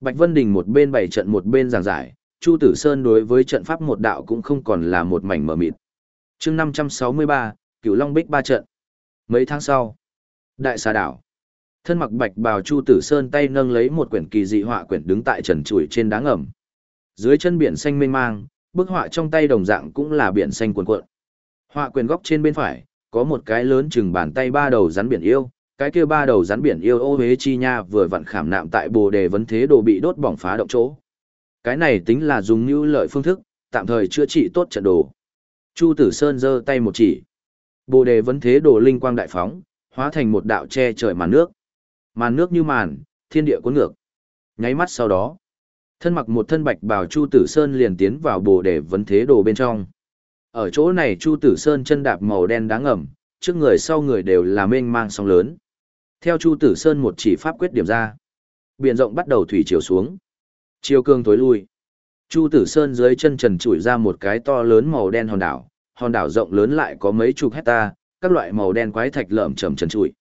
Bạch Vân Đình một bên bày trận một bên giảng giải, Chu Tử Sơn đối với trận pháp một đạo cũng không còn là một mảnh mờ mịt. chương 563, Cửu Long Bích ba trận. Mấy tháng sau, Đại xà đảo. Thân mặc bạch bào Chu Tử Sơn tay nâng lấy một quyển kỳ dị họa quyển đứng tại trần trụi trên đá ngầm. Dưới chân biển xanh mênh mang, bức họa trong tay đồng dạng cũng là biển xanh cuồn cuộn. Họa quyển góc trên bên phải, có một cái lớn chừng bàn tay ba đầu rắn biển yêu, cái kia ba đầu rắn biển yêu ô huế chi nha vừa vặn khảm nạm tại bồ đề vấn thế đồ bị đốt bỏng phá động chỗ. Cái này tính là dùng như lợi phương thức, tạm thời chữa trị tốt trận đồ. Chu Tử Sơn giơ tay một chỉ. Bồ đề vấn thế đồ linh quang đại phóng, hóa thành một đạo che trời màn nước. Màn nước như màn, thiên địa cuốn ngược. Nháy mắt sau đó, thân mặc một thân bạch bào Chu Tử Sơn liền tiến vào bồ đề vấn thế đồ bên trong. Ở chỗ này Chu Tử Sơn chân đạp màu đen đáng ngầm, trước người sau người đều là mênh mang sóng lớn. Theo Chu Tử Sơn một chỉ pháp quyết điểm ra, biển rộng bắt đầu thủy chiều xuống. Chiều cương tối lui. Chu Tử Sơn dưới chân trần trụi ra một cái to lớn màu đen hòn đảo, hòn đảo rộng lớn lại có mấy chục hecta, các loại màu đen quái thạch lởm chởm trần trụi.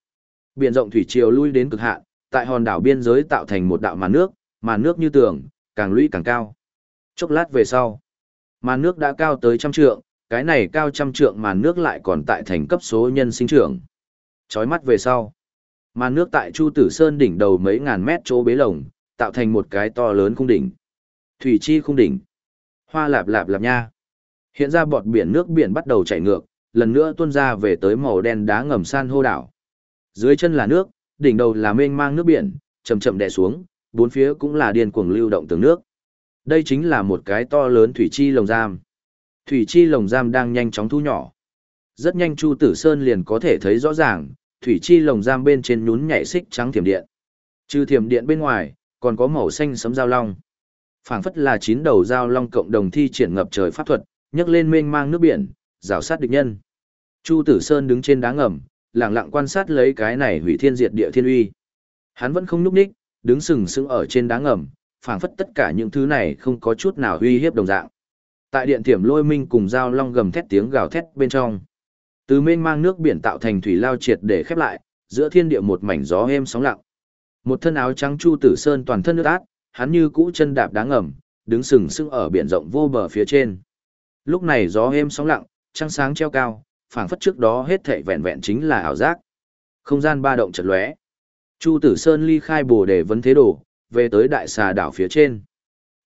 Biển rộng thủy chiều lui đến cực hạn, tại hòn đảo biên giới tạo thành một đạo màn nước, màn nước như tường, càng lũy càng cao. Chốc lát về sau, màn nước đã cao tới trăm trượng, cái này cao trăm trượng màn nước lại còn tại thành cấp số nhân sinh trưởng. Chói mắt về sau, màn nước tại Chu Tử Sơn đỉnh đầu mấy ngàn mét chỗ bế lồng, tạo thành một cái to lớn khung đỉnh. Thủy chi khung đỉnh. Hoa lạp lạp lạp nha. Hiện ra bọt biển nước biển bắt đầu chảy ngược, lần nữa tuôn ra về tới màu đen đá ngầm san hô đảo. Dưới chân là nước, đỉnh đầu là mênh mang nước biển, chậm chậm đè xuống, bốn phía cũng là điên cuồng lưu động tường nước. Đây chính là một cái to lớn thủy chi lồng giam. Thủy chi lồng giam đang nhanh chóng thu nhỏ. Rất nhanh Chu Tử Sơn liền có thể thấy rõ ràng, thủy chi lồng giam bên trên nhún nhảy xích trắng thiểm điện. Trừ thiểm điện bên ngoài, còn có màu xanh sấm giao long. Phảng phất là chín đầu giao long cộng đồng thi triển ngập trời pháp thuật, nhấc lên mênh mang nước biển, rào sát địch nhân. Chu Tử Sơn đứng trên đá ngầm, lặng lặng quan sát lấy cái này hủy thiên diệt địa thiên uy. Hắn vẫn không nhúc nhích, đứng sừng sững ở trên đá ngầm, phảng phất tất cả những thứ này không có chút nào uy hiếp đồng dạng. Tại điện thiểm lôi minh cùng giao long gầm thét tiếng gào thét bên trong. Từ mênh mang nước biển tạo thành thủy lao triệt để khép lại, giữa thiên địa một mảnh gió êm sóng lặng. Một thân áo trắng Chu Tử Sơn toàn thân nước át, hắn như cũ chân đạp đá ngầm, đứng sừng sững ở biển rộng vô bờ phía trên. Lúc này gió êm sóng lặng, trăng sáng treo cao, phảng phất trước đó hết thảy vẹn vẹn chính là ảo giác. Không gian ba động chợt lóe. Chu Tử Sơn ly khai bồ đề vấn thế đồ, về tới đại xà đảo phía trên.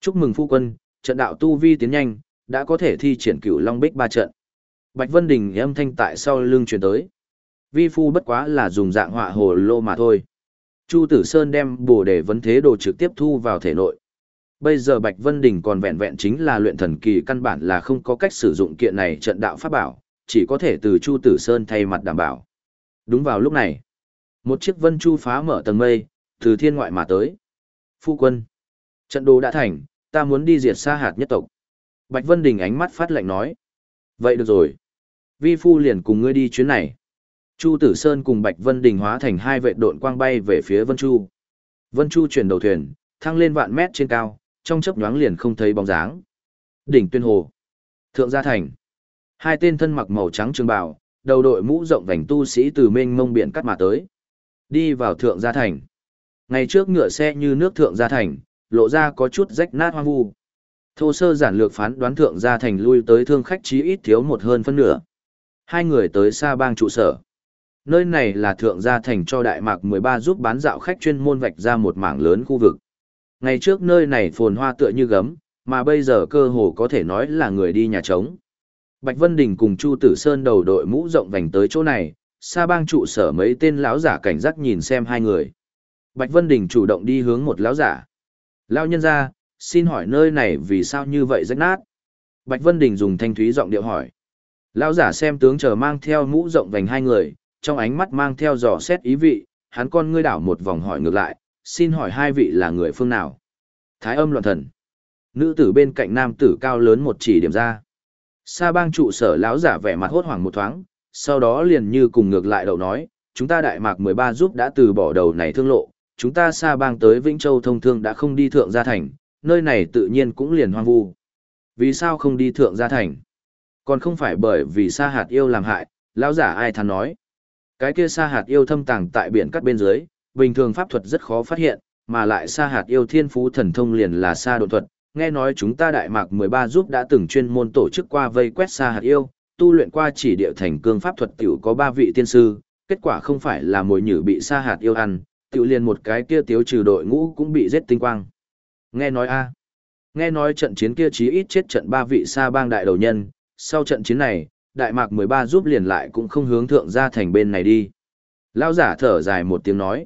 Chúc mừng phu quân, trận đạo tu vi tiến nhanh, đã có thể thi triển cửu long bích ba trận. Bạch Vân Đình âm thanh tại sau lưng truyền tới. Vi phu bất quá là dùng dạng họa hồ lô mà thôi. Chu Tử Sơn đem bổ đề vấn thế đồ trực tiếp thu vào thể nội. Bây giờ Bạch Vân Đình còn vẹn vẹn chính là luyện thần kỳ căn bản là không có cách sử dụng kiện này trận đạo pháp bảo, chỉ có thể từ Chu Tử Sơn thay mặt đảm bảo. Đúng vào lúc này, một chiếc vân chu phá mở tầng mây, từ thiên ngoại mà tới. Phu quân, trận đồ đã thành, ta muốn đi diệt sa hạt nhất tộc. Bạch Vân Đình ánh mắt phát lạnh nói. Vậy được rồi. Vi phu liền cùng ngươi đi chuyến này. Chu Tử Sơn cùng Bạch Vân Đình hóa thành hai vệ độn quang bay về phía Vân Chu. Vân Chu chuyển đầu thuyền, thăng lên vạn mét trên cao, trong chớp nhoáng liền không thấy bóng dáng. Đỉnh Tuyên Hồ, Thượng Gia Thành. Hai tên thân mặc màu trắng trường bào, đầu đội mũ rộng vành tu sĩ từ mênh mông biển cắt mà tới. Đi vào Thượng Gia Thành. Ngày trước ngựa xe như nước Thượng Gia Thành, lộ ra có chút rách nát hoang vu. Thô sơ giản lược phán đoán Thượng Gia Thành lui tới thương khách chí ít thiếu một hơn phân nửa. Hai người tới xa bang trụ sở. Nơi này là thượng gia thành cho Đại Mạc 13 giúp bán dạo khách chuyên môn vạch ra một mảng lớn khu vực. Ngày trước nơi này phồn hoa tựa như gấm, mà bây giờ cơ hồ có thể nói là người đi nhà trống. Bạch Vân Đình cùng Chu Tử Sơn đầu đội mũ rộng vành tới chỗ này, xa bang trụ sở mấy tên lão giả cảnh giác nhìn xem hai người. Bạch Vân Đình chủ động đi hướng một lão giả. Lão nhân ra, xin hỏi nơi này vì sao như vậy rách nát? Bạch Vân Đình dùng thanh thúy giọng điệu hỏi. Lão giả xem tướng chờ mang theo mũ rộng vành hai người, trong ánh mắt mang theo dò xét ý vị, hắn con ngươi đảo một vòng hỏi ngược lại, xin hỏi hai vị là người phương nào? Thái âm loạn thần. Nữ tử bên cạnh nam tử cao lớn một chỉ điểm ra. Sa bang trụ sở lão giả vẻ mặt hốt hoảng một thoáng, sau đó liền như cùng ngược lại đầu nói, chúng ta đại mạc 13 giúp đã từ bỏ đầu này thương lộ, chúng ta sa bang tới Vĩnh Châu thông thương đã không đi thượng gia thành, nơi này tự nhiên cũng liền hoang vu. Vì sao không đi thượng gia thành? Còn không phải bởi vì sa hạt yêu làm hại, lão giả ai thắn nói. Cái kia sa hạt yêu thâm tàng tại biển cắt bên dưới, bình thường pháp thuật rất khó phát hiện, mà lại sa hạt yêu thiên phú thần thông liền là sa độ thuật. Nghe nói chúng ta Đại Mạc 13 giúp đã từng chuyên môn tổ chức qua vây quét sa hạt yêu, tu luyện qua chỉ địa thành cương pháp thuật tiểu có 3 vị tiên sư, kết quả không phải là mồi nhử bị sa hạt yêu ăn, tiểu liền một cái kia tiếu trừ đội ngũ cũng bị giết tinh quang. Nghe nói a Nghe nói trận chiến kia chí ít chết trận ba vị sa bang đại đầu nhân, sau trận chiến này, Đại Mạc 13 giúp liền lại cũng không hướng thượng ra thành bên này đi. Lao giả thở dài một tiếng nói.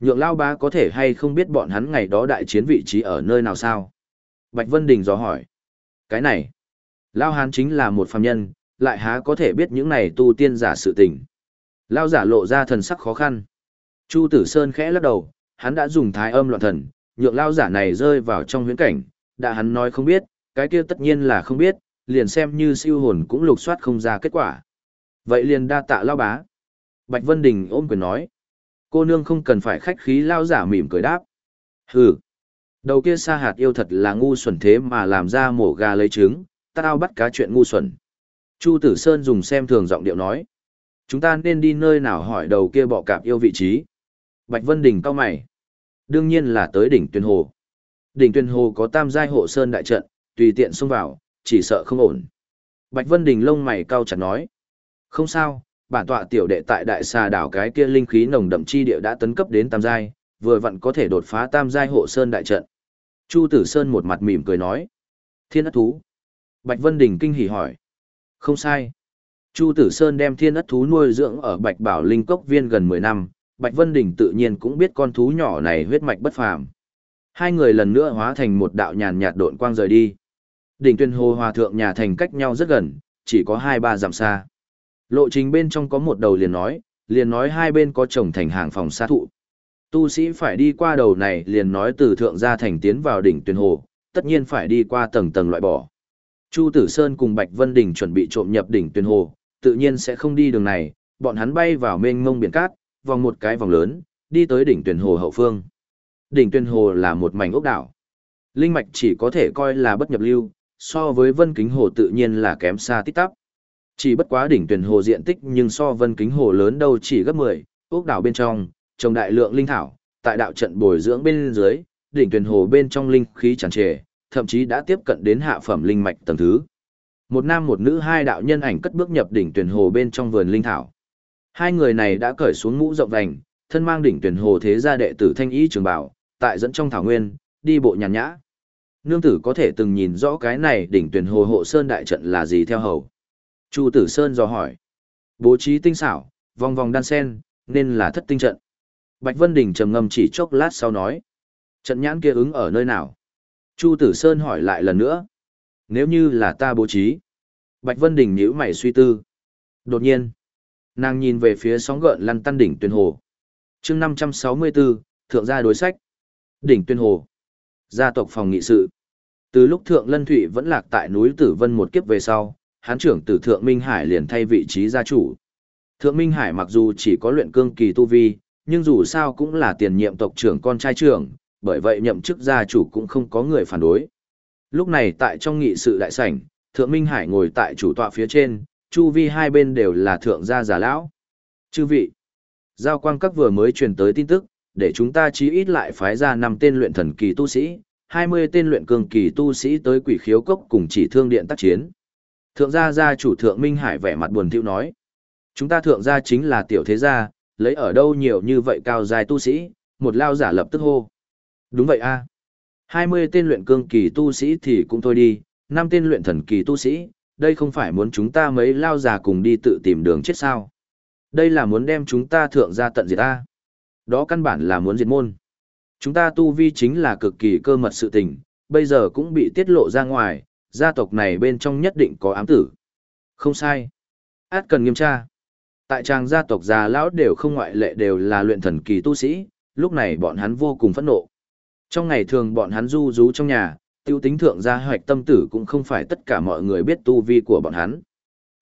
Nhượng Lao bá có thể hay không biết bọn hắn ngày đó đại chiến vị trí ở nơi nào sao? Bạch Vân Đình dò hỏi. Cái này, Lao Hán chính là một phàm nhân, lại há có thể biết những này tu tiên giả sự tình. Lao giả lộ ra thần sắc khó khăn. Chu Tử Sơn khẽ lắc đầu, hắn đã dùng thái âm loạn thần, nhượng Lao giả này rơi vào trong huyễn cảnh, đã hắn nói không biết, cái kia tất nhiên là không biết, liền xem như siêu hồn cũng lục soát không ra kết quả. Vậy liền đa tạ Lao bá. Bạch Vân Đình ôm quyền nói. Cô nương không cần phải khách khí Lao giả mỉm cười đáp. Hừ. Đầu kia sa hạt yêu thật là ngu xuẩn thế mà làm ra mổ gà lấy trứng, tao bắt cá chuyện ngu xuẩn. Chu Tử Sơn dùng xem thường giọng điệu nói. Chúng ta nên đi nơi nào hỏi đầu kia bọ cạp yêu vị trí. Bạch Vân Đình cao mày. Đương nhiên là tới đỉnh tuyên hồ. Đỉnh tuyên hồ có tam giai hộ sơn đại trận, tùy tiện xông vào, chỉ sợ không ổn. Bạch Vân Đình lông mày cao chặt nói. Không sao, bản tọa tiểu đệ tại đại xà đảo cái kia linh khí nồng đậm chi địa đã tấn cấp đến tam giai, vừa vặn có thể đột phá tam giai hộ sơn đại trận. Chu Tử Sơn một mặt mỉm cười nói. Thiên ất thú. Bạch Vân Đình kinh hỉ hỏi. Không sai. Chu Tử Sơn đem thiên ất thú nuôi dưỡng ở Bạch Bảo Linh Cốc Viên gần 10 năm, Bạch Vân Đình tự nhiên cũng biết con thú nhỏ này huyết mạch bất phàm. Hai người lần nữa hóa thành một đạo nhàn nhạt độn quang rời đi. Đỉnh tuyên hồ hòa thượng nhà thành cách nhau rất gần, chỉ có hai ba dặm xa. Lộ trình bên trong có một đầu liền nói, liền nói hai bên có trồng thành hàng phòng xa thụ. Tu sĩ phải đi qua đầu này liền nói từ thượng gia thành tiến vào đỉnh tuyên hồ, tất nhiên phải đi qua tầng tầng loại bỏ. Chu Tử Sơn cùng Bạch Vân Đình chuẩn bị trộm nhập đỉnh tuyên hồ, tự nhiên sẽ không đi đường này, bọn hắn bay vào mênh mông biển cát, vòng một cái vòng lớn, đi tới đỉnh tuyên hồ hậu phương. Đỉnh tuyên hồ là một mảnh ốc đảo. Linh mạch chỉ có thể coi là bất nhập lưu, so với vân kính hồ tự nhiên là kém xa tích tắp. Chỉ bất quá đỉnh tuyển hồ diện tích nhưng so vân kính hồ lớn đâu chỉ gấp 10, ốc đảo bên trong, trồng đại lượng linh thảo, tại đạo trận bồi dưỡng bên dưới, đỉnh tuyển hồ bên trong linh khí tràn trề, thậm chí đã tiếp cận đến hạ phẩm linh mạch tầng thứ. Một nam một nữ hai đạo nhân ảnh cất bước nhập đỉnh tuyển hồ bên trong vườn linh thảo. Hai người này đã cởi xuống mũ rộng vành, thân mang đỉnh tuyển hồ thế gia đệ tử thanh ý trường bảo, tại dẫn trong thảo nguyên, đi bộ nhàn nhã. Nương tử có thể từng nhìn rõ cái này đỉnh tuyển hồ hộ sơn đại trận là gì theo hầu. Chu tử sơn dò hỏi. Bố trí tinh xảo, vòng vòng đan sen, nên là thất tinh trận. Bạch Vân Đình trầm ngâm chỉ chốc lát sau nói. Trận nhãn kia ứng ở nơi nào? Chu Tử Sơn hỏi lại lần nữa. Nếu như là ta bố trí. Bạch Vân Đình nhíu mày suy tư. Đột nhiên, nàng nhìn về phía sóng gợn lăn tăn đỉnh tuyên hồ. chương 564, thượng gia đối sách. Đỉnh tuyên hồ. Gia tộc phòng nghị sự. Từ lúc Thượng Lân Thụy vẫn lạc tại núi Tử Vân một kiếp về sau, hán trưởng tử Thượng Minh Hải liền thay vị trí gia chủ. Thượng Minh Hải mặc dù chỉ có luyện cương kỳ tu vi, nhưng dù sao cũng là tiền nhiệm tộc trưởng con trai trưởng, bởi vậy nhậm chức gia chủ cũng không có người phản đối. Lúc này tại trong nghị sự đại sảnh, Thượng Minh Hải ngồi tại chủ tọa phía trên, chu vi hai bên đều là thượng gia giả lão. Chư vị, giao quang các vừa mới truyền tới tin tức, để chúng ta chí ít lại phái ra năm tên luyện thần kỳ tu sĩ, 20 tên luyện cường kỳ tu sĩ tới quỷ khiếu cốc cùng chỉ thương điện tác chiến. Thượng gia gia chủ thượng Minh Hải vẻ mặt buồn thiu nói. Chúng ta thượng gia chính là tiểu thế gia, lấy ở đâu nhiều như vậy cao dài tu sĩ, một lao giả lập tức hô. Đúng vậy a 20 tên luyện cương kỳ tu sĩ thì cũng thôi đi, năm tên luyện thần kỳ tu sĩ, đây không phải muốn chúng ta mấy lao già cùng đi tự tìm đường chết sao. Đây là muốn đem chúng ta thượng gia tận diệt ta. Đó căn bản là muốn diệt môn. Chúng ta tu vi chính là cực kỳ cơ mật sự tình, bây giờ cũng bị tiết lộ ra ngoài, gia tộc này bên trong nhất định có ám tử. Không sai. Át cần nghiêm tra. Tại trang gia tộc già lão đều không ngoại lệ đều là luyện thần kỳ tu sĩ, lúc này bọn hắn vô cùng phẫn nộ. Trong ngày thường bọn hắn du rú trong nhà, tiêu tính thượng gia hoạch tâm tử cũng không phải tất cả mọi người biết tu vi của bọn hắn.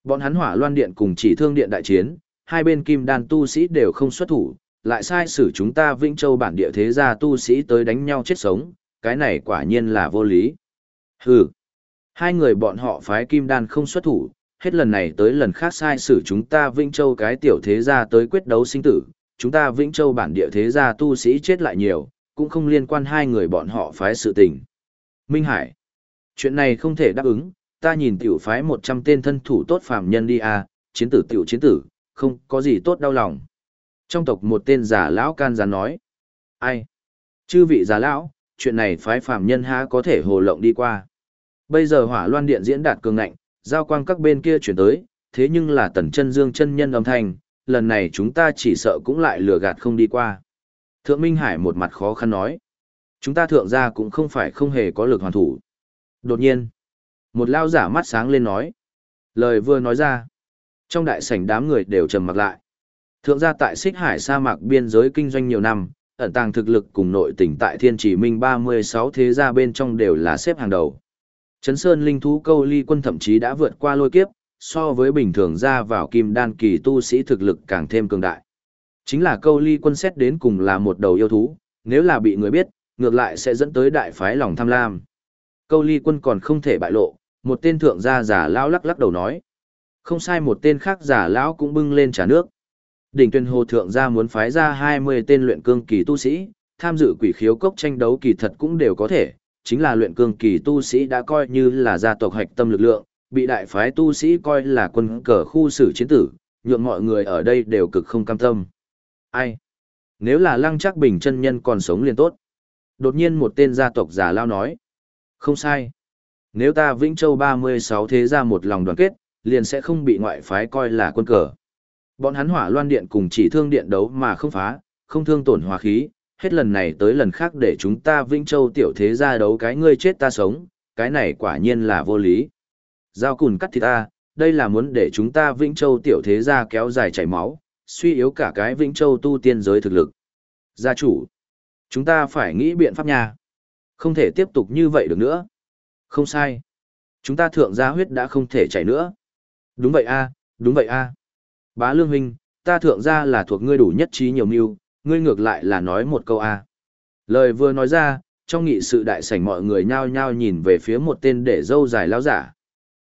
Bọn hắn hỏa loan điện cùng chỉ thương điện đại chiến, hai bên kim đan tu sĩ đều không xuất thủ, lại sai sử chúng ta Vĩnh Châu bản địa thế gia tu sĩ tới đánh nhau chết sống, cái này quả nhiên là vô lý. Hừ, hai người bọn họ phái kim đan không xuất thủ, hết lần này tới lần khác sai sử chúng ta Vĩnh Châu cái tiểu thế gia tới quyết đấu sinh tử, chúng ta Vĩnh Châu bản địa thế gia tu sĩ chết lại nhiều, cũng không liên quan hai người bọn họ phái sự tình. Minh Hải, chuyện này không thể đáp ứng, ta nhìn tiểu phái 100 tên thân thủ tốt phàm nhân đi à, chiến tử tiểu chiến tử, không có gì tốt đau lòng. Trong tộc một tên giả lão can gián nói, ai? Chư vị giả lão, chuyện này phái phàm nhân há có thể hồ lộng đi qua. Bây giờ hỏa loan điện diễn đạt cường ngạnh, giao quang các bên kia chuyển tới, thế nhưng là tần chân dương chân nhân âm thanh, lần này chúng ta chỉ sợ cũng lại lừa gạt không đi qua. Thượng Minh Hải một mặt khó khăn nói, chúng ta thượng gia cũng không phải không hề có lực hoàn thủ. Đột nhiên, một lao giả mắt sáng lên nói, lời vừa nói ra, trong đại sảnh đám người đều trầm mặc lại. Thượng gia tại Xích Hải sa mạc biên giới kinh doanh nhiều năm, ẩn tàng thực lực cùng nội tỉnh tại Thiên Chỉ Minh 36 thế gia bên trong đều là xếp hàng đầu. Trấn Sơn linh thú câu ly quân thậm chí đã vượt qua lôi kiếp, so với bình thường ra vào kim đan kỳ tu sĩ thực lực càng thêm cường đại. Chính là câu ly quân xét đến cùng là một đầu yêu thú, nếu là bị người biết, ngược lại sẽ dẫn tới đại phái lòng tham lam. Câu ly quân còn không thể bại lộ, một tên thượng gia giả lão lắc lắc đầu nói. Không sai một tên khác giả lão cũng bưng lên trà nước. Đỉnh tuyên hồ thượng gia muốn phái ra 20 tên luyện cương kỳ tu sĩ, tham dự quỷ khiếu cốc tranh đấu kỳ thật cũng đều có thể, chính là luyện cương kỳ tu sĩ đã coi như là gia tộc hạch tâm lực lượng, bị đại phái tu sĩ coi là quân cờ khu xử chiến tử, nhượng mọi người ở đây đều cực không cam tâm. Ai? Nếu là lăng chắc bình chân nhân còn sống liền tốt. Đột nhiên một tên gia tộc già lao nói. Không sai. Nếu ta Vĩnh Châu 36 thế ra một lòng đoàn kết, liền sẽ không bị ngoại phái coi là quân cờ. Bọn hắn hỏa loan điện cùng chỉ thương điện đấu mà không phá, không thương tổn hòa khí, hết lần này tới lần khác để chúng ta Vĩnh Châu tiểu thế ra đấu cái ngươi chết ta sống, cái này quả nhiên là vô lý. Giao cùn cắt thịt ta, đây là muốn để chúng ta Vĩnh Châu tiểu thế ra kéo dài chảy máu, suy yếu cả cái Vĩnh Châu tu tiên giới thực lực. Gia chủ, chúng ta phải nghĩ biện pháp nha. Không thể tiếp tục như vậy được nữa. Không sai. Chúng ta thượng gia huyết đã không thể chảy nữa. Đúng vậy a, đúng vậy a. Bá Lương huynh, ta thượng gia là thuộc ngươi đủ nhất trí nhiều mưu, ngươi ngược lại là nói một câu a. À. Lời vừa nói ra, trong nghị sự đại sảnh mọi người nhao nhao nhìn về phía một tên để dâu dài lão giả.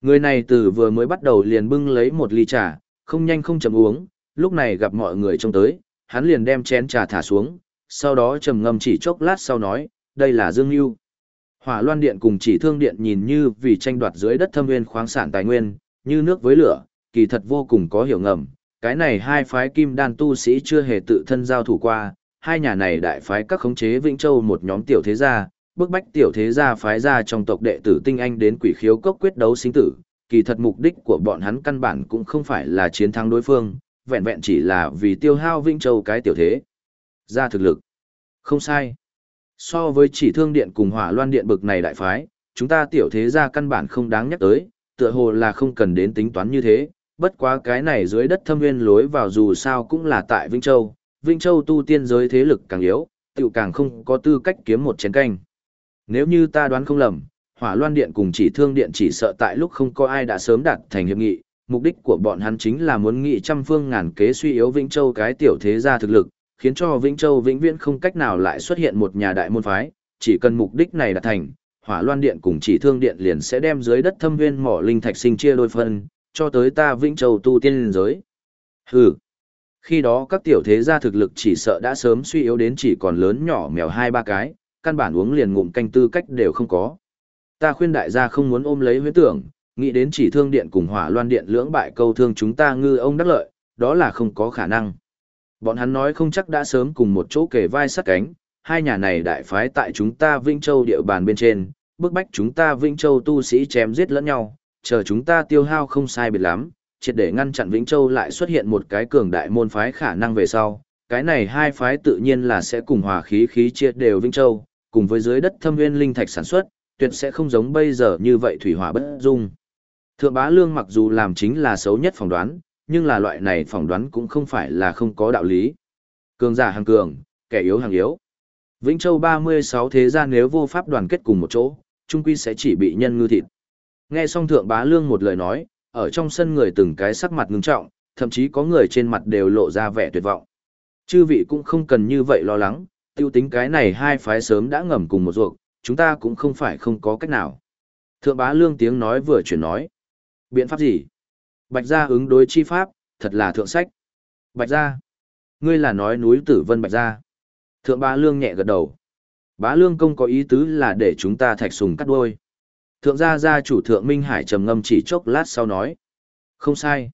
Người này từ vừa mới bắt đầu liền bưng lấy một ly trà, không nhanh không chậm uống, lúc này gặp mọi người trông tới, hắn liền đem chén trà thả xuống, sau đó trầm ngâm chỉ chốc lát sau nói, đây là Dương Nưu. Hỏa Loan Điện cùng Chỉ Thương Điện nhìn như vì tranh đoạt dưới đất thâm nguyên khoáng sản tài nguyên, như nước với lửa, kỳ thật vô cùng có hiểu ngầm. Cái này hai phái kim đan tu sĩ chưa hề tự thân giao thủ qua, hai nhà này đại phái các khống chế Vĩnh Châu một nhóm tiểu thế gia, bức bách tiểu thế gia phái ra trong tộc đệ tử tinh anh đến quỷ khiếu cốc quyết đấu sinh tử, kỳ thật mục đích của bọn hắn căn bản cũng không phải là chiến thắng đối phương, vẹn vẹn chỉ là vì tiêu hao Vĩnh Châu cái tiểu thế. gia thực lực. Không sai. So với chỉ thương điện cùng hỏa loan điện bực này đại phái, chúng ta tiểu thế gia căn bản không đáng nhắc tới, tựa hồ là không cần đến tính toán như thế, bất quá cái này dưới đất thâm nguyên lối vào dù sao cũng là tại Vĩnh Châu, Vĩnh Châu tu tiên giới thế lực càng yếu, tiểu càng không có tư cách kiếm một chén canh. Nếu như ta đoán không lầm, hỏa loan điện cùng chỉ thương điện chỉ sợ tại lúc không có ai đã sớm đạt thành hiệp nghị, mục đích của bọn hắn chính là muốn nghị trăm phương ngàn kế suy yếu Vĩnh Châu cái tiểu thế gia thực lực, khiến cho Vĩnh Châu vĩnh viễn không cách nào lại xuất hiện một nhà đại môn phái, chỉ cần mục đích này đạt thành, Hỏa Loan Điện cùng Chỉ Thương Điện liền sẽ đem dưới đất thâm viên mỏ linh thạch sinh chia đôi phân, cho tới ta Vĩnh Châu tu tiên liên giới. Hừ. Khi đó các tiểu thế gia thực lực chỉ sợ đã sớm suy yếu đến chỉ còn lớn nhỏ mèo hai ba cái, căn bản uống liền ngụm canh tư cách đều không có. Ta khuyên đại gia không muốn ôm lấy huyễn tưởng, nghĩ đến chỉ thương điện cùng hỏa loan điện lưỡng bại câu thương chúng ta ngư ông đắc lợi, đó là không có khả năng. Bọn hắn nói không chắc đã sớm cùng một chỗ kề vai sát cánh, hai nhà này đại phái tại chúng ta Vĩnh Châu địa bàn bên trên, bức bách chúng ta Vĩnh Châu tu sĩ chém giết lẫn nhau, chờ chúng ta tiêu hao không sai biệt lắm, triệt để ngăn chặn Vĩnh Châu lại xuất hiện một cái cường đại môn phái khả năng về sau. Cái này hai phái tự nhiên là sẽ cùng hòa khí khí chia đều Vĩnh Châu, cùng với dưới đất thâm nguyên linh thạch sản xuất, tuyệt sẽ không giống bây giờ như vậy thủy hỏa bất dung. Thượng bá lương mặc dù làm chính là xấu nhất phỏng đoán, nhưng là loại này phỏng đoán cũng không phải là không có đạo lý. Cường giả hàng cường, kẻ yếu hàng yếu. Vĩnh Châu 36 thế gia nếu vô pháp đoàn kết cùng một chỗ, trung quy sẽ chỉ bị nhân ngư thịt. Nghe xong thượng bá lương một lời nói, ở trong sân người từng cái sắc mặt ngưng trọng, thậm chí có người trên mặt đều lộ ra vẻ tuyệt vọng. Chư vị cũng không cần như vậy lo lắng, tiêu tính cái này hai phái sớm đã ngầm cùng một ruột, chúng ta cũng không phải không có cách nào. Thượng bá lương tiếng nói vừa chuyển nói. Biện pháp gì? Bạch gia ứng đối chi pháp, thật là thượng sách. Bạch gia. Ngươi là nói núi tử vân bạch gia. Thượng bá lương nhẹ gật đầu. Bá lương công có ý tứ là để chúng ta thạch sùng cắt đuôi. Thượng gia gia chủ thượng Minh Hải trầm ngâm chỉ chốc lát sau nói. Không sai.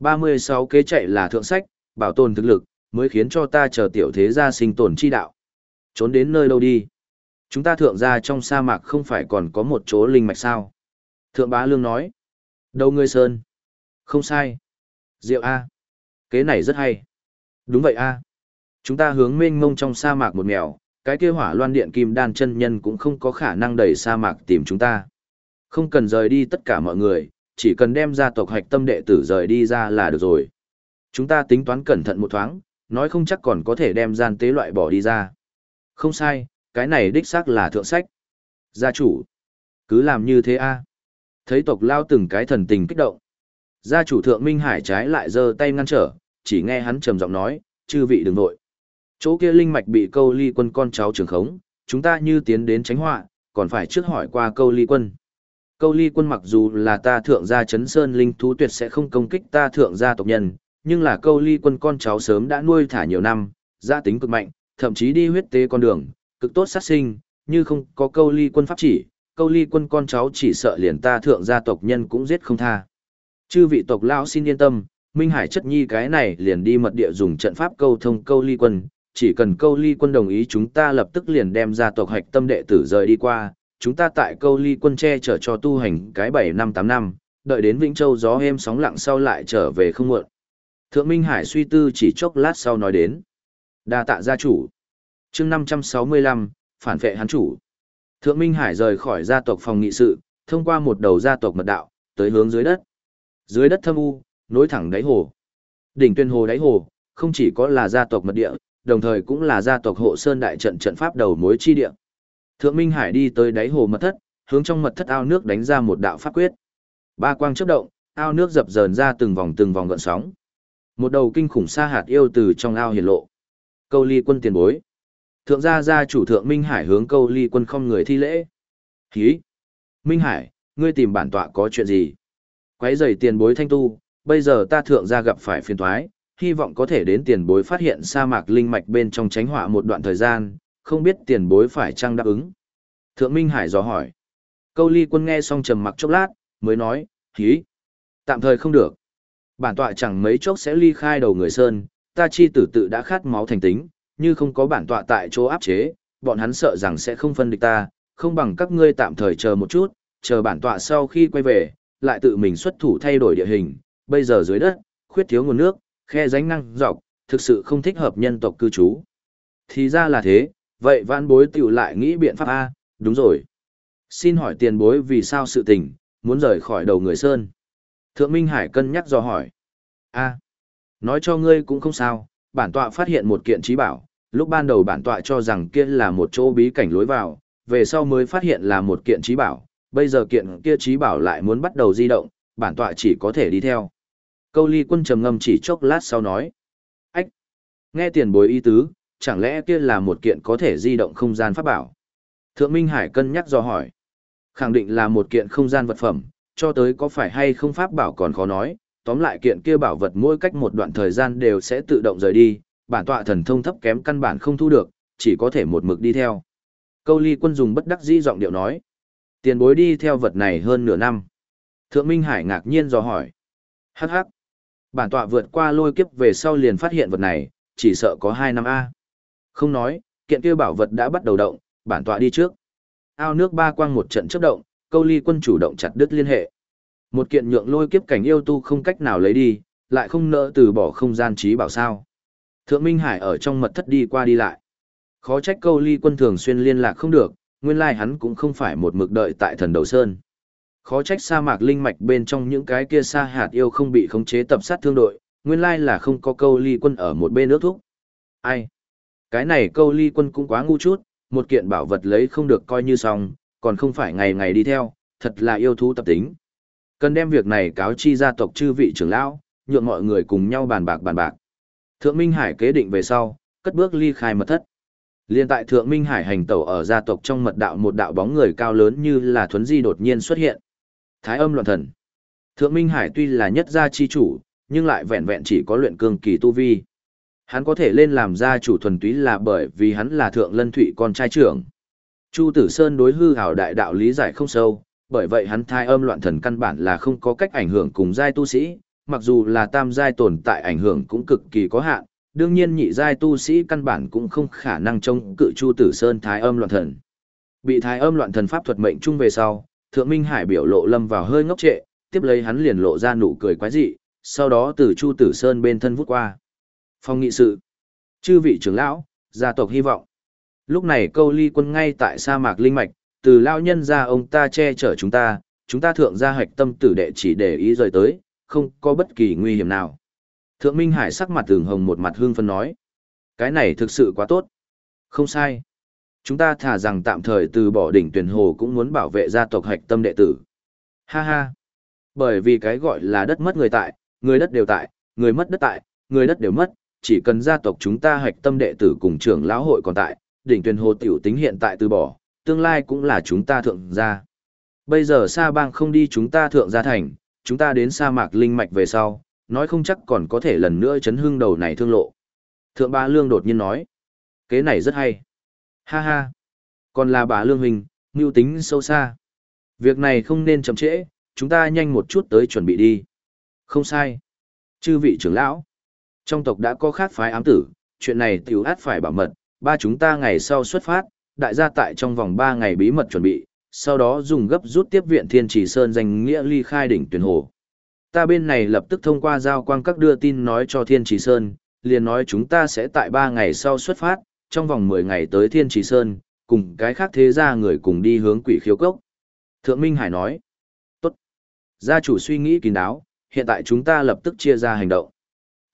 36 kế chạy là thượng sách, bảo tồn thực lực, mới khiến cho ta chờ tiểu thế gia sinh tồn chi đạo. Trốn đến nơi đâu đi. Chúng ta thượng gia trong sa mạc không phải còn có một chỗ linh mạch sao. Thượng bá lương nói. Đâu ngươi sơn. Không sai. Diệu A. Kế này rất hay. Đúng vậy A. Chúng ta hướng mênh mông trong sa mạc một mèo, cái kia hỏa loan điện kim đan chân nhân cũng không có khả năng đẩy sa mạc tìm chúng ta. Không cần rời đi tất cả mọi người, chỉ cần đem gia tộc hạch tâm đệ tử rời đi ra là được rồi. Chúng ta tính toán cẩn thận một thoáng, nói không chắc còn có thể đem gian tế loại bỏ đi ra. Không sai, cái này đích xác là thượng sách. Gia chủ, cứ làm như thế a. Thấy tộc lao từng cái thần tình kích động. Gia chủ thượng Minh Hải trái lại giơ tay ngăn trở, chỉ nghe hắn trầm giọng nói, chư vị đừng nội. Chỗ kia linh mạch bị câu ly quân con cháu trường khống, chúng ta như tiến đến tránh họa, còn phải trước hỏi qua câu ly quân. Câu ly quân mặc dù là ta thượng gia chấn sơn linh thú tuyệt sẽ không công kích ta thượng gia tộc nhân, nhưng là câu ly quân con cháu sớm đã nuôi thả nhiều năm, gia tính cực mạnh, thậm chí đi huyết tế con đường, cực tốt sát sinh, như không có câu ly quân pháp chỉ, câu ly quân con cháu chỉ sợ liền ta thượng gia tộc nhân cũng giết không tha. Chư vị tộc lão xin yên tâm, Minh Hải chất nhi cái này liền đi mật địa dùng trận pháp câu thông câu ly quân, chỉ cần câu ly quân đồng ý chúng ta lập tức liền đem gia tộc hạch tâm đệ tử rời đi qua, chúng ta tại câu ly quân che chở cho tu hành cái bảy năm tám năm, đợi đến Vĩnh Châu gió êm sóng lặng sau lại trở về không muộn. Thượng Minh Hải suy tư chỉ chốc lát sau nói đến. đa tạ gia chủ. chương năm trăm sáu mươi lăm phản vệ hắn chủ. Thượng Minh Hải rời khỏi gia tộc phòng nghị sự, thông qua một đầu gia tộc mật đạo, tới hướng dưới đất. Dưới đất thâm u, nối thẳng đáy hồ. Đỉnh tuyên hồ đáy hồ, không chỉ có là gia tộc mật địa, đồng thời cũng là gia tộc hộ sơn đại trận trận pháp đầu mối chi địa. Thượng Minh Hải đi tới đáy hồ mật thất, hướng trong mật thất ao nước đánh ra một đạo pháp quyết. Ba quang chớp động, ao nước dập dờn ra từng vòng từng vòng gợn sóng. Một đầu kinh khủng sa hạt yêu từ trong ao hiển lộ. Câu ly quân tiền bối. Thượng gia gia chủ thượng Minh Hải hướng câu ly quân không người thi lễ. Hí! Minh Hải, ngươi tìm bản tọa có chuyện gì? Quấy rầy tiền bối thanh tu, bây giờ ta thượng gia gặp phải phiền toái, hy vọng có thể đến tiền bối phát hiện sa mạc linh mạch bên trong tránh họa một đoạn thời gian, không biết tiền bối phải chăng đáp ứng. Thượng Minh Hải dò hỏi. Câu ly quân nghe xong trầm mặc chốc lát, mới nói, hí. Tạm thời không được. Bản tọa chẳng mấy chốc sẽ ly khai đầu người sơn, ta chi tử tự đã khát máu thành tính, như không có bản tọa tại chỗ áp chế, bọn hắn sợ rằng sẽ không phân địch ta, không bằng các ngươi tạm thời chờ một chút, chờ bản tọa sau khi quay về, lại tự mình xuất thủ thay đổi địa hình, bây giờ dưới đất, khuyết thiếu nguồn nước, khe ránh năng dọc, thực sự không thích hợp nhân tộc cư trú. Thì ra là thế, vậy vãn bối tiểu lại nghĩ biện pháp A, đúng rồi. Xin hỏi tiền bối vì sao sự tình, muốn rời khỏi đầu người Sơn. Thượng Minh Hải cân nhắc do hỏi. A, nói cho ngươi cũng không sao, bản tọa phát hiện một kiện trí bảo, lúc ban đầu bản tọa cho rằng kia là một chỗ bí cảnh lối vào, về sau mới phát hiện là một kiện trí bảo, bây giờ kiện kia trí bảo lại muốn bắt đầu di động, bản tọa chỉ có thể đi theo. Câu ly quân trầm ngâm chỉ chốc lát sau nói. Ách! Nghe tiền bối ý tứ, chẳng lẽ kia là một kiện có thể di động không gian pháp bảo? Thượng Minh Hải cân nhắc do hỏi. Khẳng định là một kiện không gian vật phẩm, cho tới có phải hay không pháp bảo còn khó nói, tóm lại kiện kia bảo vật mỗi cách một đoạn thời gian đều sẽ tự động rời đi, bản tọa thần thông thấp kém căn bản không thu được, chỉ có thể một mực đi theo. Câu ly quân dùng bất đắc dĩ giọng điệu nói. Tiền bối đi theo vật này hơn nửa năm. Thượng Minh Hải ngạc nhiên dò hỏi. Hắc hắc. Bản tọa vượt qua lôi kiếp về sau liền phát hiện vật này, chỉ sợ có 2 năm A. Không nói, kiện kia bảo vật đã bắt đầu động, bản tọa đi trước. Ao nước ba quang một trận chớp động, câu ly quân chủ động chặt đứt liên hệ. Một kiện nhượng lôi kiếp cảnh yêu tu không cách nào lấy đi, lại không nỡ từ bỏ không gian trí bảo sao. Thượng Minh Hải ở trong mật thất đi qua đi lại. Khó trách câu ly quân thường xuyên liên lạc không được, nguyên lai hắn cũng không phải một mực đợi tại thần đầu sơn. Khó trách sa mạc linh mạch bên trong những cái kia sa hạt yêu không bị khống chế tập sát thương đội, nguyên lai là không có câu ly quân ở một bên ước thúc. Ai? Cái này câu ly quân cũng quá ngu chút, một kiện bảo vật lấy không được coi như xong, còn không phải ngày ngày đi theo, thật là yêu thú tập tính. Cần đem việc này cáo chi gia tộc chư vị trưởng lão, nhượng mọi người cùng nhau bàn bạc bàn bạc. Thượng Minh Hải kế định về sau, cất bước ly khai mật thất. Liên tại Thượng Minh Hải hành tẩu ở gia tộc trong mật đạo một đạo bóng người cao lớn như là thuấn di đột nhiên xuất hiện. Thái âm loạn thần. Thượng Minh Hải tuy là nhất gia chi chủ, nhưng lại vẹn vẹn chỉ có luyện cương kỳ tu vi. Hắn có thể lên làm gia chủ thuần túy là bởi vì hắn là thượng lân thụy con trai trưởng. Chu Tử Sơn đối hư hảo đại đạo lý giải không sâu, bởi vậy hắn thai âm loạn thần căn bản là không có cách ảnh hưởng cùng giai tu sĩ, mặc dù là tam giai tồn tại ảnh hưởng cũng cực kỳ có hạn, đương nhiên nhị giai tu sĩ căn bản cũng không khả năng chống cự Chu Tử Sơn thái âm loạn thần. Bị thái âm loạn thần pháp thuật mệnh trung về sau, Thượng Minh Hải biểu lộ lâm vào hơi ngốc trệ, tiếp lấy hắn liền lộ ra nụ cười quái dị, sau đó từ Chu Tử Sơn bên thân vút qua. Phong nghị sự. Chư vị trưởng lão, gia tộc hy vọng. Lúc này câu ly quân ngay tại sa mạc linh mạch, từ lao nhân ra ông ta che chở chúng ta, chúng ta thượng gia hạch tâm tử đệ chỉ để ý rời tới, không có bất kỳ nguy hiểm nào. Thượng Minh Hải sắc mặt tường hồng một mặt hương phân nói. Cái này thực sự quá tốt. Không sai. Chúng ta thả rằng tạm thời từ bỏ đỉnh tuyển hồ cũng muốn bảo vệ gia tộc hạch tâm đệ tử. Ha ha. Bởi vì cái gọi là đất mất người tại, người đất đều tại, người mất đất tại, người đất đều mất, chỉ cần gia tộc chúng ta hạch tâm đệ tử cùng trưởng lão hội còn tại, đỉnh tuyển hồ tiểu tính hiện tại từ bỏ, tương lai cũng là chúng ta thượng gia. Bây giờ Sa Bang không đi chúng ta thượng gia thành, chúng ta đến sa mạc linh mạch về sau, nói không chắc còn có thể lần nữa chấn hưng đầu này thương lộ. Thượng bá lương đột nhiên nói, kế này rất hay. Ha ha, còn là bà lương hình, mưu tính sâu xa. Việc này không nên chậm trễ, chúng ta nhanh một chút tới chuẩn bị đi. Không sai. Chư vị trưởng lão, trong tộc đã có khác phái ám tử, chuyện này tiểu át phải bảo mật, ba chúng ta ngày sau xuất phát, đại gia tại trong vòng 3 ngày bí mật chuẩn bị, sau đó dùng gấp rút tiếp viện Thiên Trì Sơn danh nghĩa ly khai đỉnh tuyển hồ. Ta bên này lập tức thông qua giao quang các đưa tin nói cho Thiên Trì Sơn, liền nói chúng ta sẽ tại 3 ngày sau xuất phát, trong vòng 10 ngày tới Thiên Trì Sơn, cùng cái khác thế gia người cùng đi hướng quỷ khiếu cốc. Thượng Minh Hải nói, tốt. Gia chủ suy nghĩ kín đáo, hiện tại chúng ta lập tức chia ra hành động.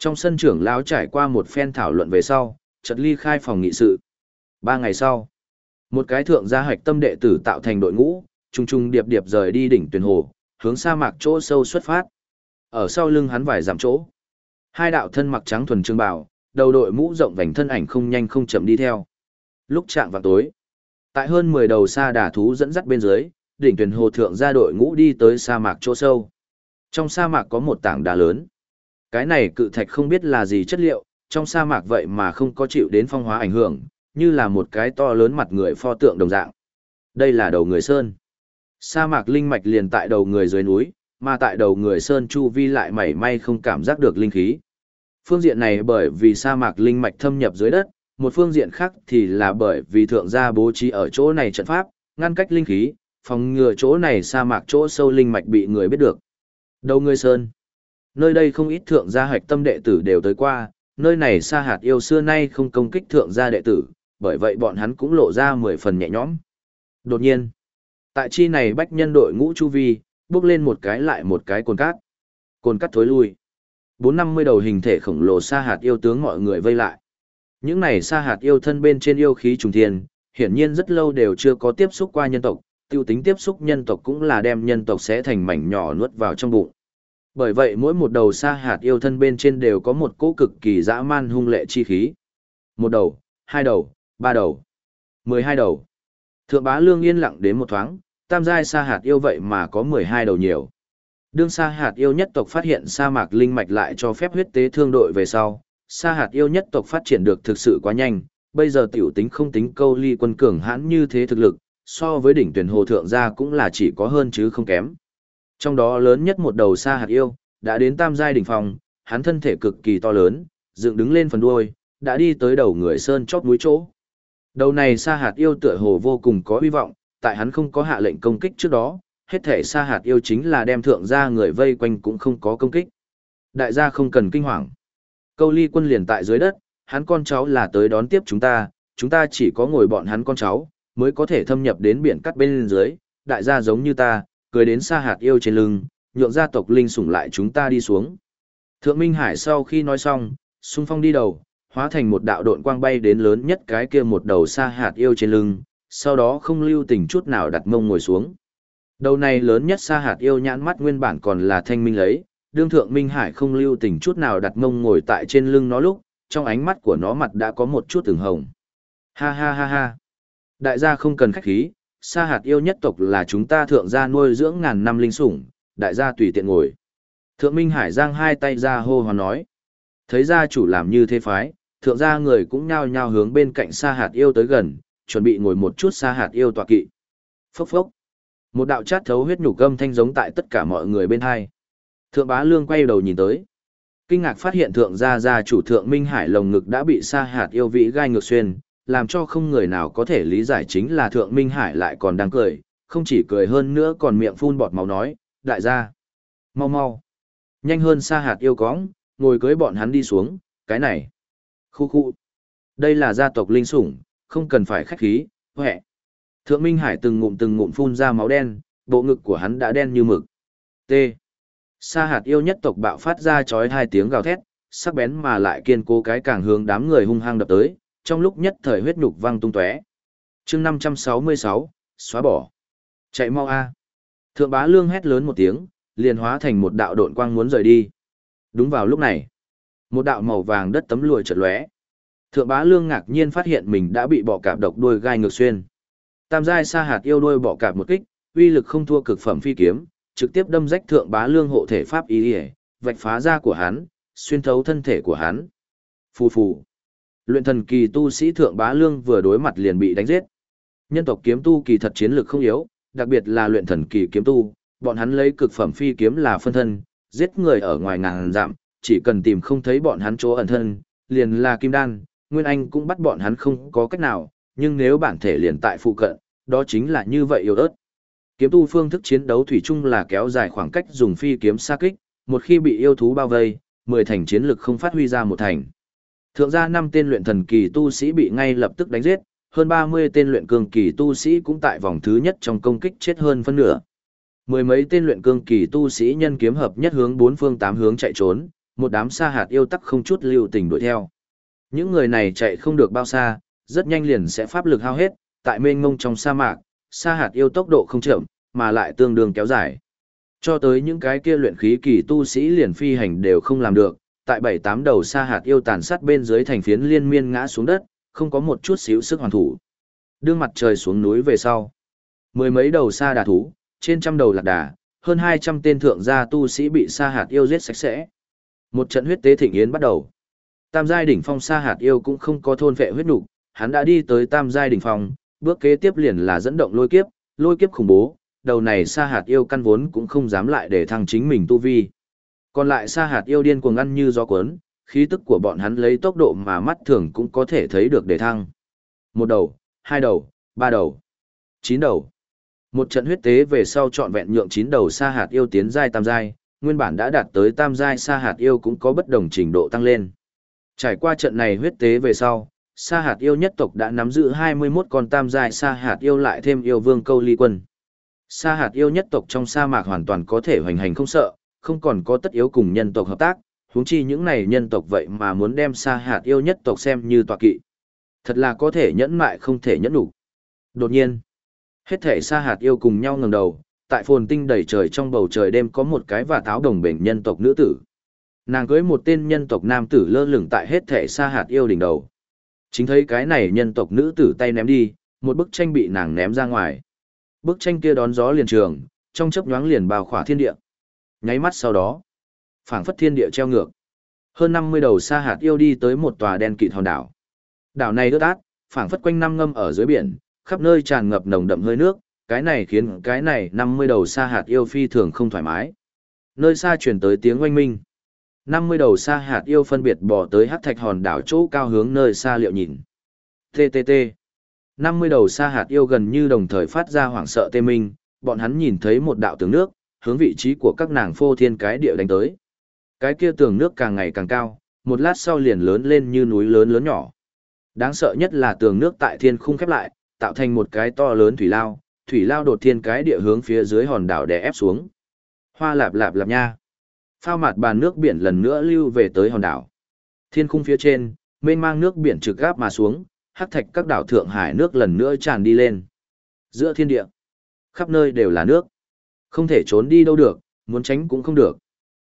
Trong sân trưởng lão trải qua một phen thảo luận về sau, chợt ly khai phòng nghị sự. Ba ngày sau, một cái thượng gia hạch tâm đệ tử tạo thành đội ngũ, trùng trùng điệp điệp rời đi đỉnh tuyển hồ, hướng sa mạc chỗ sâu xuất phát. Ở sau lưng hắn vài dặm chỗ, hai đạo thân mặc trắng thuần trương bảo, đầu đội mũ rộng vành thân ảnh không nhanh không chậm đi theo. Lúc chạm vào tối, tại hơn 10 đầu sa đà thú dẫn dắt bên dưới, đỉnh tuyển hồ thượng gia đội ngũ đi tới sa mạc chỗ sâu. Trong sa mạc có một tảng đá lớn. Cái này cự thạch không biết là gì chất liệu, trong sa mạc vậy mà không có chịu đến phong hóa ảnh hưởng, như là một cái to lớn mặt người pho tượng đồng dạng. Đây là đầu người sơn. Sa mạc linh mạch liền tại đầu người dưới núi, mà tại đầu người sơn chu vi lại mảy may không cảm giác được linh khí. Phương diện này bởi vì sa mạc linh mạch thâm nhập dưới đất, một phương diện khác thì là bởi vì thượng gia bố trí ở chỗ này trận pháp, ngăn cách linh khí, phòng ngừa chỗ này sa mạc chỗ sâu linh mạch bị người biết được. Đầu người sơn. Nơi đây không ít thượng gia hạch tâm đệ tử đều tới qua, nơi này sa hạt yêu xưa nay không công kích thượng gia đệ tử, bởi vậy bọn hắn cũng lộ ra mười phần nhẹ nhõm. Đột nhiên, tại chi này bách nhân đội ngũ chu vi, bước lên một cái lại một cái cồn cát. Cồn cát thối lui. Bốn năm mươi đầu hình thể khổng lồ sa hạt yêu tướng mọi người vây lại. Những này sa hạt yêu thân bên trên yêu khí trùng thiên, hiển nhiên rất lâu đều chưa có tiếp xúc qua nhân tộc, tiêu tính tiếp xúc nhân tộc cũng là đem nhân tộc sẽ thành mảnh nhỏ nuốt vào trong bụng. Bởi vậy mỗi một đầu sa hạt yêu thân bên trên đều có một cỗ cực kỳ dã man hung lệ chi khí. Một đầu, hai đầu, ba đầu, mười hai đầu. Thượng bá lương yên lặng đến một thoáng, tam giai sa hạt yêu vậy mà có mười hai đầu nhiều. Đương sa hạt yêu nhất tộc phát hiện sa mạc linh mạch lại cho phép huyết tế thương đội về sau, sa hạt yêu nhất tộc phát triển được thực sự quá nhanh, bây giờ tiểu tính không tính câu ly quân cường hãn như thế thực lực, so với đỉnh tuyển hồ thượng gia cũng là chỉ có hơn chứ không kém. Trong đó lớn nhất một đầu sa hạt yêu, đã đến tam giai đỉnh phòng, hắn thân thể cực kỳ to lớn, dựng đứng lên phần đuôi, đã đi tới đầu người sơn chót núi chỗ. Đầu này sa hạt yêu tựa hồ vô cùng có hy vọng, tại hắn không có hạ lệnh công kích trước đó, hết thể sa hạt yêu chính là đem thượng gia người vây quanh cũng không có công kích. Đại gia không cần kinh hoàng. Câu ly quân liền tại dưới đất, hắn con cháu là tới đón tiếp chúng ta, chúng ta chỉ có ngồi bọn hắn con cháu, mới có thể thâm nhập đến biển cắt bên dưới, đại gia giống như ta, cười đến xa hạt yêu trên lưng, nhượng gia tộc linh sủng lại chúng ta đi xuống. Thượng Minh Hải sau khi nói xong, xung phong đi đầu, hóa thành một đạo độn quang bay đến lớn nhất cái kia một đầu xa hạt yêu trên lưng, sau đó không lưu tình chút nào đặt mông ngồi xuống. Đầu này lớn nhất xa hạt yêu nhãn mắt nguyên bản còn là thanh minh lấy, đương thượng Minh Hải không lưu tình chút nào đặt mông ngồi tại trên lưng nó lúc, trong ánh mắt của nó mặt đã có một chút từng hồng. Ha ha ha ha. Đại gia không cần khách khí, sa hạt yêu nhất tộc là chúng ta thượng gia nuôi dưỡng ngàn năm linh sủng, đại gia tùy tiện ngồi. Thượng Minh Hải giang hai tay ra hô hoán nói. Thấy gia chủ làm như thế phái, thượng gia người cũng nhao nhao hướng bên cạnh sa hạt yêu tới gần, chuẩn bị ngồi một chút sa hạt yêu tọa kỵ. Phốc phốc. Một đạo chát thấu huyết nhục gâm thanh giống tại tất cả mọi người bên hai. Thượng bá lương quay đầu nhìn tới. Kinh ngạc phát hiện thượng gia gia chủ thượng Minh Hải lồng ngực đã bị sa hạt yêu vĩ gai ngược xuyên, làm cho không người nào có thể lý giải chính là thượng Minh Hải lại còn đang cười, không chỉ cười hơn nữa còn miệng phun bọt máu nói, đại gia. Mau mau. Nhanh hơn sa hạt yêu cóng, ngồi cưới bọn hắn đi xuống, cái này. Khu khu. Đây là gia tộc linh sủng, không cần phải khách khí, huệ. Thượng Minh Hải từng ngụm từng ngụm phun ra máu đen, bộ ngực của hắn đã đen như mực. T. Sa hạt yêu nhất tộc bạo phát ra chói hai tiếng gào thét, sắc bén mà lại kiên cố cái càng hướng đám người hung hăng đập tới, trong lúc nhất thời huyết nhục văng tung tóe. Chương 566, xóa bỏ. Chạy mau a. Thượng bá lương hét lớn một tiếng, liền hóa thành một đạo độn quang muốn rời đi. Đúng vào lúc này, một đạo màu vàng đất tấm lùi chợt lóe. Thượng bá lương ngạc nhiên phát hiện mình đã bị bọ cạp độc đuôi gai ngược xuyên. Tam giai sa hạt yêu đuôi bọ cạp một kích, uy lực không thua cực phẩm phi kiếm, trực tiếp đâm rách thượng bá lương hộ thể pháp ý ỉa vạch phá da của hắn xuyên thấu thân thể của hắn phù phù luyện thần kỳ tu sĩ thượng bá lương vừa đối mặt liền bị đánh giết nhân tộc kiếm tu kỳ thật chiến lược không yếu đặc biệt là luyện thần kỳ kiếm tu bọn hắn lấy cực phẩm phi kiếm là phân thân giết người ở ngoài ngàn dặm chỉ cần tìm không thấy bọn hắn chỗ ẩn thân liền là kim đan nguyên anh cũng bắt bọn hắn không có cách nào nhưng nếu bản thể liền tại phụ cận đó chính là như vậy yếu ớt Kiếm tu phương thức chiến đấu thủy chung là kéo dài khoảng cách dùng phi kiếm xa kích, một khi bị yêu thú bao vây, mười thành chiến lực không phát huy ra một thành. Thượng gia năm tên luyện thần kỳ tu sĩ bị ngay lập tức đánh giết, hơn 30 tên luyện cương kỳ tu sĩ cũng tại vòng thứ nhất trong công kích chết hơn phân nửa. Mười mấy tên luyện cương kỳ tu sĩ nhân kiếm hợp nhất hướng bốn phương tám hướng chạy trốn, một đám sa hạt yêu tắc không chút lưu tình đuổi theo. Những người này chạy không được bao xa, rất nhanh liền sẽ pháp lực hao hết, tại mênh mông trong sa mạc, sa hạt yêu tốc độ không chậm, mà lại tương đương kéo dài. Cho tới những cái kia luyện khí kỳ tu sĩ liền phi hành đều không làm được, tại bảy tám đầu sa hạt yêu tàn sát bên dưới thành phiến liên miên ngã xuống đất, không có một chút xíu sức hoàn thủ. Đương mặt trời xuống núi về sau. Mười mấy đầu sa đà thú, trên trăm đầu lạc đà, hơn 200 tên thượng gia tu sĩ bị sa hạt yêu giết sạch sẽ. Một trận huyết tế thịnh yến bắt đầu. Tam giai đỉnh phong sa hạt yêu cũng không có thôn vệ huyết nục, hắn đã đi tới tam giai đỉnh phong, bước kế tiếp liền là dẫn động lôi kiếp, lôi kiếp khủng bố, đầu này sa hạt yêu căn vốn cũng không dám lại để thăng chính mình tu vi. Còn lại sa hạt yêu điên cuồng ăn như gió cuốn, khí tức của bọn hắn lấy tốc độ mà mắt thường cũng có thể thấy được để thăng. Một đầu, hai đầu, ba đầu, chín đầu. Một trận huyết tế về sau trọn vẹn nhượng chín đầu sa hạt yêu tiến giai tam giai, nguyên bản đã đạt tới tam giai sa hạt yêu cũng có bất đồng trình độ tăng lên. Trải qua trận này huyết tế về sau, sa hạt yêu nhất tộc đã nắm giữ 21 con tam giai sa hạt yêu lại thêm yêu vương câu ly quân. Sa hạt yêu nhất tộc trong sa mạc hoàn toàn có thể hoành hành không sợ, không còn có tất yếu cùng nhân tộc hợp tác, huống chi những này nhân tộc vậy mà muốn đem sa hạt yêu nhất tộc xem như tọa kỵ. Thật là có thể nhẫn mại không thể nhẫn đủ. Đột nhiên, hết thể sa hạt yêu cùng nhau ngẩng đầu, tại phồn tinh đầy trời trong bầu trời đêm có một cái và táo đồng bền nhân tộc nữ tử. Nàng cưới một tên nhân tộc nam tử lơ lửng tại hết thể sa hạt yêu đỉnh đầu. Chính thấy cái này nhân tộc nữ tử tay ném đi, một bức tranh bị nàng ném ra ngoài. Bức tranh kia đón gió liền trường, trong chớp nhoáng liền bao khỏa thiên địa. Nháy mắt sau đó, phảng phất thiên địa treo ngược. Hơn 50 đầu sa hạt yêu đi tới một tòa đen kịt hòn đảo. Đảo này ướt át, phảng phất quanh năm ngâm ở dưới biển, khắp nơi tràn ngập nồng đậm hơi nước, cái này khiến cái này 50 đầu sa hạt yêu phi thường không thoải mái. Nơi xa truyền tới tiếng oanh minh. 50 đầu sa hạt yêu phân biệt bỏ tới hắc thạch hòn đảo chỗ cao hướng nơi xa liệu nhìn. TTT. 50 đầu sa hạt yêu gần như đồng thời phát ra hoảng sợ tê minh, bọn hắn nhìn thấy một đạo tường nước, hướng vị trí của các nàng phô thiên cái địa đánh tới. Cái kia tường nước càng ngày càng cao, một lát sau liền lớn lên như núi lớn lớn nhỏ. Đáng sợ nhất là tường nước tại thiên khung khép lại, tạo thành một cái to lớn thủy lao, thủy lao đột thiên cái địa hướng phía dưới hòn đảo đè ép xuống. Hoa lạp lạp lạp nha. Phao mặt bàn nước biển lần nữa lưu về tới hòn đảo. Thiên khung phía trên, mênh mang nước biển trực gáp mà xuống, hắc thạch các đảo Thượng Hải nước lần nữa tràn đi lên. Giữa thiên địa, khắp nơi đều là nước. Không thể trốn đi đâu được, muốn tránh cũng không được.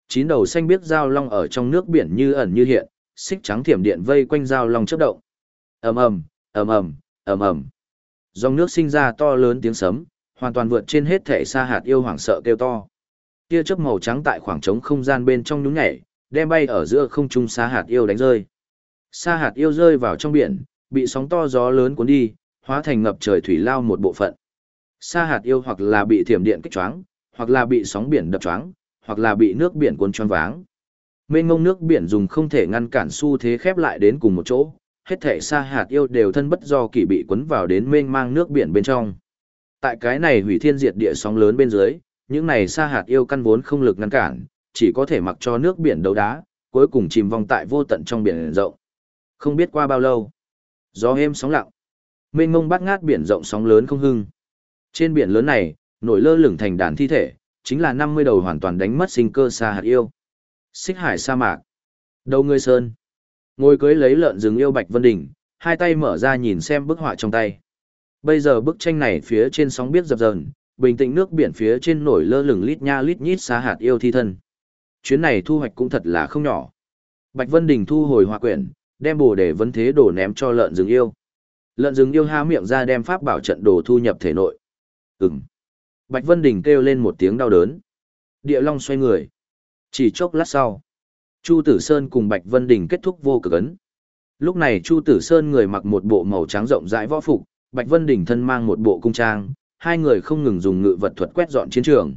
Chín đầu xanh biết dao long ở trong nước biển như ẩn như hiện, xích trắng thiểm điện vây quanh dao long chớp động. Ầm ầm, ầm ầm, ầm ầm. Dòng nước sinh ra to lớn tiếng sấm, hoàn toàn vượt trên hết thể xa hạt yêu hoảng sợ kêu to. Tia chớp màu trắng tại khoảng trống không gian bên trong nhún nhảy, đem bay ở giữa không trung xa hạt yêu đánh rơi. Sa hạt yêu rơi vào trong biển, bị sóng to gió lớn cuốn đi, hóa thành ngập trời thủy lao một bộ phận. Sa hạt yêu hoặc là bị thiểm điện kích choáng, hoặc là bị sóng biển đập choáng, hoặc là bị nước biển cuốn choáng váng. Mênh ngông nước biển dùng không thể ngăn cản xu thế khép lại đến cùng một chỗ, hết thể sa hạt yêu đều thân bất do kỳ bị cuốn vào đến mênh mang nước biển bên trong. Tại cái này hủy thiên diệt địa sóng lớn bên dưới, những này sa hạt yêu căn vốn không lực ngăn cản, chỉ có thể mặc cho nước biển đấu đá, cuối cùng chìm vong tại vô tận trong biển rộng. Không biết qua bao lâu, gió êm sóng lặng, mênh mông bát ngát biển rộng sóng lớn không hưng. Trên biển lớn này, nổi lơ lửng thành đàn thi thể, chính là 50 đầu hoàn toàn đánh mất sinh cơ sa hạt yêu. Xích hải sa mạc. Đầu người sơn. Ngồi cưới lấy lợn rừng yêu Bạch Vân Đình, hai tay mở ra nhìn xem bức họa trong tay. Bây giờ bức tranh này phía trên sóng biết dập dờn, bình tĩnh nước biển phía trên nổi lơ lửng lít nha lít nhít sa hạt yêu thi thân. Chuyến này thu hoạch cũng thật là không nhỏ. Bạch Vân Đình thu hồi hòa quyển, đem bồ để vấn thế đổ ném cho lợn rừng yêu. Lợn rừng yêu há miệng ra đem pháp bảo trận đồ thu nhập thể nội. Ừm. Bạch Vân Đình kêu lên một tiếng đau đớn. Địa Long xoay người. Chỉ chốc lát sau, Chu Tử Sơn cùng Bạch Vân Đình kết thúc vô cực ấn. Lúc này Chu Tử Sơn người mặc một bộ màu trắng rộng rãi võ phục, Bạch Vân Đình thân mang một bộ cung trang, hai người không ngừng dùng ngự vật thuật quét dọn chiến trường.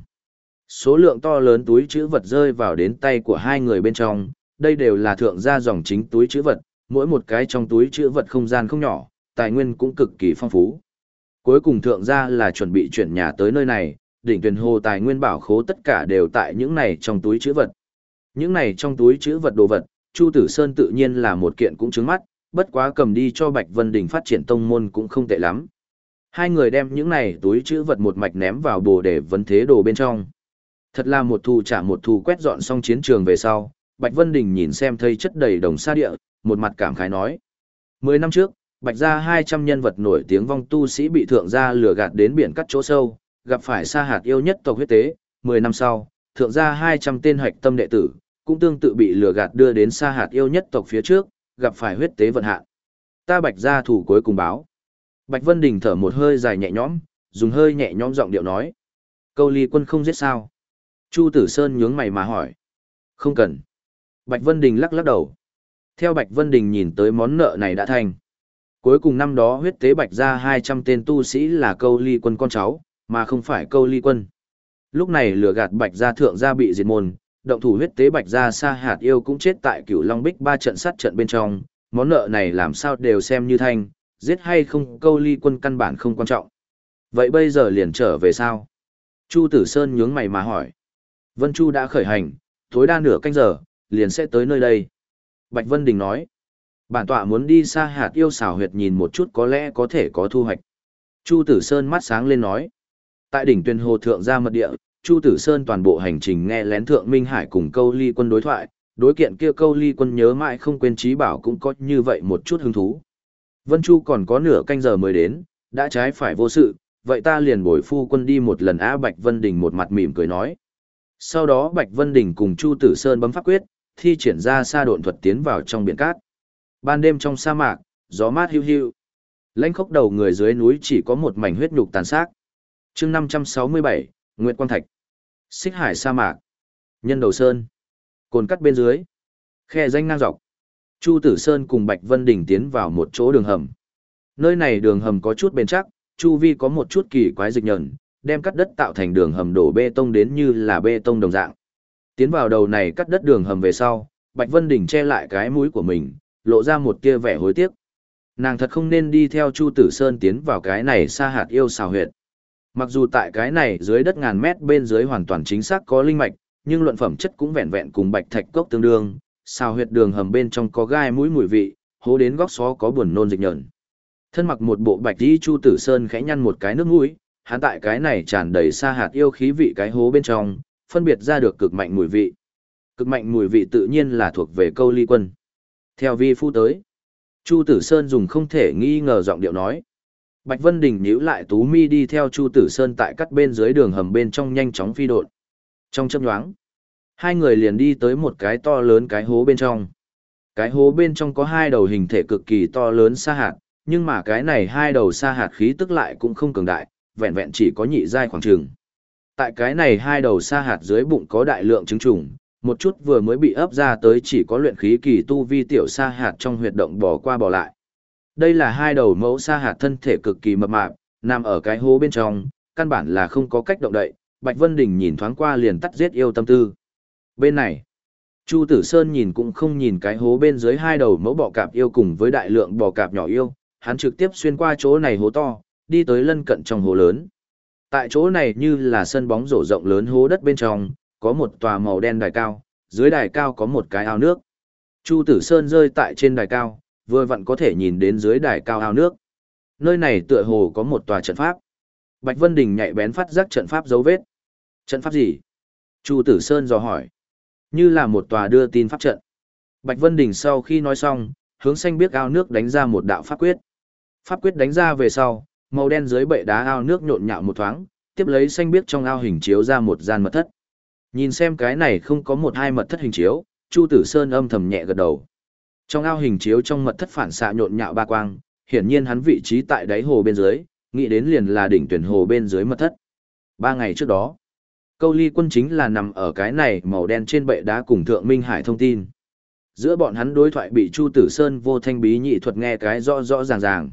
Số lượng to lớn túi chữ vật rơi vào đến tay của hai người bên trong, đây đều là thượng gia dòng chính túi chữ vật, mỗi một cái trong túi chữ vật không gian không nhỏ, tài nguyên cũng cực kỳ phong phú. Cuối cùng thượng gia là chuẩn bị chuyển nhà tới nơi này, đỉnh tuyển hồ tài nguyên bảo khố tất cả đều tại những này trong túi chữ vật. Những này trong túi chữ vật đồ vật, Chu Tử Sơn tự nhiên là một kiện cũng trứng mắt, bất quá cầm đi cho Bạch Vân Đình phát triển tông môn cũng không tệ lắm. Hai người đem những này túi chữ vật một mạch ném vào bồ để vấn thế đồ bên trong. Thật là một thù trả một thù quét dọn xong chiến trường về sau, Bạch Vân Đình nhìn xem thây chất đầy đồng sa địa, một mặt cảm khái nói. Mười năm trước, Bạch gia 200 nhân vật nổi tiếng vong tu sĩ bị thượng gia lừa gạt đến biển cắt chỗ sâu, gặp phải sa hạt yêu nhất tộc huyết tế, 10 năm sau, thượng gia 200 tên hoạch tâm đệ tử, cũng tương tự bị lừa gạt đưa đến sa hạt yêu nhất tộc phía trước, gặp phải huyết tế vận hạn. Ta Bạch gia thủ cuối cùng báo. Bạch Vân Đình thở một hơi dài nhẹ nhõm, dùng hơi nhẹ nhõm giọng điệu nói. Câu ly quân không giết sao? Chu Tử Sơn nhướng mày mà hỏi. Không cần. Bạch Vân Đình lắc lắc đầu. Theo Bạch Vân Đình nhìn tới món nợ này đã thành. Cuối cùng năm đó huyết tế Bạch ra 200 tên tu sĩ là câu ly quân con cháu, mà không phải câu ly quân. Lúc này lửa gạt Bạch gia thượng gia bị diệt môn, động thủ huyết tế Bạch gia sa hạt yêu cũng chết tại cửu Long Bích ba trận sát trận bên trong, món nợ này làm sao đều xem như thanh, giết hay không câu ly quân căn bản không quan trọng. Vậy bây giờ liền trở về sao? Chu Tử Sơn nhướng mày mà hỏi. Vân Chu đã khởi hành, tối đa nửa canh giờ, liền sẽ tới nơi đây. Bạch Vân Đình nói. Bản tọa muốn đi xa hạt yêu xảo huyệt nhìn một chút có lẽ có thể có thu hoạch. Chu Tử Sơn mắt sáng lên nói. Tại đỉnh tuyên hồ thượng gia mật địa, Chu Tử Sơn toàn bộ hành trình nghe lén thượng Minh Hải cùng câu ly quân đối thoại, đối kiện kia câu ly quân nhớ mãi không quên trí bảo cũng có như vậy một chút hứng thú. Vân Chu còn có nửa canh giờ mới đến, đã trái phải vô sự, vậy ta liền bồi phu quân đi một lần A Bạch Vân Đình một mặt mỉm cười nói. Sau đó Bạch Vân Đình cùng Chu Tử Sơn bấm pháp quyết, thi triển ra sa độn thuật tiến vào trong biển cát. Ban đêm trong sa mạc, gió mát hiu hiu. Lãnh khốc đầu người dưới núi chỉ có một mảnh huyết nhục tàn xác. Chương 567, Nguyệt Quang Thạch. Xích Hải sa mạc. Nhân đầu sơn. Cồn cắt bên dưới. Khe danh ngang dọc. Chu Tử Sơn cùng Bạch Vân Đình tiến vào một chỗ đường hầm. Nơi này đường hầm có chút bền chắc, chu vi có một chút kỳ quái dịch nhẫn, đem cắt đất tạo thành đường hầm đổ bê tông đến như là bê tông đồng dạng. Tiến vào đầu này cắt đất đường hầm về sau, Bạch Vân Đình che lại cái mũi của mình, lộ ra một tia vẻ hối tiếc. Nàng thật không nên đi theo Chu Tử Sơn tiến vào cái này xa hạt yêu xào huyệt. Mặc dù tại cái này dưới đất ngàn mét bên dưới hoàn toàn chính xác có linh mạch, nhưng luận phẩm chất cũng vẹn vẹn cùng bạch thạch cốc tương đương, xào huyệt đường hầm bên trong có gai mũi mùi vị, hố đến góc xó có buồn nôn dịch nhợn. Thân mặc một bộ bạch y Chu Tử Sơn khẽ nhăn một cái nước mũi, hắn tại cái này tràn đầy xa hạt yêu khí vị cái hố bên trong, phân biệt ra được cực mạnh mùi vị. Cực mạnh mùi vị tự nhiên là thuộc về câu ly quân. Theo vi phu tới, Chu Tử Sơn dùng không thể nghi ngờ giọng điệu nói. Bạch Vân Đình nhíu lại tú mi đi theo Chu Tử Sơn tại cắt bên dưới đường hầm bên trong nhanh chóng phi đột. Trong chớp nhoáng, hai người liền đi tới một cái to lớn cái hố bên trong. Cái hố bên trong có hai đầu hình thể cực kỳ to lớn sa hạt, nhưng mà cái này hai đầu sa hạt khí tức lại cũng không cường đại, vẹn vẹn chỉ có nhị giai khoảng trường. Tại cái này hai đầu sa hạt dưới bụng có đại lượng trứng trùng, một chút vừa mới bị ấp ra tới chỉ có luyện khí kỳ tu vi tiểu sa hạt trong huyệt động bỏ qua bỏ lại. Đây là hai đầu mẫu sa hạt thân thể cực kỳ mập mạp, nằm ở cái hố bên trong, căn bản là không có cách động đậy, Bạch Vân Đình nhìn thoáng qua liền tắt giết yêu tâm tư. Bên này, Chu Tử Sơn nhìn cũng không nhìn cái hố bên dưới hai đầu mẫu bọ cạp yêu cùng với đại lượng bò cạp nhỏ yêu, hắn trực tiếp xuyên qua chỗ này hố to, đi tới lân cận trong hố lớn. Tại chỗ này như là sân bóng rổ rộng lớn hố đất bên trong, có một tòa màu đen đài cao, dưới đài cao có một cái ao nước. Chu Tử Sơn rơi tại trên đài cao, vừa vặn có thể nhìn đến dưới đài cao ao nước. Nơi này tựa hồ có một tòa trận pháp. Bạch Vân Đình nhạy bén phát giác trận pháp dấu vết. Trận pháp gì? Chu Tử Sơn dò hỏi. Như là một tòa đưa tin pháp trận. Bạch Vân Đình sau khi nói xong, hướng xanh biết ao nước đánh ra một đạo pháp quyết. Pháp quyết đánh ra về sau, màu đen dưới bệ đá ao nước nhộn nhạo một thoáng, tiếp lấy xanh biết trong ao hình chiếu ra một gian mật thất. Nhìn xem cái này không có một hai mật thất hình chiếu, Chu Tử Sơn âm thầm nhẹ gật đầu. Trong ao hình chiếu trong mật thất phản xạ nhộn nhạo ba quang, hiển nhiên hắn vị trí tại đáy hồ bên dưới, nghĩ đến liền là đỉnh tuyển hồ bên dưới mật thất. Ba ngày trước đó, câu ly quân chính là nằm ở cái này màu đen trên bệ đá cùng Thượng Minh Hải thông tin. Giữa bọn hắn đối thoại bị Chu Tử Sơn vô thanh bí nhị thuật nghe cái rõ rõ ràng ràng.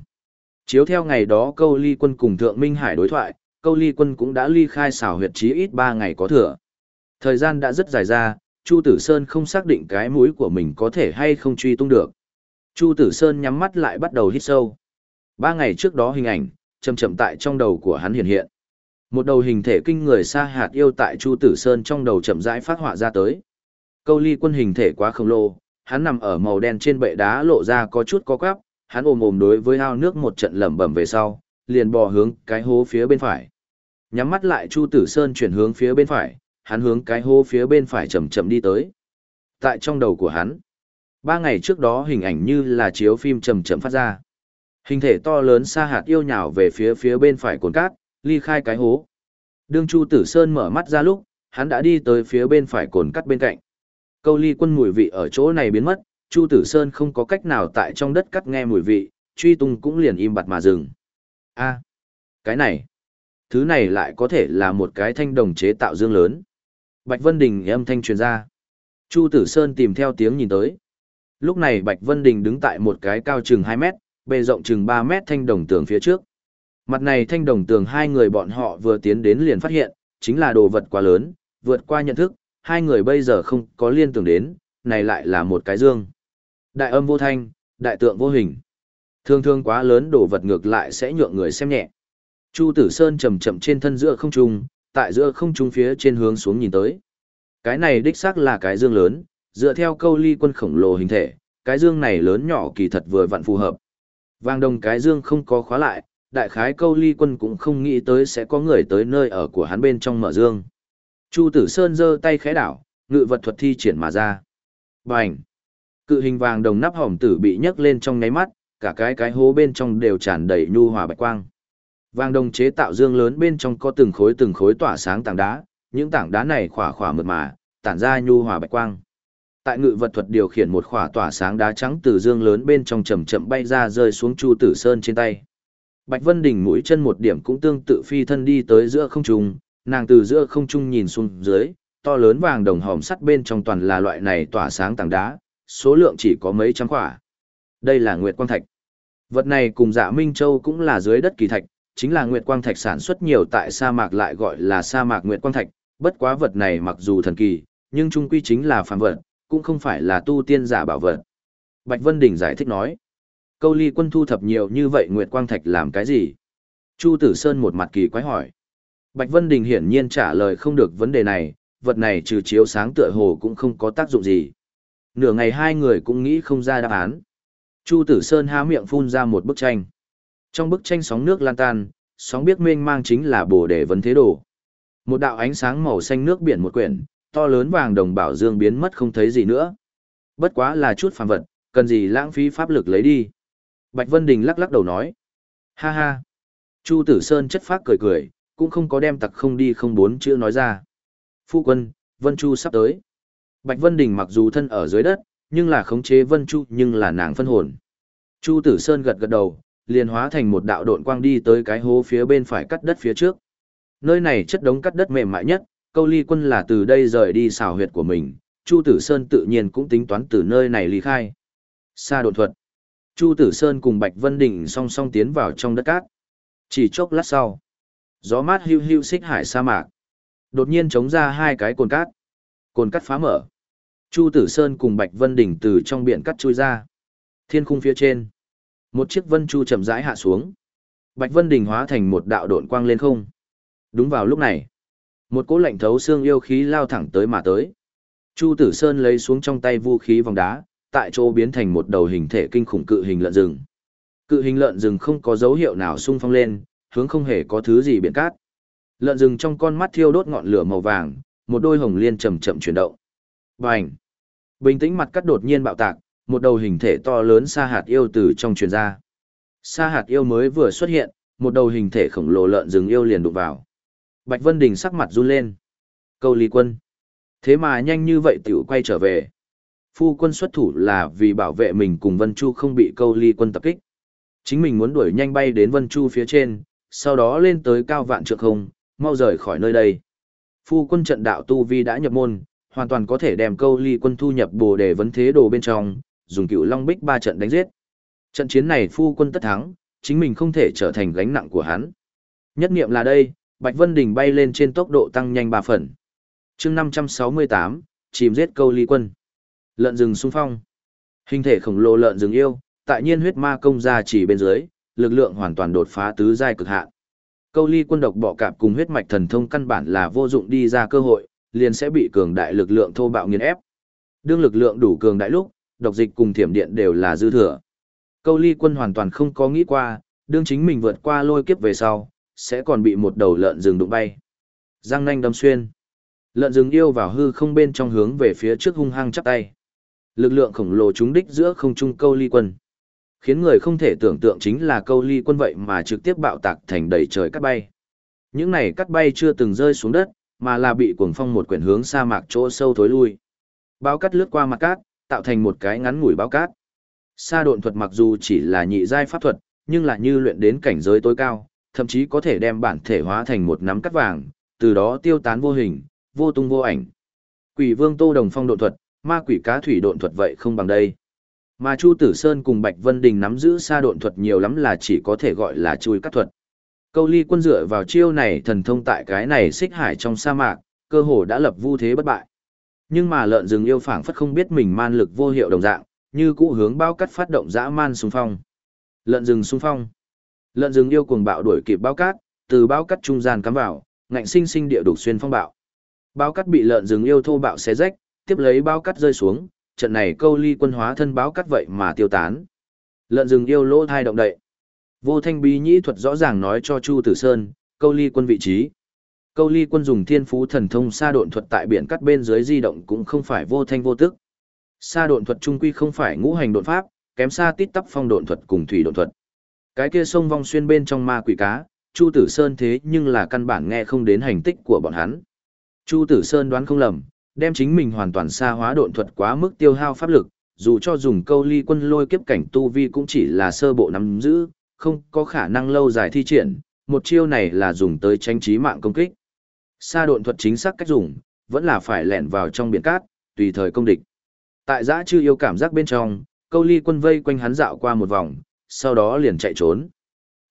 Chiếu theo ngày đó câu ly quân cùng Thượng Minh Hải đối thoại, câu ly quân cũng đã ly khai xảo huyệt chí ít ba ngày có thừa. Thời gian đã rất dài ra, Chu Tử Sơn không xác định cái mũi của mình có thể hay không truy tung được. Chu Tử Sơn nhắm mắt lại bắt đầu hít sâu. Ba ngày trước đó hình ảnh, chậm chậm tại trong đầu của hắn hiện hiện. Một đầu hình thể kinh người xa hạt yêu tại Chu Tử Sơn trong đầu chậm rãi phát họa ra tới. Câu ly quân hình thể quá khổng lồ, hắn nằm ở màu đen trên bệ đá lộ ra có chút có quắp, hắn ôm ôm đối với ao nước một trận lẩm bẩm về sau, liền bò hướng cái hố phía bên phải. Nhắm mắt lại Chu Tử Sơn chuyển hướng phía bên phải, hắn hướng cái hố phía bên phải chậm chậm đi tới. Tại trong đầu của hắn, ba ngày trước đó hình ảnh như là chiếu phim chậm chậm phát ra. Hình thể to lớn xa hạt yêu nhào về phía phía bên phải cồn cát, ly khai cái hố. Đương Chu Tử Sơn mở mắt ra lúc, hắn đã đi tới phía bên phải cồn cắt bên cạnh. Câu ly quân mùi vị ở chỗ này biến mất, Chu Tử Sơn không có cách nào tại trong đất cắt nghe mùi vị, truy tung cũng liền im bặt mà dừng. A, cái này, thứ này lại có thể là một cái thanh đồng chế tạo dương lớn. Bạch Vân Đình âm thanh truyền ra. Chu Tử Sơn tìm theo tiếng nhìn tới. Lúc này Bạch Vân Đình đứng tại một cái cao chừng 2 mét, bề rộng chừng 3 mét thanh đồng tường phía trước. Mặt này thanh đồng tường hai người bọn họ vừa tiến đến liền phát hiện, chính là đồ vật quá lớn, vượt qua nhận thức, hai người bây giờ không có liên tưởng đến, này lại là một cái dương. Đại âm vô thanh, đại tượng vô hình. thương thương quá lớn đồ vật ngược lại sẽ nhượng người xem nhẹ. Chu Tử Sơn chậm chậm trên thân giữa không trung, tại giữa không trung phía trên hướng xuống nhìn tới. Cái này đích xác là cái dương lớn, dựa theo câu ly quân khổng lồ hình thể, cái dương này lớn nhỏ kỳ thật vừa vặn phù hợp. Vàng đồng cái dương không có khóa lại, đại khái câu ly quân cũng không nghĩ tới sẽ có người tới nơi ở của hắn bên trong mở dương. Chu Tử Sơn giơ tay khẽ đảo, ngự vật thuật thi triển mà ra. Bành! Cự hình vàng đồng nắp hỏng tử bị nhấc lên trong nháy mắt, cả cái cái hố bên trong đều tràn đầy nhu hòa bạch quang. Vàng đồng chế tạo dương lớn bên trong có từng khối từng khối tỏa sáng tảng đá, những tảng đá này khỏa khỏa mượt mà, tản ra nhu hòa bạch quang. Tại ngự vật thuật điều khiển một khỏa tỏa sáng đá trắng từ dương lớn bên trong chậm chậm bay ra rơi xuống Chu Tử Sơn trên tay. Bạch Vân Đình mũi chân một điểm cũng tương tự phi thân đi tới giữa không trung, nàng từ giữa không trung nhìn xuống dưới, to lớn vàng đồng hòm sắt bên trong toàn là loại này tỏa sáng tảng đá, số lượng chỉ có mấy trăm quả. Đây là Nguyệt Quang Thạch. Vật này cùng Dạ Minh Châu cũng là dưới đất kỳ thạch, chính là Nguyệt Quang Thạch sản xuất nhiều tại sa mạc lại gọi là sa mạc Nguyệt Quang Thạch, bất quá vật này mặc dù thần kỳ, nhưng trung quy chính là phàm vật, cũng không phải là tu tiên giả bảo vật. Bạch Vân Đình giải thích nói, câu ly quân thu thập nhiều như vậy Nguyệt Quang Thạch làm cái gì? Chu Tử Sơn một mặt kỳ quái hỏi. Bạch Vân Đình hiển nhiên trả lời không được vấn đề này, vật này trừ chiếu sáng tựa hồ cũng không có tác dụng gì. Nửa ngày hai người cũng nghĩ không ra đáp án. Chu Tử Sơn há miệng phun ra một bức tranh. Trong bức tranh sóng nước lan tan, sóng biết mênh mang chính là bồ đề vấn thế đồ. Một đạo ánh sáng màu xanh nước biển một quyển, to lớn vàng đồng bảo dương biến mất không thấy gì nữa. Bất quá là chút phàm vật, cần gì lãng phí pháp lực lấy đi. Bạch Vân Đình lắc lắc đầu nói. Ha ha. Chu Tử Sơn chất phác cười cười, cũng không có đem tặc không đi không bốn chữ nói ra. Phu quân, Vân Chu sắp tới. Bạch Vân Đình mặc dù thân ở dưới đất, nhưng là khống chế Vân Chu nhưng là nàng phân hồn. Chu Tử Sơn gật gật đầu, liền hóa thành một đạo độn quang đi tới cái hố phía bên phải cắt đất phía trước. Nơi này chất đống cắt đất mềm mại nhất, câu ly quân là từ đây rời đi xào huyệt của mình, Chu Tử Sơn tự nhiên cũng tính toán từ nơi này ly khai. xa độn thuật. Chu Tử Sơn cùng Bạch Vân Đình song song tiến vào trong đất cát. Chỉ chốc lát sau, gió mát hưu hưu xích hải sa mạc. Đột nhiên chống ra hai cái cồn cát. Cồn cát phá mở. Chu Tử Sơn cùng Bạch Vân Đình từ trong biển cắt chui ra. Thiên khung phía trên. Một chiếc vân chu chậm rãi hạ xuống. Bạch Vân Đình hóa thành một đạo độn quang lên không. Đúng vào lúc này, một cỗ lạnh thấu xương yêu khí lao thẳng tới mà tới. Chu Tử Sơn lấy xuống trong tay vũ khí vòng đá, tại chỗ biến thành một đầu hình thể kinh khủng cự hình lợn rừng. Cự hình lợn rừng không có dấu hiệu nào xung phong lên, hướng không hề có thứ gì biển cát. Lợn rừng trong con mắt thiêu đốt ngọn lửa màu vàng, một đôi hồng liên chậm chậm chuyển động. Bành! Bình tĩnh mặt cắt đột nhiên bạo tạc, một đầu hình thể to lớn sa hạt yêu từ trong truyền ra. Sa hạt yêu mới vừa xuất hiện, một đầu hình thể khổng lồ lợn rừng yêu liền đụng vào. Bạch Vân Đình sắc mặt run lên. Câu ly quân. Thế mà nhanh như vậy tiểu quay trở về. Phu quân xuất thủ là vì bảo vệ mình cùng Vân Chu không bị câu ly quân tập kích. Chính mình muốn đuổi nhanh bay đến Vân Chu phía trên, sau đó lên tới cao vạn trượng không, mau rời khỏi nơi đây. Phu quân trận đạo Tu Vi đã nhập môn, hoàn toàn có thể đem câu ly quân thu nhập bồ đề vấn thế đồ bên trong, dùng cựu long bích ba trận đánh giết. Trận chiến này phu quân tất thắng, chính mình không thể trở thành gánh nặng của hắn. Nhất niệm là đây, Bạch Vân Đình bay lên trên tốc độ tăng nhanh 3 phần. chương 568, chìm giết câu ly quân. Lợn rừng xung phong. Hình thể khổng lồ lợn rừng yêu, tại nhiên huyết ma công ra chỉ bên dưới, lực lượng hoàn toàn đột phá tứ giai cực hạn. Câu ly quân độc bọ cạp cùng huyết mạch thần thông căn bản là vô dụng đi ra cơ hội, liền sẽ bị cường đại lực lượng thô bạo nghiền ép. Đương lực lượng đủ cường đại lúc, độc dịch cùng thiểm điện đều là dư thừa. Câu ly quân hoàn toàn không có nghĩ qua, đương chính mình vượt qua lôi kiếp về sau, sẽ còn bị một đầu lợn rừng đụng bay. Giang nanh đâm xuyên. Lợn rừng yêu vào hư không bên trong hướng về phía trước hung hăng chắp tay. Lực lượng khổng lồ trúng đích giữa không trung câu ly quân. Khiến người không thể tưởng tượng chính là câu ly quân vậy mà trực tiếp bạo tạc thành đầy trời cắt bay. Những này cắt bay chưa từng rơi xuống đất, mà là bị cuồng phong một quyển hướng sa mạc chỗ sâu thối lui. Báo cắt lướt qua mặt cát, tạo thành một cái ngắn ngủi báo cát. Sa độn thuật mặc dù chỉ là nhị giai pháp thuật, nhưng là như luyện đến cảnh giới tối cao, thậm chí có thể đem bản thể hóa thành một nắm cắt vàng, từ đó tiêu tán vô hình, vô tung vô ảnh. Quỷ Vương Tô Đồng Phong độn thuật, ma quỷ cá thủy độn thuật vậy không bằng đây. Mà Chu Tử Sơn cùng Bạch Vân Đình nắm giữ sa độn thuật nhiều lắm là chỉ có thể gọi là chui cắt thuật. Câu ly quân dựa vào chiêu này thần thông tại cái này xích hải trong sa mạc, cơ hồ đã lập vu thế bất bại. Nhưng mà lợn rừng yêu phảng phất không biết mình man lực vô hiệu đồng dạng, như cũ hướng bao cắt phát động dã man xung phong. Lợn rừng xung phong. Lợn rừng yêu cuồng bạo đuổi kịp bao cát, từ bao cắt trung gian cắm vào, ngạnh sinh sinh địa đục xuyên phong bạo. Bao cắt bị lợn rừng yêu thô bạo xé rách, tiếp lấy bao cắt rơi xuống, trận này câu ly quân hóa thân báo cắt vậy mà tiêu tán. Lợn rừng yêu lỗ thai động đậy. Vô thanh bí nhĩ thuật rõ ràng nói cho Chu Tử Sơn, câu ly quân vị trí. Câu ly quân dùng thiên phú thần thông sa độn thuật tại biển cắt bên dưới di động cũng không phải vô thanh vô tức. Sa độn thuật trung quy không phải ngũ hành độn pháp, kém xa tít tắp phong độn thuật cùng thủy độn thuật. Cái kia sông vong xuyên bên trong ma quỷ cá, Chu Tử Sơn thế nhưng là căn bản nghe không đến hành tích của bọn hắn. Chu Tử Sơn đoán không lầm, đem chính mình hoàn toàn xa hóa độn thuật quá mức tiêu hao pháp lực, dù cho dùng câu ly quân lôi kiếp cảnh tu vi cũng chỉ là sơ bộ nắm giữ, không có khả năng lâu dài thi triển, một chiêu này là dùng tới tranh trí mạng công kích. Sa độn thuật chính xác cách dùng, vẫn là phải lẻn vào trong biển cát, tùy thời công địch. Tại giã chư yêu cảm giác bên trong, câu ly quân vây quanh hắn dạo qua một vòng, sau đó liền chạy trốn.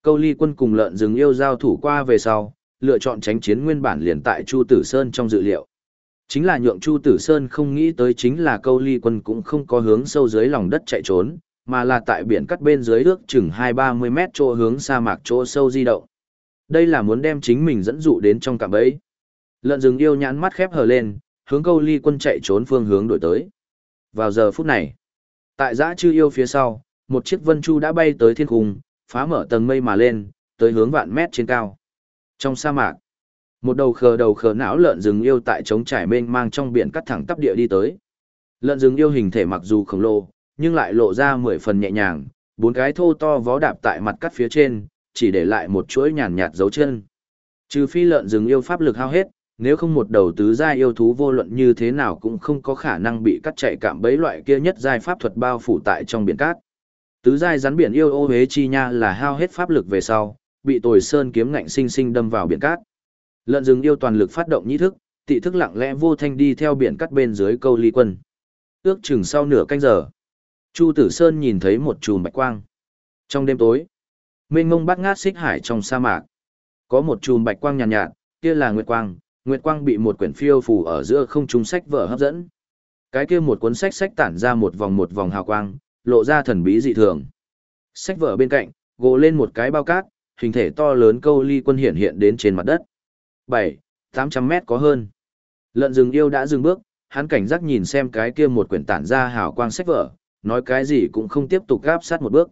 Câu ly quân cùng lợn rừng yêu giao thủ qua về sau, lựa chọn tránh chiến nguyên bản liền tại Chu Tử Sơn trong dự liệu. Chính là nhượng Chu Tử Sơn không nghĩ tới chính là câu ly quân cũng không có hướng sâu dưới lòng đất chạy trốn, mà là tại biển cắt bên dưới ước chừng 2-30 mét chỗ hướng sa mạc chỗ sâu di động. Đây là muốn đem chính mình dẫn dụ đến trong cạm bẫy. Lợn rừng yêu nhãn mắt khép hờ lên, hướng câu ly quân chạy trốn phương hướng đổi tới. Vào giờ phút này, tại giã chư yêu phía sau, một chiếc vân chu đã bay tới thiên cung, phá mở tầng mây mà lên, tới hướng vạn mét trên cao. Trong sa mạc, một đầu khờ đầu khờ não lợn rừng yêu tại trống trải mênh mang trong biển cắt thẳng tắp địa đi tới. Lợn rừng yêu hình thể mặc dù khổng lồ, nhưng lại lộ ra mười phần nhẹ nhàng, bốn cái thô to vó đạp tại mặt cắt phía trên, chỉ để lại một chuỗi nhàn nhạt dấu chân. Trừ phi lợn rừng yêu pháp lực hao hết, nếu không một đầu tứ giai yêu thú vô luận như thế nào cũng không có khả năng bị cắt chạy cạm bấy loại kia nhất giai pháp thuật bao phủ tại trong biển cát. Tứ giai rắn biển yêu ô hế chi nha là hao hết pháp lực về sau, bị tồi sơn kiếm ngạnh sinh sinh đâm vào biển cát. Lợn rừng yêu toàn lực phát động nhĩ thức, tị thức lặng lẽ vô thanh đi theo biển cát bên dưới câu ly quân. Ước chừng sau nửa canh giờ, Chu Tử Sơn nhìn thấy một chùm bạch quang. Trong đêm tối, mênh mông bát ngát xích hải trong sa mạc, có một chùm bạch quang nhàn nhạt, nhạt, kia là nguyệt quang, nguyệt quang bị một quyển phiêu phù ở giữa không trung sách vở hấp dẫn. Cái kia một cuốn sách sách tản ra một vòng một vòng hào quang, lộ ra thần bí dị thường. Sách vở bên cạnh, gồ lên một cái bao cát, hình thể to lớn câu ly quân hiện hiện đến trên mặt đất. 7, 800 mét có hơn. Lợn rừng yêu đã dừng bước, hắn cảnh giác nhìn xem cái kia một quyển tản ra hào quang sách vở, nói cái gì cũng không tiếp tục gáp sát một bước.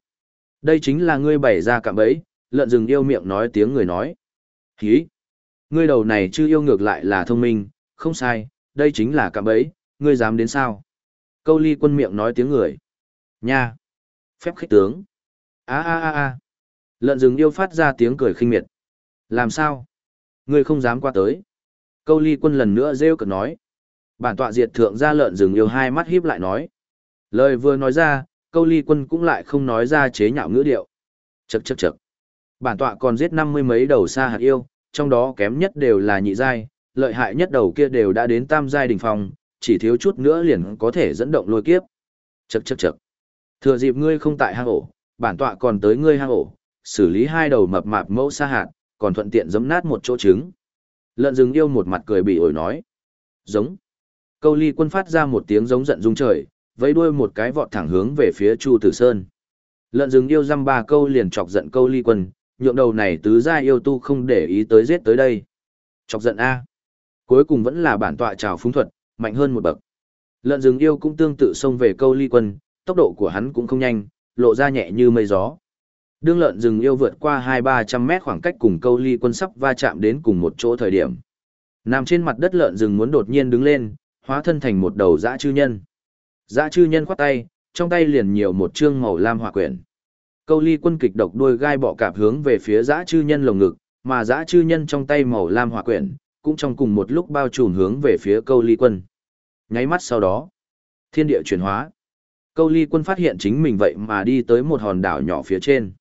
Đây chính là ngươi bày ra cạm bẫy, lợn rừng yêu miệng nói tiếng người nói. Hí! Ngươi đầu này chưa yêu ngược lại là thông minh, không sai, đây chính là cạm bẫy, ngươi dám đến sao? Câu ly quân miệng nói tiếng người. Nha! Phép khích tướng. a a a a Lợn rừng yêu phát ra tiếng cười khinh miệt. Làm sao? Ngươi không dám qua tới. Câu ly quân lần nữa rêu cực nói. Bản tọa diệt thượng ra lợn rừng yêu hai mắt híp lại nói. Lời vừa nói ra, câu ly quân cũng lại không nói ra chế nhạo ngữ điệu. Chậc chậc chậc. Bản tọa còn giết năm mươi mấy đầu xa hạt yêu, trong đó kém nhất đều là nhị giai, lợi hại nhất đầu kia đều đã đến tam giai đỉnh phong, chỉ thiếu chút nữa liền có thể dẫn động lôi kiếp. Chậc chậc chậc. Thừa dịp ngươi không tại hang ổ, bản tọa còn tới ngươi hang ổ, xử lý hai đầu mập mạp mẫu sa hạt, còn thuận tiện giấm nát một chỗ trứng. Lợn rừng yêu một mặt cười bị ổi nói. Giống. Câu ly quân phát ra một tiếng giống giận rung trời, vẫy đuôi một cái vọt thẳng hướng về phía Chu Tử Sơn. Lợn rừng yêu dăm ba câu liền chọc giận câu ly quân, nhượng đầu này tứ gia yêu tu không để ý tới giết tới đây. Chọc giận A. Cuối cùng vẫn là bản tọa trào phúng thuật, mạnh hơn một bậc. Lợn rừng yêu cũng tương tự xông về câu ly quân, tốc độ của hắn cũng không nhanh, lộ ra nhẹ như mây gió. Đương lợn rừng yêu vượt qua hai ba trăm mét khoảng cách cùng câu ly quân sắp va chạm đến cùng một chỗ thời điểm. Nằm trên mặt đất lợn rừng muốn đột nhiên đứng lên, hóa thân thành một đầu dã chư nhân. Dã chư nhân khoát tay, trong tay liền nhiều một chương màu lam hỏa quyển. Câu ly quân kịch độc đuôi gai bọ cạp hướng về phía dã chư nhân lồng ngực, mà dã chư nhân trong tay màu lam hỏa quyển, cũng trong cùng một lúc bao trùm hướng về phía câu ly quân. Nháy mắt sau đó, thiên địa chuyển hóa. Câu ly quân phát hiện chính mình vậy mà đi tới một hòn đảo nhỏ phía trên.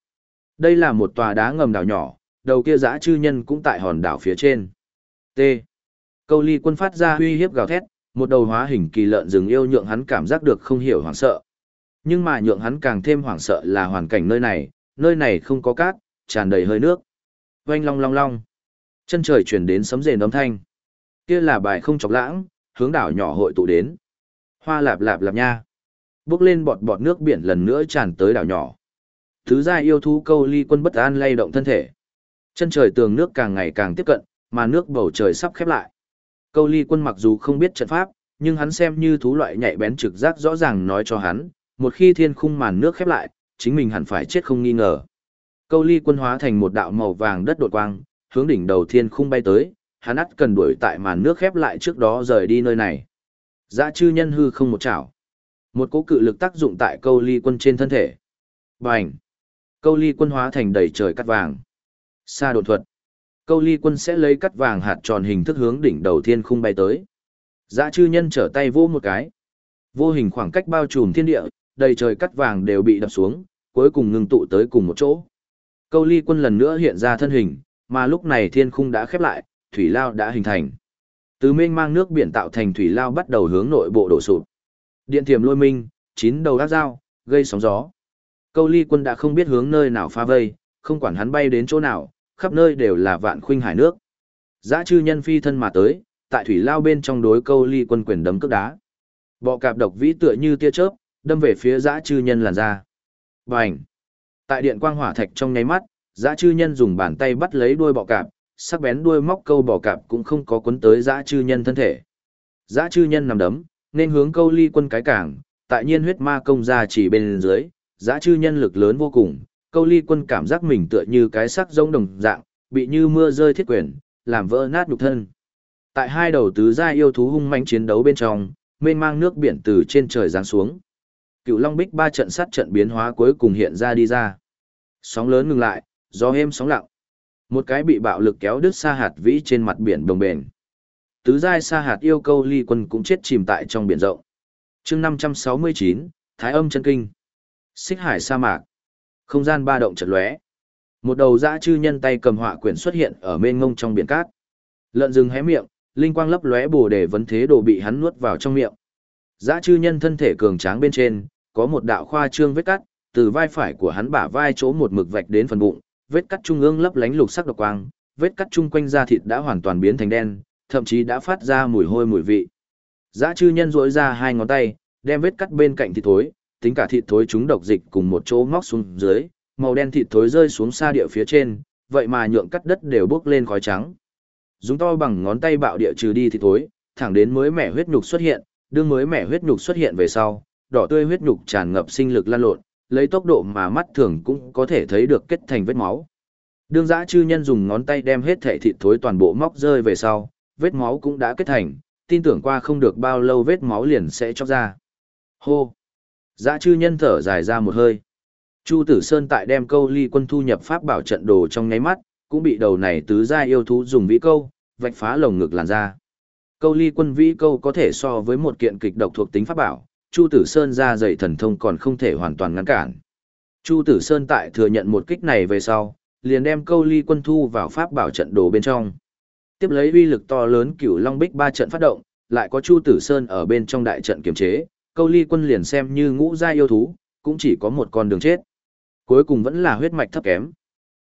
Đây là một tòa đá ngầm đảo nhỏ, đầu kia dã chư nhân cũng tại hòn đảo phía trên. T. Câu ly quân phát ra huy hiếp gào thét, một đầu hóa hình kỳ lợn rừng yêu nhượng hắn cảm giác được không hiểu hoảng sợ. Nhưng mà nhượng hắn càng thêm hoảng sợ là hoàn cảnh nơi này, nơi này không có cát, tràn đầy hơi nước. Oanh long long long. Chân trời chuyển đến sấm rền âm thanh. Kia là bài không chọc lãng, hướng đảo nhỏ hội tụ đến. Hoa lạp lạp lạp nha. Bước lên bọt bọt nước biển lần nữa tràn tới đảo nhỏ. Thứ gia yêu thú câu ly quân bất an lay động thân thể. Chân trời tường nước càng ngày càng tiếp cận, mà nước bầu trời sắp khép lại. Câu ly quân mặc dù không biết trận pháp, nhưng hắn xem như thú loại nhạy bén trực giác rõ ràng nói cho hắn, một khi thiên khung màn nước khép lại, chính mình hẳn phải chết không nghi ngờ. Câu ly quân hóa thành một đạo màu vàng đất đột quang, hướng đỉnh đầu thiên khung bay tới, hắn ắt cần đuổi tại màn nước khép lại trước đó rời đi nơi này. Dã chư nhân hư không một chảo. Một cỗ cự lực tác dụng tại câu ly quân trên thân thể. Bành! Câu ly quân hóa thành đầy trời cắt vàng. Sa đột thuật. Câu ly quân sẽ lấy cắt vàng hạt tròn hình thức hướng đỉnh đầu thiên khung bay tới. Dã chư nhân trở tay vô một cái. Vô hình khoảng cách bao trùm thiên địa, đầy trời cắt vàng đều bị đập xuống, cuối cùng ngưng tụ tới cùng một chỗ. Câu ly quân lần nữa hiện ra thân hình, mà lúc này thiên khung đã khép lại, thủy lao đã hình thành. Từ mênh mang nước biển tạo thành thủy lao bắt đầu hướng nội bộ đổ sụp. Điện thiểm lôi minh, chín đầu gác dao, gây sóng gió. Câu ly quân đã không biết hướng nơi nào pha vây, không quản hắn bay đến chỗ nào, khắp nơi đều là vạn khuynh hải nước. Giã chư nhân phi thân mà tới, tại thủy lao bên trong đối câu ly quân quyền đấm cước đá. Bọ cạp độc vĩ tựa như tia chớp, đâm về phía giã chư nhân làn ra. Bành! Tại điện quang hỏa thạch trong nháy mắt, giã chư nhân dùng bàn tay bắt lấy đuôi bọ cạp, sắc bén đuôi móc câu bọ cạp cũng không có cuốn tới giã chư nhân thân thể. Giã chư nhân nằm đấm, nên hướng câu ly quân cái cảng, tại nhiên huyết ma công ra chỉ bên dưới, giã chư nhân lực lớn vô cùng, câu ly quân cảm giác mình tựa như cái sắc giống đồng dạng, bị như mưa rơi thiết quyền, làm vỡ nát nhục thân. Tại hai đầu tứ gia yêu thú hung mãnh chiến đấu bên trong, mênh mang nước biển từ trên trời giáng xuống. Cựu Long Bích ba trận sát trận biến hóa cuối cùng hiện ra đi ra. Sóng lớn ngừng lại, gió êm sóng lặng. Một cái bị bạo lực kéo đứt xa hạt vĩ trên mặt biển bồng bềnh. Tứ giai xa hạt yêu câu ly quân cũng chết chìm tại trong biển rộng. chương 569, Thái âm chân kinh. Xích hải sa mạc. Không gian ba động chật lóe. Một đầu dã chư nhân tay cầm họa quyển xuất hiện ở mênh ngông trong biển cát. Lợn rừng hé miệng, linh quang lấp lóe bồ đề vấn thế đồ bị hắn nuốt vào trong miệng. Dã chư nhân thân thể cường tráng bên trên, có một đạo khoa trương vết cắt, từ vai phải của hắn bả vai chỗ một mực vạch đến phần bụng, vết cắt trung ương lấp lánh lục sắc độc quang, vết cắt chung quanh da thịt đã hoàn toàn biến thành đen, thậm chí đã phát ra mùi hôi mùi vị. Dã chư nhân rỗi ra hai ngón tay, đem vết cắt bên cạnh thịt thối, tính cả thịt thối chúng độc dịch cùng một chỗ ngóc xuống dưới, màu đen thịt thối rơi xuống xa địa phía trên, vậy mà nhượng cắt đất đều bốc lên khói trắng. Dùng to bằng ngón tay bạo địa trừ đi thịt thối, thẳng đến mới mẻ huyết nhục xuất hiện, đương mới mẻ huyết nhục xuất hiện về sau, đỏ tươi huyết nhục tràn ngập sinh lực lan lộn, lấy tốc độ mà mắt thường cũng có thể thấy được kết thành vết máu. Đương giã chư nhân dùng ngón tay đem hết thể thịt thối toàn bộ móc rơi về sau, vết máu cũng đã kết thành, tin tưởng qua không được bao lâu vết máu liền sẽ chóc ra. Hô! Giã chư nhân thở dài ra một hơi. Chu Tử Sơn tại đem câu ly quân thu nhập pháp bảo trận đồ trong nháy mắt, cũng bị đầu này tứ gia yêu thú dùng vĩ câu, vạch phá lồng ngực làn ra. Câu ly quân vĩ câu có thể so với một kiện kịch độc thuộc tính pháp bảo, Chu Tử Sơn ra dày thần thông còn không thể hoàn toàn ngăn cản. Chu Tử Sơn tại thừa nhận một kích này về sau, liền đem câu ly quân thu vào pháp bảo trận đồ bên trong. Tiếp lấy uy lực to lớn cửu long bích ba trận phát động, lại có Chu Tử Sơn ở bên trong đại trận kiềm chế, câu ly quân liền xem như ngũ gia yêu thú, cũng chỉ có một con đường chết. Cuối cùng vẫn là huyết mạch thấp kém.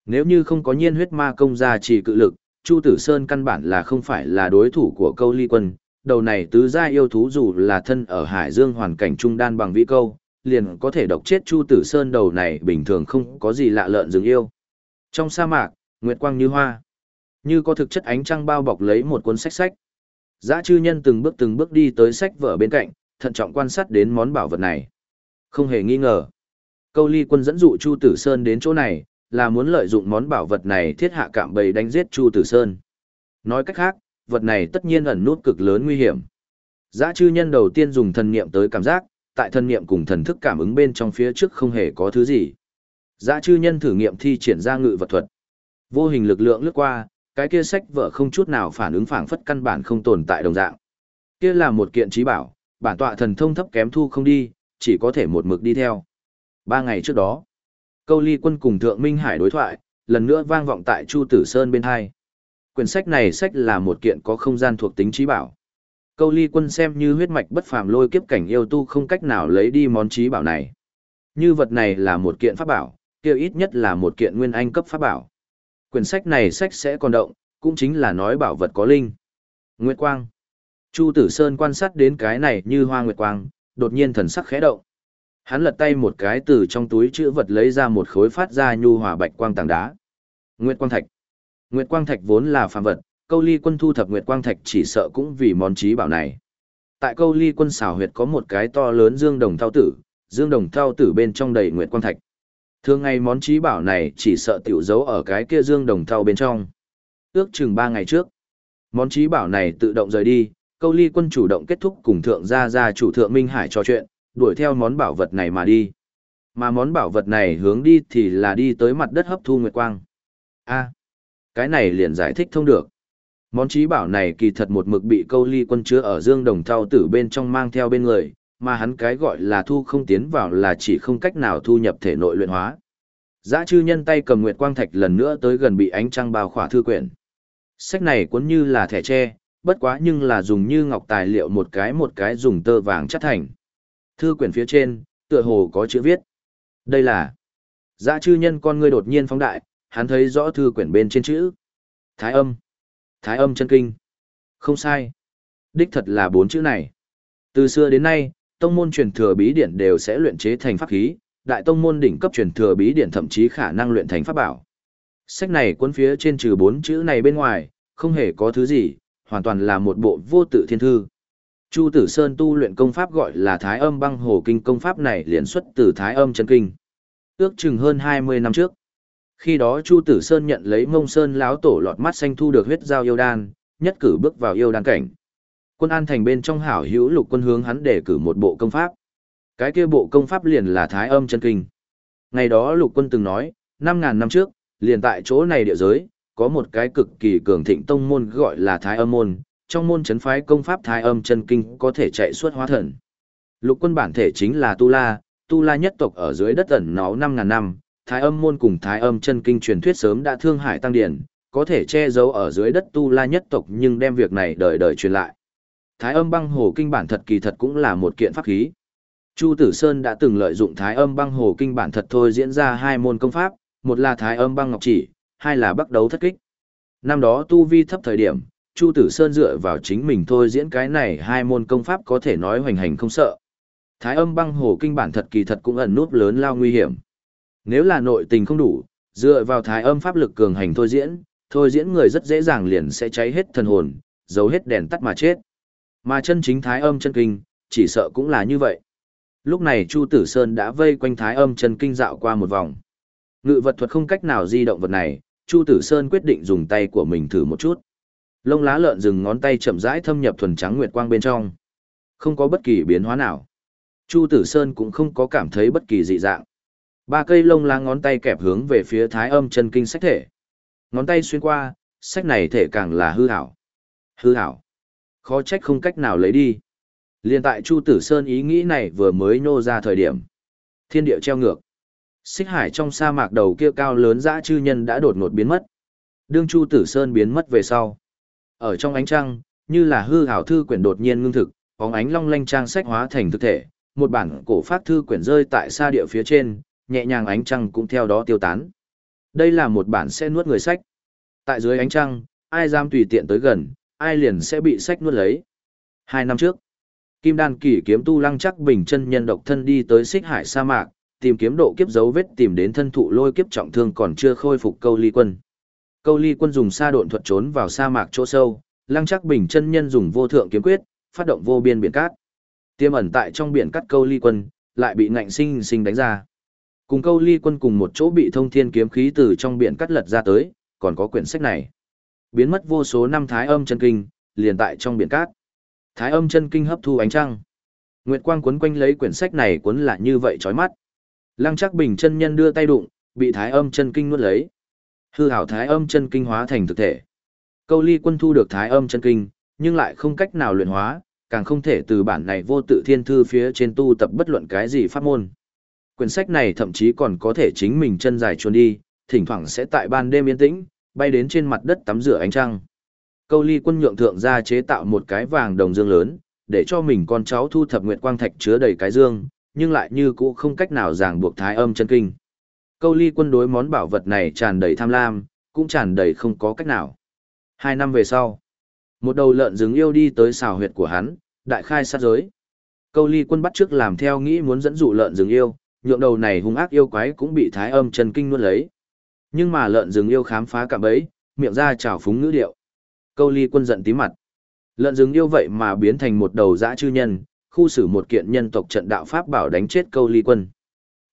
Nếu như không có nhiên huyết ma công gia trì cự lực, Chu Tử Sơn căn bản là không phải là đối thủ của câu ly quân. Đầu này tứ gia yêu thú dù là thân ở Hải Dương hoàn cảnh trung đan bằng vĩ câu, liền có thể độc chết Chu Tử Sơn đầu này bình thường không có gì lạ lợn rừng yêu. Trong sa mạc, nguyệt quang như hoa, như có thực chất ánh trăng bao bọc lấy một cuốn sách sách. Dã chư nhân từng bước từng bước đi tới sách vở bên cạnh, thận trọng quan sát đến món bảo vật này. Không hề nghi ngờ. Câu ly quân dẫn dụ Chu Tử Sơn đến chỗ này, là muốn lợi dụng món bảo vật này thiết hạ cạm bầy đánh giết Chu Tử Sơn. Nói cách khác, vật này tất nhiên ẩn nút cực lớn nguy hiểm. Giá chư nhân đầu tiên dùng thần niệm tới cảm giác, tại thần niệm cùng thần thức cảm ứng bên trong phía trước không hề có thứ gì. Giá chư nhân thử nghiệm thi triển ra ngự vật thuật. Vô hình lực lượng lướt qua, cái kia sách vợ không chút nào phản ứng phản phất căn bản không tồn tại đồng dạng. Kia là một kiện trí bảo, bản tọa thần thông thấp kém thu không đi, chỉ có thể một mực đi theo. Ba ngày trước đó, câu ly quân cùng Thượng Minh Hải đối thoại, lần nữa vang vọng tại Chu Tử Sơn bên hai. Quyển sách này sách là một kiện có không gian thuộc tính trí bảo. Câu ly quân xem như huyết mạch bất phàm lôi kiếp cảnh yêu tu không cách nào lấy đi món trí bảo này. Như vật này là một kiện pháp bảo, kia ít nhất là một kiện nguyên anh cấp pháp bảo. Quyển sách này sách sẽ còn động, cũng chính là nói bảo vật có linh. Nguyệt Quang. Chu Tử Sơn quan sát đến cái này như hoa nguyệt quang, đột nhiên thần sắc khẽ động. Hắn lật tay một cái từ trong túi chữ vật lấy ra một khối phát ra nhu hòa bạch quang tảng đá. Nguyệt quang thạch. Nguyệt quang thạch vốn là phàm vật, câu ly quân thu thập nguyệt quang thạch chỉ sợ cũng vì món trí bảo này. Tại câu ly quân xảo huyệt có một cái to lớn dương đồng thao tử, dương đồng thao tử bên trong đầy nguyệt quang thạch. Thường ngày món trí bảo này chỉ sợ tiểu giấu ở cái kia dương đồng thao bên trong. Ước chừng ba ngày trước, món trí bảo này tự động rời đi, câu ly quân chủ động kết thúc cùng thượng gia gia chủ thượng Minh Hải trò chuyện, đuổi theo món bảo vật này mà đi. Mà món bảo vật này hướng đi thì là đi tới mặt đất hấp thu nguyệt quang. a cái này liền giải thích thông được. Món trí bảo này kỳ thật một mực bị câu ly quân chứa ở dương đồng thao tử bên trong mang theo bên người, mà hắn cái gọi là thu không tiến vào là chỉ không cách nào thu nhập thể nội luyện hóa. Giá chư nhân tay cầm nguyệt quang thạch lần nữa tới gần bị ánh trăng bao khỏa thư quyển. Sách này cuốn như là thẻ tre, bất quá nhưng là dùng như ngọc tài liệu một cái một cái dùng tơ vàng chất thành. Thư quyển phía trên, tựa hồ có chữ viết. Đây là... Giá chư nhân con ngươi đột nhiên phóng đại, hắn thấy rõ thư quyển bên trên chữ. Thái âm. Thái âm chân kinh. Không sai. Đích thật là bốn chữ này. Từ xưa đến nay, tông môn truyền thừa bí điển đều sẽ luyện chế thành pháp khí, đại tông môn đỉnh cấp truyền thừa bí điển thậm chí khả năng luyện thành pháp bảo. Sách này cuốn phía trên trừ bốn chữ này bên ngoài, không hề có thứ gì, hoàn toàn là một bộ vô tự thiên thư. Chu Tử Sơn tu luyện công pháp gọi là Thái Âm Băng Hồ Kinh công pháp này liền xuất từ Thái Âm chân kinh. Ước chừng hơn 20 năm trước. Khi đó Chu Tử Sơn nhận lấy Mông Sơn lão tổ lọt mắt xanh thu được huyết giao yêu đan, nhất cử bước vào yêu đan cảnh. Quân An thành bên trong hảo hữu lục quân hướng hắn để cử một bộ công pháp. Cái kia bộ công pháp liền là Thái Âm chân kinh. Ngày đó lục quân từng nói, 5000 năm trước, liền tại chỗ này địa giới, có một cái cực kỳ cường thịnh tông môn gọi là Thái Âm môn, trong môn chấn phái công pháp Thái Âm chân kinh có thể chạy suốt hóa thần. Lục quân bản thể chính là Tu La, Tu La nhất tộc ở dưới đất ẩn náu 5000 năm, Thái Âm môn cùng Thái Âm chân kinh truyền thuyết sớm đã thương hải tăng điển, có thể che giấu ở dưới đất Tu La nhất tộc nhưng đem việc này đời đời truyền lại. Thái Âm băng hồ kinh bản thật kỳ thật cũng là một kiện pháp khí. Chu Tử Sơn đã từng lợi dụng Thái Âm Băng Hồ Kinh bản thật thôi diễn ra hai môn công pháp, một là Thái Âm Băng Ngọc Chỉ, hai là Bắc Đấu Thất Kích. Năm đó tu vi thấp thời điểm, Chu Tử Sơn dựa vào chính mình thôi diễn cái này hai môn công pháp có thể nói hoành hành không sợ. Thái Âm Băng Hồ Kinh bản thật kỳ thật cũng ẩn núp lớn lao nguy hiểm. Nếu là nội tình không đủ, dựa vào Thái Âm pháp lực cường hành thôi diễn, thôi diễn người rất dễ dàng liền sẽ cháy hết thần hồn, giấu hết đèn tắt mà chết. Mà chân chính Thái Âm chân kinh, chỉ sợ cũng là như vậy. Lúc này Chu Tử Sơn đã vây quanh Thái Âm chân kinh dạo qua một vòng. Ngự vật thuật không cách nào di động vật này, Chu Tử Sơn quyết định dùng tay của mình thử một chút. Lông lá lợn rừng ngón tay chậm rãi thâm nhập thuần trắng nguyệt quang bên trong. Không có bất kỳ biến hóa nào. Chu Tử Sơn cũng không có cảm thấy bất kỳ dị dạng. Ba cây lông lá ngón tay kẹp hướng về phía Thái Âm chân kinh sách thể. Ngón tay xuyên qua, sách này thể càng là hư hảo. Hư hảo. Khó trách không cách nào lấy đi. Liên tại Chu Tử Sơn ý nghĩ này vừa mới nô ra thời điểm. Thiên địa treo ngược. Xích hải trong sa mạc đầu kia cao lớn dã chư nhân đã đột ngột biến mất. Đương Chu Tử Sơn biến mất về sau. Ở trong ánh trăng, như là hư hảo thư quyển đột nhiên ngưng thực, bóng ánh long lanh trang sách hóa thành thực thể, một bản cổ phát thư quyển rơi tại xa địa phía trên, nhẹ nhàng ánh trăng cũng theo đó tiêu tán. Đây là một bản sẽ nuốt người sách. Tại dưới ánh trăng, ai dám tùy tiện tới gần, ai liền sẽ bị sách nuốt lấy. Hai năm trước, Kim Đan Kỳ kiếm tu lăng chắc bình chân nhân độc thân đi tới xích hải sa mạc, tìm kiếm độ kiếp dấu vết tìm đến thân thụ lôi kiếp trọng thương còn chưa khôi phục câu ly quân. Câu ly quân dùng sa độn thuật trốn vào sa mạc chỗ sâu, lăng chắc bình chân nhân dùng vô thượng kiếm quyết, phát động vô biên biển cát. Tiêm ẩn tại trong biển cát câu ly quân, lại bị ngạnh sinh sinh đánh ra. Cùng câu ly quân cùng một chỗ bị thông thiên kiếm khí từ trong biển cắt lật ra tới, còn có quyển sách này. Biến mất vô số năm thái âm chân kinh, liền tại trong biển cát. Thái âm chân kinh hấp thu ánh trăng. Nguyệt quang cuốn quanh lấy quyển sách này cuốn lại như vậy chói mắt. Lăng chắc bình chân nhân đưa tay đụng, bị thái âm chân kinh nuốt lấy. Hư hảo thái âm chân kinh hóa thành thực thể. Câu ly quân thu được thái âm chân kinh, nhưng lại không cách nào luyện hóa, càng không thể từ bản này vô tự thiên thư phía trên tu tập bất luận cái gì pháp môn. Quyển sách này thậm chí còn có thể chính mình chân dài chuồn đi, thỉnh thoảng sẽ tại ban đêm yên tĩnh, bay đến trên mặt đất tắm rửa ánh trăng. Câu ly quân nhượng thượng ra chế tạo một cái vàng đồng dương lớn, để cho mình con cháu thu thập nguyệt quang thạch chứa đầy cái dương, nhưng lại như cũ không cách nào ràng buộc thái âm chân kinh. Câu ly quân đối món bảo vật này tràn đầy tham lam, cũng tràn đầy không có cách nào. Hai năm về sau, một đầu lợn rừng yêu đi tới xào huyệt của hắn, đại khai sát giới. Câu ly quân bắt trước làm theo nghĩ muốn dẫn dụ lợn rừng yêu, nhượng đầu này hung ác yêu quái cũng bị thái âm chân kinh nuốt lấy. Nhưng mà lợn rừng yêu khám phá cả bấy, miệng ra trào phúng ngữ điệu. Câu ly quân giận tí mặt. Lợn rừng yêu vậy mà biến thành một đầu dã chư nhân, khu xử một kiện nhân tộc trận đạo pháp bảo đánh chết câu ly quân.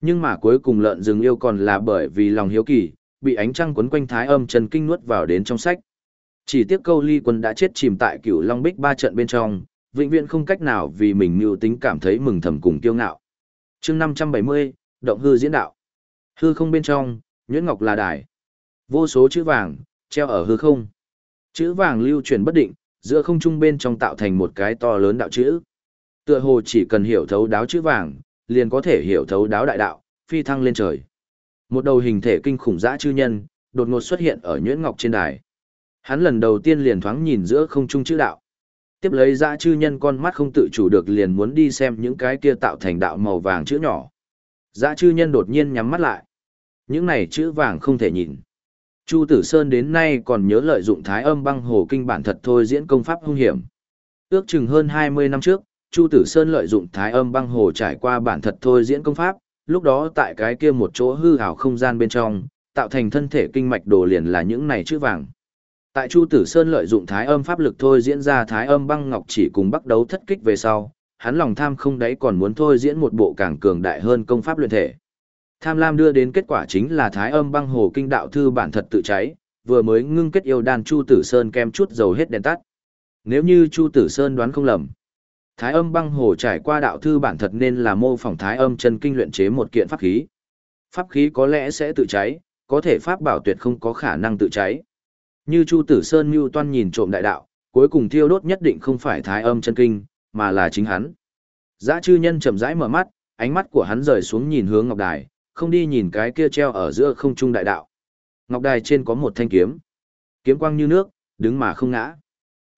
Nhưng mà cuối cùng lợn rừng yêu còn là bởi vì lòng hiếu kỳ, bị ánh trăng quấn quanh thái âm chân kinh nuốt vào đến trong sách. Chỉ tiếc câu ly quân đã chết chìm tại cửu long bích ba trận bên trong, vĩnh viễn không cách nào vì mình mưu tính cảm thấy mừng thầm cùng kiêu ngạo chương 570, động hư diễn đạo. Hư không bên trong, nhuyễn ngọc là đài. Vô số chữ vàng, treo ở hư không. Chữ vàng lưu truyền bất định, giữa không trung bên trong tạo thành một cái to lớn đạo chữ. Tựa hồ chỉ cần hiểu thấu đáo chữ vàng, liền có thể hiểu thấu đáo đại đạo, phi thăng lên trời. Một đầu hình thể kinh khủng dã chư nhân, đột ngột xuất hiện ở nhuyễn ngọc trên đài. Hắn lần đầu tiên liền thoáng nhìn giữa không trung chữ đạo. Tiếp lấy dã chư nhân con mắt không tự chủ được liền muốn đi xem những cái kia tạo thành đạo màu vàng chữ nhỏ. Dã chư nhân đột nhiên nhắm mắt lại. Những này chữ vàng không thể nhìn. Chu Tử Sơn đến nay còn nhớ lợi dụng thái âm băng hồ kinh bản thật thôi diễn công pháp hung hiểm. Ước chừng hơn 20 năm trước, Chu Tử Sơn lợi dụng thái âm băng hồ trải qua bản thật thôi diễn công pháp, lúc đó tại cái kia một chỗ hư ảo không gian bên trong, tạo thành thân thể kinh mạch đồ liền là những này chữ vàng. Tại Chu Tử Sơn lợi dụng thái âm pháp lực thôi diễn ra thái âm băng ngọc chỉ cùng bắt đấu thất kích về sau, hắn lòng tham không đáy còn muốn thôi diễn một bộ càng cường đại hơn công pháp luyện thể. Tham lam đưa đến kết quả chính là thái âm băng hồ kinh đạo thư bản thật tự cháy, vừa mới ngưng kết yêu đan Chu Tử Sơn kem chút dầu hết đèn tắt. Nếu như Chu Tử Sơn đoán không lầm, Thái âm băng hồ trải qua đạo thư bản thật nên là mô phỏng thái âm chân kinh luyện chế một kiện pháp khí. Pháp khí có lẽ sẽ tự cháy, có thể pháp bảo tuyệt không có khả năng tự cháy. Như Chu Tử Sơn mưu toan nhìn trộm đại đạo, cuối cùng thiêu đốt nhất định không phải thái âm chân kinh, mà là chính hắn. Dã chư nhân chậm rãi mở mắt, ánh mắt của hắn rời xuống nhìn hướng ngọc đài, không đi nhìn cái kia treo ở giữa không trung đại đạo. Ngọc đài trên có một thanh kiếm. Kiếm quang như nước, đứng mà không ngã.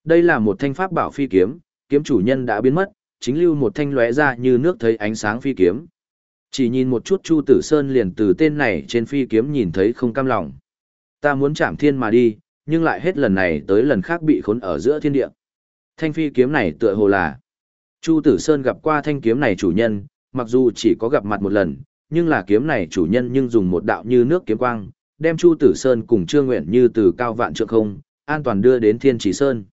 Đây là một thanh pháp bảo phi kiếm, kiếm chủ nhân đã biến mất, chính lưu một thanh lóe ra như nước thấy ánh sáng phi kiếm. Chỉ nhìn một chút Chu Tử Sơn liền từ tên này trên phi kiếm nhìn thấy không cam lòng. Ta muốn chạm thiên mà đi, nhưng lại hết lần này tới lần khác bị khốn ở giữa thiên địa. Thanh phi kiếm này tựa hồ là Chu Tử Sơn gặp qua thanh kiếm này chủ nhân, mặc dù chỉ có gặp mặt một lần, nhưng là kiếm này chủ nhân nhưng dùng một đạo như nước kiếm quang, đem Chu Tử Sơn cùng Trương Nguyện như từ cao vạn trượng không, an toàn đưa đến Thiên Chỉ Sơn.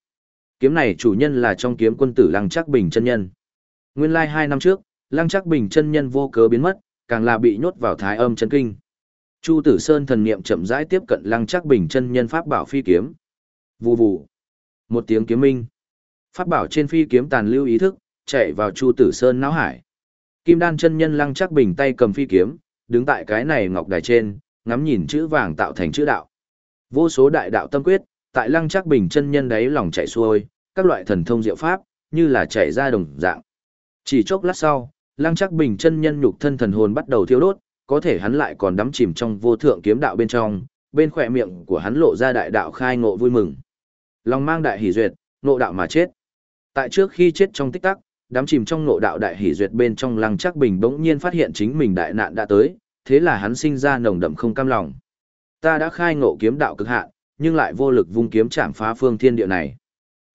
Kiếm này chủ nhân là trong kiếm quân tử Lăng Trắc Bình chân nhân. Nguyên lai like hai năm trước, Lăng Trắc Bình chân nhân vô cớ biến mất, càng là bị nhốt vào Thái Âm chân kinh. Chu Tử Sơn thần niệm chậm rãi tiếp cận Lăng Trác Bình chân nhân pháp bảo phi kiếm. Vù vù. Một tiếng kiếm minh. Pháp bảo trên phi kiếm tàn lưu ý thức, chạy vào Chu Tử Sơn não hải. Kim Đan chân nhân Lăng Trác Bình tay cầm phi kiếm, đứng tại cái này ngọc đài trên, ngắm nhìn chữ vàng tạo thành chữ đạo. Vô số đại đạo tâm quyết, tại Lăng Trác Bình chân nhân đáy lòng chạy xuôi, các loại thần thông diệu pháp, như là chạy ra đồng dạng. Chỉ chốc lát sau, Lăng Trác Bình chân nhân nhục thân thần hồn bắt đầu thiêu đốt, có thể hắn lại còn đắm chìm trong vô thượng kiếm đạo bên trong, bên khỏe miệng của hắn lộ ra đại đạo khai ngộ vui mừng. Lòng mang đại hỷ duyệt, ngộ đạo mà chết. Tại trước khi chết trong tích tắc, đắm chìm trong ngộ đạo đại hỷ duyệt bên trong Lăng chắc Bình bỗng nhiên phát hiện chính mình đại nạn đã tới, thế là hắn sinh ra nồng đậm không cam lòng. Ta đã khai ngộ kiếm đạo cực hạn, nhưng lại vô lực vung kiếm chạm phá phương thiên địa này.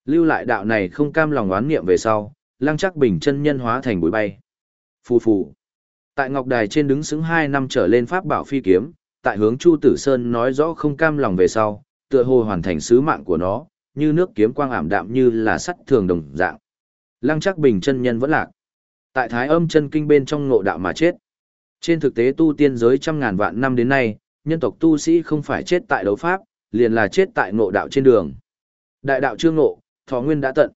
Lưu lại đạo này không cam lòng oán niệm về sau, Lăng chắc Bình chân nhân hóa thành bụi bay. Phù phù. Tại Ngọc Đài trên đứng xứng hai năm trở lên pháp bảo phi kiếm, tại hướng Chu Tử Sơn nói rõ không cam lòng về sau, tựa hồ hoàn thành sứ mạng của nó, như nước kiếm quang ảm đạm như là sắt thường đồng dạng. Lăng chắc Bình chân nhân vẫn lạc. Tại Thái Âm chân kinh bên trong ngộ đạo mà chết. Trên thực tế tu tiên giới trăm ngàn vạn năm đến nay, nhân tộc tu sĩ không phải chết tại đấu pháp, liền là chết tại ngộ đạo trên đường. Đại đạo chưa ngộ, thọ nguyên đã tận.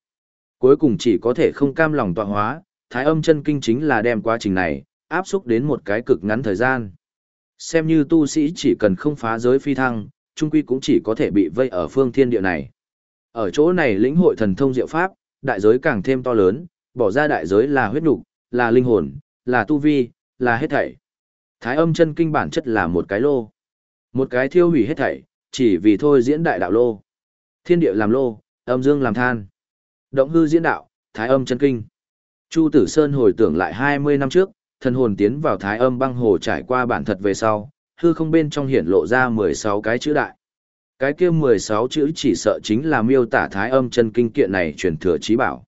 Cuối cùng chỉ có thể không cam lòng tọa hóa, thái âm chân kinh chính là đem quá trình này, áp xúc đến một cái cực ngắn thời gian. Xem như tu sĩ chỉ cần không phá giới phi thăng, trung quy cũng chỉ có thể bị vây ở phương thiên địa này. Ở chỗ này lĩnh hội thần thông diệu pháp, đại giới càng thêm to lớn, bỏ ra đại giới là huyết nục, là linh hồn, là tu vi, là hết thảy. Thái âm chân kinh bản chất là một cái lô. Một cái thiêu hủy hết thảy, chỉ vì thôi diễn đại đạo lô. Thiên địa làm lô, âm dương làm than. Động hư diễn đạo, thái âm chân kinh. Chu Tử Sơn hồi tưởng lại 20 năm trước, thần hồn tiến vào thái âm băng hồ trải qua bản thật về sau, hư không bên trong hiển lộ ra 16 cái chữ đại. Cái kia 16 chữ chỉ sợ chính là miêu tả thái âm chân kinh kiện này truyền thừa trí bảo.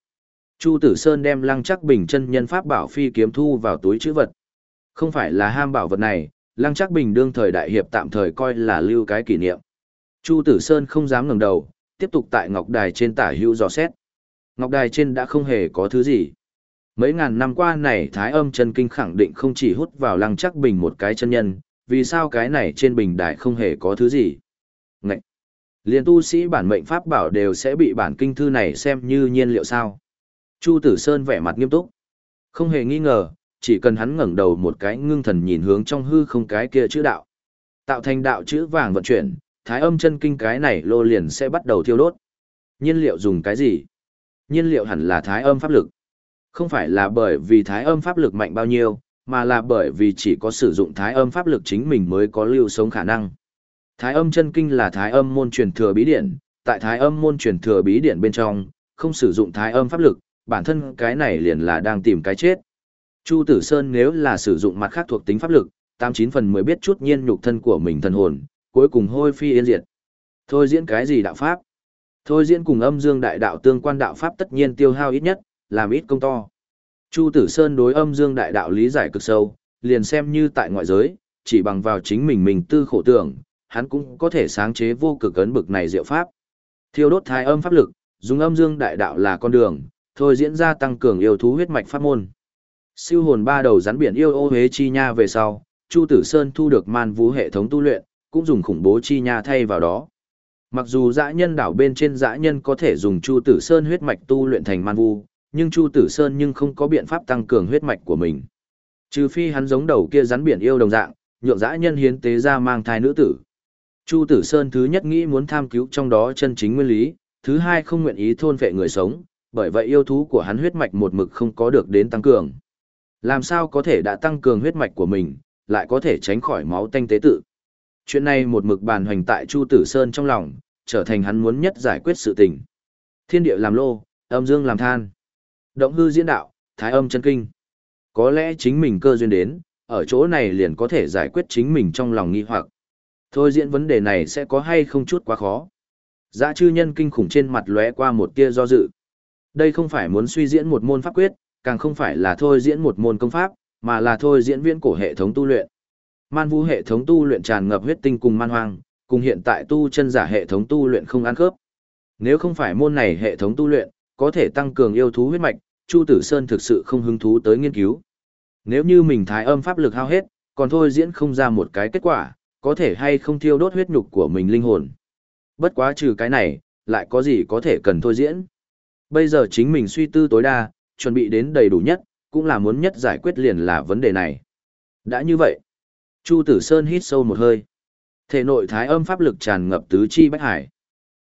Chu Tử Sơn đem lăng chắc bình chân nhân pháp bảo phi kiếm thu vào túi chữ vật. Không phải là ham bảo vật này, lăng chắc bình đương thời đại hiệp tạm thời coi là lưu cái kỷ niệm. Chu Tử Sơn không dám ngẩng đầu, tiếp tục tại ngọc đài trên tả hữu dò xét. Ngọc đài trên đã không hề có thứ gì. Mấy ngàn năm qua này Thái âm chân kinh khẳng định không chỉ hút vào lăng chắc bình một cái chân nhân, vì sao cái này trên bình đài không hề có thứ gì. Ngậy! Liên tu sĩ bản mệnh pháp bảo đều sẽ bị bản kinh thư này xem như nhiên liệu sao. Chu Tử Sơn vẻ mặt nghiêm túc. Không hề nghi ngờ, chỉ cần hắn ngẩng đầu một cái ngưng thần nhìn hướng trong hư không cái kia chữ đạo. Tạo thành đạo chữ vàng vận chuyển, thái âm chân kinh cái này lô liền sẽ bắt đầu thiêu đốt. Nhiên liệu dùng cái gì? Nhiên liệu hẳn là thái âm pháp lực. Không phải là bởi vì thái âm pháp lực mạnh bao nhiêu, mà là bởi vì chỉ có sử dụng thái âm pháp lực chính mình mới có lưu sống khả năng. Thái âm chân kinh là thái âm môn truyền thừa bí điển, tại thái âm môn truyền thừa bí điển bên trong, không sử dụng thái âm pháp lực, bản thân cái này liền là đang tìm cái chết. Chu Tử Sơn nếu là sử dụng mặt khác thuộc tính pháp lực, 89 phần 10 biết chút nhiên nhục thân của mình thần hồn, cuối cùng hôi phi yên diệt. Thôi diễn cái gì đạo pháp? Thôi diễn cùng âm dương đại đạo tương quan đạo pháp tất nhiên tiêu hao ít nhất, làm ít công to. Chu Tử Sơn đối âm dương đại đạo lý giải cực sâu, liền xem như tại ngoại giới, chỉ bằng vào chính mình mình tư khổ tưởng, hắn cũng có thể sáng chế vô cực ấn bực này diệu pháp. Thiêu đốt thái âm pháp lực, dùng âm dương đại đạo là con đường, thôi diễn ra tăng cường yêu thú huyết mạch pháp môn. Siêu hồn ba đầu rắn biển yêu ô hế chi nha về sau, Chu Tử Sơn thu được man vũ hệ thống tu luyện, cũng dùng khủng bố chi nha thay vào đó. Mặc dù dã nhân đảo bên trên dã nhân có thể dùng Chu Tử Sơn huyết mạch tu luyện thành man vu, nhưng Chu Tử Sơn nhưng không có biện pháp tăng cường huyết mạch của mình. Trừ phi hắn giống đầu kia rắn biển yêu đồng dạng, nhượng dã nhân hiến tế ra mang thai nữ tử. Chu Tử Sơn thứ nhất nghĩ muốn tham cứu trong đó chân chính nguyên lý, thứ hai không nguyện ý thôn vệ người sống, bởi vậy yêu thú của hắn huyết mạch một mực không có được đến tăng cường. Làm sao có thể đã tăng cường huyết mạch của mình, lại có thể tránh khỏi máu tanh tế tự. Chuyện này một mực bàn hoành tại Chu Tử Sơn trong lòng, trở thành hắn muốn nhất giải quyết sự tình. Thiên địa làm lô, âm dương làm than. Động hư diễn đạo, thái âm chân kinh. Có lẽ chính mình cơ duyên đến, ở chỗ này liền có thể giải quyết chính mình trong lòng nghi hoặc. Thôi diễn vấn đề này sẽ có hay không chút quá khó. Dã chư nhân kinh khủng trên mặt lóe qua một tia do dự. Đây không phải muốn suy diễn một môn pháp quyết, càng không phải là thôi diễn một môn công pháp, mà là thôi diễn viên cổ hệ thống tu luyện. Man vũ hệ thống tu luyện tràn ngập huyết tinh cùng man hoang, cùng hiện tại tu chân giả hệ thống tu luyện không ăn khớp. Nếu không phải môn này hệ thống tu luyện, có thể tăng cường yêu thú huyết mạch, Chu Tử Sơn thực sự không hứng thú tới nghiên cứu. Nếu như mình thái âm pháp lực hao hết, còn thôi diễn không ra một cái kết quả, có thể hay không thiêu đốt huyết nhục của mình linh hồn. Bất quá trừ cái này, lại có gì có thể cần thôi diễn. Bây giờ chính mình suy tư tối đa, chuẩn bị đến đầy đủ nhất, cũng là muốn nhất giải quyết liền là vấn đề này. Đã như vậy, Chu Tử Sơn hít sâu một hơi. Thể nội thái âm pháp lực tràn ngập tứ chi bách hải.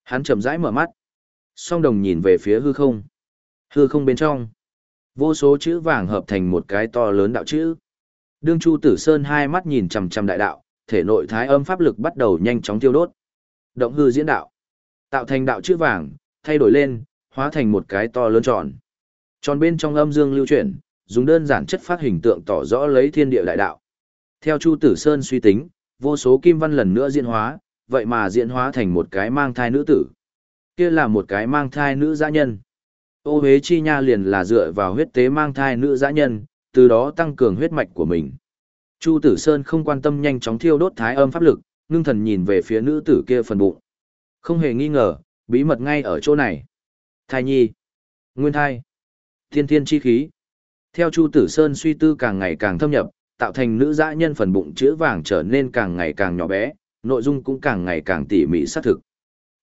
Hắn chậm rãi mở mắt, song đồng nhìn về phía hư không. Hư không bên trong, vô số chữ vàng hợp thành một cái to lớn đạo chữ. Đương Chu Tử Sơn hai mắt nhìn chằm chằm đại đạo, thể nội thái âm pháp lực bắt đầu nhanh chóng tiêu đốt. Động hư diễn đạo, tạo thành đạo chữ vàng, thay đổi lên, hóa thành một cái to lớn tròn. Tròn bên trong âm dương lưu chuyển, dùng đơn giản chất phát hình tượng tỏ rõ lấy thiên địa đại đạo. Theo Chu Tử Sơn suy tính, vô số kim văn lần nữa diễn hóa, vậy mà diễn hóa thành một cái mang thai nữ tử. Kia là một cái mang thai nữ dã nhân. Ô Huế Chi Nha liền là dựa vào huyết tế mang thai nữ dã nhân, từ đó tăng cường huyết mạch của mình. Chu Tử Sơn không quan tâm nhanh chóng thiêu đốt thái âm pháp lực, ngưng thần nhìn về phía nữ tử kia phần bụng. Không hề nghi ngờ, bí mật ngay ở chỗ này. Thai nhi, nguyên thai, thiên thiên chi khí. Theo Chu Tử Sơn suy tư càng ngày càng thâm nhập, tạo thành nữ dã nhân phần bụng chữ vàng trở nên càng ngày càng nhỏ bé, nội dung cũng càng ngày càng tỉ mỉ xác thực.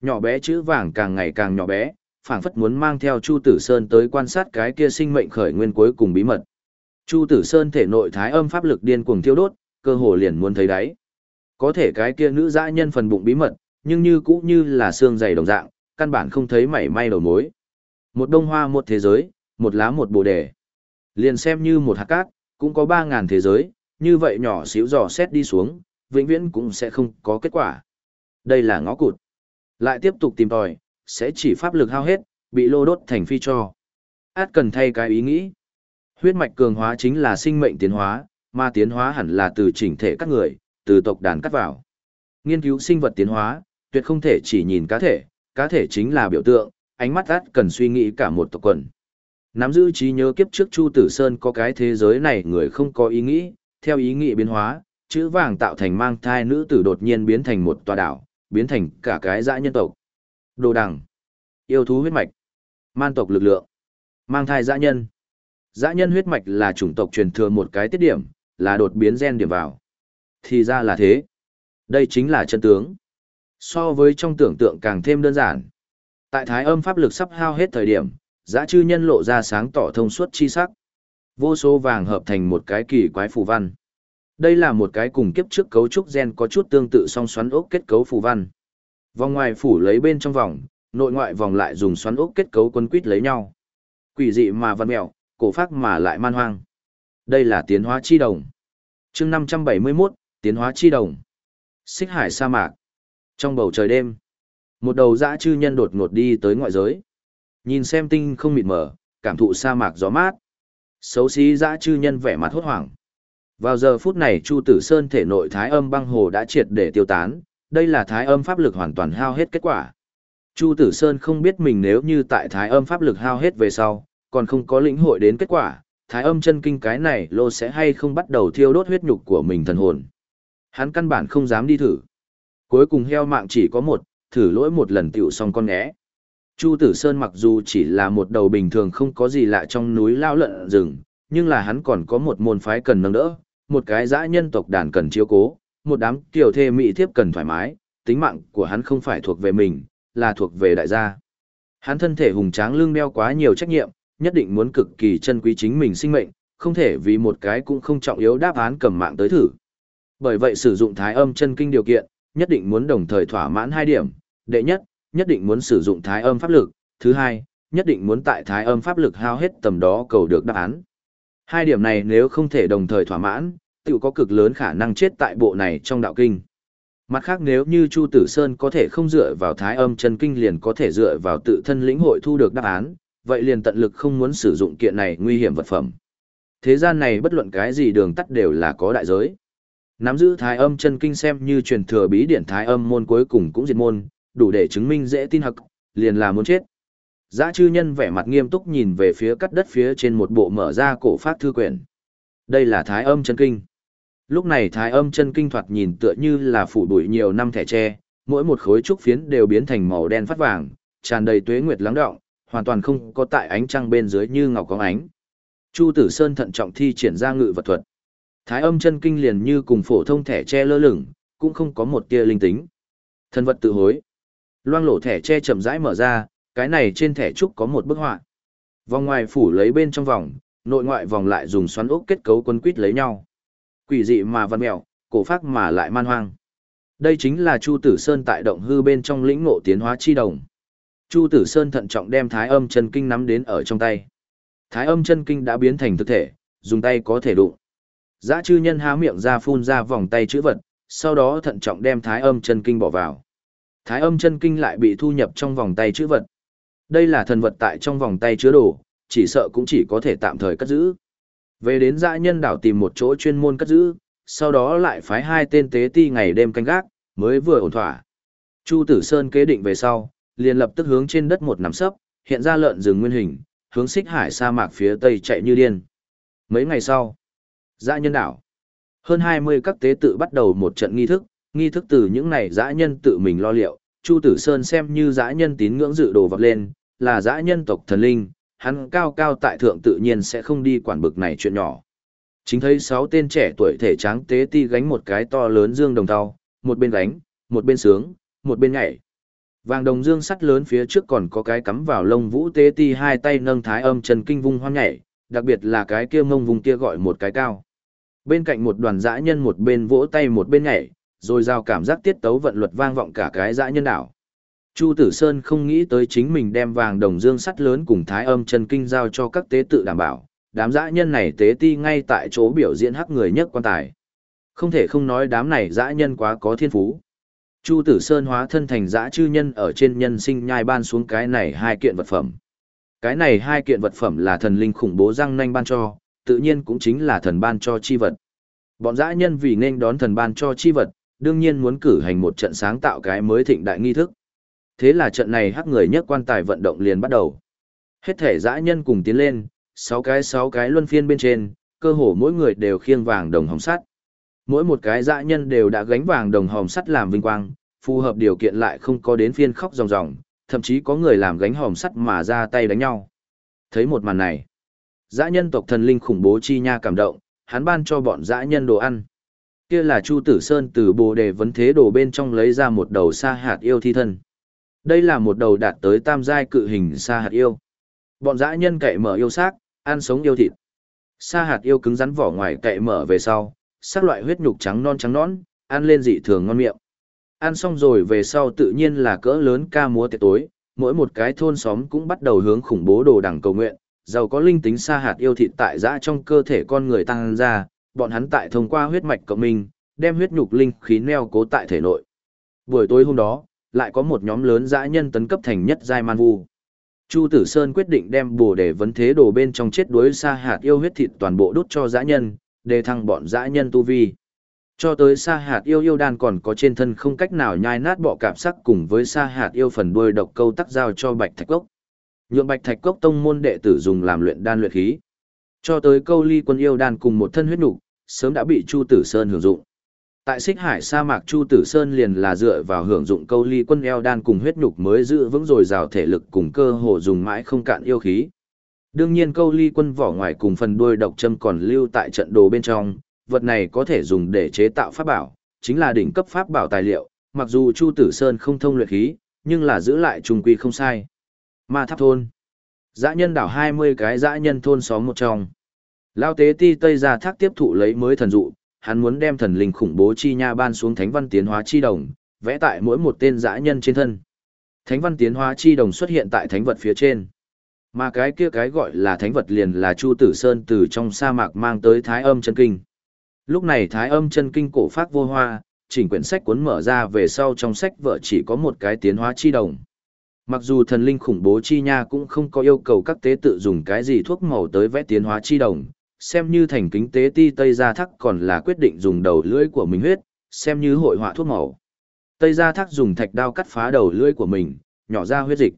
Nhỏ bé chữ vàng càng ngày càng nhỏ bé, phảng phất muốn mang theo Chu Tử Sơn tới quan sát cái kia sinh mệnh khởi nguyên cuối cùng bí mật. Chu Tử Sơn thể nội thái âm pháp lực điên cuồng thiêu đốt, cơ hồ liền muốn thấy đáy. Có thể cái kia nữ dã nhân phần bụng bí mật, nhưng như cũ như là xương dày đồng dạng, căn bản không thấy mảy may đầu mối. Một đông hoa một thế giới, một lá một bồ đề. Liền xem như một hạt cát, cũng có 3.000 thế giới, như vậy nhỏ xíu dò xét đi xuống, vĩnh viễn cũng sẽ không có kết quả. Đây là ngõ cụt. Lại tiếp tục tìm tòi, sẽ chỉ pháp lực hao hết, bị lô đốt thành phi cho. Át cần thay cái ý nghĩ. Huyết mạch cường hóa chính là sinh mệnh tiến hóa, mà tiến hóa hẳn là từ chỉnh thể các người, từ tộc đàn cắt vào. Nghiên cứu sinh vật tiến hóa, tuyệt không thể chỉ nhìn cá thể, cá thể chính là biểu tượng, ánh mắt át cần suy nghĩ cả một tộc quần. Nắm giữ trí nhớ kiếp trước Chu Tử Sơn có cái thế giới này người không có ý nghĩ, theo ý nghĩ biến hóa, chữ vàng tạo thành mang thai nữ tử đột nhiên biến thành một tòa đảo, biến thành cả cái dã nhân tộc. Đồ đằng, yêu thú huyết mạch, man tộc lực lượng, mang thai dã nhân. Dã nhân huyết mạch là chủng tộc truyền thừa một cái tiết điểm, là đột biến gen điểm vào. Thì ra là thế. Đây chính là chân tướng. So với trong tưởng tượng càng thêm đơn giản. Tại thái âm pháp lực sắp hao hết thời điểm, dã chư nhân lộ ra sáng tỏ thông suốt chi sắc. Vô số vàng hợp thành một cái kỳ quái phù văn. Đây là một cái cùng kiếp trước cấu trúc gen có chút tương tự song xoắn ốc kết cấu phù văn. Vòng ngoài phủ lấy bên trong vòng, nội ngoại vòng lại dùng xoắn ốc kết cấu quân quýt lấy nhau. Quỷ dị mà văn mèo, cổ phác mà lại man hoang. Đây là tiến hóa chi đồng. chương 571, tiến hóa chi đồng. Xích hải sa mạc. Trong bầu trời đêm, một đầu dã chư nhân đột ngột đi tới ngoại giới. Nhìn xem tinh không mịt mờ, cảm thụ sa mạc gió mát. Xấu xí dã chư nhân vẻ mặt hốt hoảng. Vào giờ phút này Chu Tử Sơn thể nội thái âm băng hồ đã triệt để tiêu tán, đây là thái âm pháp lực hoàn toàn hao hết kết quả. Chu Tử Sơn không biết mình nếu như tại thái âm pháp lực hao hết về sau, còn không có lĩnh hội đến kết quả, thái âm chân kinh cái này lô sẽ hay không bắt đầu thiêu đốt huyết nhục của mình thần hồn. Hắn căn bản không dám đi thử. Cuối cùng heo mạng chỉ có một, thử lỗi một lần tiểu xong con nghé. Chu Tử Sơn mặc dù chỉ là một đầu bình thường không có gì lạ trong núi lao lợn rừng, nhưng là hắn còn có một môn phái cần nâng đỡ, một cái dã nhân tộc đàn cần chiếu cố, một đám tiểu thê mỹ thiếp cần thoải mái, tính mạng của hắn không phải thuộc về mình, là thuộc về đại gia. Hắn thân thể hùng tráng lưng đeo quá nhiều trách nhiệm, nhất định muốn cực kỳ chân quý chính mình sinh mệnh, không thể vì một cái cũng không trọng yếu đáp án cầm mạng tới thử. Bởi vậy sử dụng thái âm chân kinh điều kiện, nhất định muốn đồng thời thỏa mãn hai điểm, đệ nhất, nhất định muốn sử dụng thái âm pháp lực, thứ hai, nhất định muốn tại thái âm pháp lực hao hết tầm đó cầu được đáp án. Hai điểm này nếu không thể đồng thời thỏa mãn, tự có cực lớn khả năng chết tại bộ này trong đạo kinh. Mặt khác nếu như Chu Tử Sơn có thể không dựa vào thái âm chân kinh liền có thể dựa vào tự thân lĩnh hội thu được đáp án, vậy liền tận lực không muốn sử dụng kiện này nguy hiểm vật phẩm. Thế gian này bất luận cái gì đường tắt đều là có đại giới. Nắm giữ thái âm chân kinh xem như truyền thừa bí điển thái âm môn cuối cùng cũng diệt môn, đủ để chứng minh dễ tin hậc, liền là muốn chết. Giá chư nhân vẻ mặt nghiêm túc nhìn về phía cắt đất phía trên một bộ mở ra cổ phát thư quyển. Đây là thái âm chân kinh. Lúc này thái âm chân kinh thoạt nhìn tựa như là phủ bụi nhiều năm thẻ tre, mỗi một khối trúc phiến đều biến thành màu đen phát vàng, tràn đầy tuế nguyệt lắng đọng hoàn toàn không có tại ánh trăng bên dưới như ngọc có ánh. Chu Tử Sơn thận trọng thi triển ra ngự vật thuật. Thái âm chân kinh liền như cùng phổ thông thẻ tre lơ lửng, cũng không có một tia linh tính. Thân vật tự hối. Loang lổ thẻ tre chậm rãi mở ra, cái này trên thẻ trúc có một bức họa. Vòng ngoài phủ lấy bên trong vòng, nội ngoại vòng lại dùng xoắn ốc kết cấu quân quýt lấy nhau. Quỷ dị mà văn mèo, cổ phác mà lại man hoang. Đây chính là Chu Tử Sơn tại động hư bên trong lĩnh ngộ tiến hóa chi đồng. Chu Tử Sơn thận trọng đem Thái Âm chân kinh nắm đến ở trong tay. Thái Âm chân kinh đã biến thành thực thể, dùng tay có thể đụng. Dã chư nhân há miệng ra phun ra vòng tay chữ vật, sau đó thận trọng đem Thái Âm chân kinh bỏ vào. Thái Âm chân kinh lại bị thu nhập trong vòng tay chữ vật. Đây là thần vật tại trong vòng tay chứa đồ, chỉ sợ cũng chỉ có thể tạm thời cất giữ. Về đến dã nhân đảo tìm một chỗ chuyên môn cất giữ, sau đó lại phái hai tên tế ti ngày đêm canh gác, mới vừa ổn thỏa. Chu Tử Sơn kế định về sau, liền lập tức hướng trên đất một nằm sấp, hiện ra lợn rừng nguyên hình, hướng xích hải sa mạc phía tây chạy như điên. Mấy ngày sau, dã nhân đảo. Hơn 20 các tế tự bắt đầu một trận nghi thức, nghi thức từ những này dã nhân tự mình lo liệu, Chu Tử Sơn xem như dã nhân tín ngưỡng dự đồ vật lên, là dã nhân tộc thần linh, hắn cao cao tại thượng tự nhiên sẽ không đi quản bực này chuyện nhỏ. Chính thấy sáu tên trẻ tuổi thể tráng tế ti gánh một cái to lớn dương đồng tàu, một bên gánh, một bên sướng, một bên nhảy. Vàng đồng dương sắt lớn phía trước còn có cái cắm vào lông vũ tế ti hai tay nâng thái âm trần kinh vung hoang nhảy, đặc biệt là cái kia mông vùng kia gọi một cái cao. Bên cạnh một đoàn dã nhân một bên vỗ tay một bên nhảy, rồi giao cảm giác tiết tấu vận luật vang vọng cả cái dã nhân đảo. Chu Tử Sơn không nghĩ tới chính mình đem vàng đồng dương sắt lớn cùng thái âm chân kinh giao cho các tế tự đảm bảo, đám dã nhân này tế ti ngay tại chỗ biểu diễn hắc người nhất quan tài. Không thể không nói đám này dã nhân quá có thiên phú. Chu Tử Sơn hóa thân thành dã chư nhân ở trên nhân sinh nhai ban xuống cái này hai kiện vật phẩm. Cái này hai kiện vật phẩm là thần linh khủng bố răng nanh ban cho, tự nhiên cũng chính là thần ban cho chi vật. Bọn dã nhân vì nên đón thần ban cho chi vật, đương nhiên muốn cử hành một trận sáng tạo cái mới thịnh đại nghi thức. Thế là trận này hắc người nhất quan tài vận động liền bắt đầu. Hết thể dã nhân cùng tiến lên, sáu cái sáu cái luân phiên bên trên, cơ hồ mỗi người đều khiêng vàng đồng hồng sắt. Mỗi một cái dã nhân đều đã gánh vàng đồng hồng sắt làm vinh quang, phù hợp điều kiện lại không có đến phiên khóc ròng ròng, thậm chí có người làm gánh hồng sắt mà ra tay đánh nhau. Thấy một màn này, dã nhân tộc thần linh khủng bố chi nha cảm động, hắn ban cho bọn dã nhân đồ ăn. Kia là Chu Tử Sơn từ Bồ Đề vấn thế đồ bên trong lấy ra một đầu sa hạt yêu thi thân. Đây là một đầu đạt tới tam giai cự hình sa hạt yêu. Bọn dã nhân cậy mở yêu xác, ăn sống yêu thịt. Sa hạt yêu cứng rắn vỏ ngoài cậy mở về sau, sắc loại huyết nhục trắng non trắng nõn, ăn lên dị thường ngon miệng. Ăn xong rồi về sau tự nhiên là cỡ lớn ca múa tiệc tối, mỗi một cái thôn xóm cũng bắt đầu hướng khủng bố đồ đẳng cầu nguyện, giàu có linh tính sa hạt yêu thịt tại dã trong cơ thể con người tăng ra, bọn hắn tại thông qua huyết mạch cộng minh, đem huyết nhục linh khí neo cố tại thể nội. Buổi tối hôm đó, lại có một nhóm lớn dã nhân tấn cấp thành nhất giai man vu. Chu Tử Sơn quyết định đem bổ để vấn thế đồ bên trong chết đuối sa hạt yêu huyết thịt toàn bộ đốt cho dã nhân, để thăng bọn dã nhân tu vi. Cho tới sa hạt yêu yêu đan còn có trên thân không cách nào nhai nát bọ cảm sắc cùng với sa hạt yêu phần đuôi độc câu tắc giao cho Bạch Thạch Cốc. Nhượng Bạch Thạch Cốc tông môn đệ tử dùng làm luyện đan luyện khí. Cho tới câu ly quân yêu đan cùng một thân huyết nục, sớm đã bị Chu Tử Sơn hưởng dụng. Tại xích hải sa mạc Chu Tử Sơn liền là dựa vào hưởng dụng câu ly quân eo đan cùng huyết nhục mới giữ vững rồi rào thể lực cùng cơ hồ dùng mãi không cạn yêu khí. Đương nhiên câu ly quân vỏ ngoài cùng phần đuôi độc châm còn lưu tại trận đồ bên trong, vật này có thể dùng để chế tạo pháp bảo, chính là đỉnh cấp pháp bảo tài liệu, mặc dù Chu Tử Sơn không thông luyện khí, nhưng là giữ lại trùng quy không sai. Ma Tháp Thôn Dã nhân đảo 20 cái dã nhân thôn xóm một trong. Lao tế ti Tây ra thác tiếp thụ lấy mới thần dụ, hắn muốn đem thần linh khủng bố chi nha ban xuống thánh văn tiến hóa chi đồng, vẽ tại mỗi một tên dã nhân trên thân. Thánh văn tiến hóa chi đồng xuất hiện tại thánh vật phía trên. Mà cái kia cái gọi là thánh vật liền là Chu Tử Sơn từ trong sa mạc mang tới Thái Âm chân kinh. Lúc này Thái Âm chân kinh cổ phát vô hoa, chỉnh quyển sách cuốn mở ra về sau trong sách vợ chỉ có một cái tiến hóa chi đồng. Mặc dù thần linh khủng bố chi nha cũng không có yêu cầu các tế tự dùng cái gì thuốc màu tới vẽ tiến hóa chi đồng, xem như thành kính tế ti Tây Gia Thắc còn là quyết định dùng đầu lưỡi của mình huyết, xem như hội họa thuốc màu. Tây Gia Thắc dùng thạch đao cắt phá đầu lưỡi của mình, nhỏ ra huyết dịch.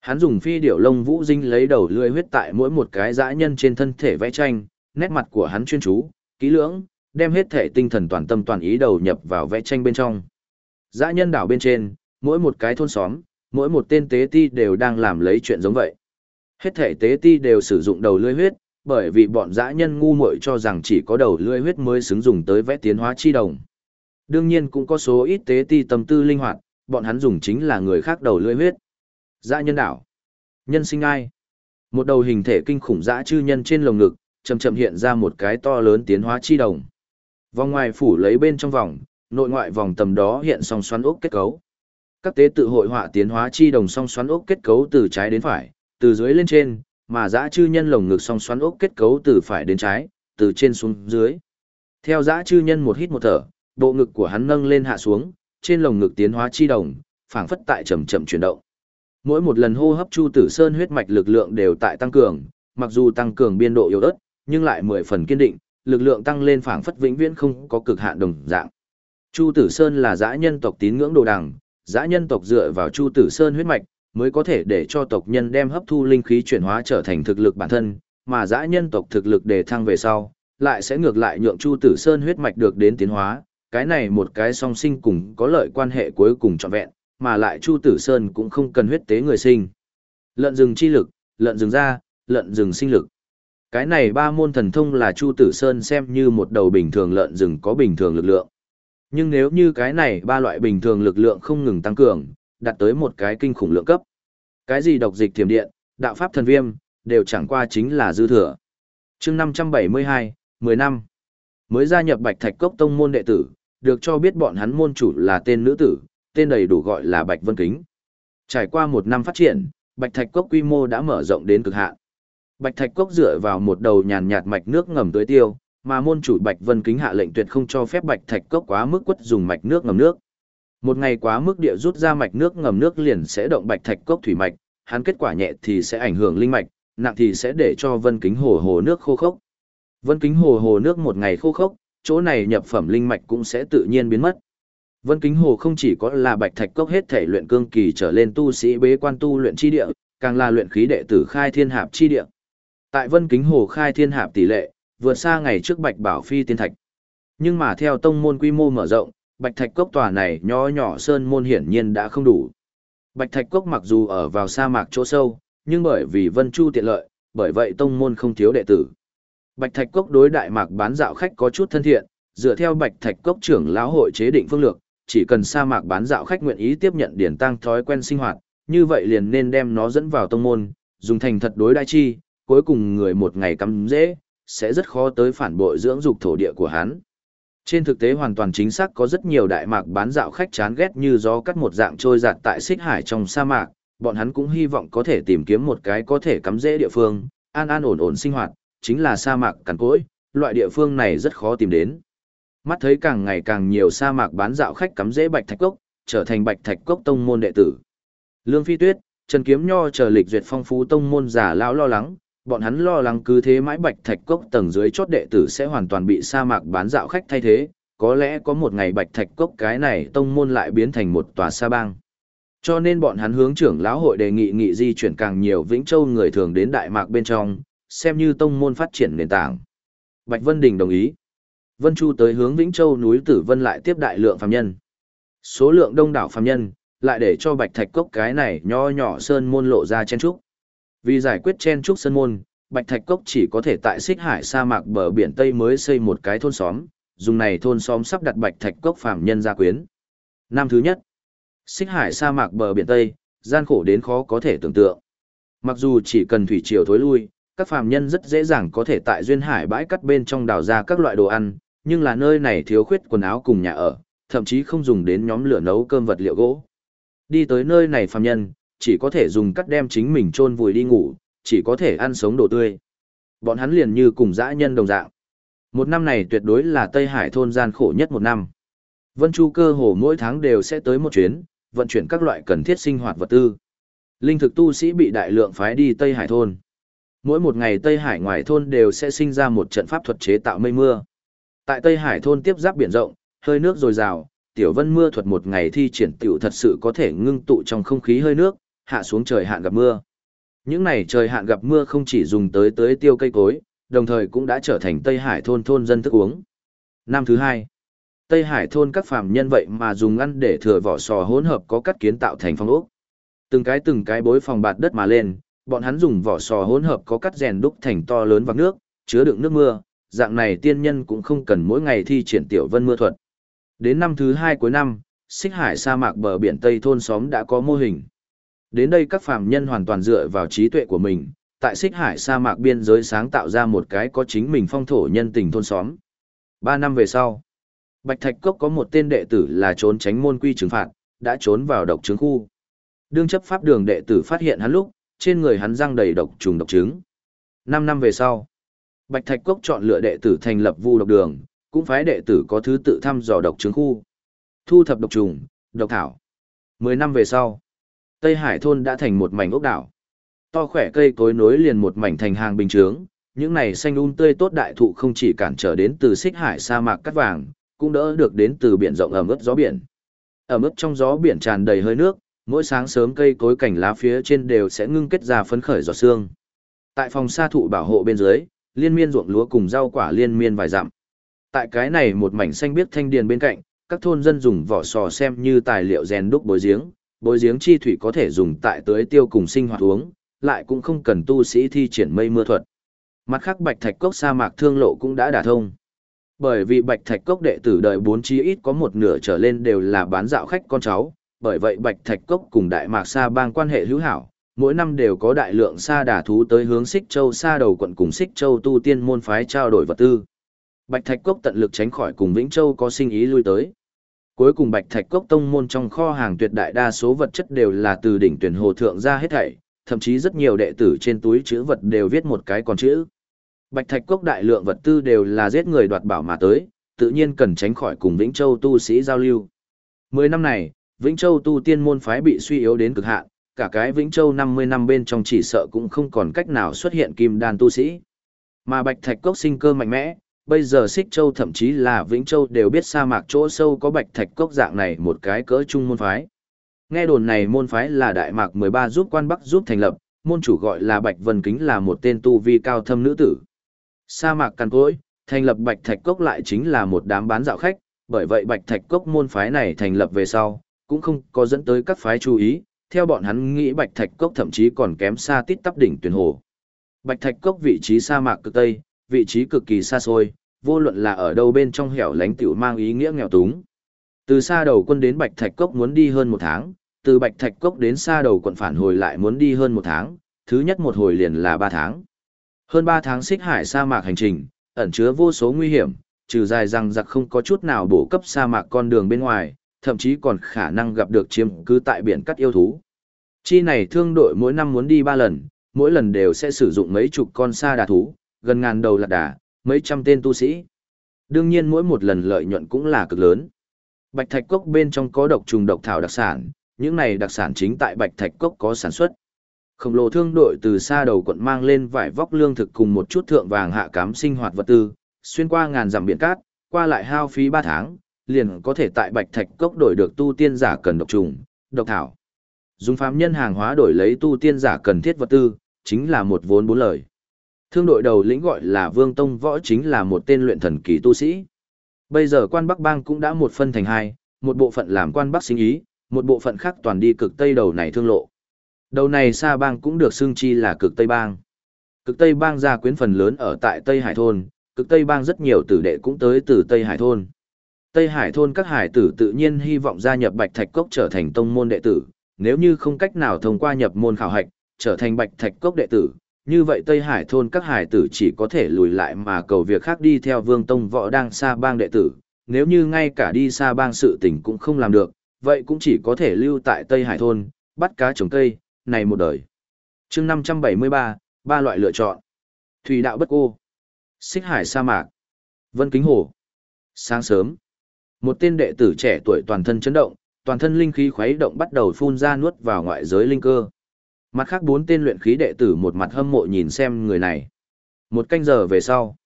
Hắn dùng phi điểu lông vũ dinh lấy đầu lưỡi huyết tại mỗi một cái dã nhân trên thân thể vẽ tranh, nét mặt của hắn chuyên chú, kỹ lưỡng, đem hết thể tinh thần toàn tâm toàn ý đầu nhập vào vẽ tranh bên trong. Dã nhân đảo bên trên, mỗi một cái thôn xóm, mỗi một tên tế ti đều đang làm lấy chuyện giống vậy. Hết thể tế ti đều sử dụng đầu lưỡi huyết, bởi vì bọn dã nhân ngu muội cho rằng chỉ có đầu lưỡi huyết mới xứng dùng tới vẽ tiến hóa chi đồng. Đương nhiên cũng có số ít tế ti tâm tư linh hoạt, bọn hắn dùng chính là người khác đầu lưỡi huyết. Dã nhân đảo. Nhân sinh ai? Một đầu hình thể kinh khủng dã chư nhân trên lồng ngực, chậm chậm hiện ra một cái to lớn tiến hóa chi đồng. Vòng ngoài phủ lấy bên trong vòng, nội ngoại vòng tầm đó hiện song xoắn ốc kết cấu. Các tế tự hội họa tiến hóa chi đồng song xoắn ốc kết cấu từ trái đến phải, từ dưới lên trên, mà dã chư nhân lồng ngực song xoắn ốc kết cấu từ phải đến trái, từ trên xuống dưới. Theo dã chư nhân một hít một thở, bộ ngực của hắn nâng lên hạ xuống, trên lồng ngực tiến hóa chi đồng, phảng phất tại chậm chậm chuyển động. Mỗi một lần hô hấp Chu Tử Sơn huyết mạch lực lượng đều tại tăng cường, mặc dù tăng cường biên độ yếu ớt, nhưng lại mười phần kiên định, lực lượng tăng lên phảng phất vĩnh viễn không có cực hạn đồng dạng. Chu Tử Sơn là dã nhân tộc tín ngưỡng đồ đằng, dã nhân tộc dựa vào Chu Tử Sơn huyết mạch, mới có thể để cho tộc nhân đem hấp thu linh khí chuyển hóa trở thành thực lực bản thân, mà dã nhân tộc thực lực để thăng về sau, lại sẽ ngược lại nhượng Chu Tử Sơn huyết mạch được đến tiến hóa, cái này một cái song sinh cùng có lợi quan hệ cuối cùng trọn vẹn, mà lại Chu Tử Sơn cũng không cần huyết tế người sinh. Lợn rừng chi lực, lợn rừng ra, lợn rừng sinh lực. Cái này ba môn thần thông là Chu Tử Sơn xem như một đầu bình thường lợn rừng có bình thường lực lượng. Nhưng nếu như cái này ba loại bình thường lực lượng không ngừng tăng cường, đạt tới một cái kinh khủng lượng cấp. Cái gì độc dịch thiểm điện, đạo pháp thần viêm, đều chẳng qua chính là dư thừa. chương 572, 10 năm. Mới gia nhập Bạch Thạch Cốc Tông môn đệ tử, được cho biết bọn hắn môn chủ là tên nữ tử, tên đầy đủ gọi là Bạch Vân Kính. Trải qua một năm phát triển, Bạch Thạch Cốc quy mô đã mở rộng đến cực hạn. Bạch Thạch Cốc dựa vào một đầu nhàn nhạt mạch nước ngầm tưới tiêu, mà môn chủ Bạch Vân Kính hạ lệnh tuyệt không cho phép Bạch Thạch Cốc quá mức quất dùng mạch nước ngầm nước. Một ngày quá mức địa rút ra mạch nước ngầm nước liền sẽ động Bạch Thạch Cốc thủy mạch, hắn kết quả nhẹ thì sẽ ảnh hưởng linh mạch, nặng thì sẽ để cho Vân Kính hồ hồ nước khô khốc. Vân Kính hồ hồ nước một ngày khô khốc, chỗ này nhập phẩm linh mạch cũng sẽ tự nhiên biến mất. Vân Kính Hồ không chỉ có là Bạch Thạch Cốc hết thể luyện cương kỳ trở lên tu sĩ bế quan tu luyện chi địa, càng là luyện khí đệ tử khai thiên hạp chi địa. Tại Vân Kính Hồ khai thiên hạp tỷ lệ, vượt xa ngày trước Bạch Bảo Phi tiên thạch. Nhưng mà theo tông môn quy mô mở rộng, Bạch Thạch Cốc tòa này nhỏ nhỏ sơn môn hiển nhiên đã không đủ. Bạch Thạch Cốc mặc dù ở vào sa mạc chỗ sâu, nhưng bởi vì Vân Chu tiện lợi, bởi vậy tông môn không thiếu đệ tử. Bạch Thạch Cốc đối đại mạc bán dạo khách có chút thân thiện, dựa theo Bạch Thạch Cốc trưởng lão hội chế định phương lược, chỉ cần sa mạc bán dạo khách nguyện ý tiếp nhận điển tăng thói quen sinh hoạt, như vậy liền nên đem nó dẫn vào tông môn, dùng thành thật đối đại chi, cuối cùng người một ngày cắm dễ, sẽ rất khó tới phản bội dưỡng dục thổ địa của hắn. Trên thực tế hoàn toàn chính xác có rất nhiều đại mạc bán dạo khách chán ghét như gió cắt một dạng trôi giạt tại xích hải trong sa mạc, bọn hắn cũng hy vọng có thể tìm kiếm một cái có thể cắm dễ địa phương, an an ổn ổn sinh hoạt, chính là sa mạc cằn cỗi, loại địa phương này rất khó tìm đến. Mắt thấy càng ngày càng nhiều sa mạc bán dạo khách cắm dễ bạch thạch cốc, trở thành bạch thạch cốc tông môn đệ tử. Lương Phi Tuyết, Trần Kiếm Nho chờ lịch duyệt phong phú tông môn giả lão lo lắng, bọn hắn lo lắng cứ thế mãi bạch thạch cốc tầng dưới chót đệ tử sẽ hoàn toàn bị sa mạc bán dạo khách thay thế, có lẽ có một ngày bạch thạch cốc cái này tông môn lại biến thành một tòa sa bang. Cho nên bọn hắn hướng trưởng lão hội đề nghị nghị di chuyển càng nhiều Vĩnh Châu người thường đến Đại Mạc bên trong, xem như tông môn phát triển nền tảng. Bạch Vân Đình đồng ý. Vân Chu tới hướng Vĩnh Châu núi Tử Vân lại tiếp đại lượng phàm nhân. Số lượng đông đảo phàm nhân, lại để cho Bạch Thạch Cốc cái này nho nhỏ sơn môn lộ ra chen trúc. Vì giải quyết chen trúc sơn môn, Bạch Thạch Cốc chỉ có thể tại Xích Hải sa mạc bờ biển Tây mới xây một cái thôn xóm, dùng này thôn xóm sắp đặt Bạch Thạch Cốc phàm nhân gia quyến. Năm thứ nhất, Xích Hải sa mạc bờ biển Tây, gian khổ đến khó có thể tưởng tượng. Mặc dù chỉ cần thủy triều thối lui, các phàm nhân rất dễ dàng có thể tại duyên hải bãi cắt bên trong đào ra các loại đồ ăn, nhưng là nơi này thiếu khuyết quần áo cùng nhà ở, thậm chí không dùng đến nhóm lửa nấu cơm vật liệu gỗ. Đi tới nơi này phàm nhân, chỉ có thể dùng cắt đem chính mình chôn vùi đi ngủ, chỉ có thể ăn sống đồ tươi. Bọn hắn liền như cùng dã nhân đồng dạng. Một năm này tuyệt đối là Tây Hải thôn gian khổ nhất một năm. Vân Chu cơ hồ mỗi tháng đều sẽ tới một chuyến, vận chuyển các loại cần thiết sinh hoạt vật tư. Linh thực tu sĩ bị đại lượng phái đi Tây Hải thôn. Mỗi một ngày Tây Hải ngoài thôn đều sẽ sinh ra một trận pháp thuật chế tạo mây mưa. Tại Tây Hải thôn tiếp giáp biển rộng, hơi nước dồi dào, tiểu vân mưa thuật một ngày thi triển tiểu thật sự có thể ngưng tụ trong không khí hơi nước, hạ xuống trời hạn gặp mưa. Những này trời hạn gặp mưa không chỉ dùng tới tới tiêu cây cối, đồng thời cũng đã trở thành Tây Hải thôn thôn dân thức uống. Năm thứ hai, Tây Hải thôn các phàm nhân vậy mà dùng ăn để thừa vỏ sò hỗn hợp có cắt kiến tạo thành phong ốc. Từng cái từng cái bối phòng bạt đất mà lên, bọn hắn dùng vỏ sò hỗn hợp có cắt rèn đúc thành to lớn vạc nước, chứa đựng nước mưa, dạng này tiên nhân cũng không cần mỗi ngày thi triển tiểu vân mưa thuật. Đến năm thứ hai cuối năm, xích hải sa mạc bờ biển Tây thôn xóm đã có mô hình. Đến đây các phàm nhân hoàn toàn dựa vào trí tuệ của mình, tại xích hải sa mạc biên giới sáng tạo ra một cái có chính mình phong thổ nhân tình thôn xóm. Ba năm về sau, Bạch Thạch Cốc có một tên đệ tử là trốn tránh môn quy trừng phạt, đã trốn vào độc trướng khu. Đương chấp pháp đường đệ tử phát hiện hắn lúc, trên người hắn răng đầy độc trùng độc trứng. Năm năm về sau, Bạch Thạch Cốc chọn lựa đệ tử thành lập vu độc đường, cũng phái đệ tử có thứ tự thăm dò độc trứng khu. Thu thập độc trùng, độc thảo. Mười năm về sau, Tây Hải thôn đã thành một mảnh ốc đảo. To khỏe cây cối nối liền một mảnh thành hàng bình chướng, những này xanh um tươi tốt đại thụ không chỉ cản trở đến từ xích hải sa mạc cắt vàng, cũng đỡ được đến từ biển rộng ẩm ướt gió biển. Ẩm ướt trong gió biển tràn đầy hơi nước, mỗi sáng sớm cây cối cảnh lá phía trên đều sẽ ngưng kết ra phấn khởi giọt sương. Tại phòng sa thụ bảo hộ bên dưới, liên miên ruộng lúa cùng rau quả liên miên vài dặm. Tại cái này một mảnh xanh biếc thanh điền bên cạnh, các thôn dân dùng vỏ sò xem như tài liệu rèn đúc bối giếng, bối giếng chi thủy có thể dùng tại tưới tiêu cùng sinh hoạt uống, lại cũng không cần tu sĩ thi triển mây mưa thuật. Mặt khác Bạch Thạch Cốc sa mạc thương lộ cũng đã đả thông. Bởi vì Bạch Thạch Cốc đệ tử đời bốn chí ít có một nửa trở lên đều là bán dạo khách con cháu, bởi vậy Bạch Thạch Cốc cùng Đại Mạc Sa bang quan hệ hữu hảo, mỗi năm đều có đại lượng sa đà thú tới hướng Xích Châu sa đầu quận cùng Xích Châu tu tiên môn phái trao đổi vật tư. Bạch Thạch Cốc tận lực tránh khỏi cùng Vĩnh Châu có sinh ý lui tới. Cuối cùng Bạch Thạch Cốc tông môn trong kho hàng tuyệt đại đa số vật chất đều là từ đỉnh tuyển hồ thượng ra hết thảy, thậm chí rất nhiều đệ tử trên túi chữ vật đều viết một cái con chữ. Bạch Thạch Cốc đại lượng vật tư đều là giết người đoạt bảo mà tới, tự nhiên cần tránh khỏi cùng Vĩnh Châu tu sĩ giao lưu. Mười năm này, Vĩnh Châu tu tiên môn phái bị suy yếu đến cực hạn, cả cái Vĩnh Châu 50 năm bên trong chỉ sợ cũng không còn cách nào xuất hiện kim đan tu sĩ. Mà Bạch Thạch Cốc sinh cơ mạnh mẽ, bây giờ Xích Châu thậm chí là Vĩnh Châu đều biết sa mạc chỗ sâu có Bạch Thạch Cốc dạng này một cái cỡ trung môn phái. Nghe đồn này môn phái là Đại Mạc 13 giúp quan Bắc giúp thành lập, môn chủ gọi là Bạch Vân Kính là một tên tu vi cao thâm nữ tử. Sa mạc cằn cỗi, thành lập Bạch Thạch Cốc lại chính là một đám bán dạo khách, bởi vậy Bạch Thạch Cốc môn phái này thành lập về sau, cũng không có dẫn tới các phái chú ý, theo bọn hắn nghĩ Bạch Thạch Cốc thậm chí còn kém xa tít tắp đỉnh tuyển hồ. Bạch Thạch Cốc vị trí sa mạc cực tây, vị trí cực kỳ xa xôi, vô luận là ở đâu bên trong hẻo lánh tiểu mang ý nghĩa nghèo túng. Từ xa đầu quân đến Bạch Thạch Cốc muốn đi hơn một tháng, từ Bạch Thạch Cốc đến xa đầu quận phản hồi lại muốn đi hơn một tháng, thứ nhất một hồi liền là ba tháng. Hơn ba tháng xích hải sa mạc hành trình, ẩn chứa vô số nguy hiểm, trừ dài rằng giặc không có chút nào bổ cấp sa mạc con đường bên ngoài, thậm chí còn khả năng gặp được chiếm cứ tại biển cắt yêu thú. Chi này thương đội mỗi năm muốn đi ba lần, mỗi lần đều sẽ sử dụng mấy chục con sa đà thú, gần ngàn đầu lạc đà, mấy trăm tên tu sĩ. Đương nhiên mỗi một lần lợi nhuận cũng là cực lớn. Bạch thạch cốc bên trong có độc trùng độc thảo đặc sản, những này đặc sản chính tại Bạch thạch cốc có sản xuất. Khổng lồ thương đội từ xa đầu quận mang lên vải vóc lương thực cùng một chút thượng vàng hạ cám sinh hoạt vật tư, xuyên qua ngàn dặm biển cát, qua lại hao phí ba tháng, liền có thể tại Bạch Thạch Cốc đổi được tu tiên giả cần độc trùng, độc thảo. Dùng phàm nhân hàng hóa đổi lấy tu tiên giả cần thiết vật tư, chính là một vốn bốn lời. Thương đội đầu lĩnh gọi là Vương Tông Võ chính là một tên luyện thần kỳ tu sĩ. Bây giờ quan Bắc Bang cũng đã một phân thành hai, một bộ phận làm quan Bắc sinh ý, một bộ phận khác toàn đi cực Tây đầu này thương lộ. Đầu này xa Bang cũng được xưng chi là cực Tây Bang. Cực Tây Bang gia quyến phần lớn ở tại Tây Hải Thôn, cực Tây Bang rất nhiều tử đệ cũng tới từ Tây Hải Thôn. Tây Hải Thôn các hải tử tự nhiên hy vọng gia nhập Bạch Thạch Cốc trở thành tông môn đệ tử, nếu như không cách nào thông qua nhập môn khảo hạch, trở thành Bạch Thạch Cốc đệ tử, như vậy Tây Hải Thôn các hải tử chỉ có thể lùi lại mà cầu việc khác đi theo Vương Tông Võ đang xa Bang đệ tử, nếu như ngay cả đi xa Bang sự tình cũng không làm được, vậy cũng chỉ có thể lưu tại Tây Hải Thôn, bắt cá trồng cây, này một đời. chương 573, ba loại lựa chọn. Thủy đạo bất cô. Xích hải sa mạc. Vân kính hồ. Sáng sớm. Một tên đệ tử trẻ tuổi toàn thân chấn động, toàn thân linh khí khuấy động bắt đầu phun ra nuốt vào ngoại giới linh cơ. Mặt khác bốn tên luyện khí đệ tử một mặt hâm mộ nhìn xem người này. Một canh giờ về sau,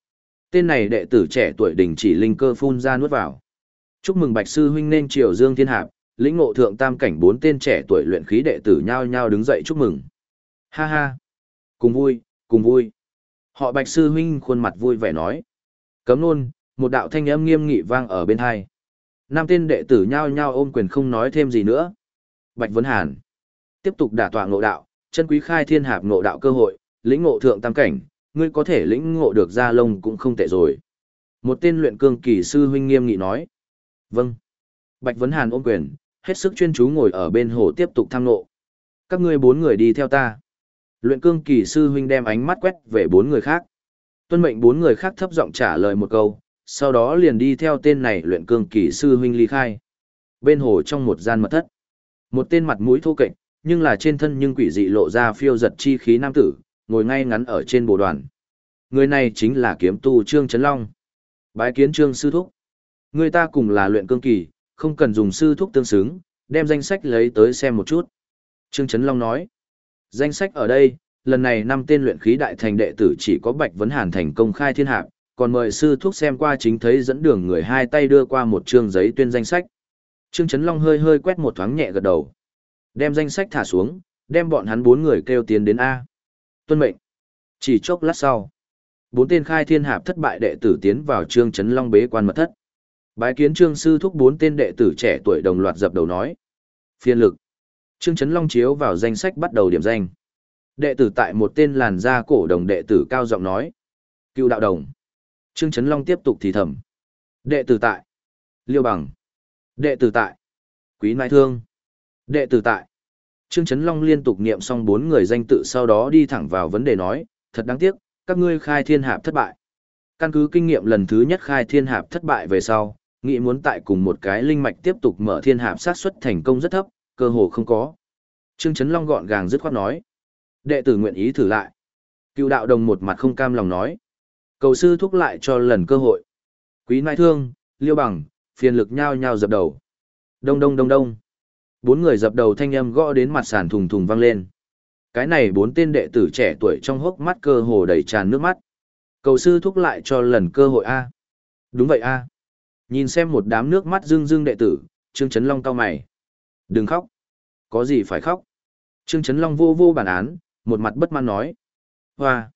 tên này đệ tử trẻ tuổi đình chỉ linh cơ phun ra nuốt vào. Chúc mừng Bạch sư huynh nên Triều Dương Thiên Hạp, lĩnh ngộ thượng tam cảnh bốn tên trẻ tuổi luyện khí đệ tử nhao nhao đứng dậy chúc mừng. Ha ha, cùng vui, cùng vui. Họ Bạch sư huynh khuôn mặt vui vẻ nói. Cấm luôn, một đạo thanh âm nghiêm nghị vang ở bên hai. Năm tên đệ tử nhao nhao ôm quyền không nói thêm gì nữa. Bạch Vấn Hàn tiếp tục đả tọa ngộ đạo, chân quý khai thiên hạp ngộ đạo cơ hội, lĩnh ngộ thượng tam cảnh, ngươi có thể lĩnh ngộ được gia lông cũng không tệ rồi. Một tên luyện cương kỳ sư huynh nghiêm nghị nói. Vâng. Bạch Vấn Hàn ôm quyền, hết sức chuyên chú ngồi ở bên hồ tiếp tục tham ngộ. Các ngươi bốn người đi theo ta. Luyện cương kỳ sư huynh đem ánh mắt quét về bốn người khác. Tuân mệnh bốn người khác thấp giọng trả lời một câu, sau đó liền đi theo tên này luyện cương kỳ sư huynh ly khai. Bên hồ trong một gian mật thất. Một tên mặt mũi thô kệch, nhưng là trên thân nhưng quỷ dị lộ ra phiêu giật chi khí nam tử, ngồi ngay ngắn ở trên bồ đoàn. Người này chính là kiếm tu Trương Trấn Long. Bái kiến Trương Sư Thúc. Người ta cùng là luyện cương kỳ, không cần dùng Sư Thúc tương xứng, đem danh sách lấy tới xem một chút. Trương Trấn Long nói. Danh sách ở đây, lần này năm tên luyện khí đại thành đệ tử chỉ có Bạch Vấn Hàn thành công khai thiên hạp, còn mời sư thúc xem qua chính thấy dẫn đường người hai tay đưa qua một chương giấy tuyên danh sách. Trương Trấn Long hơi hơi quét một thoáng nhẹ gật đầu. Đem danh sách thả xuống, đem bọn hắn bốn người kêu tiến đến A. Tuân mệnh. Chỉ chốc lát sau. Bốn tên khai thiên hạp thất bại đệ tử tiến vào Trương Trấn Long bế quan mật thất. Bái kiến Trương Sư thúc bốn tên đệ tử trẻ tuổi đồng loạt dập đầu nói. Phiên lực. Trương Trấn Long chiếu vào danh sách bắt đầu điểm danh. Đệ tử tại một tên làn da cổ đồng đệ tử cao giọng nói. Cựu đạo đồng. Trương Trấn Long tiếp tục thì thầm. Đệ tử tại. Liêu bằng. Đệ tử tại. Quý mai Thương. Đệ tử tại. Trương Trấn Long liên tục niệm xong bốn người danh tự sau đó đi thẳng vào vấn đề nói, thật đáng tiếc, các ngươi khai thiên hạp thất bại. Căn cứ kinh nghiệm lần thứ nhất khai thiên hạp thất bại về sau, nghĩ muốn tại cùng một cái linh mạch tiếp tục mở thiên hạp sát suất thành công rất thấp, cơ hồ không có. Trương Trấn Long gọn gàng dứt khoát nói. Đệ tử nguyện ý thử lại. Cựu đạo đồng một mặt không cam lòng nói. Cầu sư thúc lại cho lần cơ hội. Quý nai thương, liêu bằng, phiền lực nhao nhao dập đầu. Đông đông đông đông. Bốn người dập đầu thanh âm gõ đến mặt sàn thùng thùng vang lên. Cái này bốn tên đệ tử trẻ tuổi trong hốc mắt cơ hồ đầy tràn nước mắt. Cầu sư thúc lại cho lần cơ hội A. Đúng vậy A. Nhìn xem một đám nước mắt rưng rưng đệ tử, Trương Trấn Long cao mày. Đừng khóc. Có gì phải khóc. Trương Trấn Long vô vô bản án, một mặt bất mãn nói. Hoa.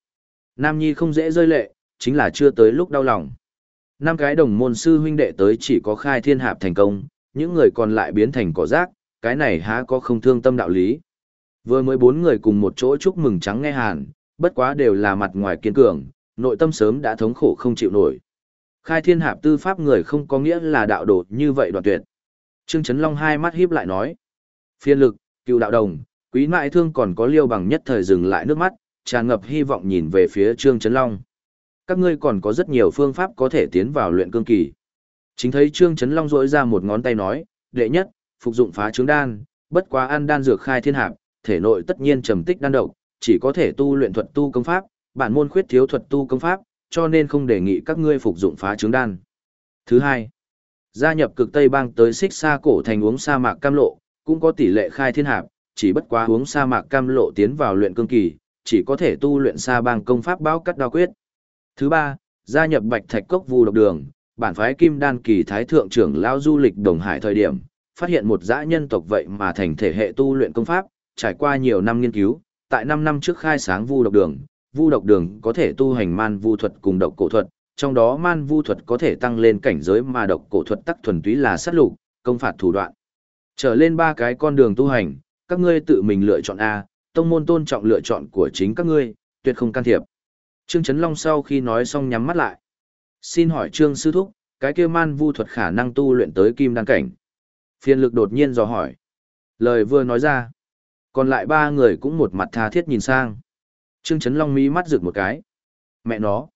Nam Nhi không dễ rơi lệ, chính là chưa tới lúc đau lòng. Năm cái đồng môn sư huynh đệ tới chỉ có khai thiên hạp thành công, những người còn lại biến thành cỏ rác, cái này há có không thương tâm đạo lý. Vừa mới bốn người cùng một chỗ chúc mừng trắng nghe hàn, bất quá đều là mặt ngoài kiên cường, nội tâm sớm đã thống khổ không chịu nổi. Khai thiên hạp tư pháp người không có nghĩa là đạo đột như vậy đoạn tuyệt. Trương Trấn Long hai mắt híp lại nói. Phiên lực, cựu đạo đồng, quý mại thương còn có liêu bằng nhất thời dừng lại nước mắt, tràn ngập hy vọng nhìn về phía Trương Trấn Long. Các ngươi còn có rất nhiều phương pháp có thể tiến vào luyện cương kỳ. Chính thấy Trương Trấn Long rỗi ra một ngón tay nói, đệ nhất, phục dụng phá trứng đan, bất quá ăn đan dược khai thiên hạp, thể nội tất nhiên trầm tích đan độc, chỉ có thể tu luyện thuật tu công pháp, bản môn khuyết thiếu thuật tu công pháp, cho nên không đề nghị các ngươi phục dụng phá trứng đan. Thứ hai, gia nhập cực Tây bang tới xích xa cổ thành uống sa mạc cam lộ, cũng có tỷ lệ khai thiên hạp, chỉ bất quá uống sa mạc cam lộ tiến vào luyện cương kỳ, chỉ có thể tu luyện sa bang công pháp báo cắt đao quyết. Thứ ba, gia nhập bạch thạch cốc vu độc đường, bản phái kim đan kỳ thái thượng trưởng lao du lịch đồng hải thời điểm, phát hiện một dã nhân tộc vậy mà thành thể hệ tu luyện công pháp, trải qua nhiều năm nghiên cứu, tại 5 năm trước khai sáng vu độc đường, vu độc đường có thể tu hành man vu thuật cùng độc cổ thuật, trong đó man vu thuật có thể tăng lên cảnh giới mà độc cổ thuật tắc thuần túy là sát lục, công phạt thủ đoạn. Trở lên ba cái con đường tu hành, các ngươi tự mình lựa chọn A, tông môn tôn trọng lựa chọn của chính các ngươi, tuyệt không can thiệp. Trương Chấn Long sau khi nói xong nhắm mắt lại. Xin hỏi Trương Sư Thúc, cái kia man vu thuật khả năng tu luyện tới kim đăng cảnh. Phiền lực đột nhiên dò hỏi. Lời vừa nói ra. Còn lại ba người cũng một mặt tha thiết nhìn sang. Trương Trấn Long mí mắt rực một cái. Mẹ nó.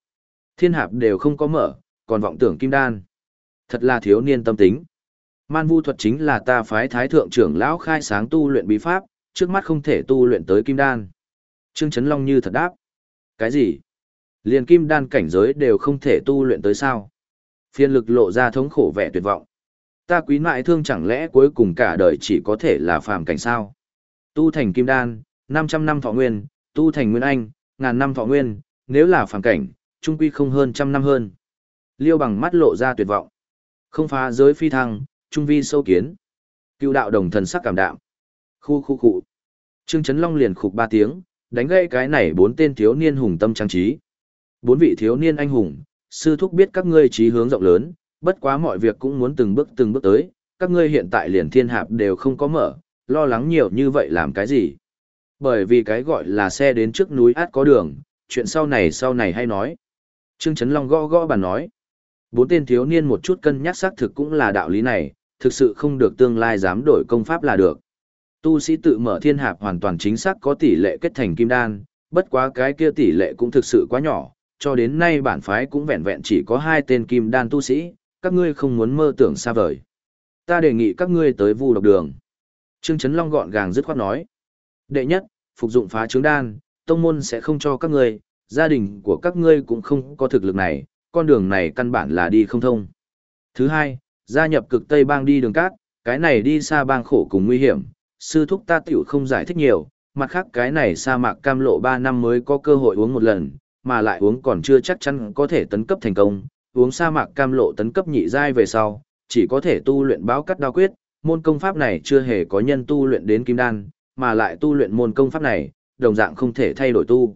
Thiên hạp đều không có mở, còn vọng tưởng kim đan. Thật là thiếu niên tâm tính. Man vu thuật chính là ta phái thái thượng trưởng lão khai sáng tu luyện bí pháp, trước mắt không thể tu luyện tới kim đan. Trương Trấn Long như thật đáp. Cái gì? Liền kim đan cảnh giới đều không thể tu luyện tới sao? Phiên lực lộ ra thống khổ vẻ tuyệt vọng. Ta quý mại thương chẳng lẽ cuối cùng cả đời chỉ có thể là phàm cảnh sao? Tu thành kim đan, 500 năm thọ nguyên, tu thành nguyên anh, ngàn năm thọ nguyên, nếu là phàm cảnh, trung quy không hơn trăm năm hơn. Liêu bằng mắt lộ ra tuyệt vọng. Không phá giới phi thăng, trung vi sâu kiến. Cựu đạo đồng thần sắc cảm đạm. Khu khu khu. Trương Trấn Long liền khục ba tiếng, đánh gây cái này bốn tên thiếu niên hùng tâm trang trí. Bốn vị thiếu niên anh hùng, sư thúc biết các ngươi trí hướng rộng lớn, bất quá mọi việc cũng muốn từng bước từng bước tới, các ngươi hiện tại liền thiên hạp đều không có mở, lo lắng nhiều như vậy làm cái gì. Bởi vì cái gọi là xe đến trước núi át có đường, chuyện sau này sau này hay nói. Trương Trấn Long gõ gõ bàn nói. Bốn tên thiếu niên một chút cân nhắc xác thực cũng là đạo lý này, thực sự không được tương lai dám đổi công pháp là được. Tu sĩ tự mở thiên hạp hoàn toàn chính xác có tỷ lệ kết thành kim đan, bất quá cái kia tỷ lệ cũng thực sự quá nhỏ, cho đến nay bản phái cũng vẹn vẹn chỉ có hai tên kim đan tu sĩ, các ngươi không muốn mơ tưởng xa vời. Ta đề nghị các ngươi tới vu độc đường. Trương Trấn Long gọn gàng dứt khoát nói. Đệ nhất, phục dụng phá Trướng đan, tông môn sẽ không cho các ngươi, gia đình của các ngươi cũng không có thực lực này, con đường này căn bản là đi không thông. Thứ hai, gia nhập cực Tây bang đi đường cát, cái này đi xa bang khổ cùng nguy hiểm, sư thúc ta tiểu không giải thích nhiều, mặt khác cái này sa mạc cam lộ 3 năm mới có cơ hội uống một lần, mà lại uống còn chưa chắc chắn có thể tấn cấp thành công, uống sa mạc cam lộ tấn cấp nhị giai về sau, chỉ có thể tu luyện báo cắt đao quyết, môn công pháp này chưa hề có nhân tu luyện đến kim đan, mà lại tu luyện môn công pháp này, đồng dạng không thể thay đổi tu.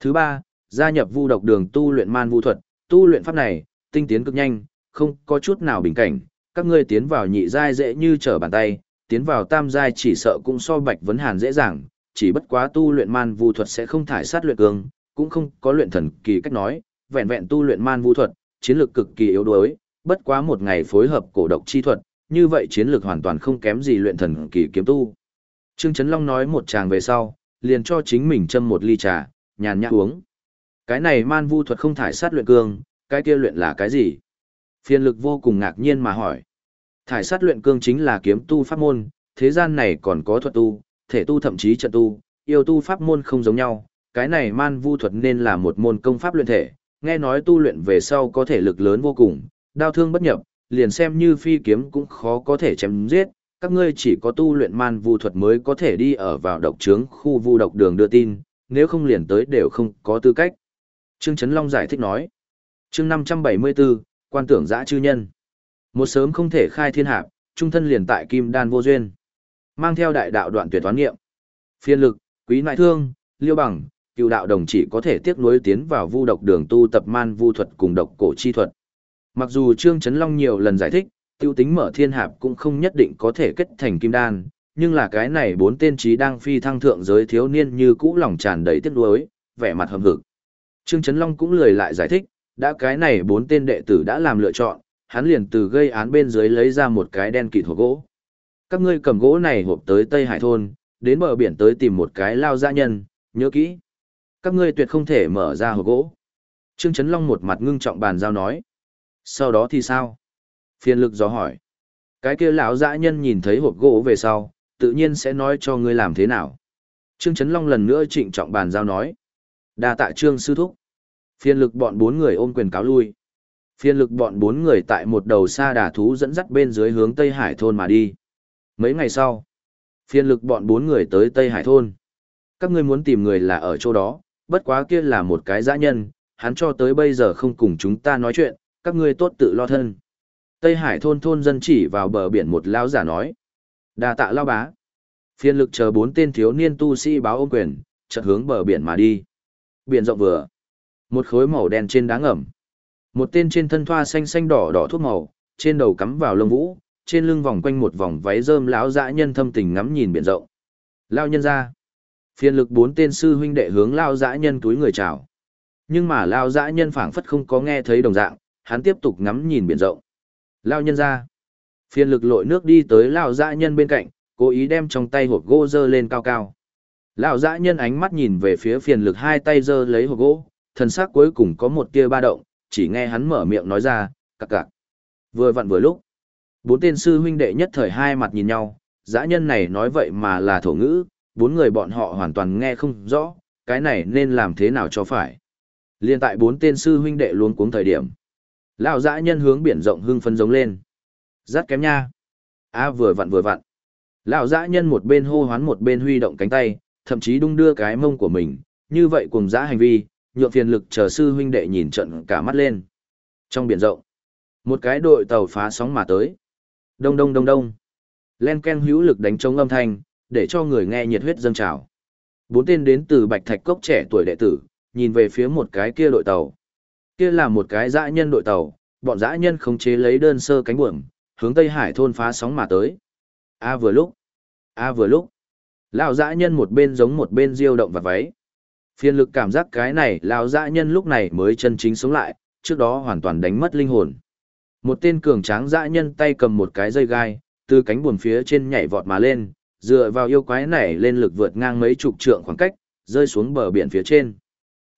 Thứ ba, gia nhập vu độc đường tu luyện man vu thuật, tu luyện pháp này, tinh tiến cực nhanh, không có chút nào bình cảnh, các ngươi tiến vào nhị giai dễ như trở bàn tay, tiến vào tam giai chỉ sợ cũng so bạch vấn hàn dễ dàng, chỉ bất quá tu luyện man vu thuật sẽ không thải sát luyện cường, cũng không có luyện thần kỳ cách nói, vẹn vẹn tu luyện man vu thuật, chiến lược cực kỳ yếu đuối, bất quá một ngày phối hợp cổ độc chi thuật, như vậy chiến lược hoàn toàn không kém gì luyện thần kỳ kiếm tu. Trương Trấn Long nói một tràng về sau, liền cho chính mình châm một ly trà, nhàn nhã uống. Cái này man vu thuật không thải sát luyện cương, cái kia luyện là cái gì? Phiên lực vô cùng ngạc nhiên mà hỏi. Thải sát luyện cương chính là kiếm tu pháp môn, thế gian này còn có thuật tu, thể tu thậm chí trận tu, yêu tu pháp môn không giống nhau. Cái này man vu thuật nên là một môn công pháp luyện thể, nghe nói tu luyện về sau có thể lực lớn vô cùng, đao thương bất nhập, liền xem như phi kiếm cũng khó có thể chém giết, các ngươi chỉ có tu luyện man vu thuật mới có thể đi ở vào độc trướng khu vu độc đường đưa tin, nếu không liền tới đều không có tư cách. Trương Trấn Long giải thích nói. chương 574, quan tưởng giã chư nhân. Một sớm không thể khai thiên hạp, trung thân liền tại kim đan vô duyên. Mang theo đại đạo đoạn tuyệt toán nghiệm. Phiên lực, quý nại thương, liêu bằng, cựu đạo đồng chỉ có thể tiếp nối tiến vào vu độc đường tu tập man vu thuật cùng độc cổ chi thuật. Mặc dù Trương Trấn Long nhiều lần giải thích, tiêu tính mở thiên hạp cũng không nhất định có thể kết thành kim đan, nhưng là cái này bốn tên trí đang phi thăng thượng giới thiếu niên như cũ lòng tràn đầy tiếc nuối, vẻ mặt hầm hực. Trương Trấn Long cũng lười lại giải thích, đã cái này bốn tên đệ tử đã làm lựa chọn, hắn liền từ gây án bên dưới lấy ra một cái đen kịt hộp gỗ. Các ngươi cầm gỗ này hộp tới Tây Hải Thôn, đến bờ biển tới tìm một cái lao gia nhân, nhớ kỹ. Các ngươi tuyệt không thể mở ra hộp gỗ. Trương Trấn Long một mặt ngưng trọng bàn giao nói. Sau đó thì sao? phiền lực gió hỏi. Cái kia lão dã nhân nhìn thấy hộp gỗ về sau, tự nhiên sẽ nói cho ngươi làm thế nào. Trương Trấn Long lần nữa trịnh trọng bàn giao nói. đa tạ trương sư thúc. phiền lực bọn bốn người ôm quyền cáo lui. Phiên lực bọn bốn người tại một đầu xa đà thú dẫn dắt bên dưới hướng Tây Hải thôn mà đi. Mấy ngày sau, phiên lực bọn bốn người tới Tây Hải thôn. Các ngươi muốn tìm người là ở chỗ đó, bất quá kia là một cái dã nhân, hắn cho tới bây giờ không cùng chúng ta nói chuyện, các ngươi tốt tự lo thân. Tây Hải thôn thôn dân chỉ vào bờ biển một lao giả nói. đa tạ lao bá. Phiên lực chờ bốn tên thiếu niên tu sĩ báo ôm quyền, chợt hướng bờ biển mà đi. Biển rộng vừa. Một khối màu đen trên đá ngầm. Một tên trên thân thoa xanh xanh đỏ đỏ thuốc màu, trên đầu cắm vào lông vũ, trên lưng vòng quanh một vòng váy rơm lão dã nhân thâm tình ngắm nhìn biển rộng. Lao nhân ra. Phiền lực bốn tên sư huynh đệ hướng lao dã nhân túi người chào. Nhưng mà lao dã nhân phảng phất không có nghe thấy đồng dạng, hắn tiếp tục ngắm nhìn biển rộng. Lao nhân ra. phiền lực lội nước đi tới lao dã nhân bên cạnh, cố ý đem trong tay hộp gỗ dơ lên cao cao. Lão dã nhân ánh mắt nhìn về phía phiền lực hai tay dơ lấy hộp gỗ, thần sắc cuối cùng có một tia ba động, chỉ nghe hắn mở miệng nói ra, cặc cặc. Vừa vặn vừa lúc, bốn tên sư huynh đệ nhất thời hai mặt nhìn nhau, dã nhân này nói vậy mà là thổ ngữ, bốn người bọn họ hoàn toàn nghe không rõ, cái này nên làm thế nào cho phải. Liên tại bốn tên sư huynh đệ luôn cuống thời điểm. Lão dã nhân hướng biển rộng hưng phấn giống lên. Rát kém nha. A vừa vặn vừa vặn. Lão dã nhân một bên hô hoán một bên huy động cánh tay, thậm chí đung đưa cái mông của mình, như vậy cùng dã hành vi, nhượng phiền lực chờ sư huynh đệ nhìn trận cả mắt lên. Trong biển rộng, một cái đội tàu phá sóng mà tới. Đông đông đông đông. Len ken hữu lực đánh trống âm thanh, để cho người nghe nhiệt huyết dâng trào. Bốn tên đến từ Bạch Thạch Cốc trẻ tuổi đệ tử, nhìn về phía một cái kia đội tàu. Kia là một cái dã nhân đội tàu, bọn dã nhân khống chế lấy đơn sơ cánh buồm, hướng Tây Hải thôn phá sóng mà tới. A vừa lúc, a vừa lúc. Lão dã nhân một bên giống một bên diêu động và váy. Phiên lực cảm giác cái này lão dã nhân lúc này mới chân chính sống lại, trước đó hoàn toàn đánh mất linh hồn. Một tên cường tráng dã nhân tay cầm một cái dây gai, từ cánh buồm phía trên nhảy vọt mà lên, dựa vào yêu quái này lên lực vượt ngang mấy chục trượng khoảng cách, rơi xuống bờ biển phía trên.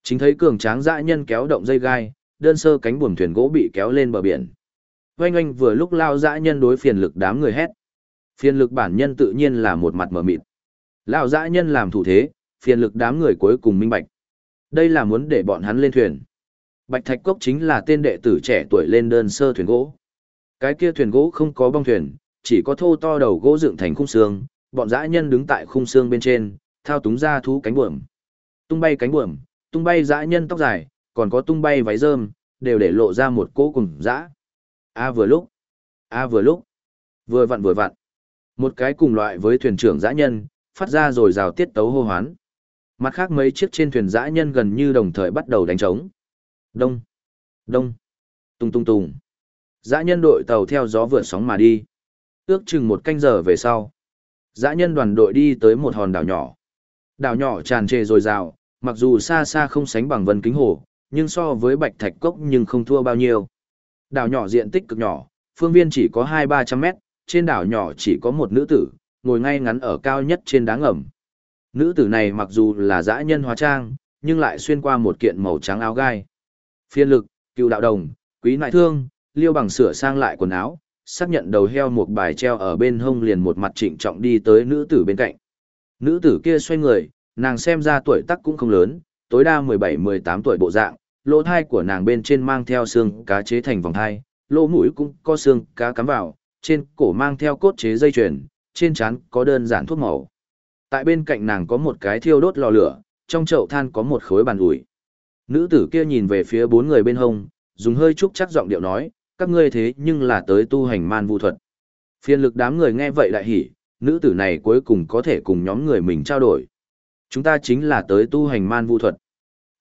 Chính thấy cường tráng dã nhân kéo động dây gai, đơn sơ cánh buồm thuyền gỗ bị kéo lên bờ biển. Oanh oanh vừa lúc lao dã nhân đối phiền lực đám người hét. Phiền lực bản nhân tự nhiên là một mặt mở mịt. Lao dã nhân làm thủ thế, phiền lực đám người cuối cùng minh bạch. Đây là muốn để bọn hắn lên thuyền. Bạch Thạch Cốc chính là tên đệ tử trẻ tuổi lên đơn sơ thuyền gỗ. Cái kia thuyền gỗ không có bong thuyền, chỉ có thô to đầu gỗ dựng thành khung xương, bọn dã nhân đứng tại khung xương bên trên, thao túng ra thú cánh buồm. Tung bay cánh buồm, tung bay dã nhân tóc dài, còn có tung bay váy rơm, đều để lộ ra một cỗ cùng dã. A vừa lúc, a vừa lúc, vừa vặn vừa vặn. Một cái cùng loại với thuyền trưởng dã nhân, phát ra rồi rào tiết tấu hô hoán. Mặt khác mấy chiếc trên thuyền dã nhân gần như đồng thời bắt đầu đánh trống. Đông, đông, tung tung tung. Dã nhân đội tàu theo gió vượt sóng mà đi. Ước chừng một canh giờ về sau. Dã nhân đoàn đội đi tới một hòn đảo nhỏ. Đảo nhỏ tràn trề rồi rào, mặc dù xa xa không sánh bằng vân kính hồ, nhưng so với bạch thạch cốc nhưng không thua bao nhiêu. Đảo nhỏ diện tích cực nhỏ, phương viên chỉ có hai ba trăm mét, trên đảo nhỏ chỉ có một nữ tử, ngồi ngay ngắn ở cao nhất trên đá ngầm. Nữ tử này mặc dù là dã nhân hóa trang, nhưng lại xuyên qua một kiện màu trắng áo gai. Phiên lực, cựu đạo đồng, quý nại thương, liêu bằng sửa sang lại quần áo, xác nhận đầu heo một bài treo ở bên hông liền một mặt trịnh trọng đi tới nữ tử bên cạnh. Nữ tử kia xoay người, nàng xem ra tuổi tác cũng không lớn, tối đa 17-18 tuổi bộ dạng, lỗ thai của nàng bên trên mang theo xương cá chế thành vòng thai, lỗ mũi cũng có xương cá cắm vào, trên cổ mang theo cốt chế dây chuyền, trên trán có đơn giản thuốc màu. Tại bên cạnh nàng có một cái thiêu đốt lò lửa, trong chậu than có một khối bàn ủi. Nữ tử kia nhìn về phía bốn người bên hông, dùng hơi trúc chắc giọng điệu nói, các ngươi thế nhưng là tới tu hành man vu thuật. Phiên lực đám người nghe vậy đại hỉ, nữ tử này cuối cùng có thể cùng nhóm người mình trao đổi. Chúng ta chính là tới tu hành man vu thuật.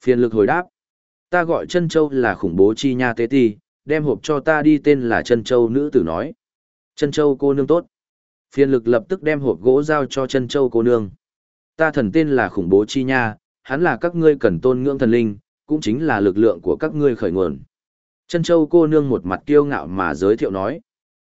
Phiên lực hồi đáp, ta gọi chân châu là khủng bố chi nha tế ti, đem hộp cho ta đi tên là chân châu nữ tử nói. Chân châu cô nương tốt. Phiên lực lập tức đem hộp gỗ giao cho chân châu cô nương. Ta thần tên là khủng bố chi nha, hắn là các ngươi cần tôn ngưỡng thần linh, cũng chính là lực lượng của các ngươi khởi nguồn. Chân châu cô nương một mặt kiêu ngạo mà giới thiệu nói.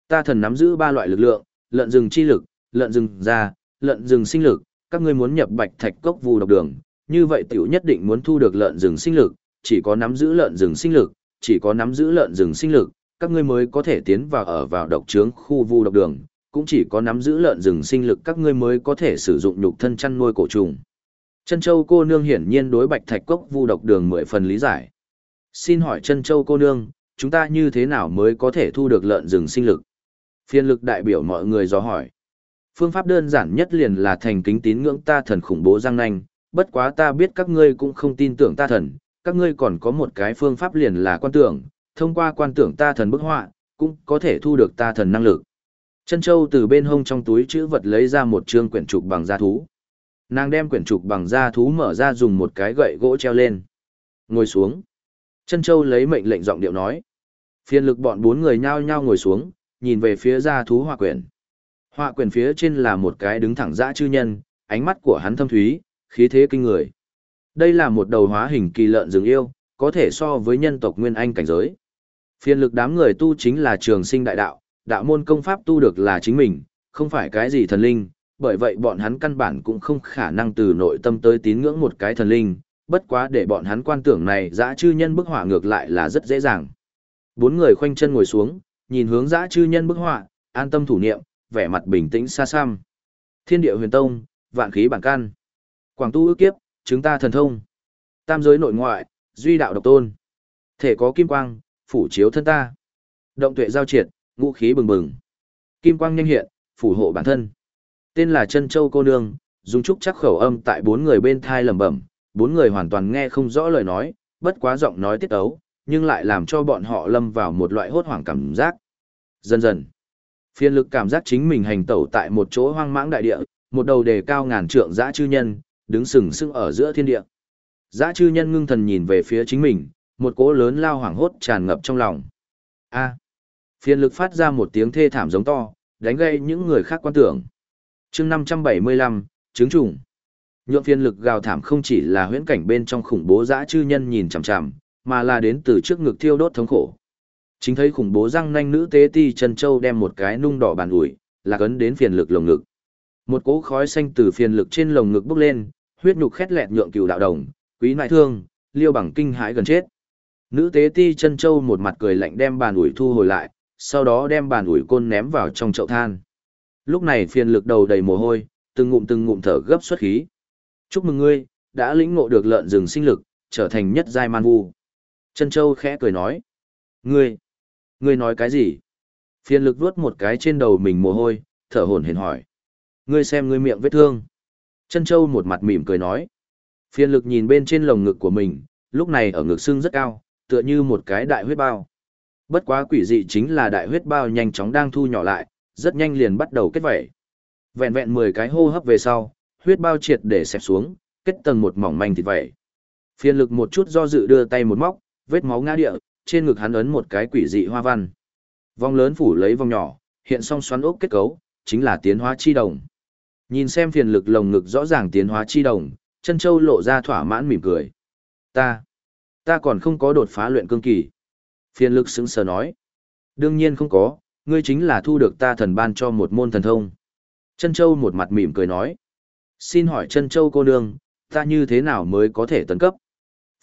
Ta thần nắm giữ ba loại lực lượng, lợn rừng chi lực, lợn rừng da, lợn rừng sinh lực, các ngươi muốn nhập bạch thạch cốc vu độc đường, như vậy tiểu nhất định muốn thu được lợn rừng sinh lực, chỉ có nắm giữ lợn rừng sinh lực, chỉ có nắm giữ lợn rừng sinh lực, các ngươi mới có thể tiến vào ở vào độc trướng khu vu độc đường, cũng chỉ có nắm giữ lợn rừng sinh lực các ngươi mới có thể sử dụng nhục thân chăn nuôi cổ trùng. Chân châu cô nương hiển nhiên đối bạch thạch cốc vu độc đường mười phần lý giải. Xin hỏi chân châu cô nương, chúng ta như thế nào mới có thể thu được lợn rừng sinh lực? Phiên lực đại biểu mọi người do hỏi. Phương pháp đơn giản nhất liền là thành kính tín ngưỡng ta thần khủng bố giang nanh, bất quá ta biết các ngươi cũng không tin tưởng ta thần, các ngươi còn có một cái phương pháp liền là quan tưởng, thông qua quan tưởng ta thần bức họa, cũng có thể thu được ta thần năng lực. Chân châu từ bên hông trong túi chữ vật lấy ra một trương quyển trục bằng da thú. Nàng đem quyển trục bằng da thú mở ra dùng một cái gậy gỗ treo lên. Ngồi xuống. Chân châu lấy mệnh lệnh giọng điệu nói. Phiên lực bọn bốn người nhao nhao ngồi xuống, nhìn về phía gia thú họa quyển. Họa quyển phía trên là một cái đứng thẳng dã chư nhân, ánh mắt của hắn thâm thúy, khí thế kinh người. Đây là một đầu hóa hình kỳ lợn rừng yêu, có thể so với nhân tộc Nguyên Anh cảnh giới. Phiên lực đám người tu chính là trường sinh đại đạo, đạo môn công pháp tu được là chính mình, không phải cái gì thần linh, bởi vậy bọn hắn căn bản cũng không khả năng từ nội tâm tới tín ngưỡng một cái thần linh, bất quá để bọn hắn quan tưởng này dã chư nhân bức họa ngược lại là rất dễ dàng. Bốn người khoanh chân ngồi xuống, nhìn hướng dã chư nhân bức họa, an tâm thủ niệm, vẻ mặt bình tĩnh xa xăm. Thiên địa huyền tông, vạn khí bản căn. Quảng tu ước kiếp, chúng ta thần thông. Tam giới nội ngoại, duy đạo độc tôn. Thể có kim quang, phủ chiếu thân ta. Động tuệ giao triệt, ngũ khí bừng bừng. Kim quang nhanh hiện, phủ hộ bản thân. Tên là chân châu cô nương, dùng trúc chắc khẩu âm tại bốn người bên thai lẩm bẩm, bốn người hoàn toàn nghe không rõ lời nói, bất quá giọng nói tiết ấu, nhưng lại làm cho bọn họ lâm vào một loại hốt hoảng cảm giác. Dần dần, phiền lực cảm giác chính mình hành tẩu tại một chỗ hoang mãng đại địa, một đầu đề cao ngàn trượng dã chư nhân, đứng sừng sững ở giữa thiên địa. Dã chư nhân ngưng thần nhìn về phía chính mình, một cỗ lớn lao hoảng hốt tràn ngập trong lòng. A. phiền lực phát ra một tiếng thê thảm giống to, đánh gây những người khác quan tưởng. Chương 575, chứng trùng. Nhượng phiền lực gào thảm không chỉ là huyễn cảnh bên trong khủng bố dã chư nhân nhìn chằm chằm, mà là đến từ trước ngực thiêu đốt thống khổ. Chính thấy khủng bố răng nanh nữ tế ti Trần châu đem một cái nung đỏ bàn ủi, là cấn đến phiền lực lồng ngực. Một cỗ khói xanh từ phiền lực trên lồng ngực bốc lên, huyết nhục khét lẹt nhượng cừu đạo đồng, quý nại thương, liêu bằng kinh hãi gần chết. Nữ tế ti Trân châu một mặt cười lạnh đem bàn ủi thu hồi lại, sau đó đem bàn ủi côn ném vào trong chậu than. Lúc này phiền lực đầu đầy mồ hôi, từng ngụm từng ngụm thở gấp xuất khí. Chúc mừng ngươi, đã lĩnh ngộ được lợn rừng sinh lực, trở thành nhất giai man vu. Chân châu khẽ cười nói. Ngươi, ngươi nói cái gì? Phiền lực vuốt một cái trên đầu mình mồ hôi, thở hổn hển hỏi. Ngươi xem ngươi miệng vết thương. Chân châu một mặt mỉm cười nói. Phiền lực nhìn bên trên lồng ngực của mình, lúc này ở ngực xương rất cao, tựa như một cái đại huyết bao. Bất quá quỷ dị chính là đại huyết bao nhanh chóng đang thu nhỏ lại, rất nhanh liền bắt đầu kết vẩy. Vẹn vẹn 10 cái hô hấp về sau, huyết bao triệt để xẹp xuống, kết tầng một mỏng manh thịt vậy. Phiền lực một chút do dự đưa tay một móc, vết máu ngã địa, trên ngực hắn ấn một cái quỷ dị hoa văn. Vòng lớn phủ lấy vòng nhỏ, hiện song xoắn ốc kết cấu, chính là tiến hóa chi đồng. Nhìn xem phiền lực lồng ngực rõ ràng tiến hóa chi đồng, chân châu lộ ra thỏa mãn mỉm cười. Ta, ta còn không có đột phá luyện cương kỳ. Phiền lực sững sờ nói. Đương nhiên không có, ngươi chính là thu được ta thần ban cho một môn thần thông. Chân châu một mặt mỉm cười nói. Xin hỏi chân châu cô nương, ta như thế nào mới có thể tấn cấp?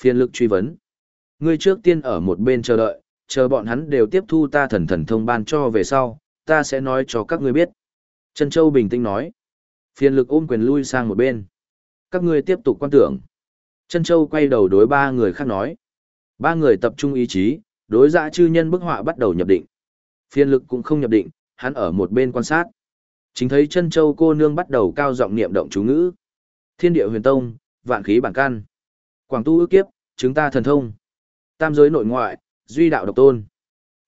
Phiền lực truy vấn. Ngươi trước tiên ở một bên chờ đợi, chờ bọn hắn đều tiếp thu ta thần thần thông ban cho về sau, ta sẽ nói cho các ngươi biết. Trân Châu bình tĩnh nói. Phiền lực ôm quyền lui sang một bên. Các ngươi tiếp tục quan tưởng. Trân Châu quay đầu đối ba người khác nói. Ba người tập trung ý chí, đối dã chư nhân bức họa bắt đầu nhập định. Phiền lực cũng không nhập định, hắn ở một bên quan sát. Chính thấy chân Châu cô nương bắt đầu cao giọng niệm động chú ngữ. Thiên địa huyền tông, vạn khí bản căn. Quảng tu ước kiếp, chúng ta thần thông. Tam giới nội ngoại, duy đạo độc tôn.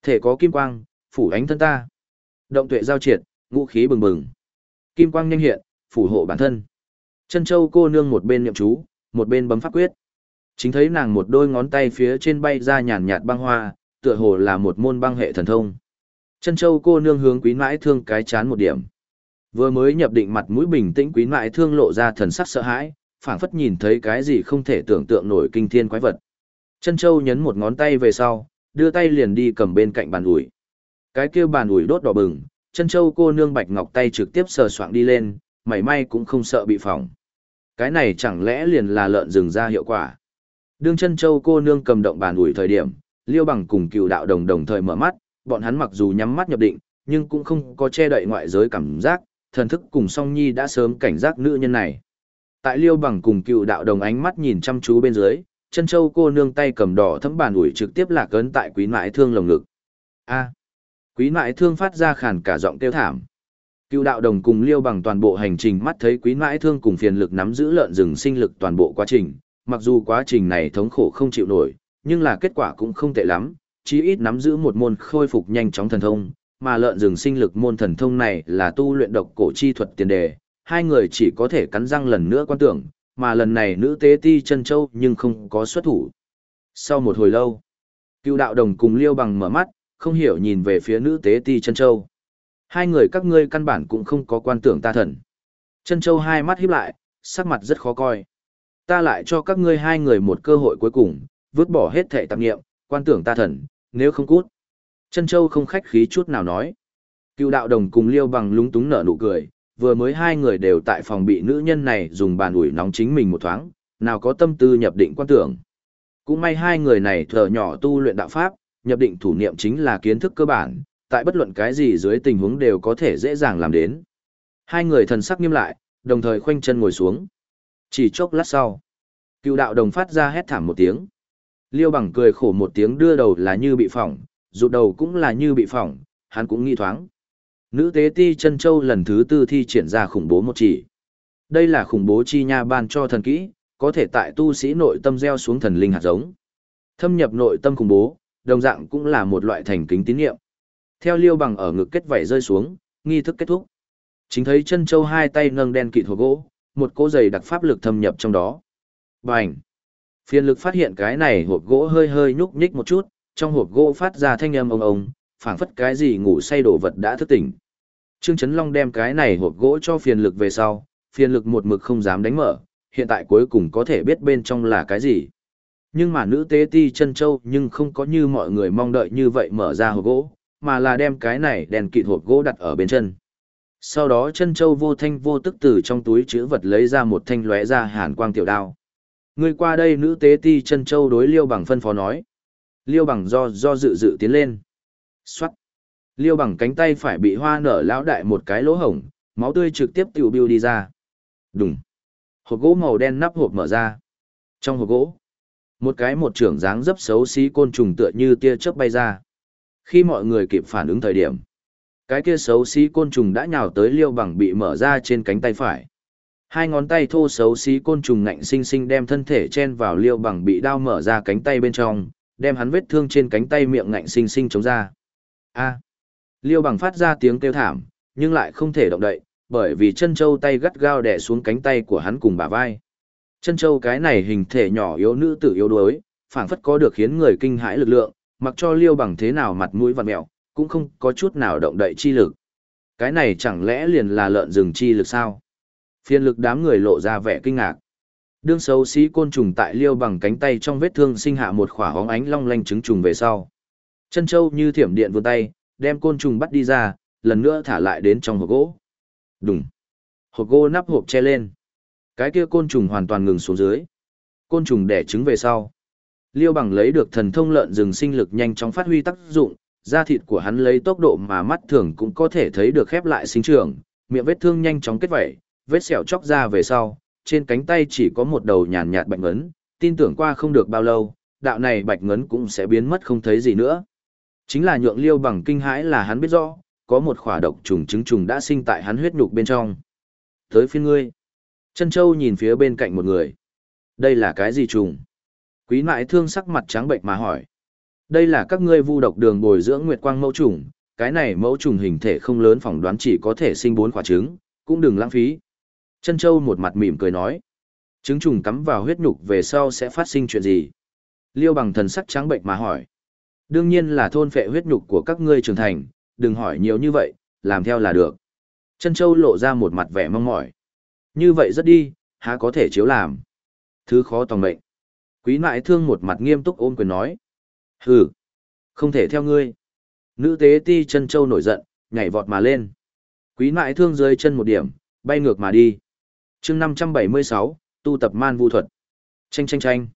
Thể có kim quang, phủ ánh thân ta. Động tuệ giao triệt, ngũ khí bừng bừng. Kim quang nhanh hiện, phủ hộ bản thân. Chân châu cô nương một bên niệm chú, một bên bấm pháp quyết. Chính thấy nàng một đôi ngón tay phía trên bay ra nhàn nhạt băng hoa, tựa hồ là một môn băng hệ thần thông. Chân châu cô nương hướng quý mãi thương cái chán một điểm. Vừa mới nhập định mặt mũi bình tĩnh quý mại thương lộ ra thần sắc sợ hãi, phảng phất nhìn thấy cái gì không thể tưởng tượng nổi kinh thiên quái vật. Chân châu nhấn một ngón tay về sau, đưa tay liền đi cầm bên cạnh bàn ủi. Cái kia bàn ủi đốt đỏ bừng, chân châu cô nương bạch ngọc tay trực tiếp sờ soạng đi lên, mảy may cũng không sợ bị phỏng. Cái này chẳng lẽ liền là lợn rừng ra hiệu quả. Đương chân châu cô nương cầm động bàn ủi thời điểm, liêu bằng cùng cựu đạo đồng đồng thời mở mắt, bọn hắn mặc dù nhắm mắt nhập định, nhưng cũng không có che đậy ngoại giới cảm giác, thần thức cùng song nhi đã sớm cảnh giác nữ nhân này. Tại liêu bằng cùng cựu đạo đồng ánh mắt nhìn chăm chú bên dưới, chân châu cô nương tay cầm đỏ thấm bàn ủi trực tiếp lạc ấn tại quý mãi thương lồng ngực. A. quý mãi thương phát ra khàn cả giọng kêu thảm. Cựu đạo đồng cùng liêu bằng toàn bộ hành trình mắt thấy quý mãi thương cùng phiền lực nắm giữ lợn rừng sinh lực toàn bộ quá trình, mặc dù quá trình này thống khổ không chịu nổi, nhưng là kết quả cũng không tệ lắm, chí ít nắm giữ một môn khôi phục nhanh chóng thần thông, mà lợn rừng sinh lực môn thần thông này là tu luyện độc cổ chi thuật tiền đề, hai người chỉ có thể cắn răng lần nữa quan tưởng, mà lần này nữ tế ti chân châu nhưng không có xuất thủ. Sau một hồi lâu, cựu đạo đồng cùng liêu bằng mở mắt, không hiểu nhìn về phía nữ tế ti chân châu. Hai người các ngươi căn bản cũng không có quan tưởng ta thần. Chân châu hai mắt híp lại, sắc mặt rất khó coi. Ta lại cho các ngươi hai người một cơ hội cuối cùng, vứt bỏ hết thể tạp nghiệm, quan tưởng ta thần, nếu không cút trân châu không khách khí chút nào nói. Cựu đạo đồng cùng liêu bằng lúng túng nở nụ cười, vừa mới hai người đều tại phòng bị nữ nhân này dùng bàn ủi nóng chính mình một thoáng, nào có tâm tư nhập định quan tưởng. Cũng may hai người này thở nhỏ tu luyện đạo pháp, nhập định thủ niệm chính là kiến thức cơ bản, tại bất luận cái gì dưới tình huống đều có thể dễ dàng làm đến. Hai người thần sắc nghiêm lại, đồng thời khoanh chân ngồi xuống. Chỉ chốc lát sau, cựu đạo đồng phát ra hét thảm một tiếng. Liêu bằng cười khổ một tiếng đưa đầu là như bị phỏng, rụt đầu cũng là như bị phỏng, hắn cũng nghi thoáng. Nữ tế ti chân châu lần thứ tư thi triển ra khủng bố một chỉ. Đây là khủng bố chi nha ban cho thần kỹ, có thể tại tu sĩ nội tâm gieo xuống thần linh hạt giống. Thâm nhập nội tâm khủng bố, đồng dạng cũng là một loại thành kính tín niệm. Theo Liêu Bằng ở ngực kết vảy rơi xuống, nghi thức kết thúc. Chính thấy chân châu hai tay nâng đen kịt hộp gỗ, một cỗ giày đặc pháp lực thâm nhập trong đó. Bành! Phiền lực phát hiện cái này hộp gỗ hơi hơi nhúc nhích một chút, trong hộp gỗ phát ra thanh âm ông ông, phảng phất cái gì ngủ say đổ vật đã thức tỉnh. Trương Trấn Long đem cái này hộp gỗ cho phiền lực về sau, phiền lực một mực không dám đánh mở, hiện tại cuối cùng có thể biết bên trong là cái gì. Nhưng mà nữ tế ti chân châu nhưng không có như mọi người mong đợi như vậy mở ra hộp gỗ, mà là đem cái này đèn kịt hộp gỗ đặt ở bên chân. Sau đó chân châu vô thanh vô tức từ trong túi chữ vật lấy ra một thanh lóe ra hàn quang tiểu đao. Người qua đây nữ tế ti chân châu đối liêu bằng phân phó nói. Liêu bằng do do dự dự tiến lên. Xoát. Liêu bằng cánh tay phải bị hoa nở lão đại một cái lỗ hổng, máu tươi trực tiếp tiểu biêu đi ra. Đùng. Hộp gỗ màu đen nắp hộp mở ra. Trong hộp gỗ, một cái một trưởng dáng dấp xấu xí côn trùng tựa như tia chớp bay ra. Khi mọi người kịp phản ứng thời điểm, cái kia xấu xí côn trùng đã nhào tới liêu bằng bị mở ra trên cánh tay phải. Hai ngón tay thô xấu xí côn trùng ngạnh sinh sinh đem thân thể chen vào liêu bằng bị đao mở ra cánh tay bên trong, đem hắn vết thương trên cánh tay miệng ngạnh sinh sinh chống ra. A. Liêu bằng phát ra tiếng kêu thảm, nhưng lại không thể động đậy, bởi vì chân châu tay gắt gao đè xuống cánh tay của hắn cùng bả vai. Chân châu cái này hình thể nhỏ yếu nữ tử yếu đuối, phảng phất có được khiến người kinh hãi lực lượng, mặc cho liêu bằng thế nào mặt mũi vặn mẹo, cũng không có chút nào động đậy chi lực. Cái này chẳng lẽ liền là lợn rừng chi lực sao? Phiên lực đám người lộ ra vẻ kinh ngạc. Đương xấu xí côn trùng tại liêu bằng cánh tay trong vết thương sinh hạ một khỏa hóng ánh long lanh trứng trùng về sau. Chân châu như thiểm điện vươn tay, đem côn trùng bắt đi ra, lần nữa thả lại đến trong hộp gỗ. Đùng. Hộp gỗ nắp hộp che lên. Cái kia côn trùng hoàn toàn ngừng xuống dưới. Côn trùng đẻ trứng về sau. Liêu bằng lấy được thần thông lợn rừng sinh lực nhanh chóng phát huy tác dụng, da thịt của hắn lấy tốc độ mà mắt thường cũng có thể thấy được khép lại sinh trưởng, miệng vết thương nhanh chóng kết vảy vết sẹo chóc ra về sau, trên cánh tay chỉ có một đầu nhàn nhạt bạch ngấn, tin tưởng qua không được bao lâu, đạo này bạch ngấn cũng sẽ biến mất không thấy gì nữa. Chính là nhượng liêu bằng kinh hãi là hắn biết rõ, có một khỏa độc trùng trứng trùng đã sinh tại hắn huyết nhục bên trong. Tới phiên ngươi. Chân châu nhìn phía bên cạnh một người. Đây là cái gì trùng? Quý nại thương sắc mặt trắng bệnh mà hỏi. Đây là các ngươi vu độc đường bồi dưỡng nguyệt quang mẫu trùng, cái này mẫu trùng hình thể không lớn phỏng đoán chỉ có thể sinh bốn quả trứng, cũng đừng lãng phí. Chân châu một mặt mỉm cười nói. Trứng trùng cắm vào huyết nhục về sau sẽ phát sinh chuyện gì? Liêu bằng thần sắc trắng bệnh mà hỏi. Đương nhiên là thôn phệ huyết nhục của các ngươi trưởng thành, đừng hỏi nhiều như vậy, làm theo là được. Chân châu lộ ra một mặt vẻ mong mỏi. Như vậy rất đi, há có thể chiếu làm. Thứ khó tòng mệnh. Quý nại thương một mặt nghiêm túc ôm quyền nói. Hừ, không thể theo ngươi. Nữ tế ti chân châu nổi giận, nhảy vọt mà lên. Quý nại thương rơi chân một điểm, bay ngược mà đi chương 576, tu tập man vu thuật. Tranh tranh tranh.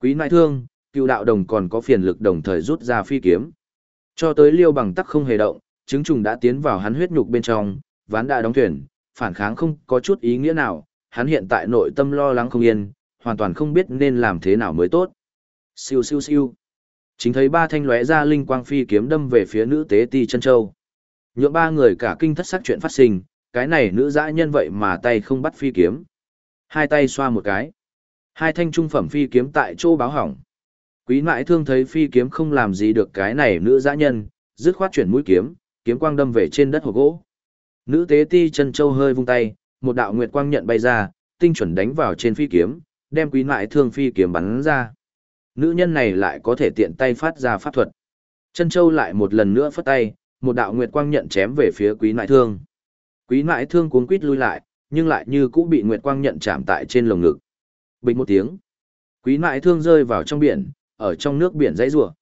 Quý nại thương, cựu đạo đồng còn có phiền lực đồng thời rút ra phi kiếm. Cho tới liêu bằng tắc không hề động, trứng trùng đã tiến vào hắn huyết nhục bên trong, ván đã đóng thuyền, phản kháng không có chút ý nghĩa nào, hắn hiện tại nội tâm lo lắng không yên, hoàn toàn không biết nên làm thế nào mới tốt. Siêu siêu siêu. Chính thấy ba thanh lóe ra linh quang phi kiếm đâm về phía nữ tế ti chân châu. Nhượng ba người cả kinh thất sắc chuyện phát sinh, cái này nữ dã nhân vậy mà tay không bắt phi kiếm. Hai tay xoa một cái. Hai thanh trung phẩm phi kiếm tại chỗ báo hỏng. Quý mãi thương thấy phi kiếm không làm gì được cái này nữ dã nhân, dứt khoát chuyển mũi kiếm, kiếm quang đâm về trên đất hồ gỗ. Nữ tế ti chân châu hơi vung tay, một đạo nguyệt quang nhận bay ra, tinh chuẩn đánh vào trên phi kiếm, đem quý mãi thương phi kiếm bắn ra. Nữ nhân này lại có thể tiện tay phát ra pháp thuật. Chân châu lại một lần nữa phất tay, một đạo nguyệt quang nhận chém về phía quý mãi thương. Quý mãi thương cuốn quít lui lại, nhưng lại như cũ bị nguyệt quang nhận chạm tại trên lồng ngực. Bình một tiếng. Quý mãi thương rơi vào trong biển, ở trong nước biển dãy rùa.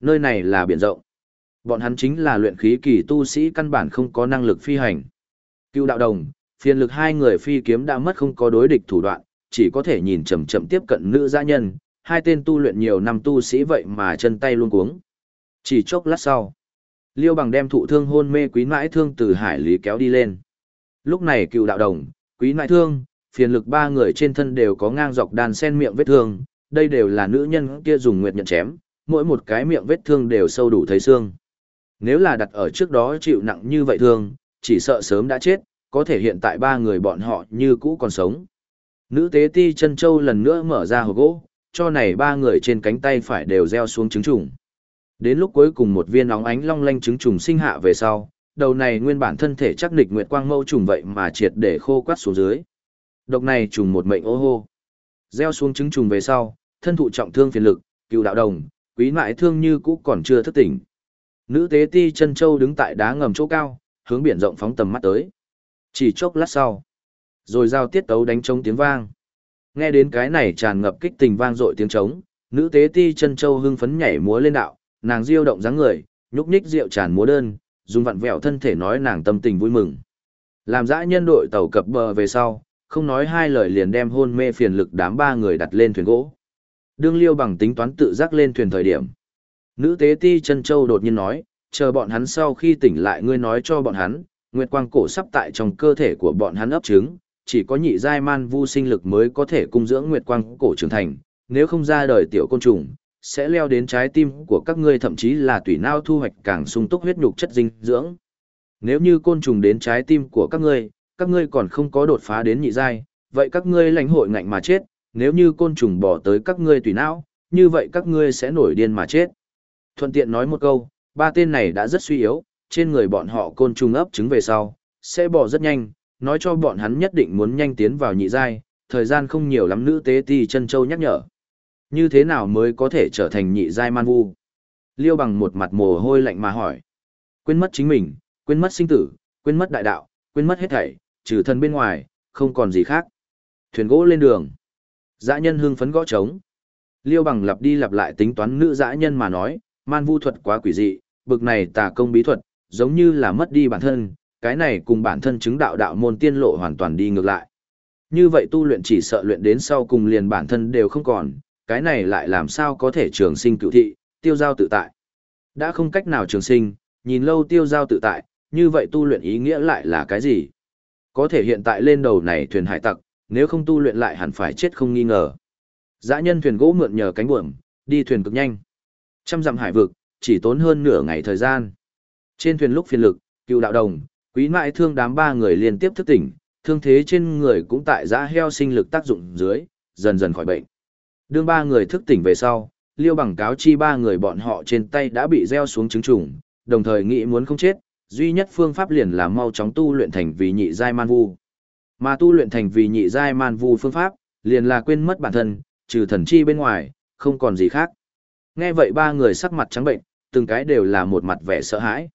Nơi này là biển rộng. Bọn hắn chính là luyện khí kỳ tu sĩ căn bản không có năng lực phi hành. Cựu đạo đồng, phiền lực hai người phi kiếm đã mất không có đối địch thủ đoạn, chỉ có thể nhìn chậm chậm tiếp cận nữ gia nhân, hai tên tu luyện nhiều năm tu sĩ vậy mà chân tay luôn cuống. Chỉ chốc lát sau, Liêu Bằng đem thụ thương hôn mê quý mãi thương từ hải lý kéo đi lên. Lúc này cựu đạo đồng, quý mãi thương, phiền lực ba người trên thân đều có ngang dọc đàn sen miệng vết thương, đây đều là nữ nhân kia dùng nguyệt nhận chém, mỗi một cái miệng vết thương đều sâu đủ thấy xương. Nếu là đặt ở trước đó chịu nặng như vậy thương, chỉ sợ sớm đã chết, có thể hiện tại ba người bọn họ như cũ còn sống. Nữ tế ti chân châu lần nữa mở ra hộp gỗ, cho này ba người trên cánh tay phải đều gieo xuống trứng trùng. Đến lúc cuối cùng một viên óng ánh long lanh trứng trùng sinh hạ về sau, đầu này nguyên bản thân thể chắc nịch nguyệt quang mâu trùng vậy mà triệt để khô quắt xuống dưới. Độc này trùng một mệnh ô hô. Gieo xuống trứng trùng về sau, thân thụ trọng thương phiền lực, cựu đạo đồng, quý mại thương như cũ còn chưa thức tỉnh. Nữ tế ti chân châu đứng tại đá ngầm chỗ cao, hướng biển rộng phóng tầm mắt tới. Chỉ chốc lát sau, rồi giao tiết tấu đánh trống tiếng vang. Nghe đến cái này tràn ngập kích tình vang dội tiếng trống, nữ tế ti chân châu hưng phấn nhảy múa lên đạo, nàng diêu động dáng người, nhúc nhích rượu tràn múa đơn, dùng vặn vẹo thân thể nói nàng tâm tình vui mừng. Làm dã nhân đội tàu cập bờ về sau, không nói hai lời liền đem hôn mê phiền lực đám ba người đặt lên thuyền gỗ. Đương liêu bằng tính toán tự giác lên thuyền thời điểm. Nữ tế ti chân châu đột nhiên nói, chờ bọn hắn sau khi tỉnh lại ngươi nói cho bọn hắn, nguyệt quang cổ sắp tại trong cơ thể của bọn hắn ấp trứng, chỉ có nhị giai man vu sinh lực mới có thể cung dưỡng nguyệt quang cổ trưởng thành, nếu không ra đời tiểu côn trùng, sẽ leo đến trái tim của các ngươi thậm chí là tủy não thu hoạch càng sung túc huyết nhục chất dinh dưỡng. Nếu như côn trùng đến trái tim của các ngươi, các ngươi còn không có đột phá đến nhị giai, vậy các ngươi lãnh hội ngạnh mà chết, nếu như côn trùng bỏ tới các ngươi tùy não, như vậy các ngươi sẽ nổi điên mà chết. Thuận tiện nói một câu, ba tên này đã rất suy yếu, trên người bọn họ côn trùng ấp trứng về sau, sẽ bỏ rất nhanh, nói cho bọn hắn nhất định muốn nhanh tiến vào nhị giai, thời gian không nhiều lắm nữ tế ti chân châu nhắc nhở. Như thế nào mới có thể trở thành nhị giai man vu? Liêu bằng một mặt mồ hôi lạnh mà hỏi. Quên mất chính mình, quên mất sinh tử, quên mất đại đạo, quên mất hết thảy, trừ thân bên ngoài, không còn gì khác. Thuyền gỗ lên đường. Dã nhân hưng phấn gõ trống. Liêu bằng lặp đi lặp lại tính toán nữ dã nhân mà nói, man vu thuật quá quỷ dị, bực này tà công bí thuật, giống như là mất đi bản thân, cái này cùng bản thân chứng đạo đạo môn tiên lộ hoàn toàn đi ngược lại. Như vậy tu luyện chỉ sợ luyện đến sau cùng liền bản thân đều không còn, cái này lại làm sao có thể trường sinh cựu thị, tiêu giao tự tại. Đã không cách nào trường sinh, nhìn lâu tiêu giao tự tại, như vậy tu luyện ý nghĩa lại là cái gì? Có thể hiện tại lên đầu này thuyền hải tặc, nếu không tu luyện lại hẳn phải chết không nghi ngờ. Dã nhân thuyền gỗ mượn nhờ cánh buồm, đi thuyền cực nhanh. Trăm dặm hải vực, chỉ tốn hơn nửa ngày thời gian. Trên thuyền lúc phiền lực, cựu đạo đồng, quý mại thương đám ba người liên tiếp thức tỉnh, thương thế trên người cũng tại dã heo sinh lực tác dụng dưới, dần dần khỏi bệnh. Đương ba người thức tỉnh về sau, liêu bằng cáo chi ba người bọn họ trên tay đã bị gieo xuống trứng trùng, đồng thời nghĩ muốn không chết, duy nhất phương pháp liền là mau chóng tu luyện thành vì nhị giai man vu. Mà tu luyện thành vì nhị giai man vu phương pháp, liền là quên mất bản thân, trừ thần chi bên ngoài, không còn gì khác. Nghe vậy ba người sắc mặt trắng bệnh, từng cái đều là một mặt vẻ sợ hãi.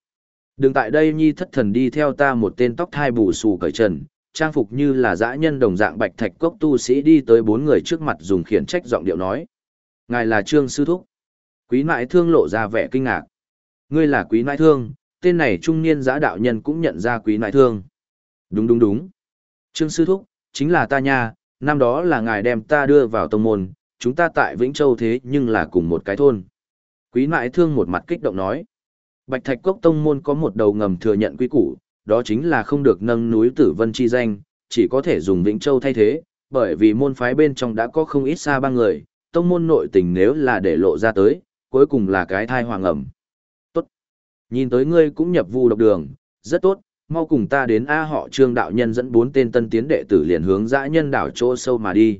Đừng tại đây nhi thất thần đi theo ta một tên tóc thai bù xù cởi trần, trang phục như là dã nhân đồng dạng bạch thạch cốc tu sĩ đi tới bốn người trước mặt dùng khiển trách giọng điệu nói. Ngài là Trương Sư Thúc. Quý nại thương lộ ra vẻ kinh ngạc. Ngươi là quý nại thương, tên này trung niên giã đạo nhân cũng nhận ra quý nại thương. Đúng đúng đúng. Trương Sư Thúc, chính là ta nha, năm đó là ngài đem ta đưa vào tông môn, chúng ta tại Vĩnh Châu thế nhưng là cùng một cái thôn. Quý nại thương một mặt kích động nói. Bạch Thạch Cốc Tông Môn có một đầu ngầm thừa nhận quy củ, đó chính là không được nâng núi tử vân chi danh, chỉ có thể dùng Vĩnh Châu thay thế, bởi vì môn phái bên trong đã có không ít xa ba người, tông môn nội tình nếu là để lộ ra tới, cuối cùng là cái thai hoàng ẩm. Tốt. Nhìn tới ngươi cũng nhập vu độc đường, rất tốt, mau cùng ta đến A họ trương đạo nhân dẫn bốn tên tân tiến đệ tử liền hướng dã nhân đảo chỗ sâu mà đi.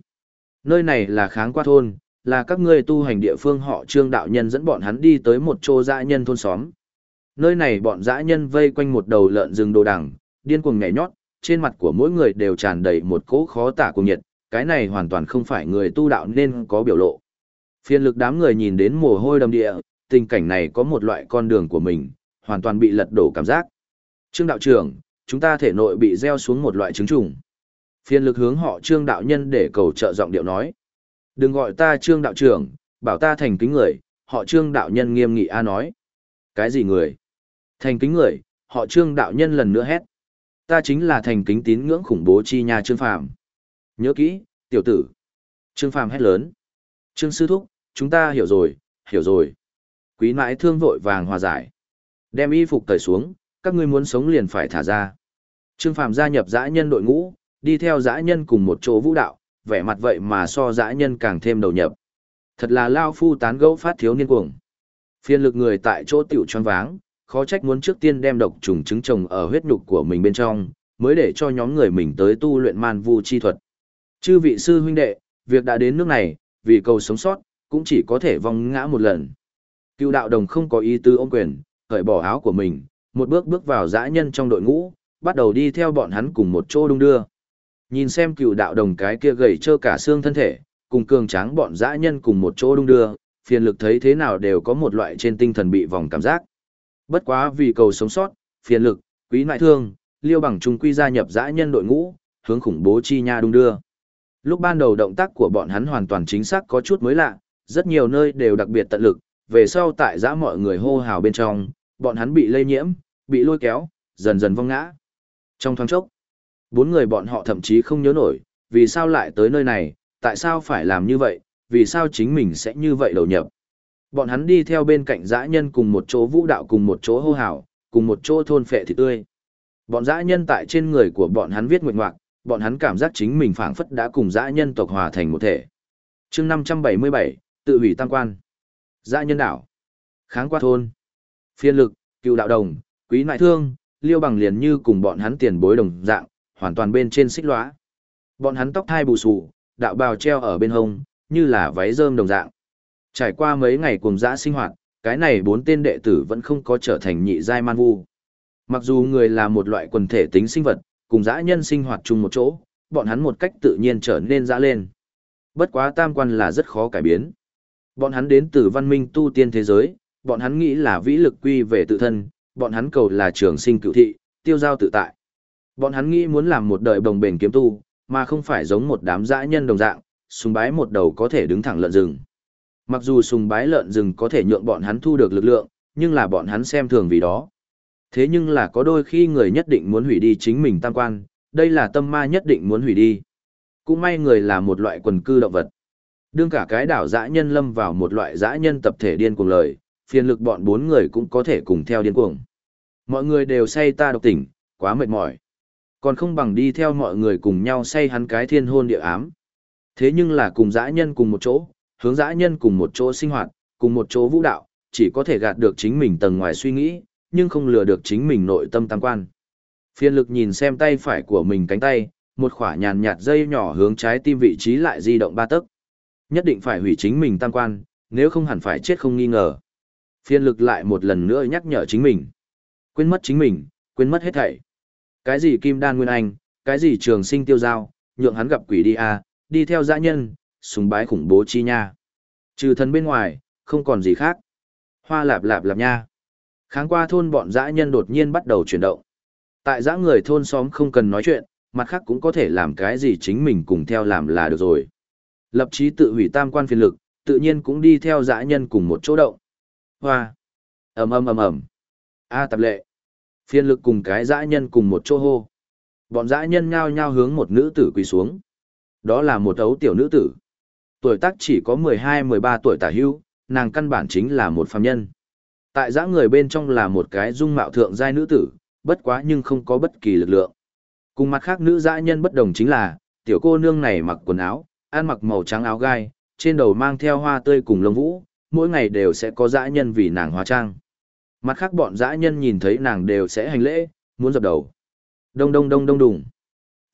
Nơi này là kháng qua thôn, là các ngươi tu hành địa phương họ trương đạo nhân dẫn bọn hắn đi tới một chỗ dã nhân thôn xóm. Nơi này bọn dã nhân vây quanh một đầu lợn rừng đồ đằng, điên cuồng nhảy nhót, trên mặt của mỗi người đều tràn đầy một cỗ khó tả cùng nhiệt, cái này hoàn toàn không phải người tu đạo nên có biểu lộ. Phiên lực đám người nhìn đến mồ hôi đầm địa, tình cảnh này có một loại con đường của mình, hoàn toàn bị lật đổ cảm giác. Trương đạo trưởng, chúng ta thể nội bị gieo xuống một loại trứng trùng. Phiên lực hướng họ trương đạo nhân để cầu trợ giọng điệu nói. Đừng gọi ta trương đạo trưởng, bảo ta thành kính người, họ trương đạo nhân nghiêm nghị a nói. Cái gì người? Thành kính người, họ trương đạo nhân lần nữa hét. Ta chính là thành kính tín ngưỡng khủng bố chi nhà trương phàm. Nhớ kỹ, tiểu tử. Trương phàm hét lớn. Trương sư thúc, chúng ta hiểu rồi, hiểu rồi. Quý mãi thương vội vàng hòa giải. Đem y phục cởi xuống, các ngươi muốn sống liền phải thả ra. Trương phàm gia nhập dã nhân đội ngũ, đi theo dã nhân cùng một chỗ vũ đạo, vẻ mặt vậy mà so dã nhân càng thêm đầu nhập. Thật là lao phu tán gẫu phát thiếu niên cuồng. Phiên lực người tại chỗ tiểu choáng váng, khó trách muốn trước tiên đem độc trùng trứng trồng ở huyết nhục của mình bên trong, mới để cho nhóm người mình tới tu luyện man vu chi thuật. Chư vị sư huynh đệ, việc đã đến nước này, vì cầu sống sót, cũng chỉ có thể vong ngã một lần. Cựu đạo đồng không có ý tư ôm quyền, cởi bỏ áo của mình, một bước bước vào dã nhân trong đội ngũ, bắt đầu đi theo bọn hắn cùng một chỗ đung đưa. Nhìn xem cựu đạo đồng cái kia gầy trơ cả xương thân thể, cùng cường tráng bọn dã nhân cùng một chỗ đung đưa, phiền lực thấy thế nào đều có một loại trên tinh thần bị vòng cảm giác. Bất quá vì cầu sống sót, phiền lực, quý nại thương, liêu bằng trung quy gia nhập dã nhân đội ngũ, hướng khủng bố chi nha đung đưa. Lúc ban đầu động tác của bọn hắn hoàn toàn chính xác có chút mới lạ, rất nhiều nơi đều đặc biệt tận lực, về sau tại dã mọi người hô hào bên trong, bọn hắn bị lây nhiễm, bị lôi kéo, dần dần vong ngã. Trong thoáng chốc, bốn người bọn họ thậm chí không nhớ nổi, vì sao lại tới nơi này, tại sao phải làm như vậy, vì sao chính mình sẽ như vậy đầu nhập. Bọn hắn đi theo bên cạnh dã nhân cùng một chỗ vũ đạo cùng một chỗ hô hào, cùng một chỗ thôn phệ thịt tươi. Bọn dã nhân tại trên người của bọn hắn viết nguyện ngoạc, bọn hắn cảm giác chính mình phảng phất đã cùng dã nhân tộc hòa thành một thể. chương 577, tự hủy tăng quan. Dã nhân đảo. Kháng qua thôn. Phiên lực, cựu đạo đồng, quý nại thương, liêu bằng liền như cùng bọn hắn tiền bối đồng dạng, hoàn toàn bên trên xích lõa. Bọn hắn tóc thai bù xù, đạo bào treo ở bên hông, như là váy rơm đồng dạng. Trải qua mấy ngày cùng dã sinh hoạt, cái này bốn tên đệ tử vẫn không có trở thành nhị giai man vu. Mặc dù người là một loại quần thể tính sinh vật, cùng dã nhân sinh hoạt chung một chỗ, bọn hắn một cách tự nhiên trở nên dã lên. Bất quá tam quan là rất khó cải biến. Bọn hắn đến từ văn minh tu tiên thế giới, bọn hắn nghĩ là vĩ lực quy về tự thân, bọn hắn cầu là trường sinh cựu thị, tiêu giao tự tại. Bọn hắn nghĩ muốn làm một đời bồng bềnh kiếm tu, mà không phải giống một đám dã nhân đồng dạng, sùng bái một đầu có thể đứng thẳng lợn rừng. Mặc dù sùng bái lợn rừng có thể nhượng bọn hắn thu được lực lượng, nhưng là bọn hắn xem thường vì đó. Thế nhưng là có đôi khi người nhất định muốn hủy đi chính mình tam quan, đây là tâm ma nhất định muốn hủy đi. Cũng may người là một loại quần cư động vật. Đương cả cái đảo dã nhân lâm vào một loại dã nhân tập thể điên cuồng lời, phiền lực bọn bốn người cũng có thể cùng theo điên cuồng. Mọi người đều say ta độc tỉnh, quá mệt mỏi. Còn không bằng đi theo mọi người cùng nhau say hắn cái thiên hôn địa ám. Thế nhưng là cùng dã nhân cùng một chỗ, hướng dã nhân cùng một chỗ sinh hoạt, cùng một chỗ vũ đạo, chỉ có thể gạt được chính mình tầng ngoài suy nghĩ, nhưng không lừa được chính mình nội tâm tam quan. Phiên lực nhìn xem tay phải của mình cánh tay, một khỏa nhàn nhạt dây nhỏ hướng trái tim vị trí lại di động ba tấc. Nhất định phải hủy chính mình tam quan, nếu không hẳn phải chết không nghi ngờ. Phiên lực lại một lần nữa nhắc nhở chính mình. Quên mất chính mình, quên mất hết thảy. Cái gì kim đan nguyên anh, cái gì trường sinh tiêu giao, nhượng hắn gặp quỷ đi à, đi theo dã nhân, sùng bái khủng bố chi nha. Trừ thần bên ngoài, không còn gì khác. Hoa lạp lạp lạp nha. Kháng qua thôn bọn dã nhân đột nhiên bắt đầu chuyển động. Tại dã người thôn xóm không cần nói chuyện, mặt khác cũng có thể làm cái gì chính mình cùng theo làm là được rồi. Lập chí tự hủy tam quan phiền lực, tự nhiên cũng đi theo dã nhân cùng một chỗ động. Hoa. ầm ầm ầm ầm. A tập lệ. Phiền lực cùng cái dã nhân cùng một chỗ hô. Bọn dã nhân nhao nhao hướng một nữ tử quỳ xuống. Đó là một ấu tiểu nữ tử. Tuổi tác chỉ có 12-13 tuổi tả hưu, nàng căn bản chính là một phàm nhân. Tại giã người bên trong là một cái dung mạo thượng giai nữ tử, bất quá nhưng không có bất kỳ lực lượng. Cùng mặt khác nữ dã nhân bất đồng chính là, tiểu cô nương này mặc quần áo, ăn mặc màu trắng áo gai, trên đầu mang theo hoa tươi cùng lông vũ, mỗi ngày đều sẽ có dã nhân vì nàng hóa trang. Mặt khác bọn dã nhân nhìn thấy nàng đều sẽ hành lễ, muốn dập đầu. Đông đông đông đông đùng.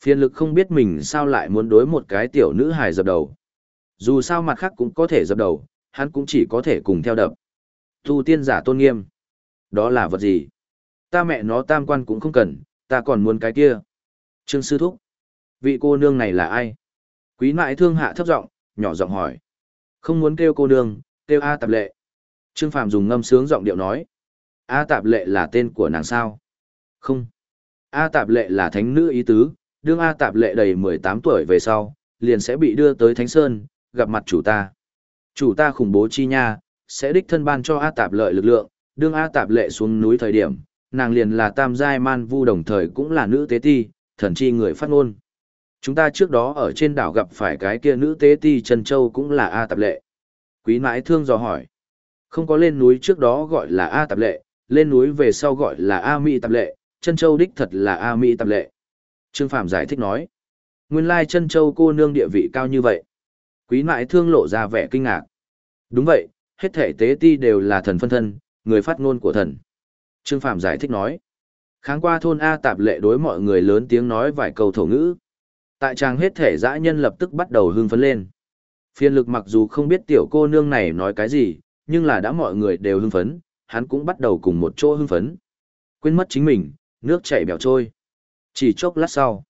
Phiên lực không biết mình sao lại muốn đối một cái tiểu nữ hài dập đầu. Dù sao mặt khác cũng có thể dập đầu, hắn cũng chỉ có thể cùng theo đập. Tu tiên giả tôn nghiêm. Đó là vật gì? Ta mẹ nó tam quan cũng không cần, ta còn muốn cái kia. Trương sư thúc. Vị cô nương này là ai? Quý nại thương hạ thấp giọng, nhỏ giọng hỏi. Không muốn kêu cô nương, kêu A tạp lệ. Trương Phạm dùng ngâm sướng giọng điệu nói. A tạp lệ là tên của nàng sao? Không. A tạp lệ là thánh nữ ý tứ, đương A tạp lệ đầy 18 tuổi về sau, liền sẽ bị đưa tới Thánh Sơn, gặp mặt chủ ta. Chủ ta khủng bố chi nha, sẽ đích thân ban cho A tạp lợi lực lượng, đương A tạp lệ xuống núi thời điểm, nàng liền là tam giai man vu đồng thời cũng là nữ tế ti, thần chi người phát ngôn. Chúng ta trước đó ở trên đảo gặp phải cái kia nữ tế ti Trần Châu cũng là A tạp lệ. Quý mãi thương dò hỏi. Không có lên núi trước đó gọi là A tạp lệ, lên núi về sau gọi là A Mỹ tạp lệ, Trân Châu đích thật là A Mỹ tạp lệ. Trương Phạm giải thích nói. Nguyên lai Trân Châu cô nương địa vị cao như vậy. Quý mãi thương lộ ra vẻ kinh ngạc. Đúng vậy, hết thể tế ti đều là thần phân thân, người phát ngôn của thần. Trương Phạm giải thích nói. Kháng qua thôn A tạp lệ đối mọi người lớn tiếng nói vài câu thổ ngữ. Tại trang hết thể dã nhân lập tức bắt đầu hưng phấn lên. Phiên lực mặc dù không biết tiểu cô nương này nói cái gì, nhưng là đã mọi người đều hưng phấn, hắn cũng bắt đầu cùng một chỗ hưng phấn. Quên mất chính mình, nước chảy bèo trôi. Chỉ chốc lát sau,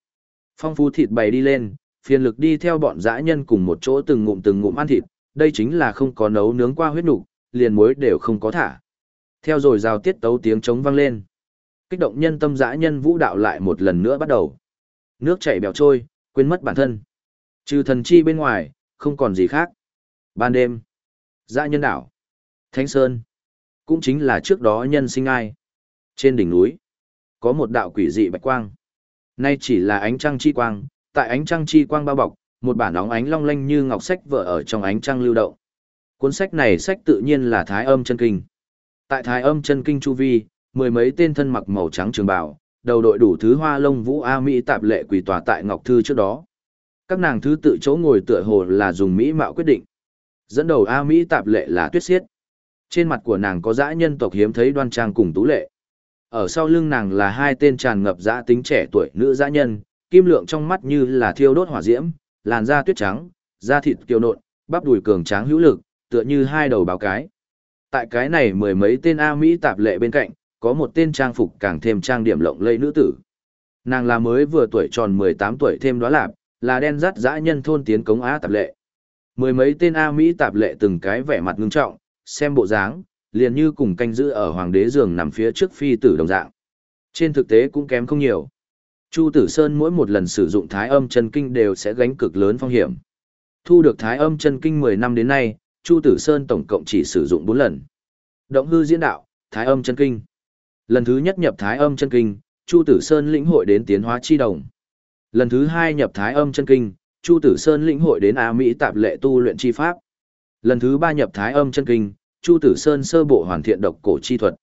phong phú thịt bày đi lên, phiền lực đi theo bọn dã nhân cùng một chỗ từng ngụm từng ngụm ăn thịt, đây chính là không có nấu nướng qua huyết nục, liền muối đều không có thả. Theo rồi rào tiết tấu tiếng trống vang lên. Kích động nhân tâm dã nhân vũ đạo lại một lần nữa bắt đầu. Nước chảy bèo trôi, quên mất bản thân. Trừ thần chi bên ngoài, không còn gì khác. Ban đêm, dã nhân đảo, Thánh Sơn, cũng chính là trước đó nhân sinh ai. Trên đỉnh núi, có một đạo quỷ dị bạch quang. Nay chỉ là ánh trăng chi quang, tại ánh trăng chi quang bao bọc, một bản óng ánh long lanh như ngọc sách vợ ở trong ánh trăng lưu động. Cuốn sách này sách tự nhiên là Thái Âm Chân Kinh. Tại Thái Âm Chân Kinh chu vi, mười mấy tên thân mặc màu trắng trường bào, đầu đội đủ thứ hoa lông vũ a mỹ tạp lệ quỳ tòa tại ngọc thư trước đó. Các nàng thứ tự chỗ ngồi tựa hồ là dùng mỹ mạo quyết định. Dẫn đầu a mỹ tạp lệ là Tuyết Siết. Trên mặt của nàng có dã nhân tộc hiếm thấy đoan trang cùng tú lệ. Ở sau lưng nàng là hai tên tràn ngập dã tính trẻ tuổi nữ dã nhân, kim lượng trong mắt như là thiêu đốt hỏa diễm, làn da tuyết trắng, da thịt kiều nộn, bắp đùi cường tráng hữu lực, tựa như hai đầu báo cái. Tại cái này mười mấy tên A Mỹ tạp lệ bên cạnh, có một tên trang phục càng thêm trang điểm lộng lẫy nữ tử. Nàng là mới vừa tuổi tròn 18 tuổi thêm đó lạp, là đen rắt dã nhân thôn tiến cống Á tạp lệ. Mười mấy tên A Mỹ tạp lệ từng cái vẻ mặt ngưng trọng, xem bộ dáng, liền như cùng canh giữ ở hoàng đế giường nằm phía trước phi tử đồng dạng. Trên thực tế cũng kém không nhiều. Chu Tử Sơn mỗi một lần sử dụng thái âm chân kinh đều sẽ gánh cực lớn phong hiểm. Thu được thái âm chân kinh 10 năm đến nay, Chu Tử Sơn tổng cộng chỉ sử dụng 4 lần. Động hư diễn đạo, thái âm chân kinh. Lần thứ nhất nhập thái âm chân kinh, Chu Tử Sơn lĩnh hội đến tiến hóa chi đồng. Lần thứ hai nhập thái âm chân kinh, Chu Tử Sơn lĩnh hội đến Á Mỹ tạp lệ tu luyện chi pháp. Lần thứ ba nhập thái âm chân kinh, Chu Tử Sơn sơ bộ hoàn thiện độc cổ chi thuật.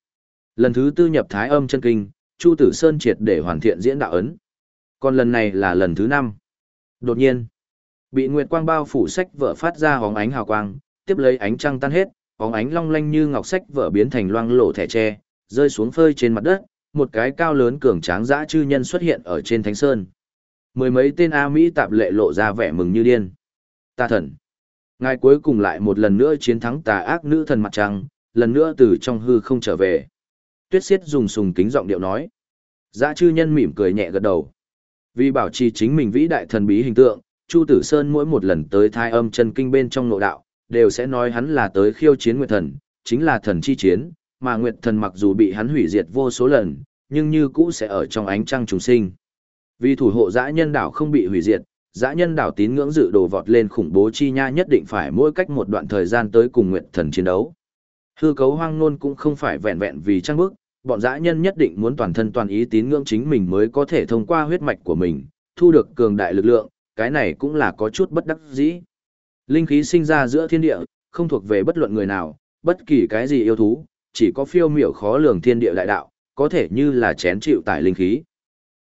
Lần thứ tư nhập thái âm chân kinh, Chu Tử Sơn triệt để hoàn thiện diễn đạo ấn. Còn lần này là lần thứ năm. Đột nhiên, bị nguyệt quang bao phủ sách vợ phát ra hóng ánh hào quang, tiếp lấy ánh trăng tan hết, hóng ánh long lanh như ngọc sách vợ biến thành loang lổ thẻ tre, rơi xuống phơi trên mặt đất, một cái cao lớn cường tráng dã chư nhân xuất hiện ở trên thánh sơn. Mười mấy tên A Mỹ tạp lệ lộ ra vẻ mừng như điên. Ta thần. Ngài cuối cùng lại một lần nữa chiến thắng tà ác nữ thần mặt trăng, lần nữa từ trong hư không trở về. Tuyết Siết dùng sùng kính giọng điệu nói. Dã chư nhân mỉm cười nhẹ gật đầu. Vì bảo trì chính mình vĩ đại thần bí hình tượng, Chu Tử Sơn mỗi một lần tới thai âm chân kinh bên trong nội đạo, đều sẽ nói hắn là tới khiêu chiến Nguyệt Thần, chính là thần chi chiến, mà Nguyệt Thần mặc dù bị hắn hủy diệt vô số lần, nhưng như cũ sẽ ở trong ánh trăng trùng sinh. Vì thủ hộ dã nhân đảo không bị hủy diệt, dã nhân đảo tín ngưỡng dự đồ vọt lên khủng bố chi nha nhất định phải mỗi cách một đoạn thời gian tới cùng Nguyệt Thần chiến đấu. Hư cấu hoang nôn cũng không phải vẹn vẹn vì trang bức, bọn dã nhân nhất định muốn toàn thân toàn ý tín ngưỡng chính mình mới có thể thông qua huyết mạch của mình, thu được cường đại lực lượng, cái này cũng là có chút bất đắc dĩ. Linh khí sinh ra giữa thiên địa, không thuộc về bất luận người nào, bất kỳ cái gì yêu thú, chỉ có phiêu miểu khó lường thiên địa đại đạo, có thể như là chén chịu tải linh khí.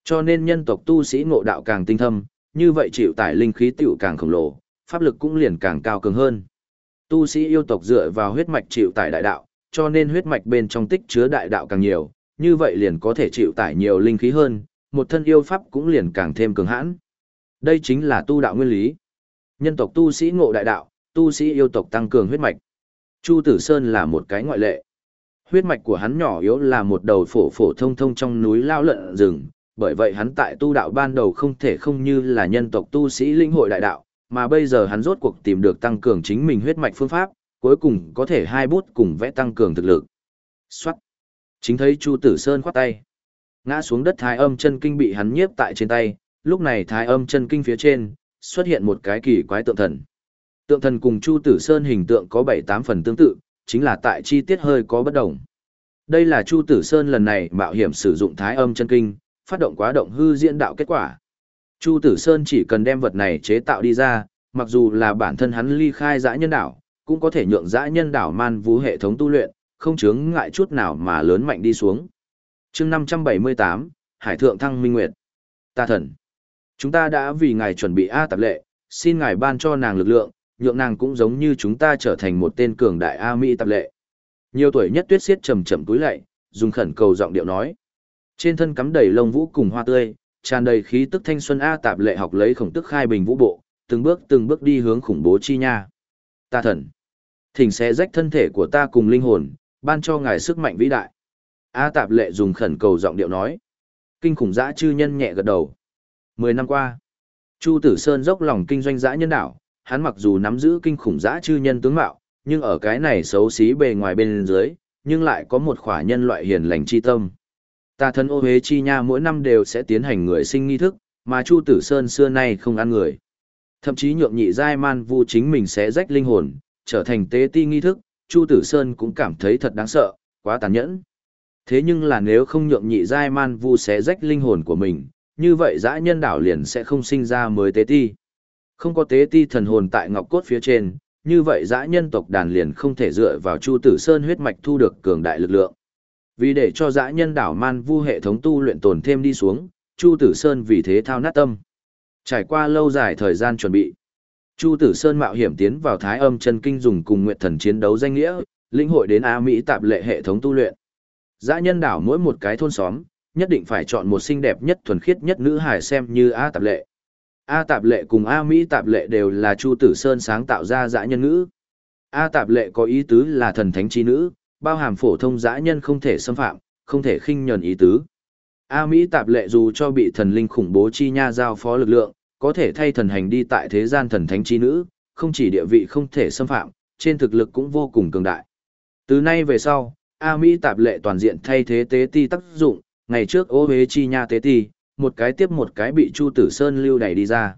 Cho nên nhân tộc tu sĩ ngộ đạo càng tinh thâm, như vậy chịu tải linh khí tiểu càng khổng lồ, pháp lực cũng liền càng cao cường hơn. Tu sĩ yêu tộc dựa vào huyết mạch chịu tải đại đạo, cho nên huyết mạch bên trong tích chứa đại đạo càng nhiều, như vậy liền có thể chịu tải nhiều linh khí hơn, một thân yêu pháp cũng liền càng thêm cường hãn. Đây chính là tu đạo nguyên lý. Nhân tộc tu sĩ ngộ đại đạo, tu sĩ yêu tộc tăng cường huyết mạch. Chu Tử Sơn là một cái ngoại lệ. Huyết mạch của hắn nhỏ yếu là một đầu phổ phổ thông thông trong núi lao lợn rừng, bởi vậy hắn tại tu đạo ban đầu không thể không như là nhân tộc tu sĩ linh hội đại đạo, mà bây giờ hắn rốt cuộc tìm được tăng cường chính mình huyết mạch phương pháp, cuối cùng có thể hai bút cùng vẽ tăng cường thực lực. Xoát. Chính thấy Chu Tử Sơn khoát tay. Ngã xuống đất thái âm chân kinh bị hắn nhiếp tại trên tay, lúc này thái âm chân kinh phía trên, xuất hiện một cái kỳ quái tượng thần. Tượng thần cùng Chu Tử Sơn hình tượng có 7-8 phần tương tự, chính là tại chi tiết hơi có bất đồng. Đây là Chu Tử Sơn lần này mạo hiểm sử dụng thái âm chân kinh, phát động quá động hư diễn đạo kết quả. Chu Tử Sơn chỉ cần đem vật này chế tạo đi ra, mặc dù là bản thân hắn ly khai dã nhân đảo, cũng có thể nhượng dã nhân đảo man vũ hệ thống tu luyện, không chướng ngại chút nào mà lớn mạnh đi xuống. chương 578, Hải Thượng Thăng Minh Nguyệt. Ta thần. Chúng ta đã vì ngài chuẩn bị A tạp lệ, xin ngài ban cho nàng lực lượng, nhượng nàng cũng giống như chúng ta trở thành một tên cường đại A Mỹ tạp lệ. Nhiều tuổi nhất tuyết siết trầm trầm túi lạy, dùng khẩn cầu giọng điệu nói. Trên thân cắm đầy lông vũ cùng hoa tươi, tràn đầy khí tức thanh xuân A tạp lệ học lấy khổng tức khai bình vũ bộ, từng bước từng bước đi hướng khủng bố chi nha. Ta thần, thỉnh sẽ rách thân thể của ta cùng linh hồn, ban cho ngài sức mạnh vĩ đại. A tạp lệ dùng khẩn cầu giọng điệu nói. Kinh khủng dã chư nhân nhẹ gật đầu. Mười năm qua, Chu Tử Sơn dốc lòng kinh doanh dã nhân đảo, hắn mặc dù nắm giữ kinh khủng dã chư nhân tướng mạo, nhưng ở cái này xấu xí bề ngoài bên dưới, nhưng lại có một khỏa nhân loại hiền lành chi tâm. Tà thần ô Huế chi nha mỗi năm đều sẽ tiến hành người sinh nghi thức, mà Chu Tử Sơn xưa nay không ăn người. Thậm chí nhượng nhị giai man vu chính mình sẽ rách linh hồn, trở thành tế ti nghi thức, Chu Tử Sơn cũng cảm thấy thật đáng sợ, quá tàn nhẫn. Thế nhưng là nếu không nhượng nhị giai man vu sẽ rách linh hồn của mình, như vậy dã nhân đảo liền sẽ không sinh ra mới tế ti. Không có tế ti thần hồn tại ngọc cốt phía trên, như vậy dã nhân tộc đàn liền không thể dựa vào Chu Tử Sơn huyết mạch thu được cường đại lực lượng. Vì để cho dã nhân đảo man vu hệ thống tu luyện tồn thêm đi xuống, Chu Tử Sơn vì thế thao nát tâm. Trải qua lâu dài thời gian chuẩn bị, Chu Tử Sơn mạo hiểm tiến vào Thái Âm chân kinh dùng cùng Nguyệt Thần chiến đấu danh nghĩa, lĩnh hội đến A Mỹ tạp lệ hệ thống tu luyện. Dã nhân đảo mỗi một cái thôn xóm, nhất định phải chọn một xinh đẹp nhất thuần khiết nhất nữ hài xem như A tạp lệ. A tạp lệ cùng A Mỹ tạp lệ đều là Chu Tử Sơn sáng tạo ra dã nhân ngữ. A tạp lệ có ý tứ là thần thánh chi nữ, bao hàm phổ thông dã nhân không thể xâm phạm, không thể khinh nhẫn ý tứ. A Mỹ tạp lệ dù cho bị thần linh khủng bố chi nha giao phó lực lượng, có thể thay thần hành đi tại thế gian thần thánh chi nữ, không chỉ địa vị không thể xâm phạm, trên thực lực cũng vô cùng cường đại. Từ nay về sau, A Mỹ tạp lệ toàn diện thay thế tế ti tác dụng, ngày trước ô hế chi nha tế ti, một cái tiếp một cái bị Chu Tử Sơn lưu đẩy đi ra.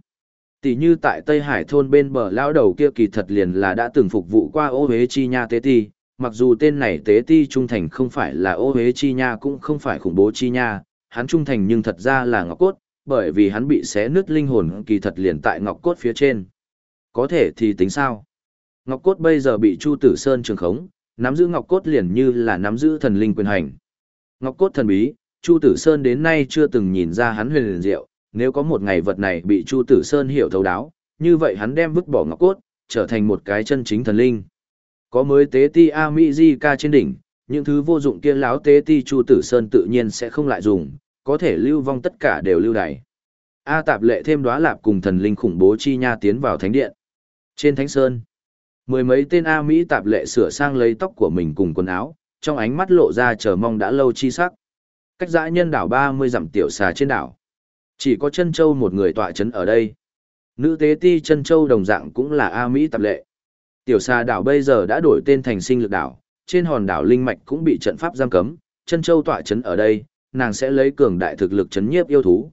Tỷ như tại Tây Hải thôn bên bờ lão đầu kia kỳ thật liền là đã từng phục vụ qua ô hế chi nha tế ti, mặc dù tên này tế ti trung thành không phải là ô hế chi nha cũng không phải khủng bố chi nha, hắn trung thành nhưng thật ra là ngọc cốt, bởi vì hắn bị xé nứt linh hồn kỳ thật liền tại ngọc cốt phía trên. Có thể thì tính sao? Ngọc cốt bây giờ bị Chu Tử Sơn trường khống, nắm giữ ngọc cốt liền như là nắm giữ thần linh quyền hành. Ngọc cốt thần bí, Chu Tử Sơn đến nay chưa từng nhìn ra hắn huyền liền diệu, nếu có một ngày vật này bị Chu Tử Sơn hiểu thấu đáo, như vậy hắn đem vứt bỏ ngọc cốt, trở thành một cái chân chính thần linh. Có mới tế ti A Mỹ Di ca trên đỉnh, những thứ vô dụng kia láo tế ti Chu Tử Sơn tự nhiên sẽ không lại dùng, có thể lưu vong tất cả đều lưu đày. A tạp lệ thêm đóa lạp cùng thần linh khủng bố chi nha tiến vào thánh điện. Trên thánh sơn, mười mấy tên A Mỹ tạp lệ sửa sang lấy tóc của mình cùng quần áo, trong ánh mắt lộ ra chờ mong đã lâu chi sắc. Cách dã nhân đảo 30 dặm tiểu xà trên đảo. Chỉ có chân châu một người tọa chấn ở đây. Nữ tế ti chân châu đồng dạng cũng là A Mỹ tạp lệ. Tiểu xà đảo bây giờ đã đổi tên thành sinh lực đảo, trên hòn đảo linh mạch cũng bị trận pháp giam cấm, chân châu tọa chấn ở đây, nàng sẽ lấy cường đại thực lực chấn nhiếp yêu thú.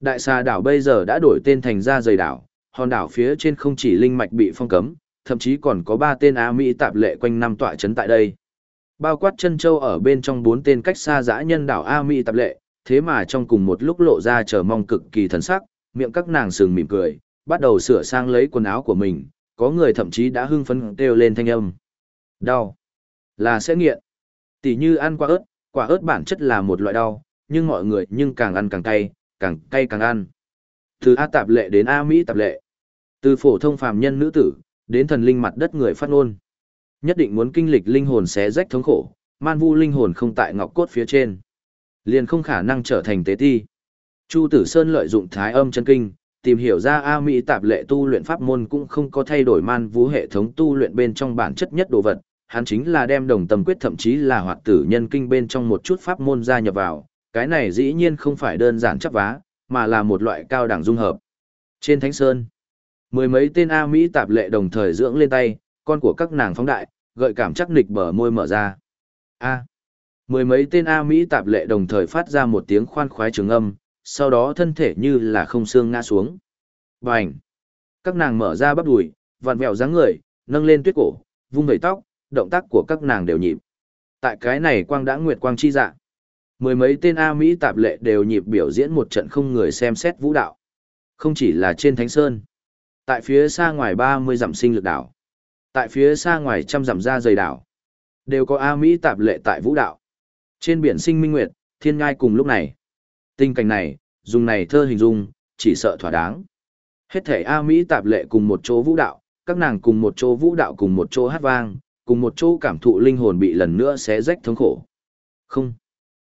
Đại xà đảo bây giờ đã đổi tên thành ra dày đảo, hòn đảo phía trên không chỉ linh mạch bị phong cấm, thậm chí còn có ba tên Á Mỹ tạp lệ quanh năm tọa chấn tại đây. Bao quát chân châu ở bên trong bốn tên cách xa dã nhân đảo A Mỹ tạp lệ, thế mà trong cùng một lúc lộ ra chờ mong cực kỳ thần sắc, miệng các nàng sừng mỉm cười, bắt đầu sửa sang lấy quần áo của mình, có người thậm chí đã hưng phấn kêu lên thanh âm. Đau. Là sẽ nghiện. Tỷ như ăn quả ớt, quả ớt bản chất là một loại đau, nhưng mọi người nhưng càng ăn càng cay, càng cay càng ăn. Từ A tạp lệ đến A Mỹ tạp lệ. Từ phổ thông phàm nhân nữ tử, đến thần linh mặt đất người phát ngôn. Nhất định muốn kinh lịch linh hồn xé rách thống khổ, man vu linh hồn không tại ngọc cốt phía trên. Liền không khả năng trở thành tế ti. Chu Tử Sơn lợi dụng thái âm chân kinh, tìm hiểu ra A Mỹ tạp lệ tu luyện pháp môn cũng không có thay đổi man vũ hệ thống tu luyện bên trong bản chất nhất đồ vật, hắn chính là đem đồng tâm quyết thậm chí là hoạt tử nhân kinh bên trong một chút pháp môn gia nhập vào, cái này dĩ nhiên không phải đơn giản chấp vá, mà là một loại cao đẳng dung hợp. Trên Thánh Sơn, mười mấy tên A Mỹ tạp lệ đồng thời dưỡng lên tay, con của các nàng phóng đại, gợi cảm chắc nịch bờ môi mở ra. A. Mười mấy tên A Mỹ tạp lệ đồng thời phát ra một tiếng khoan khoái trường âm, sau đó thân thể như là không xương ngã xuống. Bành! Các nàng mở ra bắp đùi, vặn vẹo dáng người, nâng lên tuyết cổ, vung vẩy tóc, động tác của các nàng đều nhịp. Tại cái này quang đã nguyệt quang chi dạ. Mười mấy tên A Mỹ tạp lệ đều nhịp biểu diễn một trận không người xem xét vũ đạo. Không chỉ là trên Thánh Sơn. Tại phía xa ngoài 30 dặm sinh lực đảo. Tại phía xa ngoài trăm dặm ra dày đảo. Đều có A Mỹ tạp lệ tại vũ đạo. Trên biển sinh minh nguyệt, thiên ngai cùng lúc này. Tình cảnh này, dùng này thơ hình dung, chỉ sợ thỏa đáng. Hết thể A Mỹ tạp lệ cùng một chỗ vũ đạo, các nàng cùng một chỗ vũ đạo cùng một chỗ hát vang, cùng một chỗ cảm thụ linh hồn bị lần nữa xé rách thống khổ. Không.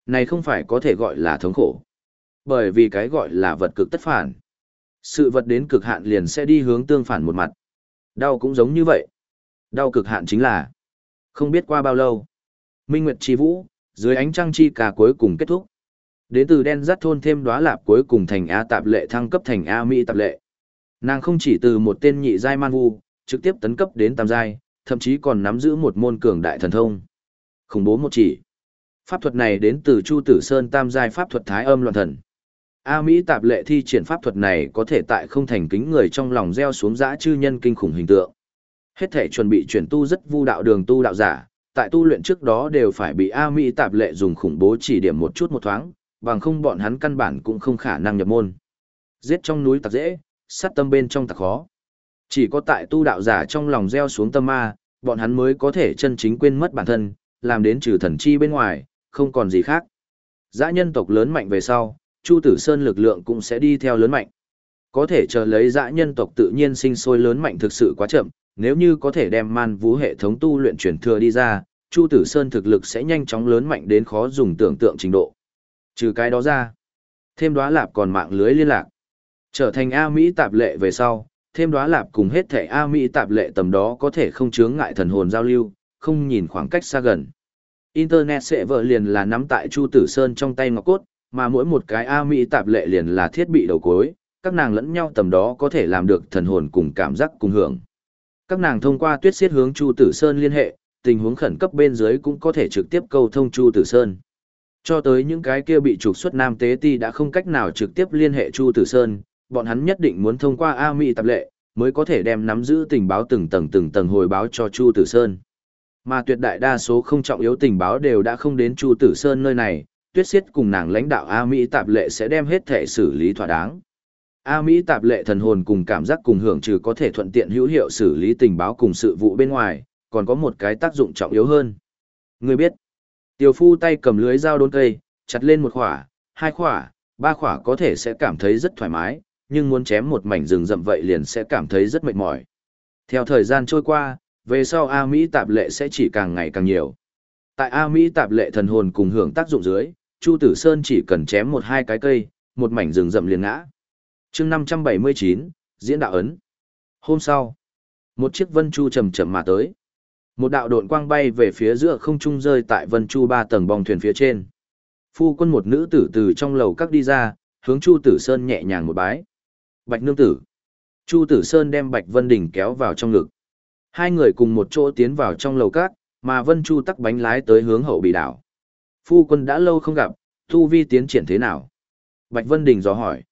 Này không phải có thể gọi là thống khổ. Bởi vì cái gọi là vật cực tất phản. Sự vật đến cực hạn liền sẽ đi hướng tương phản một mặt. Đau cũng giống như vậy. Đau cực hạn chính là không biết qua bao lâu. Minh Nguyệt Chi Vũ, dưới ánh trăng chi cả cuối cùng kết thúc. Đến từ đen rắt thôn thêm đóa lạp cuối cùng thành A tạp lệ thăng cấp thành A Mỹ tạp lệ. Nàng không chỉ từ một tên nhị giai man vu, trực tiếp tấn cấp đến tam giai, thậm chí còn nắm giữ một môn cường đại thần thông. Khủng bố một chỉ. Pháp thuật này đến từ Chu Tử Sơn tam giai pháp thuật thái âm loạn thần. A Mỹ tạp lệ thi triển pháp thuật này có thể tại không thành kính người trong lòng gieo xuống dã chư nhân kinh khủng hình tượng. Hết thể chuẩn bị chuyển tu rất vu đạo đường tu đạo giả, tại tu luyện trước đó đều phải bị A Mỹ tạp lệ dùng khủng bố chỉ điểm một chút một thoáng, bằng không bọn hắn căn bản cũng không khả năng nhập môn. Giết trong núi tặc dễ, sát tâm bên trong tặc khó. Chỉ có tại tu đạo giả trong lòng gieo xuống tâm ma, bọn hắn mới có thể chân chính quên mất bản thân, làm đến trừ thần chi bên ngoài, không còn gì khác. Dã nhân tộc lớn mạnh về sau, Chu Tử Sơn lực lượng cũng sẽ đi theo lớn mạnh. Có thể chờ lấy dã nhân tộc tự nhiên sinh sôi lớn mạnh thực sự quá chậm, nếu như có thể đem man vũ hệ thống tu luyện chuyển thừa đi ra, Chu Tử Sơn thực lực sẽ nhanh chóng lớn mạnh đến khó dùng tưởng tượng trình độ. Trừ cái đó ra, thêm đoá lạp còn mạng lưới liên lạc. Trở thành A Mỹ tạp lệ về sau, thêm đoá lạp cùng hết thẻ A Mỹ tạp lệ tầm đó có thể không chướng ngại thần hồn giao lưu, không nhìn khoảng cách xa gần. Internet sẽ vợ liền là nắm tại Chu Tử Sơn trong tay ngọc cốt, mà mỗi một cái A Mỹ tạp lệ liền là thiết bị đầu cuối, các nàng lẫn nhau tầm đó có thể làm được thần hồn cùng cảm giác cùng hưởng. Các nàng thông qua tuyết xiết hướng Chu Tử Sơn liên hệ, tình huống khẩn cấp bên dưới cũng có thể trực tiếp câu thông Chu Tử Sơn. Cho tới những cái kia bị trục xuất Nam Tế Ti đã không cách nào trực tiếp liên hệ Chu Tử Sơn, bọn hắn nhất định muốn thông qua A Mỹ tạp lệ, mới có thể đem nắm giữ tình báo từng tầng từng tầng hồi báo cho Chu Tử Sơn. Mà tuyệt đại đa số không trọng yếu tình báo đều đã không đến Chu Tử Sơn nơi này, tuyết siết cùng nàng lãnh đạo A Mỹ tạp lệ sẽ đem hết thể xử lý thỏa đáng. A Mỹ tạp lệ thần hồn cùng cảm giác cùng hưởng trừ có thể thuận tiện hữu hiệu xử lý tình báo cùng sự vụ bên ngoài, còn có một cái tác dụng trọng yếu hơn. Người biết, tiểu phu tay cầm lưới dao đốn cây, chặt lên một khỏa, hai khỏa, ba khỏa có thể sẽ cảm thấy rất thoải mái, nhưng muốn chém một mảnh rừng rậm vậy liền sẽ cảm thấy rất mệt mỏi. Theo thời gian trôi qua, về sau A Mỹ tạp lệ sẽ chỉ càng ngày càng nhiều. Tại A Mỹ tạp lệ thần hồn cùng hưởng tác dụng dưới, Chu Tử Sơn chỉ cần chém một hai cái cây, một mảnh rừng rậm liền ngã. chương 579, diễn đạo ấn. Hôm sau, một chiếc vân chu chầm chậm mà tới. Một đạo độn quang bay về phía giữa không trung rơi tại vân chu ba tầng bong thuyền phía trên. Phu quân một nữ tử từ trong lầu các đi ra, hướng Chu Tử Sơn nhẹ nhàng một bái. Bạch nương tử. Chu Tử Sơn đem Bạch Vân Đình kéo vào trong ngực. Hai người cùng một chỗ tiến vào trong lầu các, mà Vân Chu tắc bánh lái tới hướng hậu bị đảo. Phu quân đã lâu không gặp, tu vi tiến triển thế nào? Bạch Vân Đình dò hỏi.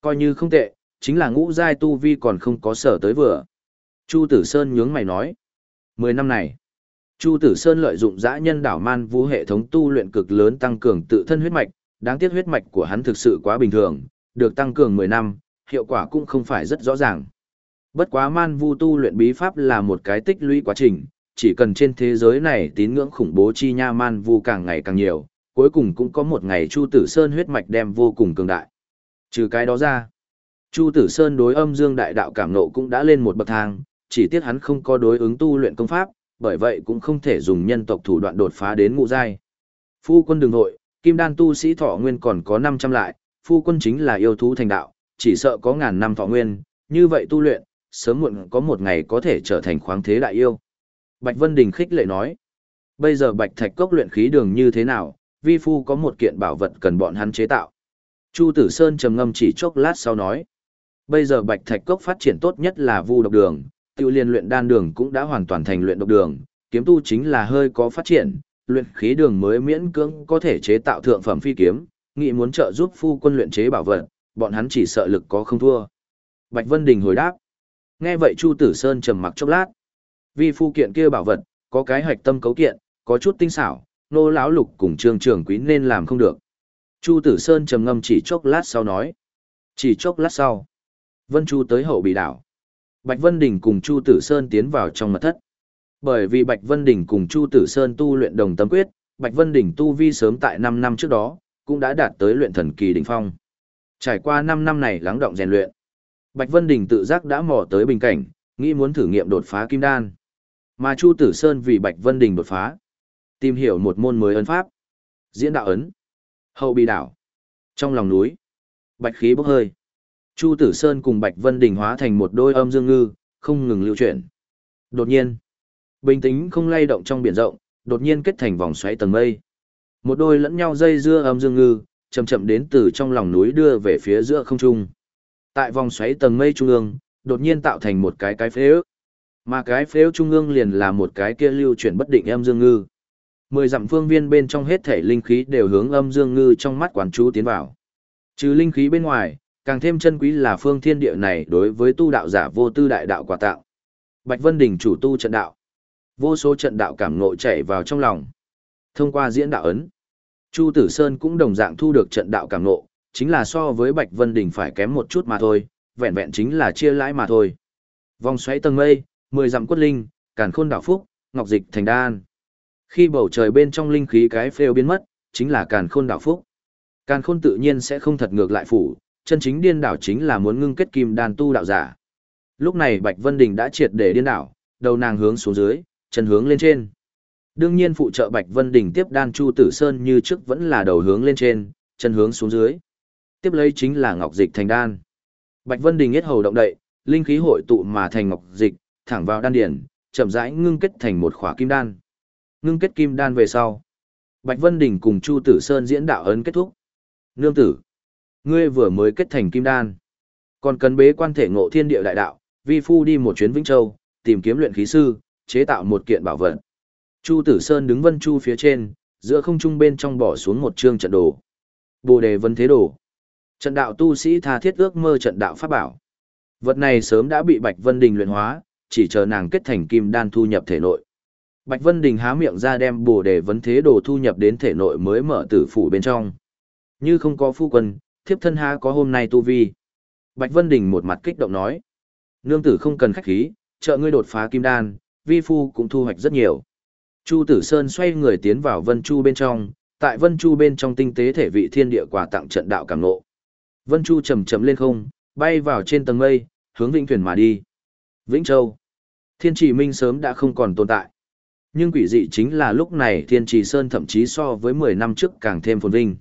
Coi như không tệ, chính là ngũ giai tu vi còn không có sở tới vừa. Chu Tử Sơn nhướng mày nói. Mười năm này, Chu Tử Sơn lợi dụng dã nhân đảo man vũ hệ thống tu luyện cực lớn tăng cường tự thân huyết mạch, đáng tiếc huyết mạch của hắn thực sự quá bình thường, được tăng cường 10 năm, hiệu quả cũng không phải rất rõ ràng. Bất quá man vu tu luyện bí pháp là một cái tích lũy quá trình, chỉ cần trên thế giới này tín ngưỡng khủng bố chi nha man vu càng ngày càng nhiều, cuối cùng cũng có một ngày Chu Tử Sơn huyết mạch đem vô cùng cường đại. Trừ cái đó ra, Chu Tử Sơn đối âm dương đại đạo cảm nộ cũng đã lên một bậc thang, chỉ tiếc hắn không có đối ứng tu luyện công pháp, bởi vậy cũng không thể dùng nhân tộc thủ đoạn đột phá đến ngũ giai. Phu quân đường nội, kim đan tu sĩ thọ nguyên còn có 500 lại, phu quân chính là yêu thú thành đạo, chỉ sợ có ngàn năm thọ nguyên, như vậy tu luyện, sớm muộn có một ngày có thể trở thành khoáng thế đại yêu. Bạch Vân Đình khích lệ nói, bây giờ Bạch Thạch Cốc luyện khí đường như thế nào, vi phu có một kiện bảo vật cần bọn hắn chế tạo. Chu Tử Sơn trầm ngâm chỉ chốc lát sau nói, bây giờ Bạch Thạch Cốc phát triển tốt nhất là vu độc đường, tiêu liên luyện đan đường cũng đã hoàn toàn thành luyện độc đường, kiếm tu chính là hơi có phát triển, luyện khí đường mới miễn cưỡng có thể chế tạo thượng phẩm phi kiếm, nghị muốn trợ giúp phu quân luyện chế bảo vật, bọn hắn chỉ sợ lực có không thua. Bạch Vân Đình hồi đáp. Nghe vậy Chu Tử Sơn trầm mặc chốc lát. Vì phu kiện kia bảo vật, có cái hạch tâm cấu kiện, có chút tinh xảo, nô lão lục cùng trương trưởng quý nên làm không được. Chu Tử Sơn trầm ngâm chỉ chốc lát sau nói. Chỉ chốc lát sau. Vân Chu tới hậu bị đảo. Bạch Vân Đình cùng Chu Tử Sơn tiến vào trong mật thất. Bởi vì Bạch Vân Đình cùng Chu Tử Sơn tu luyện đồng tâm quyết, Bạch Vân Đình tu vi sớm tại 5 năm trước đó, cũng đã đạt tới luyện thần kỳ đỉnh phong. Trải qua 5 năm này lắng động rèn luyện, Bạch Vân Đình tự giác đã mò tới bình cảnh, nghĩ muốn thử nghiệm đột phá kim đan. Mà Chu Tử Sơn vì Bạch Vân Đình đột phá, tìm hiểu một môn mới ấn pháp. Diễn đạo ấn, Hậu bị đảo. Trong lòng núi, bạch khí bốc hơi. Chu Tử Sơn cùng Bạch Vân Đình hóa thành một đôi âm dương ngư, không ngừng lưu chuyển. Đột nhiên, bình tĩnh không lay động trong biển rộng, đột nhiên kết thành vòng xoáy tầng mây. Một đôi lẫn nhau dây dưa âm dương ngư, chậm chậm đến từ trong lòng núi đưa về phía giữa không trung. Tại vòng xoáy tầng mây trung ương, đột nhiên tạo thành một cái cái phế ước. Mà cái phế ước trung ương liền là một cái kia lưu chuyển bất định âm dương ngư. Mười dặm phương viên bên trong hết thể linh khí đều hướng âm dương ngư trong mắt quán chú tiến vào. Trừ linh khí bên ngoài, càng thêm chân quý là phương thiên địa này đối với tu đạo giả vô tư đại đạo quả tạo. Bạch Vân Đình chủ tu trận đạo. Vô số trận đạo cảm ngộ chảy vào trong lòng. Thông qua diễn đạo ấn, Chu Tử Sơn cũng đồng dạng thu được trận đạo cảm ngộ, chính là so với Bạch Vân Đình phải kém một chút mà thôi, vẹn vẹn chính là chia lãi mà thôi. Vòng xoáy tầng mây, mười dặm quất linh, càn khôn đảo phúc, ngọc dịch thành đan. Khi bầu trời bên trong linh khí cái phêu biến mất, chính là càn khôn đảo phúc. Càn khôn tự nhiên sẽ không thật ngược lại phủ, chân chính điên đảo chính là muốn ngưng kết kim đan tu đạo giả. Lúc này Bạch Vân Đình đã triệt để điên đảo, đầu nàng hướng xuống dưới, chân hướng lên trên. Đương nhiên phụ trợ Bạch Vân Đình tiếp đan Chu Tử Sơn như trước vẫn là đầu hướng lên trên, chân hướng xuống dưới. Tiếp lấy chính là ngọc dịch thành đan. Bạch Vân Đình hết hầu động đậy, linh khí hội tụ mà thành ngọc dịch, thẳng vào đan điển, chậm rãi ngưng kết thành một khỏa kim đan. Ngưng kết kim đan về sau, Bạch Vân Đình cùng Chu Tử Sơn diễn đạo ấn kết thúc. Nương tử, ngươi vừa mới kết thành kim đan, còn cần bế quan thể ngộ thiên địa đại đạo, vi phu đi một chuyến Vĩnh Châu, tìm kiếm luyện khí sư, chế tạo một kiện bảo vật. Chu Tử Sơn đứng vân chu phía trên, giữa không trung bên trong bỏ xuống một chương trận đồ. Bồ đề vân thế đồ. Trận đạo tu sĩ tha thiết ước mơ trận đạo pháp bảo. Vật này sớm đã bị Bạch Vân Đình luyện hóa, chỉ chờ nàng kết thành kim đan thu nhập thể nội. Bạch Vân Đình há miệng ra đem bồ đề vấn thế đồ thu nhập đến thể nội mới mở tử phủ bên trong. Như không có phu quân, thiếp thân ha có hôm nay tu vi. Bạch Vân Đình một mặt kích động nói. Nương tử không cần khách khí, trợ ngươi đột phá kim đan, vi phu cũng thu hoạch rất nhiều. Chu Tử Sơn xoay người tiến vào Vân Chu bên trong, tại Vân Chu bên trong tinh tế thể vị thiên địa quà tặng trận đạo cảm ngộ. Vân Chu chầm chậm lên không, bay vào trên tầng mây, hướng Vĩnh Thuyền mà đi. Vĩnh Châu. Thiên Chỉ Minh sớm đã không còn tồn tại. Nhưng quỷ dị chính là lúc này Thiên Chỉ Sơn thậm chí so với 10 năm trước càng thêm phồn vinh.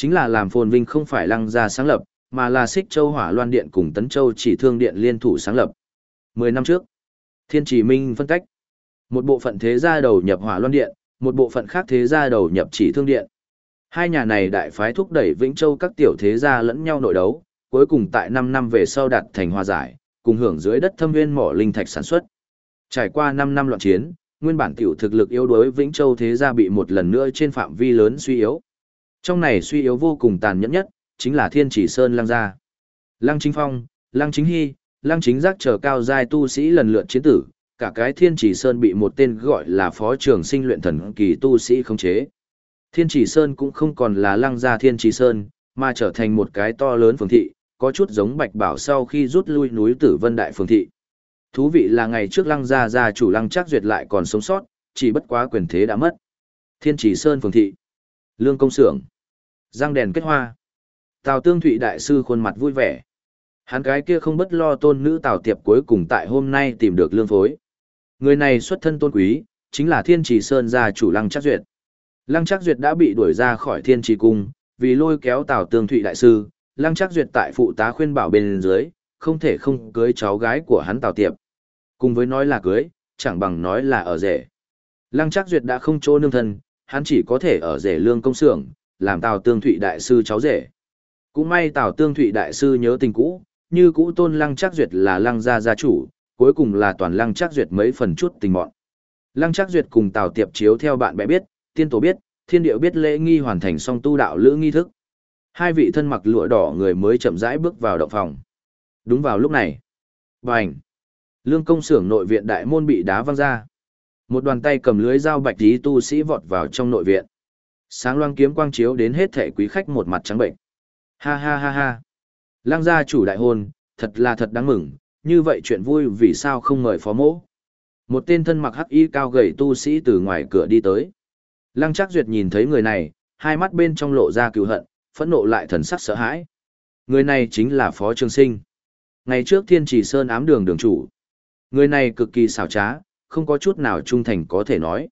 Chính là làm phồn vinh không phải lăng ra sáng lập, mà là Xích Châu Hỏa Loan Điện cùng Tấn Châu Chỉ Thương Điện liên thủ sáng lập. 10 năm trước, Thiên Chỉ Minh phân cách Một bộ phận thế gia đầu nhập Hỏa Loan Điện, một bộ phận khác thế gia đầu nhập Chỉ Thương Điện. Hai nhà này đại phái thúc đẩy Vĩnh Châu các tiểu thế gia lẫn nhau nội đấu, cuối cùng tại 5 năm về sau đạt thành hòa giải, cùng hưởng dưới đất thâm viên mỏ linh thạch sản xuất. Trải qua 5 năm loạn chiến, nguyên bản tiểu thực lực yếu đuối Vĩnh Châu thế gia bị một lần nữa trên phạm vi lớn suy yếu. Trong này suy yếu vô cùng tàn nhẫn nhất, chính là Thiên Chỉ Sơn Lăng gia. Lăng Chính Phong, Lăng Chính Hy, Lăng Chính Giác chờ cao giai tu sĩ lần lượt chiến tử, cả cái Thiên Chỉ Sơn bị một tên gọi là Phó Trường Sinh luyện thần kỳ tu sĩ khống chế. Thiên Chỉ Sơn cũng không còn là Lăng gia Thiên Chỉ Sơn, mà trở thành một cái to lớn phường thị, có chút giống Bạch Bảo sau khi rút lui núi Tử Vân Đại phường thị. Thú vị là ngày trước Lăng gia gia chủ Lăng Trác Duyệt lại còn sống sót, chỉ bất quá quyền thế đã mất. Thiên Chỉ Sơn phường thị, Lương công xưởng, răng đèn kết hoa. Tào Tương Thụy đại sư khuôn mặt vui vẻ. Hắn cái kia không bất lo tôn nữ Tào Tiệp cuối cùng tại hôm nay tìm được lương phối. Người này xuất thân tôn quý, chính là Thiên Trì Sơn gia chủ Lăng Trác Duyệt. Lăng Trác Duyệt đã bị đuổi ra khỏi Thiên Trì cung, vì lôi kéo Tào Tương Thụy đại sư, Lăng Trác Duyệt tại phụ tá khuyên bảo bên dưới, không thể không cưới cháu gái của hắn Tào Tiệp. Cùng với nói là cưới, chẳng bằng nói là ở rể. Lăng Trác Duyệt đã không chỗ nương thân, hắn chỉ có thể ở rể lương công xưởng, làm Tào Tương Thụy đại sư cháu rể. Cũng may Tào Tương Thụy đại sư nhớ tình cũ, như cũ tôn Lăng Trác Duyệt là Lăng gia gia chủ, cuối cùng là toàn Lăng Trác Duyệt mấy phần chút tình mọn. Lăng Trác Duyệt cùng Tào Tiệp chiếu theo bạn bè biết, tiên tổ biết, thiên điệu biết lễ nghi hoàn thành xong tu đạo lữ nghi thức. Hai vị thân mặc lụa đỏ người mới chậm rãi bước vào động phòng. Đúng vào lúc này. Bành! Lương công xưởng nội viện đại môn bị đá văng ra. Một đoàn tay cầm lưới dao bạch tí tu sĩ vọt vào trong nội viện. Sáng loang kiếm quang chiếu đến hết thể quý khách một mặt trắng bệnh. Ha ha ha ha. Lăng gia chủ đại hôn, thật là thật đáng mừng, như vậy chuyện vui vì sao không mời phó mỗ. Một tên thân mặc hắc y cao gầy tu sĩ từ ngoài cửa đi tới. Lăng Trác Duyệt nhìn thấy người này, hai mắt bên trong lộ ra cừu hận, phẫn nộ lại thần sắc sợ hãi. Người này chính là Phó Trường Sinh. Ngày trước Thiên Chỉ Sơn ám đường đường chủ. Người này cực kỳ xảo trá, không có chút nào trung thành có thể nói.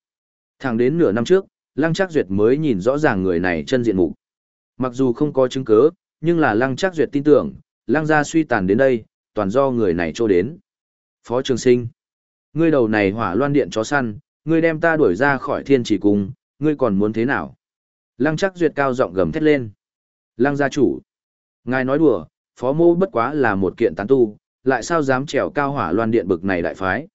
Thẳng đến nửa năm trước, Lăng Trác Duyệt mới nhìn rõ ràng người này chân diện mục. Mặc dù không có chứng cứ, nhưng là lăng Trác duyệt tin tưởng, lăng gia suy tàn đến đây, toàn do người này trô đến. Phó Trường Sinh, ngươi đầu này hỏa loan điện chó săn, ngươi đem ta đuổi ra khỏi thiên chỉ cung, ngươi còn muốn thế nào? Lăng Trác duyệt cao giọng gầm thét lên. Lăng gia chủ, ngài nói đùa, phó mô bất quá là một kiện tán tu, lại sao dám trèo cao hỏa loan điện bực này đại phái.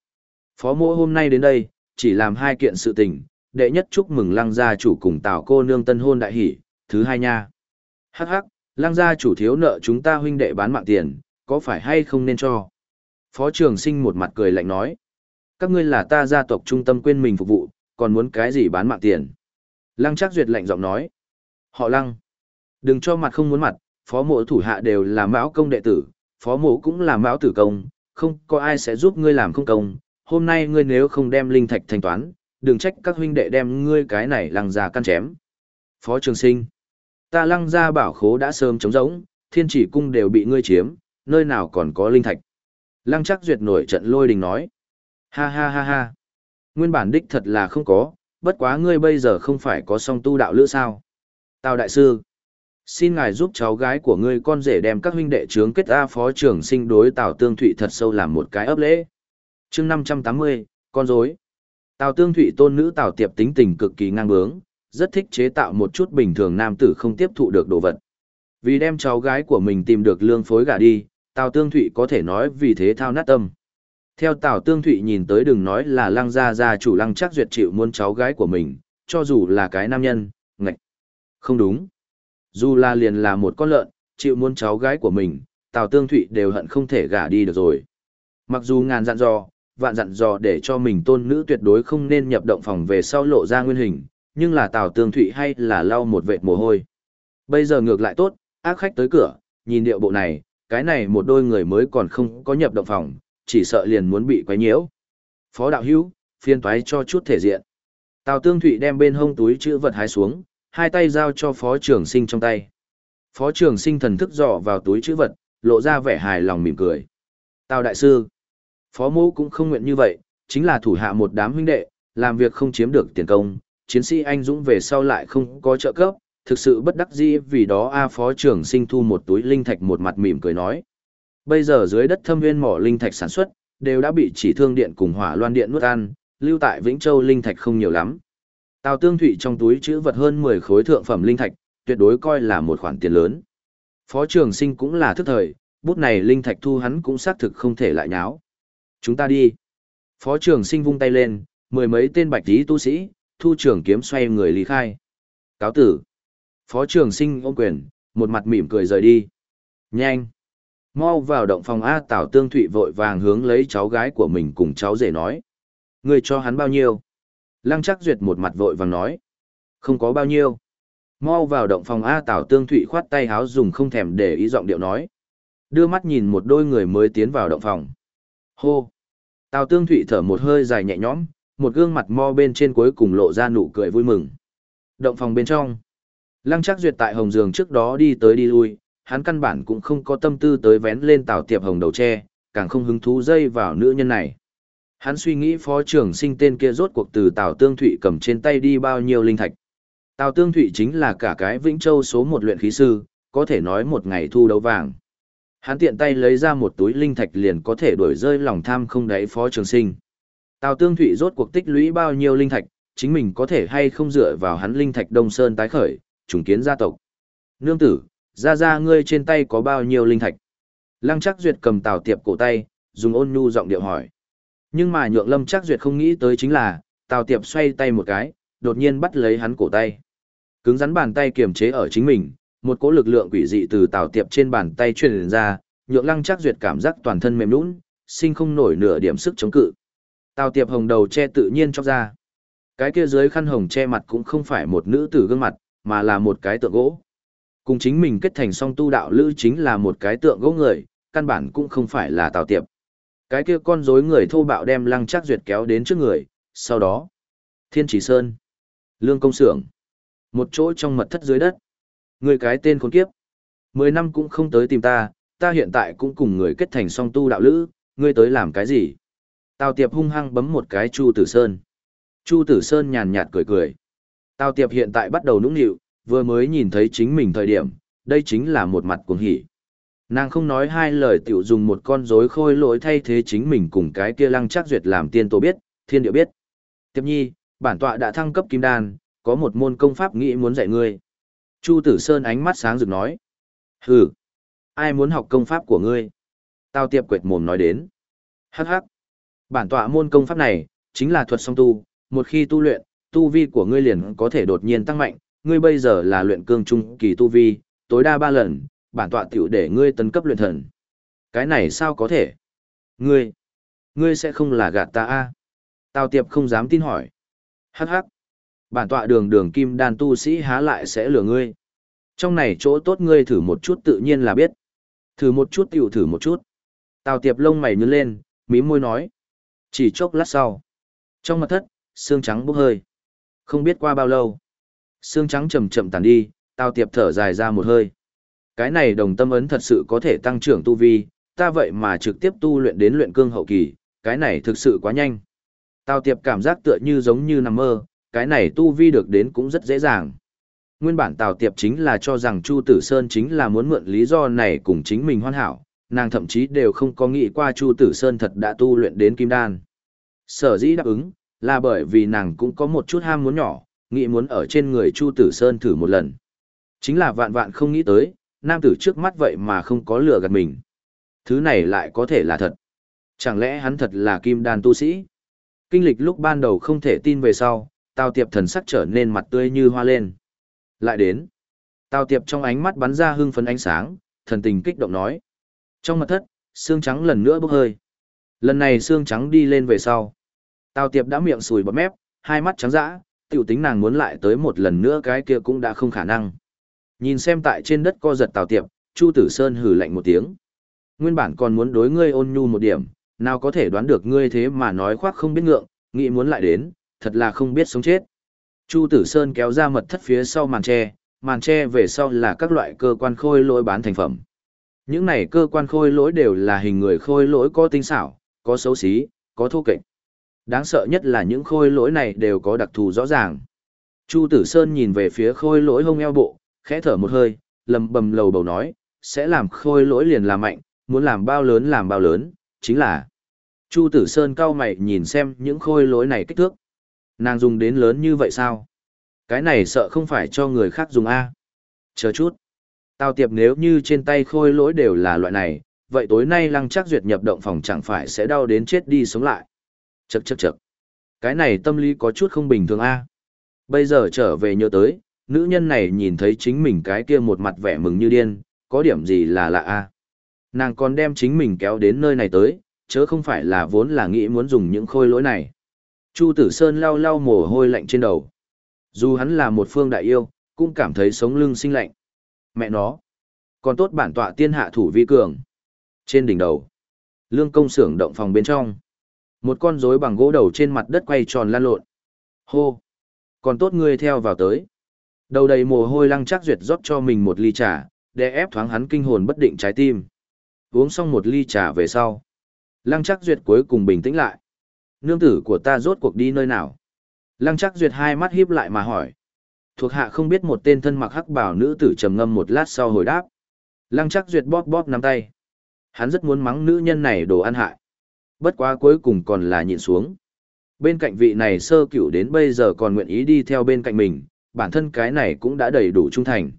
Phó mô hôm nay đến đây, chỉ làm hai kiện sự tình, đệ nhất chúc mừng lăng gia chủ cùng tào cô nương tân hôn đại hỷ, thứ hai nha. Hắc hắc, lăng gia chủ thiếu nợ chúng ta huynh đệ bán mạng tiền, có phải hay không nên cho? Phó trường sinh một mặt cười lạnh nói. Các ngươi là ta gia tộc trung tâm quên mình phục vụ, còn muốn cái gì bán mạng tiền? Lăng chắc duyệt lạnh giọng nói. Họ lăng. Đừng cho mặt không muốn mặt, phó mộ thủ hạ đều là mão công đệ tử, phó mộ cũng là mão tử công, không có ai sẽ giúp ngươi làm không công. Hôm nay ngươi nếu không đem linh thạch thanh toán, đừng trách các huynh đệ đem ngươi cái này lăng ra căn chém. Phó trường sinh. Ta lăng ra bảo khố đã sớm trống rỗng, thiên chỉ cung đều bị ngươi chiếm, nơi nào còn có linh thạch. Lăng chắc duyệt nổi trận lôi đình nói. Ha ha ha ha. Nguyên bản đích thật là không có, bất quá ngươi bây giờ không phải có song tu đạo lữ sao. Tào đại sư. Xin ngài giúp cháu gái của ngươi con rể đem các huynh đệ trướng kết A phó trưởng sinh đối Tào Tương Thụy thật sâu làm một cái ấp lễ. chương 580, con rối Tào Tương Thụy tôn nữ Tào Tiệp tính tình cực kỳ ngang bướng, rất thích chế tạo một chút bình thường nam tử không tiếp thụ được đồ vật. Vì đem cháu gái của mình tìm được lương phối gả đi, Tào Tương Thụy có thể nói vì thế thao nát tâm. Theo Tào Tương Thụy nhìn tới đừng nói là lăng gia gia chủ lăng chắc duyệt chịu muốn cháu gái của mình, cho dù là cái nam nhân, ngạch. Không đúng. Dù là liền là một con lợn, chịu muốn cháu gái của mình, Tào Tương Thụy đều hận không thể gả đi được rồi. Mặc dù ngàn dặn dò, vạn dặn dò để cho mình tôn nữ tuyệt đối không nên nhập động phòng về sau lộ ra nguyên hình, nhưng là Tào Tương Thụy hay là lau một vệt mồ hôi. Bây giờ ngược lại tốt, ác khách tới cửa, nhìn điệu bộ này, cái này một đôi người mới còn không có nhập động phòng, chỉ sợ liền muốn bị quấy nhiễu. Phó đạo hữu, phiên toái cho chút thể diện. Tào Tương Thụy đem bên hông túi chữ vật hái xuống, hai tay giao cho phó trưởng sinh trong tay. Phó trưởng sinh thần thức dò vào túi chữ vật, lộ ra vẻ hài lòng mỉm cười. Tào đại sư, phó mô cũng không nguyện như vậy, chính là thủ hạ một đám huynh đệ, làm việc không chiếm được tiền công, chiến sĩ anh dũng về sau lại không có trợ cấp, thực sự bất đắc dĩ vì đó A phó trưởng sinh thu một túi linh thạch một mặt mỉm cười nói. Bây giờ dưới đất thâm nguyên mỏ linh thạch sản xuất, đều đã bị chỉ thương điện cùng hỏa loan điện nuốt ăn, lưu tại Vĩnh Châu linh thạch không nhiều lắm. Tào Tương Thụy trong túi chữ vật hơn 10 khối thượng phẩm linh thạch, tuyệt đối coi là một khoản tiền lớn. Phó trưởng Sinh cũng là thức thời, bút này linh thạch thu hắn cũng xác thực không thể lại nháo. Chúng ta đi. Phó Trường Sinh vung tay lên, mười mấy tên bạch tí tu sĩ, thu trường kiếm xoay người lý khai. Cáo tử. Phó Trường Sinh ôm quyền, một mặt mỉm cười rời đi. Nhanh. Mau vào động phòng A tảo Tương Thụy vội vàng hướng lấy cháu gái của mình cùng cháu rể nói. Người cho hắn bao nhiêu? Lăng chắc duyệt một mặt vội vàng nói. Không có bao nhiêu. Mau vào động phòng A tảo Tương Thụy khoát tay háo dùng không thèm để ý giọng điệu nói. Đưa mắt nhìn một đôi người mới tiến vào động phòng. Hô. Tào Tương Thụy thở một hơi dài nhẹ nhõm, một gương mặt mo bên trên cuối cùng lộ ra nụ cười vui mừng. Động phòng bên trong. Lăng chắc duyệt tại hồng giường trước đó đi tới đi lui, hắn căn bản cũng không có tâm tư tới vén lên Tào Tiệp Hồng đầu tre, càng không hứng thú dây vào nữ nhân này. Hắn suy nghĩ phó trưởng sinh tên kia rốt cuộc từ Tào Tương Thụy cầm trên tay đi bao nhiêu linh thạch. Tào Tương Thụy chính là cả cái Vĩnh Châu số một luyện khí sư, có thể nói một ngày thu đấu vàng. Hắn tiện tay lấy ra một túi linh thạch liền có thể đuổi rơi lòng tham không đáy phó trường sinh. Tào Tương Thụy rốt cuộc tích lũy bao nhiêu linh thạch, chính mình có thể hay không dựa vào hắn linh thạch Đông Sơn tái khởi, trùng kiến gia tộc. Nương tử, ra ra ngươi trên tay có bao nhiêu linh thạch? Lăng chắc duyệt cầm Tào Tiệp cổ tay, dùng ôn nhu giọng điệu hỏi. Nhưng mà nhượng lâm chắc duyệt không nghĩ tới chính là, Tào Tiệp xoay tay một cái, đột nhiên bắt lấy hắn cổ tay. Cứng rắn bàn tay kiềm chế ở chính mình, một cỗ lực lượng quỷ dị từ Tào Tiệp trên bàn tay truyền ra, nhượng lăng chắc duyệt cảm giác toàn thân mềm lún sinh không nổi nửa điểm sức chống cự. Tào Tiệp hồng đầu che tự nhiên chóc ra. Cái kia dưới khăn hồng che mặt cũng không phải một nữ tử gương mặt, mà là một cái tượng gỗ. Cùng chính mình kết thành song tu đạo lữ chính là một cái tượng gỗ người, căn bản cũng không phải là Tào Tiệp. Cái kia con rối người thô bạo đem Lăng Trác Duyệt kéo đến trước người, sau đó, Thiên Chỉ Sơn, Lương Công Sưởng, một chỗ trong mật thất dưới đất. Người cái tên khốn kiếp, mười năm cũng không tới tìm ta, ta hiện tại cũng cùng người kết thành song tu đạo lữ, ngươi tới làm cái gì? Tào Tiệp hung hăng bấm một cái Chu Tử Sơn. Chu Tử Sơn nhàn nhạt cười cười. Tào Tiệp hiện tại bắt đầu nũng nịu, vừa mới nhìn thấy chính mình thời điểm, đây chính là một mặt cuồng hỉ. Nàng không nói hai lời tiểu dùng một con rối khôi lỗi thay thế chính mình cùng cái kia lăng chắc duyệt làm tiên tổ biết, thiên địa biết. Tiệp nhi, bản tọa đã thăng cấp kim đan, có một môn công pháp nghĩ muốn dạy ngươi. Chu Tử Sơn ánh mắt sáng rực nói. Hừ, ai muốn học công pháp của ngươi? Tao tiệp quệt mồm nói đến. Hắc hắc. Bản tọa môn công pháp này, chính là thuật song tu, một khi tu luyện, tu vi của ngươi liền có thể đột nhiên tăng mạnh, ngươi bây giờ là luyện cương trung kỳ tu vi, tối đa ba lần, bản tọa tiểu để ngươi tấn cấp luyện thần. Cái này sao có thể? Ngươi, ngươi sẽ không là gạt ta a? Tào Tiệp không dám tin hỏi. Hắc hắc. Bản tọa đường đường kim đan tu sĩ há lại sẽ lừa ngươi. Trong này chỗ tốt ngươi thử một chút tự nhiên là biết. Thử một chút tiểu thử một chút. Tào Tiệp lông mày nhướng lên, mí môi nói. Chỉ chốc lát sau. Trong mặt thất, xương trắng bốc hơi. Không biết qua bao lâu. Xương trắng chậm chậm tàn đi, Tào Tiệp thở dài ra một hơi. Cái này đồng tâm ấn thật sự có thể tăng trưởng tu vi, ta vậy mà trực tiếp tu luyện đến luyện cương hậu kỳ, cái này thực sự quá nhanh. Tào Tiệp cảm giác tựa như giống như nằm mơ, cái này tu vi được đến cũng rất dễ dàng. Nguyên bản Tào Tiệp chính là cho rằng Chu Tử Sơn chính là muốn mượn lý do này cùng chính mình hoàn hảo, nàng thậm chí đều không có nghĩ qua Chu Tử Sơn thật đã tu luyện đến kim đan. Sở dĩ đáp ứng, là bởi vì nàng cũng có một chút ham muốn nhỏ, nghĩ muốn ở trên người Chu Tử Sơn thử một lần. Chính là vạn vạn không nghĩ tới, nam tử trước mắt vậy mà không có lừa gạt mình. Thứ này lại có thể là thật. Chẳng lẽ hắn thật là kim đan tu sĩ? Kinh lịch lúc ban đầu không thể tin về sau, Tào Tiệp thần sắc trở nên mặt tươi như hoa lên. Lại đến. Tào Tiệp trong ánh mắt bắn ra hưng phấn ánh sáng, thần tình kích động nói. Trong mặt thất, xương trắng lần nữa bốc hơi. Lần này xương trắng đi lên về sau. Tào Tiệp đã miệng sùi bọt mép, hai mắt trắng dã, tiểu tính nàng muốn lại tới một lần nữa cái kia cũng đã không khả năng. Nhìn xem tại trên đất co giật Tào Tiệp, Chu Tử Sơn hừ lạnh một tiếng. Nguyên bản còn muốn đối ngươi ôn nhu một điểm, nào có thể đoán được ngươi thế mà nói khoác không biết ngượng, nghĩ muốn lại đến, thật là không biết sống chết. Chu Tử Sơn kéo ra mật thất phía sau màn tre, màn tre về sau là các loại cơ quan khôi lỗi bán thành phẩm. Những này cơ quan khôi lỗi đều là hình người khôi lỗi có tinh xảo, có xấu xí, có thô kệch. Đáng sợ nhất là những khôi lỗi này đều có đặc thù rõ ràng. Chu Tử Sơn nhìn về phía khôi lỗi hông eo bộ, khẽ thở một hơi, lầm bầm lầu bầu nói, sẽ làm khôi lỗi liền làm mạnh, muốn làm bao lớn làm bao lớn, chính là. Chu Tử Sơn cao mày nhìn xem những khôi lỗi này kích thước. Nàng dùng đến lớn như vậy sao? Cái này sợ không phải cho người khác dùng A. Chờ chút. Tào tiệp nếu như trên tay khôi lỗi đều là loại này, vậy tối nay lăng chắc duyệt nhập động phòng chẳng phải sẽ đau đến chết đi sống lại. Chậc chậc chậc. Cái này tâm lý có chút không bình thường A. Bây giờ trở về nhớ tới, nữ nhân này nhìn thấy chính mình cái kia một mặt vẻ mừng như điên, có điểm gì là lạ A. Nàng còn đem chính mình kéo đến nơi này tới, chớ không phải là vốn là nghĩ muốn dùng những khôi lỗi này. Chu Tử Sơn lau lau mồ hôi lạnh trên đầu. Dù hắn là một phương đại yêu, cũng cảm thấy sống lưng sinh lạnh. Mẹ nó, còn tốt bản tọa tiên hạ thủ vi cường. Trên đỉnh đầu, lương công xưởng động phòng bên trong. Một con rối bằng gỗ đầu trên mặt đất quay tròn lan lộn. Hô, còn tốt ngươi theo vào tới. Đầu đầy mồ hôi lăng chắc duyệt rót cho mình một ly trà, để ép thoáng hắn kinh hồn bất định trái tim. Uống xong một ly trà về sau. Lăng chắc duyệt cuối cùng bình tĩnh lại. Nương tử của ta rốt cuộc đi nơi nào? Lăng chắc duyệt hai mắt híp lại mà hỏi. Thuộc hạ không biết một tên thân mặc hắc bảo nữ tử trầm ngâm một lát sau hồi đáp. Lăng chắc duyệt bóp bóp nắm tay. Hắn rất muốn mắng nữ nhân này đồ ăn hại. Bất quá cuối cùng còn là nhịn xuống. Bên cạnh vị này sơ cửu đến bây giờ còn nguyện ý đi theo bên cạnh mình, bản thân cái này cũng đã đầy đủ trung thành.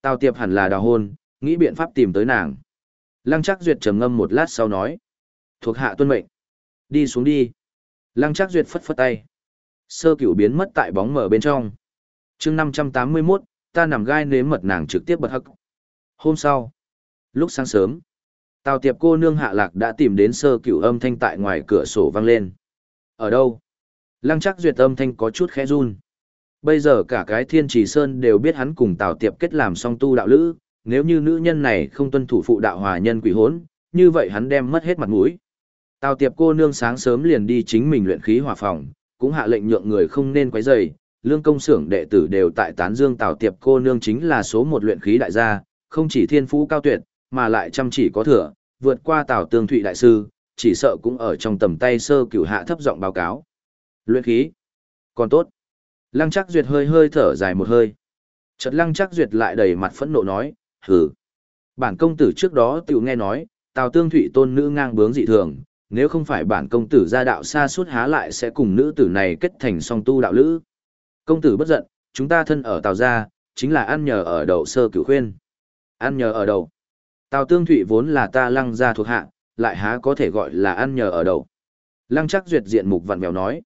Tào tiệp hẳn là đào hôn, nghĩ biện pháp tìm tới nàng. Lăng chắc duyệt trầm ngâm một lát sau nói. Thuộc hạ tuân mệnh. Đi xuống đi. Lăng Trác duyệt phất phất tay. Sơ cửu biến mất tại bóng mở bên trong. chương 581, ta nằm gai nếm mật nàng trực tiếp bật hắc. Hôm sau, lúc sáng sớm, Tào tiệp cô nương hạ lạc đã tìm đến sơ cửu âm thanh tại ngoài cửa sổ vang lên. Ở đâu? Lăng Trác duyệt âm thanh có chút khẽ run. Bây giờ cả cái thiên trì sơn đều biết hắn cùng Tào tiệp kết làm song tu đạo lữ, nếu như nữ nhân này không tuân thủ phụ đạo hòa nhân quỷ hốn, như vậy hắn đem mất hết mặt mũi. Tào tiệp cô nương sáng sớm liền đi chính mình luyện khí hỏa phòng, cũng hạ lệnh nhượng người không nên quấy rầy, lương công xưởng đệ tử đều tại tán dương Tào tiệp cô nương chính là số một luyện khí đại gia, không chỉ thiên phú cao tuyệt, mà lại chăm chỉ có thừa, vượt qua Tào Tương Thụy đại sư, chỉ sợ cũng ở trong tầm tay sơ cửu hạ thấp giọng báo cáo. Luyện khí, còn tốt. Lăng Chắc Duyệt hơi hơi thở dài một hơi. Chợt lăng chắc duyệt lại đầy mặt phẫn nộ nói, hừ. Bản công tử trước đó tiểu nghe nói, Tào Tương Thụy tôn nữ ngang bướng dị thường, nếu không phải bản công tử gia đạo xa suốt há lại sẽ cùng nữ tử này kết thành song tu đạo lữ. Công tử bất giận, chúng ta thân ở Tào gia, chính là ăn nhờ ở đậu sơ cửu khuyên. Ăn nhờ ở đậu. Tào Tương Thụy vốn là ta lăng gia thuộc hạ, lại há có thể gọi là ăn nhờ ở đậu. Lăng chắc duyệt diện mục vặn vẹo nói.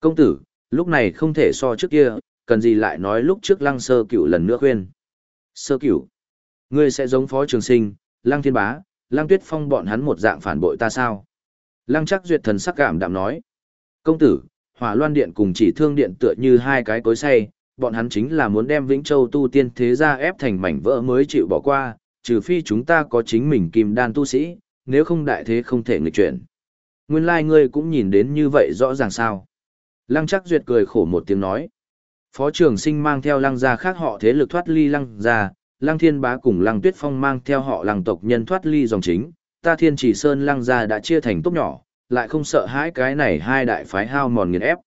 Công tử, lúc này không thể so trước kia, cần gì lại nói lúc trước lăng sơ cửu lần nữa khuyên. Sơ cửu, ngươi sẽ giống phó trường sinh, lăng thiên bá, lăng tuyết phong bọn hắn một dạng phản bội ta sao? Lăng chắc duyệt thần sắc cảm đạm nói. Công tử, hỏa loan điện cùng chỉ thương điện tựa như hai cái cối say, bọn hắn chính là muốn đem Vĩnh Châu tu tiên thế gia ép thành mảnh vỡ mới chịu bỏ qua, trừ phi chúng ta có chính mình kim đan tu sĩ, nếu không đại thế không thể nghịch chuyển. Nguyên lai like ngươi cũng nhìn đến như vậy rõ ràng sao. Lăng chắc duyệt cười khổ một tiếng nói. Phó trưởng sinh mang theo lăng gia khác họ thế lực thoát ly lăng gia, lăng thiên bá cùng lăng tuyết phong mang theo họ lăng tộc nhân thoát ly dòng chính, ta thiên chỉ sơn lăng gia đã chia thành tốt nhỏ, lại không sợ hãi cái này hai đại phái hao mòn nghiền ép.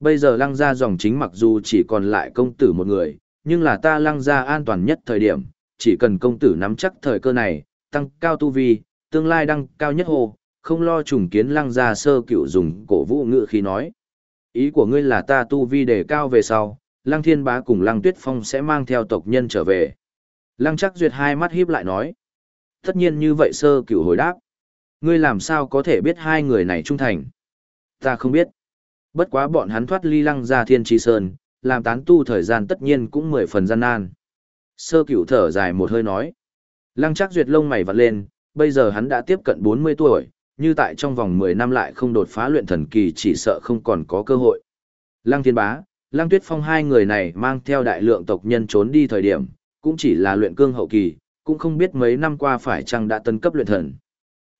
Bây giờ lăng gia dòng chính mặc dù chỉ còn lại công tử một người, nhưng là ta lăng gia an toàn nhất thời điểm, chỉ cần công tử nắm chắc thời cơ này, tăng cao tu vi, tương lai đăng cao nhất hồ, không lo trùng kiến lăng gia sơ cựu dùng cổ vũ ngự khi nói. Ý của ngươi là ta tu vi đề cao về sau, lăng thiên bá cùng lăng tuyết phong sẽ mang theo tộc nhân trở về. Lăng chắc duyệt hai mắt híp lại nói. Tất nhiên như vậy sơ cửu hồi đáp. Ngươi làm sao có thể biết hai người này trung thành? Ta không biết. Bất quá bọn hắn thoát ly lăng ra thiên trì sơn, làm tán tu thời gian tất nhiên cũng mười phần gian nan. Sơ cửu thở dài một hơi nói. Lăng chắc duyệt lông mày vặn lên, bây giờ hắn đã tiếp cận 40 tuổi, như tại trong vòng 10 năm lại không đột phá luyện thần kỳ chỉ sợ không còn có cơ hội. Lăng thiên bá, lăng tuyết phong hai người này mang theo đại lượng tộc nhân trốn đi thời điểm, cũng chỉ là luyện cương hậu kỳ, cũng không biết mấy năm qua phải chăng đã tấn cấp luyện thần.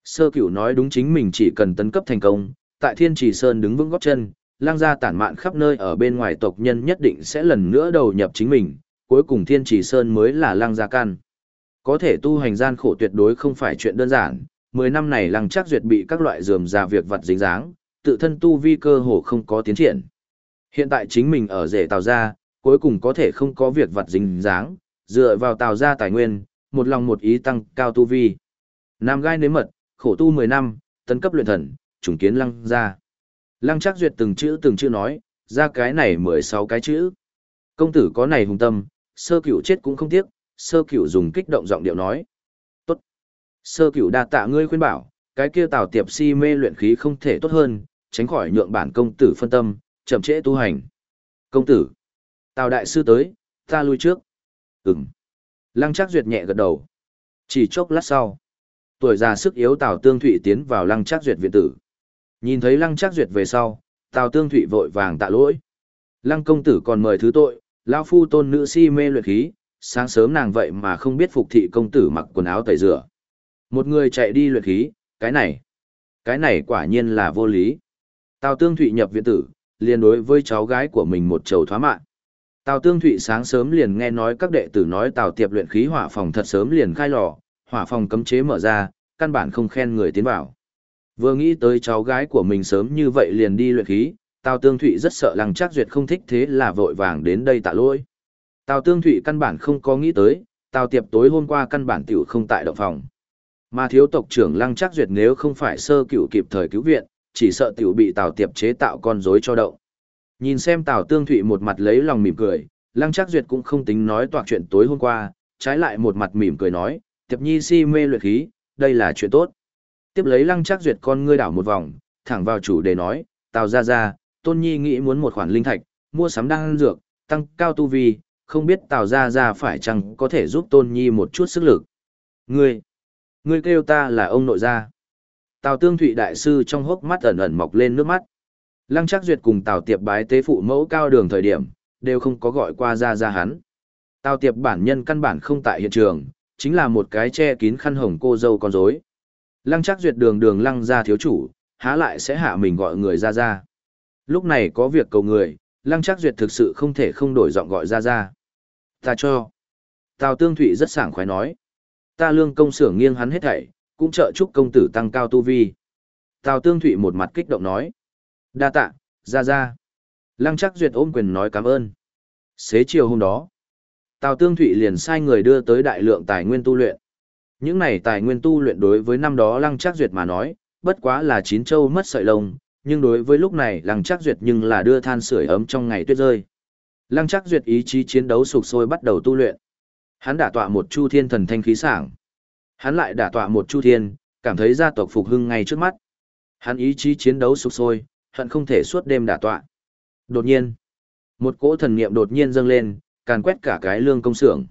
Sơ cửu nói đúng chính mình chỉ cần tấn cấp thành công, tại thiên trì sơn đứng vững góp chân, lang gia tản mạn khắp nơi ở bên ngoài tộc nhân nhất định sẽ lần nữa đầu nhập chính mình, cuối cùng thiên trì sơn mới là lang gia can. Có thể tu hành gian khổ tuyệt đối không phải chuyện đơn giản, mười năm này lăng chắc duyệt bị các loại dườm ra việc vật dính dáng, tự thân tu vi cơ hồ không có tiến triển. Hiện tại chính mình ở rể tàu ra, cuối cùng có thể không có việc vật dính dáng, dựa vào tàu ra tài nguyên, một lòng một ý tăng cao tu vi. Nam gai nếm mật, khổ tu 10 năm, tấn cấp luyện thần, trùng kiến lăng ra. Lăng chắc duyệt từng chữ từng chữ nói, ra cái này 16 cái chữ. Công tử có này hùng tâm, sơ cửu chết cũng không tiếc, sơ cửu dùng kích động giọng điệu nói. Tốt. Sơ cửu đa tạ ngươi khuyên bảo, cái kia tào tiệp si mê luyện khí không thể tốt hơn, tránh khỏi nhượng bản công tử phân tâm, chậm trễ tu hành. Công tử. Tào đại sư tới, ta lui trước. Ừm. Lăng chắc duyệt nhẹ gật đầu. Chỉ chốc lát sau tuổi già sức yếu Tào Tương Thụy tiến vào Lăng Trác Duyệt viện tử. Nhìn thấy Lăng Trác Duyệt về sau, Tào Tương Thụy vội vàng tạ lỗi. Lăng công tử còn mời thứ tội, lão phu tôn nữ si mê luyện khí, sáng sớm nàng vậy mà không biết phục thị công tử mặc quần áo tẩy rửa. Một người chạy đi luyện khí, cái này, cái này quả nhiên là vô lý. Tào Tương Thụy nhập viện tử, liền đối với cháu gái của mình một trầu thoá mạn. Tào Tương Thụy sáng sớm liền nghe nói các đệ tử nói Tào Tiệp luyện khí hỏa phòng thật sớm liền khai lò, hỏa phòng cấm chế mở ra, căn bản không khen người tiến vào. Vừa nghĩ tới cháu gái của mình sớm như vậy liền đi luyện khí, Tào Tương Thụy rất sợ Lăng Trác Duyệt không thích thế là vội vàng đến đây tạ lỗi. Tào Tương Thụy căn bản không có nghĩ tới, Tào Tiệp tối hôm qua căn bản tiểu không tại động phòng. Mà thiếu tộc trưởng Lăng Trác Duyệt nếu không phải sơ cửu kịp thời cứu viện, chỉ sợ tiểu bị Tào Tiệp chế tạo con rối cho động. Nhìn xem Tào Tương Thụy một mặt lấy lòng mỉm cười, Lăng Trác Duyệt cũng không tính nói toạc chuyện tối hôm qua, trái lại một mặt mỉm cười nói, Tiệp Nhi si mê luyện khí, đây là chuyện tốt. Tiếp lấy Lăng Trác Duyệt con ngươi đảo một vòng, thẳng vào chủ đề nói, Tào gia gia, Tôn Nhi nghĩ muốn một khoản linh thạch, mua sắm đan dược, tăng cao tu vi, không biết Tào gia gia phải chăng có thể giúp Tôn Nhi một chút sức lực. Ngươi, ngươi kêu ta là ông nội gia. Tào Tương Thụy đại sư trong hốc mắt ẩn ẩn mọc lên nước mắt. Lăng Trác Duyệt cùng Tào Tiệp bái tế phụ mẫu cao đường thời điểm, đều không có gọi qua Ra Ra hắn. Tào Tiệp bản nhân căn bản không tại hiện trường, chính là một cái che kín khăn hồng cô dâu con rối. Lăng Trác duyệt đường đường lăng ra thiếu chủ, há lại sẽ hạ mình gọi người ra ra. Lúc này có việc cầu người, lăng Trác duyệt thực sự không thể không đổi giọng gọi ra ra. Ta cho. Tào Tương Thụy rất sảng khoái nói. Ta lương công xưởng nghiêng hắn hết thảy, cũng trợ chúc công tử tăng cao tu vi. Tào Tương Thụy một mặt kích động nói. Đa tạ, ra ra. Lăng chắc duyệt ôm quyền nói cảm ơn. Xế chiều hôm đó, Tào Tương Thụy liền sai người đưa tới đại lượng tài nguyên tu luyện. Những này tài nguyên tu luyện đối với năm đó Lăng Trác Duyệt mà nói, bất quá là chín châu mất sợi lông, nhưng đối với lúc này Lăng Trác Duyệt nhưng là đưa than sưởi ấm trong ngày tuyết rơi. Lăng Trác Duyệt ý chí chiến đấu sục sôi bắt đầu tu luyện. Hắn đả tọa một chu thiên thần thanh khí sảng. Hắn lại đả tọa một chu thiên, cảm thấy gia tộc phục hưng ngay trước mắt. Hắn ý chí chiến đấu sục sôi, hận không thể suốt đêm đả tọa. Đột nhiên, một cỗ thần niệm đột nhiên dâng lên, càn quét cả cái lương công xưởng.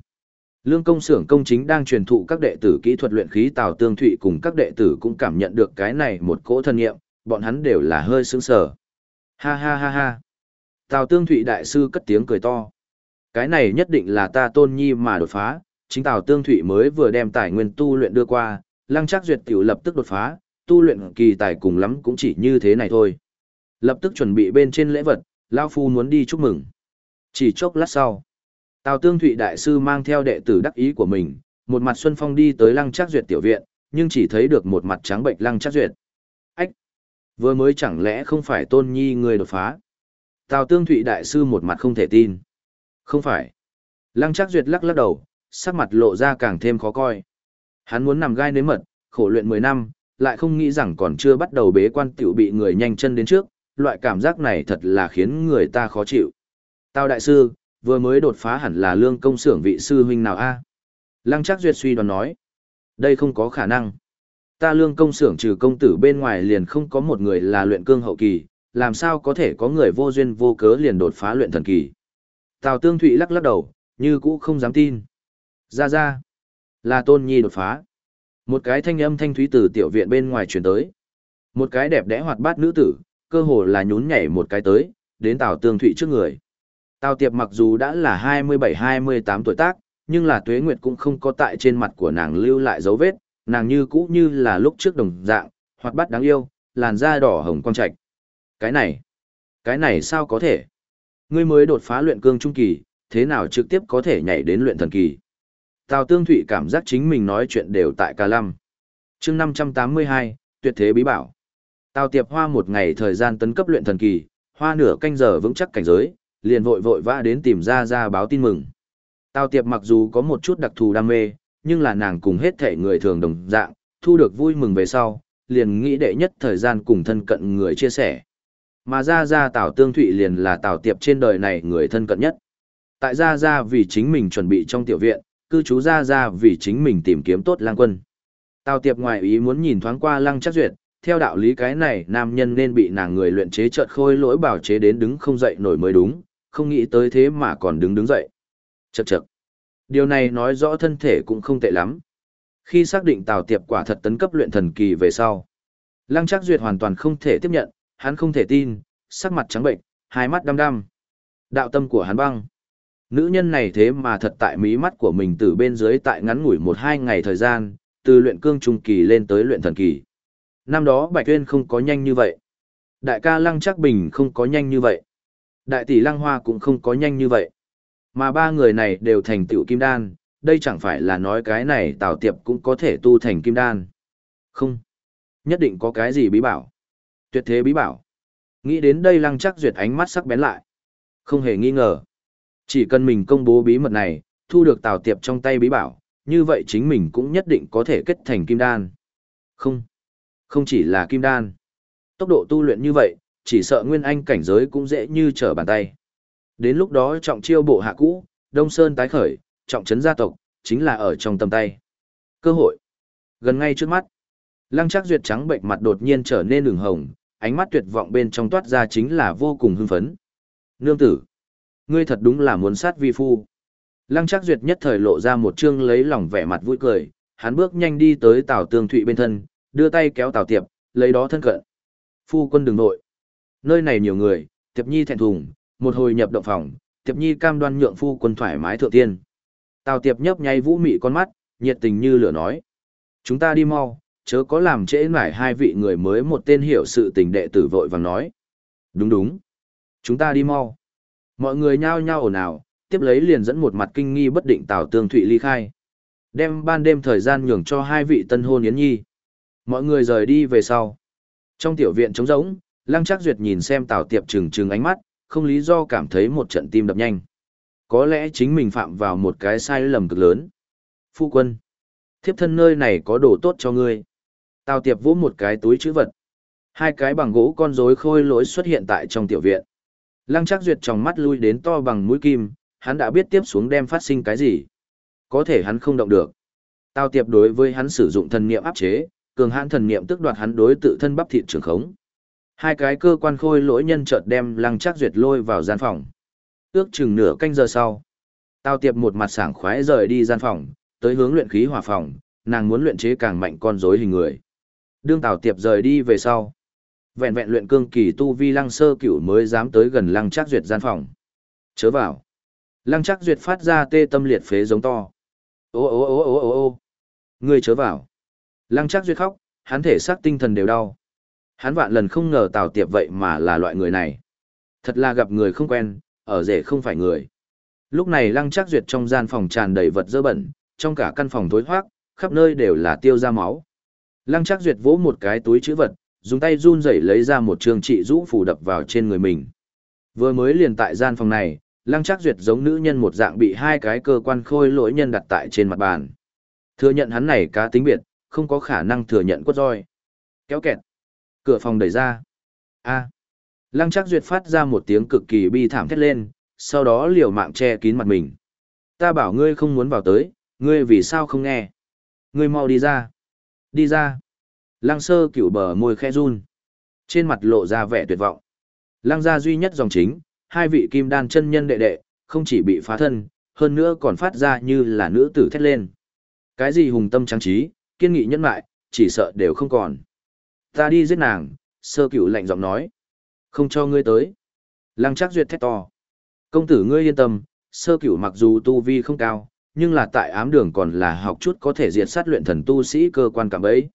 Lương công xưởng công chính đang truyền thụ các đệ tử kỹ thuật luyện khí Tào Tương Thụy cùng các đệ tử cũng cảm nhận được cái này một cỗ thần niệm, bọn hắn đều là hơi sững sờ. Ha ha ha ha. Tào Tương Thụy đại sư cất tiếng cười to. Cái này nhất định là ta tôn nhi mà đột phá, chính Tào Tương Thụy mới vừa đem tài nguyên tu luyện đưa qua, Lăng Trác Duyệt tiểu lập tức đột phá, tu luyện kỳ tài cùng lắm cũng chỉ như thế này thôi. Lập tức chuẩn bị bên trên lễ vật, lão phu muốn đi chúc mừng. Chỉ chốc lát sau, Tào Tương Thụy đại sư mang theo đệ tử đắc ý của mình, một mặt Xuân Phong đi tới Lăng Trác Duyệt tiểu viện, nhưng chỉ thấy được một mặt trắng bệnh Lăng Trác Duyệt. Ách! Vừa mới chẳng lẽ không phải Tôn Nhi người đột phá? Tào Tương Thụy đại sư một mặt không thể tin. Không phải. Lăng Trác Duyệt lắc lắc đầu, sắc mặt lộ ra càng thêm khó coi. Hắn muốn nằm gai nếm mật, khổ luyện 10 năm, lại không nghĩ rằng còn chưa bắt đầu bế quan tiểu bị người nhanh chân đến trước, loại cảm giác này thật là khiến người ta khó chịu. Tào đại sư, vừa mới đột phá hẳn là lương công xưởng vị sư huynh nào a? Lăng Trác Duyệt suy đoán nói. Đây không có khả năng. Ta lương công xưởng trừ công tử bên ngoài liền không có một người là luyện cương hậu kỳ, làm sao có thể có người vô duyên vô cớ liền đột phá luyện thần kỳ. Tào Tương Thụy lắc lắc đầu, như cũ không dám tin. Ra ra, là Tôn Nhi đột phá. Một cái thanh âm thanh thúy từ tiểu viện bên ngoài truyền tới. Một cái đẹp đẽ hoạt bát nữ tử, cơ hồ là nhún nhảy một cái tới, đến Tào Tương Thụy trước người. Tào Tiệp mặc dù đã là 27-28 tuổi tác, nhưng là tuế nguyệt cũng không có tại trên mặt của nàng lưu lại dấu vết, nàng như cũ như là lúc trước đồng dạng, hoạt bát đáng yêu, làn da đỏ hồng quang trạch. Cái này, cái này sao có thể? Ngươi mới đột phá luyện cương trung kỳ, thế nào trực tiếp có thể nhảy đến luyện thần kỳ? Tào Tương Thụy cảm giác chính mình nói chuyện đều tại ca lăm. chương 582, tuyệt thế bí bảo. Tào Tiệp Hoa một ngày thời gian tấn cấp luyện thần kỳ, hoa nửa canh giờ vững chắc cảnh giới, liền vội vội vã đến tìm ra ra báo tin mừng. Tào Tiệp mặc dù có một chút đặc thù đam mê, nhưng là nàng cùng hết thể người thường đồng dạng, thu được vui mừng về sau, liền nghĩ đệ nhất thời gian cùng thân cận người chia sẻ. Mà ra ra Tào Tương Thụy liền là Tào Tiệp trên đời này người thân cận nhất. Tại ra ra vì chính mình chuẩn bị trong tiểu viện, cư trú ra ra vì chính mình tìm kiếm tốt lang quân. Tào Tiệp ngoài ý muốn nhìn thoáng qua lăng chắc duyệt, theo đạo lý cái này nam nhân nên bị nàng người luyện chế trợt khôi lỗi bảo chế đến đứng không dậy nổi mới đúng, không nghĩ tới thế mà còn đứng đứng dậy. Chậc chậc. Điều này nói rõ thân thể cũng không tệ lắm. Khi xác định Tào Tiệp quả thật tấn cấp luyện thần kỳ về sau, Lăng Trác Duyệt hoàn toàn không thể tiếp nhận, hắn không thể tin, sắc mặt trắng bệnh, hai mắt đăm đăm. Đạo tâm của hắn băng. Nữ nhân này thế mà thật tại mí mắt của mình từ bên dưới tại ngắn ngủi một hai ngày thời gian, từ luyện cương trung kỳ lên tới luyện thần kỳ. Năm đó Bạch Tuyên không có nhanh như vậy. Đại ca Lăng Trác Bình không có nhanh như vậy. Đại tỷ Lăng Hoa cũng không có nhanh như vậy. Mà ba người này đều thành tựu kim đan, đây chẳng phải là nói cái này Tào Tiệp cũng có thể tu thành kim đan. Không. Nhất định có cái gì bí bảo. Tuyệt thế bí bảo. Nghĩ đến đây Lăng Trác duyệt ánh mắt sắc bén lại. Không hề nghi ngờ. Chỉ cần mình công bố bí mật này, thu được Tào Tiệp trong tay bí bảo, như vậy chính mình cũng nhất định có thể kết thành kim đan. Không. Không chỉ là kim đan. Tốc độ tu luyện như vậy, chỉ sợ nguyên anh cảnh giới cũng dễ như trở bàn tay. Đến lúc đó trọng chiêu bộ hạ cũ, Đông Sơn tái khởi, trọng trấn gia tộc, chính là ở trong tầm tay. Cơ hội. Gần ngay trước mắt. Lăng Trác duyệt trắng bệnh mặt đột nhiên trở nên ửng hồng, ánh mắt tuyệt vọng bên trong toát ra chính là vô cùng hưng phấn. Nương tử. Ngươi thật đúng là muốn sát vi phu. Lăng Trác duyệt nhất thời lộ ra một chương lấy lòng vẻ mặt vui cười, hắn bước nhanh đi tới Tào Tương Thụy bên thân, đưa tay kéo Tào Tiệp, lấy đó thân cận. Phu quân đường nội. Nơi này nhiều người, Tiệp Nhi thẹn thùng, một hồi nhập động phòng, Tiệp Nhi cam đoan nhượng phu quân thoải mái thượng tiên. Tào Tiệp nhấp nháy vũ mị con mắt, nhiệt tình như lửa nói. Chúng ta đi mau, chớ có làm trễ nải hai vị người mới một tên hiểu sự tình đệ tử vội vàng nói. Đúng đúng. Chúng ta đi mau. Mọi người nhao nhao ồn ào, tiếp lấy liền dẫn một mặt kinh nghi bất định Tào Tương Thụy ly khai. Đem ban đêm thời gian nhường cho hai vị tân hôn yến nhi. Mọi người rời đi về sau. Trong tiểu viện trống rỗng, Lăng Trác Duyệt nhìn xem Tào Tiệp trừng trừng ánh mắt, không lý do cảm thấy một trận tim đập nhanh. Có lẽ chính mình phạm vào một cái sai lầm cực lớn. Phu quân, thiếp thân nơi này có đồ tốt cho ngươi. Tào tiệp vỗ một cái túi chữ vật. Hai cái bằng gỗ con rối khôi lỗi xuất hiện tại trong tiểu viện. Lăng Trác duyệt trong mắt lui đến to bằng mũi kim, hắn đã biết tiếp xuống đem phát sinh cái gì. Có thể hắn không động được. Tào tiệp đối với hắn sử dụng thần niệm áp chế, cường hãn thần niệm tức đoạt hắn đối tự thân bắp thịt trường khống. Hai cái cơ quan khôi lỗi nhân chợt đem lăng trác duyệt lôi vào gian phòng. Ước chừng nửa canh giờ sau. Tào tiệp một mặt sảng khoái rời đi gian phòng, tới hướng luyện khí hỏa phòng, nàng muốn luyện chế càng mạnh con rối hình người. Đương Tào tiệp rời đi về sau. Vẹn vẹn luyện cương kỳ tu vi lăng sơ cửu mới dám tới gần lăng trác duyệt gian phòng. Chớ vào. Lăng trác duyệt phát ra tê tâm liệt phế giống to. Ô ô ô ô ô ô Ngươi chớ vào. Lăng chắc duyệt khóc, hắn thể xác tinh thần đều đau. Hắn vạn lần không ngờ Tào Tiệp vậy mà là loại người này. Thật là gặp người không quen, ở rể không phải người. Lúc này Lăng chắc duyệt trong gian phòng tràn đầy vật dơ bẩn, trong cả căn phòng tối hoác, khắp nơi đều là tiêu ra máu. Lăng chắc duyệt vỗ một cái túi chữ vật, dùng tay run rẩy lấy ra một trường trị rũ phủ đập vào trên người mình. Vừa mới liền tại gian phòng này, Lăng chắc duyệt giống nữ nhân một dạng bị hai cái cơ quan khôi lỗi nhân đặt tại trên mặt bàn. Thừa nhận hắn này cá tính biệt, không có khả năng thừa nhận quất roi. Kéo kẹt. Cửa phòng đẩy ra. A. Lăng chắc duyệt phát ra một tiếng cực kỳ bi thảm thét lên, sau đó liều mạng che kín mặt mình. Ta bảo ngươi không muốn vào tới, ngươi vì sao không nghe? Ngươi mau đi ra. Đi ra. Lăng sơ cửu bờ môi khe run. Trên mặt lộ ra vẻ tuyệt vọng. Lăng gia duy nhất dòng chính, hai vị kim đan chân nhân đệ đệ, không chỉ bị phá thân, hơn nữa còn phát ra như là nữ tử thét lên. Cái gì hùng tâm trang trí, kiên nghị nhân mại, chỉ sợ đều không còn. Ta đi giết nàng, sơ cửu lạnh giọng nói. Không cho ngươi tới. Lăng chắc duyệt thét to. Công tử ngươi yên tâm, sơ cửu mặc dù tu vi không cao, nhưng là tại ám đường còn là học chút có thể diệt sát luyện thần tu sĩ cơ quan cảm ấy.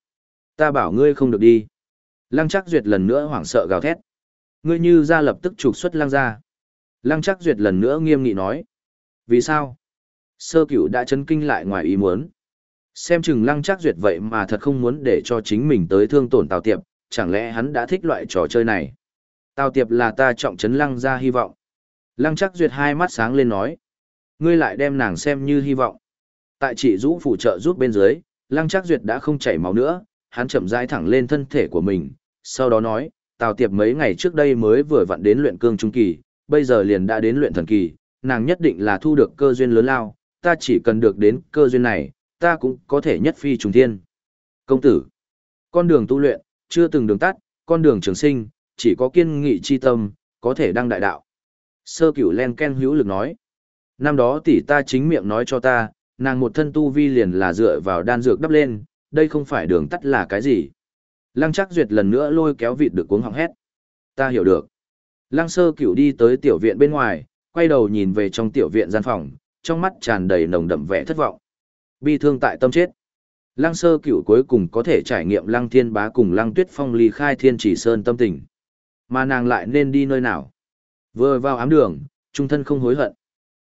Ta bảo ngươi không được đi. Lăng chắc duyệt lần nữa hoảng sợ gào thét. Ngươi như ra lập tức trục xuất lăng ra. Lăng chắc duyệt lần nữa nghiêm nghị nói. Vì sao? Sơ cửu đã chấn kinh lại ngoài ý muốn. Xem chừng lăng chắc duyệt vậy mà thật không muốn để cho chính mình tới thương tổn Tào Tiệp, chẳng lẽ hắn đã thích loại trò chơi này. Tào Tiệp là ta trọng trấn lăng ra hy vọng. Lăng chắc duyệt hai mắt sáng lên nói. Ngươi lại đem nàng xem như hy vọng. Tại chị rũ phụ trợ giúp bên dưới, lăng chắc duyệt đã không chảy máu nữa, hắn chậm rãi thẳng lên thân thể của mình, sau đó nói, Tào Tiệp mấy ngày trước đây mới vừa vặn đến luyện cương trung kỳ, bây giờ liền đã đến luyện thần kỳ, nàng nhất định là thu được cơ duyên lớn lao, ta chỉ cần được đến cơ duyên này, ta cũng có thể nhất phi trùng thiên. Công tử, con đường tu luyện, chưa từng đường tắt, con đường trường sinh, chỉ có kiên nghị chi tâm, có thể đăng đại đạo. Sơ cửu len ken hữu lực nói. Năm đó tỷ ta chính miệng nói cho ta, nàng một thân tu vi liền là dựa vào đan dược đắp lên, đây không phải đường tắt là cái gì. Lăng chắc duyệt lần nữa lôi kéo vịt được cuống họng hét. Ta hiểu được. Lăng sơ cửu đi tới tiểu viện bên ngoài, quay đầu nhìn về trong tiểu viện gian phòng, trong mắt tràn đầy nồng đậm vẻ thất vọng. Bi thương tại tâm chết. Lăng sơ cửu cuối cùng có thể trải nghiệm lăng thiên bá cùng lăng tuyết phong ly khai thiên chỉ sơn tâm tình. Mà nàng lại nên đi nơi nào? Vừa vào ám đường, trung thân không hối hận.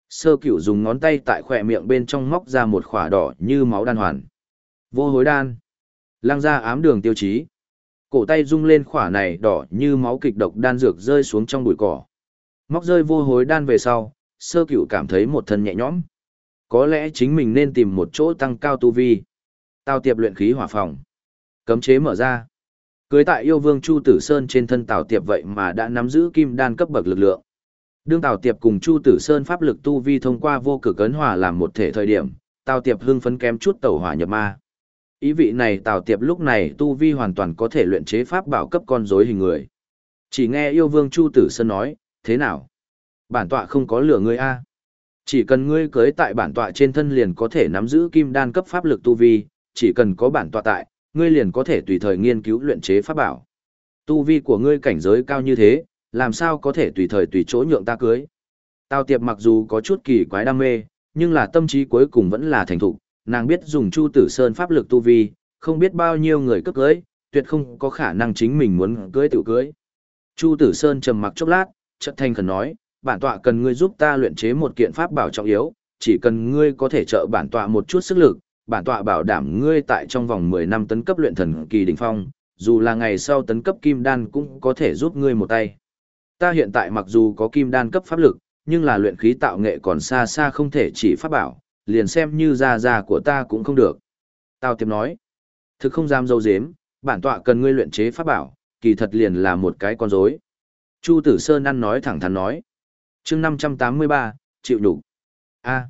Sơ cửu dùng ngón tay tại khỏe miệng bên trong móc ra một khỏa đỏ như máu đan hoàn. Vô hối đan. Lăng ra ám đường tiêu chí. Cổ tay rung lên khỏa này đỏ như máu kịch độc đan dược rơi xuống trong bụi cỏ. Móc rơi vô hối đan về sau, sơ cửu cảm thấy một thân nhẹ nhõm. Có lẽ chính mình nên tìm một chỗ tăng cao tu vi. Tào tiệp luyện khí hỏa phòng. Cấm chế mở ra. Cưới tại yêu vương Chu Tử Sơn trên thân Tào tiệp vậy mà đã nắm giữ kim đan cấp bậc lực lượng. Đương Tào tiệp cùng Chu Tử Sơn pháp lực tu vi thông qua vô cực ấn hòa làm một thể thời điểm, Tào tiệp hưng phấn kém chút tẩu hỏa nhập ma. Ý vị này Tào tiệp lúc này tu vi hoàn toàn có thể luyện chế pháp bảo cấp con rối hình người. Chỉ nghe yêu vương Chu Tử Sơn nói, thế nào? Bản tọa không có lửa ngươi a. Chỉ cần ngươi cưới tại bản tọa trên thân liền có thể nắm giữ kim đan cấp pháp lực tu vi, chỉ cần có bản tọa tại, ngươi liền có thể tùy thời nghiên cứu luyện chế pháp bảo. Tu vi của ngươi cảnh giới cao như thế, làm sao có thể tùy thời tùy chỗ nhượng ta cưới. Tào tiệp mặc dù có chút kỳ quái đam mê, nhưng là tâm trí cuối cùng vẫn là thành thục, nàng biết dùng Chu Tử Sơn pháp lực tu vi, không biết bao nhiêu người cấp cưới, tuyệt không có khả năng chính mình muốn cưới tự cưới. Chu Tử Sơn trầm mặc chốc lát, chợt thanh khẩn nói, bản tọa cần ngươi giúp ta luyện chế một kiện pháp bảo trọng yếu, chỉ cần ngươi có thể trợ bản tọa một chút sức lực, bản tọa bảo đảm ngươi tại trong vòng 10 năm tấn cấp luyện thần kỳ đỉnh phong, dù là ngày sau tấn cấp kim đan cũng có thể giúp ngươi một tay. Ta hiện tại mặc dù có kim đan cấp pháp lực, nhưng là luyện khí tạo nghệ còn xa xa không thể chỉ pháp bảo, liền xem như gia gia của ta cũng không được. tao tiếp nói, thực không dám dâu dếm, bản tọa cần ngươi luyện chế pháp bảo, kỳ thật liền là một cái con rối. Chu Tử Sơn ăn nói thẳng thắn nói chương 583, chịu đủ. a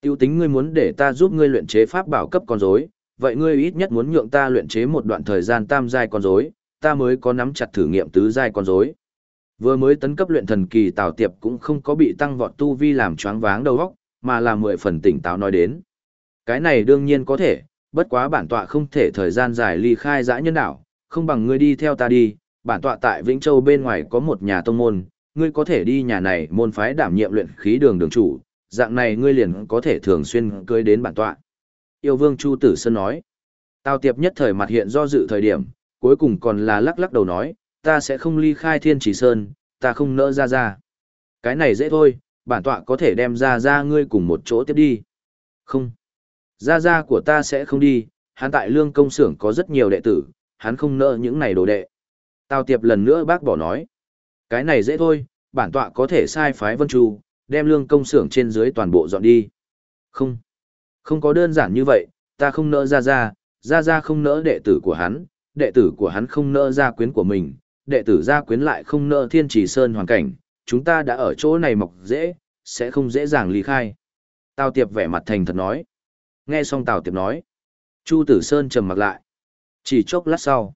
tiêu tính ngươi muốn để ta giúp ngươi luyện chế pháp bảo cấp con rối, vậy ngươi ít nhất muốn nhượng ta luyện chế một đoạn thời gian tam giai con rối, ta mới có nắm chặt thử nghiệm tứ giai con rối. Vừa mới tấn cấp luyện thần kỳ Tào Tiệp cũng không có bị tăng vọt tu vi làm choáng váng đầu óc, mà là mười phần tỉnh táo nói đến. Cái này đương nhiên có thể, bất quá bản tọa không thể thời gian dài ly khai dã nhân đảo, không bằng ngươi đi theo ta đi, bản tọa tại Vĩnh Châu bên ngoài có một nhà tông môn, ngươi có thể đi nhà này môn phái đảm nhiệm luyện khí đường đường chủ, dạng này ngươi liền có thể thường xuyên cưới đến bản tọa. Yêu vương Chu Tử Sơn nói. Tào tiệp nhất thời mặt hiện do dự thời điểm, cuối cùng còn là lắc lắc đầu nói, ta sẽ không ly khai thiên chỉ sơn, ta không nỡ ra ra. Cái này dễ thôi, bản tọa có thể đem ra ra ngươi cùng một chỗ tiếp đi. Không. Ra ra của ta sẽ không đi, hắn tại lương công xưởng có rất nhiều đệ tử, hắn không nỡ những này đồ đệ. Tào tiệp lần nữa bác bỏ nói. Cái này dễ thôi, bản tọa có thể sai phái vân chu, đem lương công xưởng trên dưới toàn bộ dọn đi. Không. Không có đơn giản như vậy, ta không nỡ ra ra, ra ra không nỡ đệ tử của hắn, đệ tử của hắn không nỡ gia quyến của mình, đệ tử gia quyến lại không nỡ thiên trì sơn hoàn cảnh, chúng ta đã ở chỗ này mọc dễ, sẽ không dễ dàng ly khai. Tào Tiệp vẻ mặt thành thật nói. Nghe xong Tào Tiệp nói, Chu Tử Sơn trầm mặt lại. Chỉ chốc lát sau,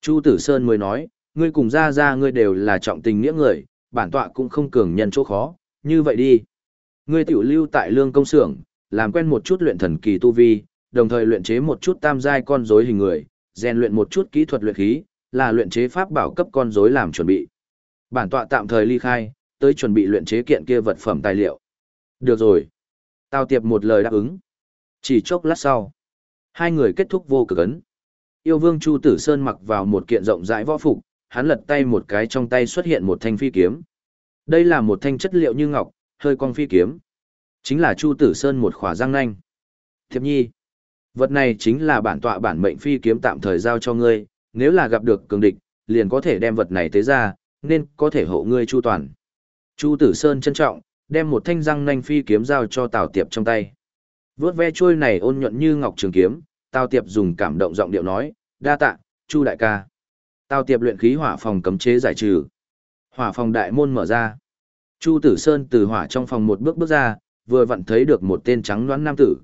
Chu Tử Sơn mới nói, ngươi cùng ra ra ngươi đều là trọng tình nghĩa người, bản tọa cũng không cường nhân chỗ khó, như vậy đi. Ngươi tiểu lưu tại lương công xưởng, làm quen một chút luyện thần kỳ tu vi, đồng thời luyện chế một chút tam giai con rối hình người, rèn luyện một chút kỹ thuật luyện khí, là luyện chế pháp bảo cấp con rối làm chuẩn bị. Bản tọa tạm thời ly khai, tới chuẩn bị luyện chế kiện kia vật phẩm tài liệu. Được rồi. tao Tiệp một lời đáp ứng. Chỉ chốc lát sau, hai người kết thúc vô cực ấn. Yêu Vương Chu Tử Sơn mặc vào một kiện rộng rãi võ phục, hắn lật tay một cái trong tay xuất hiện một thanh phi kiếm. Đây là một thanh chất liệu như ngọc, hơi cong phi kiếm. Chính là Chu Tử Sơn một khỏa răng nanh. Thiệp nhi, vật này chính là bản tọa bản mệnh phi kiếm tạm thời giao cho ngươi, nếu là gặp được cường địch, liền có thể đem vật này tế ra, nên có thể hộ ngươi chu toàn. Chu Tử Sơn trân trọng, đem một thanh răng nanh phi kiếm giao cho Tào Tiệp trong tay. Vướt ve chuôi này ôn nhuận như ngọc trường kiếm, Tào Tiệp dùng cảm động giọng điệu nói, đa tạ, Chu đại ca. Tào Tiệp luyện khí hỏa phòng cấm chế giải trừ. Hỏa phòng đại môn mở ra. Chu Tử Sơn từ hỏa trong phòng một bước bước ra, vừa vặn thấy được một tên trắng đoán nam tử.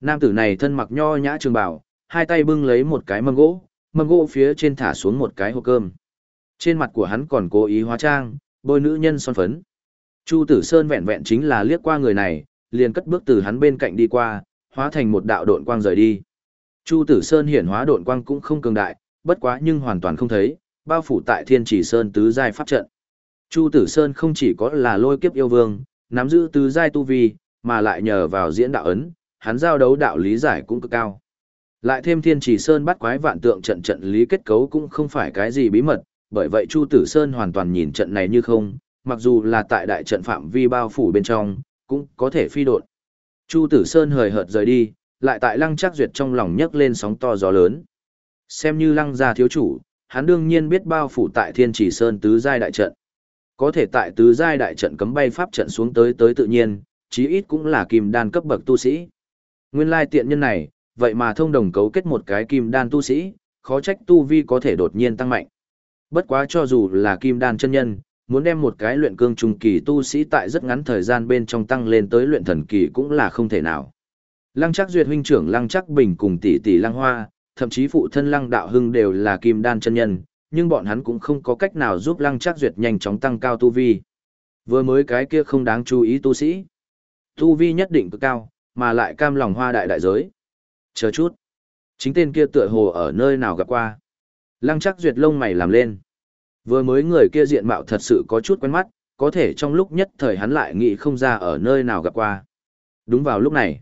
Nam tử này thân mặc nho nhã trường bào, hai tay bưng lấy một cái mâm gỗ, mâm gỗ phía trên thả xuống một cái hộp cơm. Trên mặt của hắn còn cố ý hóa trang, bôi nữ nhân son phấn. Chu Tử Sơn vẹn vẹn chính là liếc qua người này, liền cất bước từ hắn bên cạnh đi qua, hóa thành một đạo độn quang rời đi. Chu Tử Sơn hiển hóa độn quang cũng không cường đại, bất quá nhưng hoàn toàn không thấy, bao phủ tại Thiên Chỉ Sơn tứ giai pháp trận. Chu Tử Sơn không chỉ có là lôi kiếp yêu vương, nắm giữ tứ giai tu vi, mà lại nhờ vào diễn đạo ấn, hắn giao đấu đạo lý giải cũng cực cao. Lại thêm Thiên Chỉ Sơn bắt quái vạn tượng trận trận lý kết cấu cũng không phải cái gì bí mật, bởi vậy Chu Tử Sơn hoàn toàn nhìn trận này như không, mặc dù là tại đại trận phạm vi bao phủ bên trong, cũng có thể phi độn. Chu Tử Sơn hời hợt rời đi, lại tại Lăng Trác Duyệt trong lòng nhấc lên sóng to gió lớn. Xem như Lăng gia thiếu chủ, hắn đương nhiên biết bao phủ tại Thiên Chỉ Sơn tứ giai đại trận. Có thể tại tứ giai đại trận cấm bay pháp trận xuống tới tới tự nhiên, chí ít cũng là kim đan cấp bậc tu sĩ. Nguyên lai tiện nhân này, vậy mà thông đồng cấu kết một cái kim đan tu sĩ, khó trách tu vi có thể đột nhiên tăng mạnh. Bất quá cho dù là kim đan chân nhân, muốn đem một cái luyện cương trung kỳ tu sĩ tại rất ngắn thời gian bên trong tăng lên tới luyện thần kỳ cũng là không thể nào. Lăng chắc duyệt huynh trưởng lăng chắc bình cùng tỷ tỷ lăng hoa, thậm chí phụ thân lăng đạo hưng đều là kim đan chân nhân, nhưng bọn hắn cũng không có cách nào giúp lăng trác duyệt nhanh chóng tăng cao tu vi. Vừa mới cái kia không đáng chú ý tu sĩ. Tu vi nhất định cực cao, mà lại cam lòng hoa đại đại giới. Chờ chút. Chính tên kia tựa hồ ở nơi nào gặp qua. Lăng chắc duyệt lông mày làm lên. Vừa mới người kia diện mạo thật sự có chút quen mắt, có thể trong lúc nhất thời hắn lại nghĩ không ra ở nơi nào gặp qua. Đúng vào lúc này,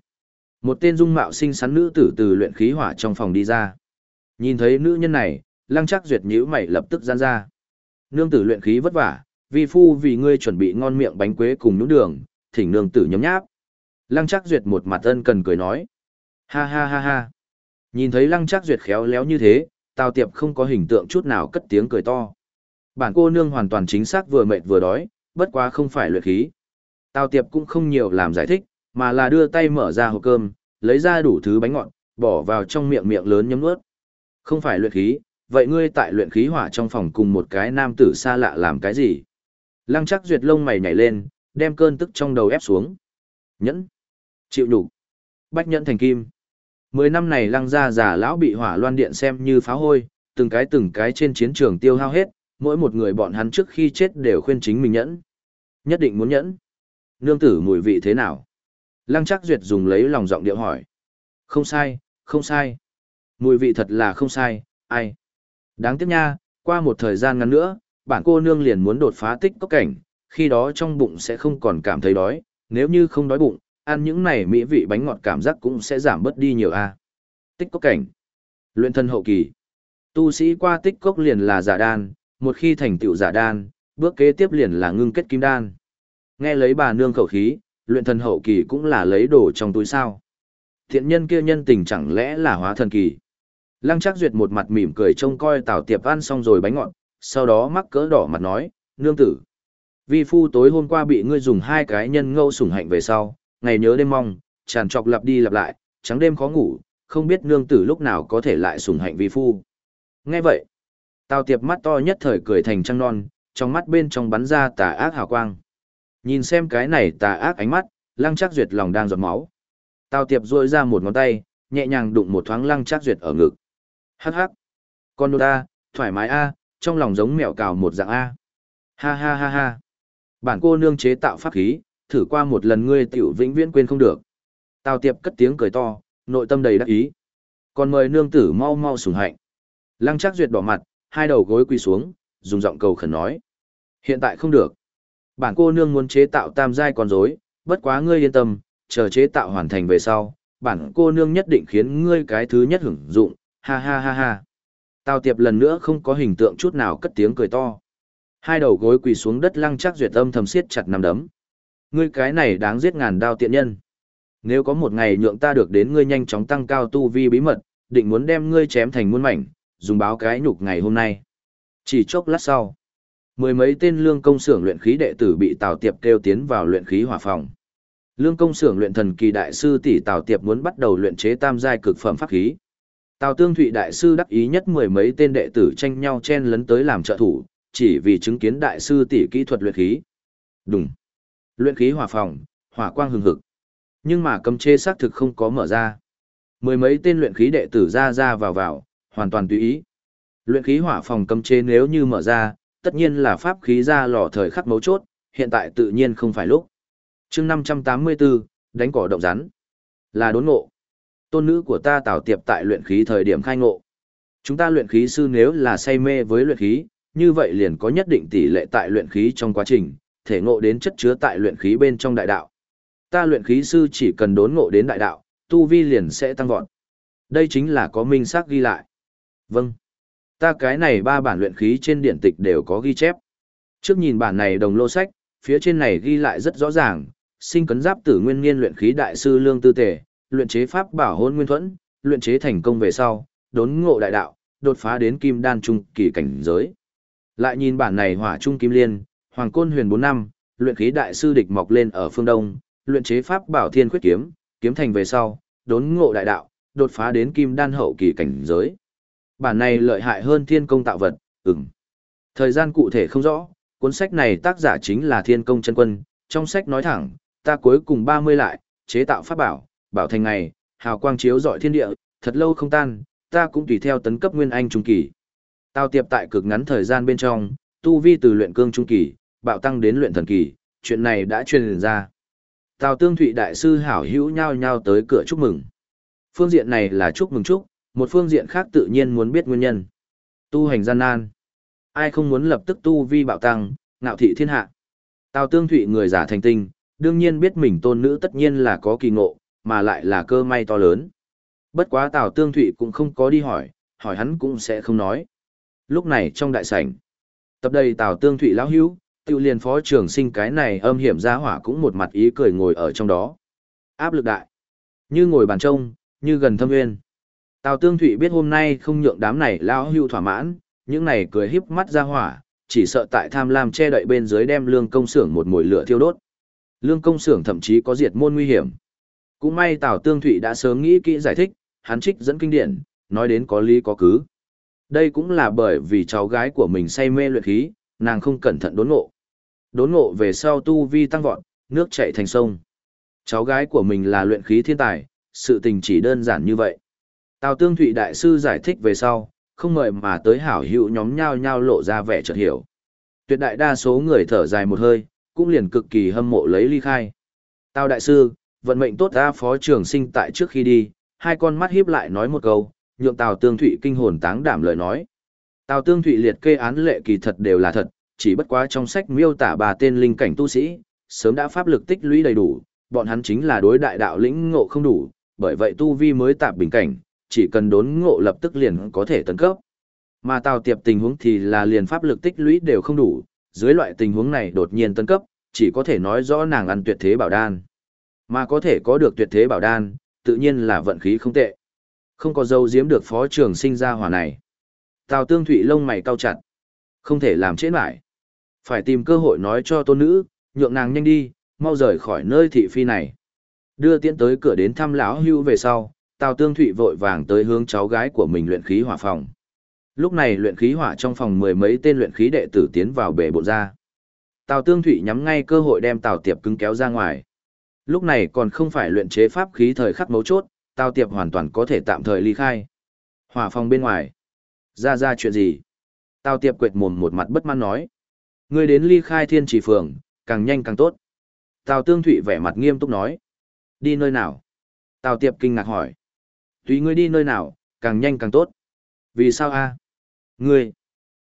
một tên dung mạo xinh xắn nữ tử từ luyện khí hỏa trong phòng đi ra. Nhìn thấy nữ nhân này, lăng chắc duyệt nhíu mày lập tức gian ra. Nương tử luyện khí vất vả, vi phu vì ngươi chuẩn bị ngon miệng bánh quế cùng nhũ đường, thỉnh nương tử nhấm nháp. Lăng chắc duyệt một mặt ân cần cười nói. Ha ha ha ha. Nhìn thấy lăng chắc duyệt khéo léo như thế, tào tiệp không có hình tượng chút nào cất tiếng cười to. Bản cô nương hoàn toàn chính xác vừa mệt vừa đói, bất quá không phải luyện khí. Tào Tiệp cũng không nhiều làm giải thích, mà là đưa tay mở ra hộp cơm, lấy ra đủ thứ bánh ngọt, bỏ vào trong miệng miệng lớn nhấm nuốt. Không phải luyện khí, vậy ngươi tại luyện khí hỏa trong phòng cùng một cái nam tử xa lạ làm cái gì? Lăng chắc duyệt lông mày nhảy lên, đem cơn tức trong đầu ép xuống. Nhẫn. Chịu đủ. Bách nhẫn thành kim. Mười năm này lăng gia giả lão bị hỏa loan điện xem như phá hôi, từng cái từng cái trên chiến trường tiêu hao hết, mỗi một người bọn hắn trước khi chết đều khuyên chính mình nhẫn. Nhất định muốn nhẫn. Nương tử mùi vị thế nào? Lăng chắc duyệt dùng lấy lòng giọng điệu hỏi. Không sai, không sai. Mùi vị thật là không sai, ai? Đáng tiếc nha, qua một thời gian ngắn nữa, bản cô nương liền muốn đột phá tích cốc cảnh, khi đó trong bụng sẽ không còn cảm thấy đói, nếu như không đói bụng, ăn những này mỹ vị bánh ngọt cảm giác cũng sẽ giảm bớt đi nhiều a. Tích cốc cảnh. Luyện thân hậu kỳ. Tu sĩ qua tích cốc liền là giả đan, một khi thành tựu giả đan, bước kế tiếp liền là ngưng kết kim đan. Nghe lấy bà nương khẩu khí, luyện thần hậu kỳ cũng là lấy đồ trong túi sao. Thiện nhân kia nhân tình chẳng lẽ là hóa thần kỳ. Lăng chắc duyệt một mặt mỉm cười trông coi tào tiệp ăn xong rồi bánh ngọt, sau đó mắc cỡ đỏ mặt nói, nương tử. Vi phu tối hôm qua bị ngươi dùng hai cái nhân ngâu sủng hạnh về sau, ngày nhớ đêm mong, tràn trọc lặp đi lặp lại, trắng đêm khó ngủ, không biết nương tử lúc nào có thể lại sủng hạnh vi phu. Nghe vậy, tào tiệp mắt to nhất thời cười thành trăng non, trong mắt bên trong bắn ra tà ác hào quang. Nhìn xem cái này tà ác ánh mắt, lăng chắc duyệt lòng đang giọt máu. Tào tiệp duỗi ra một ngón tay, nhẹ nhàng đụng một thoáng lăng chắc duyệt ở ngực. Hắc hắc. Con nô ta, thoải mái a, trong lòng giống mèo cào một dạng a. Ha ha ha ha. Bản cô nương chế tạo pháp khí, thử qua một lần ngươi tiểu vĩnh viễn quên không được. Tào tiệp cất tiếng cười to, nội tâm đầy đắc ý. Còn mời nương tử mau mau sủng hạnh. Lăng chắc duyệt đỏ mặt, hai đầu gối quỳ xuống, dùng giọng cầu khẩn nói. Hiện tại không được. Bản cô nương muốn chế tạo tam giai con rối, bất quá ngươi yên tâm, chờ chế tạo hoàn thành về sau, bản cô nương nhất định khiến ngươi cái thứ nhất hưởng dụng, ha ha ha ha. Tào tiệp lần nữa không có hình tượng chút nào cất tiếng cười to. Hai đầu gối quỳ xuống đất lăng chắc duyệt âm thầm siết chặt nằm đấm. Ngươi cái này đáng giết ngàn đao tiện nhân. Nếu có một ngày nhượng ta được đến ngươi nhanh chóng tăng cao tu vi bí mật, định muốn đem ngươi chém thành muôn mảnh, dùng báo cái nhục ngày hôm nay. Chỉ chốc lát sau, mười mấy tên lương công xưởng luyện khí đệ tử bị Tào Tiệp kêu tiến vào luyện khí hỏa phòng. Lương công xưởng luyện thần kỳ đại sư tỷ Tào Tiệp muốn bắt đầu luyện chế tam giai cực phẩm pháp khí. Tào Tương Thụy đại sư đắc ý nhất mười mấy tên đệ tử tranh nhau chen lấn tới làm trợ thủ, chỉ vì chứng kiến đại sư tỷ kỹ thuật luyện khí. Đúng. Luyện khí hỏa phòng, hỏa quang hừng hực. Nhưng mà cấm chế xác thực không có mở ra. Mười mấy tên luyện khí đệ tử ra ra vào vào, hoàn toàn tùy ý. Luyện khí hỏa phòng cấm chế nếu như mở ra, tất nhiên là pháp khí ra lò thời khắc mấu chốt, hiện tại tự nhiên không phải lúc. chương 584, đánh cỏ động rắn. Là đốn ngộ. Tôn nữ của ta tảo tiệp tại luyện khí thời điểm khai ngộ. Chúng ta luyện khí sư nếu là say mê với luyện khí, như vậy liền có nhất định tỷ lệ tại luyện khí trong quá trình, thể ngộ đến chất chứa tại luyện khí bên trong đại đạo. Ta luyện khí sư chỉ cần đốn ngộ đến đại đạo, tu vi liền sẽ tăng vọt. Đây chính là có minh xác ghi lại. Vâng. Ta cái này ba bản luyện khí trên điện tịch đều có ghi chép. Trước nhìn bản này đồng lô sách, phía trên này ghi lại rất rõ ràng, sinh cấn giáp tử nguyên niên luyện khí đại sư lương tư tề, luyện chế pháp bảo hôn nguyên thuẫn, luyện chế thành công về sau, đốn ngộ đại đạo, đột phá đến kim đan trung kỳ cảnh giới. Lại nhìn bản này hỏa trung kim liên, hoàng côn huyền 4 năm, luyện khí đại sư địch mọc lên ở phương đông, luyện chế pháp bảo thiên khuyết kiếm, kiếm thành về sau, đốn ngộ đại đạo, đột phá đến kim đan hậu kỳ cảnh giới. Bản này lợi hại hơn thiên công tạo vật, ừm. Thời gian cụ thể không rõ, cuốn sách này tác giả chính là thiên công chân quân, trong sách nói thẳng, ta cuối cùng 30 lại, chế tạo pháp bảo, bảo thành ngày, hào quang chiếu rọi thiên địa, thật lâu không tan, ta cũng tùy theo tấn cấp nguyên anh trung kỳ. Tao tiệp tại cực ngắn thời gian bên trong, tu vi từ luyện cương trung kỳ, bạo tăng đến luyện thần kỳ, chuyện này đã truyền ra. Tào Tương Thụy đại sư hảo hữu nhau nhau tới cửa chúc mừng. Phương diện này là chúc mừng chúc, một phương diện khác tự nhiên muốn biết nguyên nhân. Tu hành gian nan. Ai không muốn lập tức tu vi bạo tăng, ngạo thị thiên hạ. Tào Tương Thụy người giả thành tinh, đương nhiên biết mình tôn nữ tất nhiên là có kỳ ngộ, mà lại là cơ may to lớn. Bất quá Tào Tương Thụy cũng không có đi hỏi, hỏi hắn cũng sẽ không nói. Lúc này trong đại sảnh, tập đầy Tào Tương Thụy lão hữu, tiêu liền phó trưởng sinh cái này âm hiểm ra hỏa cũng một mặt ý cười ngồi ở trong đó. Áp lực đại, như ngồi bàn trông, như gần thâm nguyên. Tào Tương Thụy biết hôm nay không nhượng đám này lão hưu thỏa mãn, những này cười híp mắt ra hỏa, chỉ sợ tại tham lam che đậy bên dưới đem lương công xưởng một mùi lửa thiêu đốt. Lương công xưởng thậm chí có diệt môn nguy hiểm. Cũng may Tào Tương Thụy đã sớm nghĩ kỹ giải thích, hắn trích dẫn kinh điển, nói đến có lý có cứ. Đây cũng là bởi vì cháu gái của mình say mê luyện khí, nàng không cẩn thận đốn ngộ. Đốn ngộ về sau tu vi tăng vọt, nước chảy thành sông. Cháu gái của mình là luyện khí thiên tài, sự tình chỉ đơn giản như vậy. Tào Tương Thụy đại sư giải thích về sau, không mời mà tới hảo hữu nhóm nhau nhau lộ ra vẻ chợt hiểu. Tuyệt đại đa số người thở dài một hơi, cũng liền cực kỳ hâm mộ lấy ly khai. Tào đại sư, vận mệnh tốt ra phó trường sinh tại trước khi đi, hai con mắt hiếp lại nói một câu, nhượng Tào Tương Thụy kinh hồn táng đảm lời nói. Tào Tương Thụy liệt kê án lệ kỳ thật đều là thật, chỉ bất quá trong sách miêu tả bà tên linh cảnh tu sĩ, sớm đã pháp lực tích lũy đầy đủ, bọn hắn chính là đối đại đạo lĩnh ngộ không đủ, bởi vậy tu vi mới tạp bình cảnh, chỉ cần đốn ngộ lập tức liền có thể tấn cấp. Mà Tào Tiệp tình huống thì là liền pháp lực tích lũy đều không đủ, dưới loại tình huống này đột nhiên tấn cấp, chỉ có thể nói rõ nàng ăn tuyệt thế bảo đan. Mà có thể có được tuyệt thế bảo đan, tự nhiên là vận khí không tệ. Không có dâu giếm được phó trưởng sinh ra hỏa này. Tào Tương Thụy lông mày cau chặt. Không thể làm trễ lại. Phải tìm cơ hội nói cho tôn nữ, nhượng nàng nhanh đi, mau rời khỏi nơi thị phi này. Đưa tiễn tới cửa đến thăm lão hưu về sau, Tào Tương Thụy vội vàng tới hướng cháu gái của mình luyện khí hỏa phòng. Lúc này luyện khí hỏa trong phòng mười mấy tên luyện khí đệ tử tiến vào bể bộ ra. Tào Tương Thụy nhắm ngay cơ hội đem Tào Tiệp cứng kéo ra ngoài. Lúc này còn không phải luyện chế pháp khí thời khắc mấu chốt, Tào Tiệp hoàn toàn có thể tạm thời ly khai. Hỏa phòng bên ngoài. Ra ra chuyện gì? Tào Tiệp quệt mồm một mặt bất mãn nói. Ngươi đến ly khai thiên trì phường, càng nhanh càng tốt. Tào Tương Thụy vẻ mặt nghiêm túc nói. Đi nơi nào? Tào Tiệp kinh ngạc hỏi. Tùy ngươi đi nơi nào, càng nhanh càng tốt. Vì sao a? Ngươi,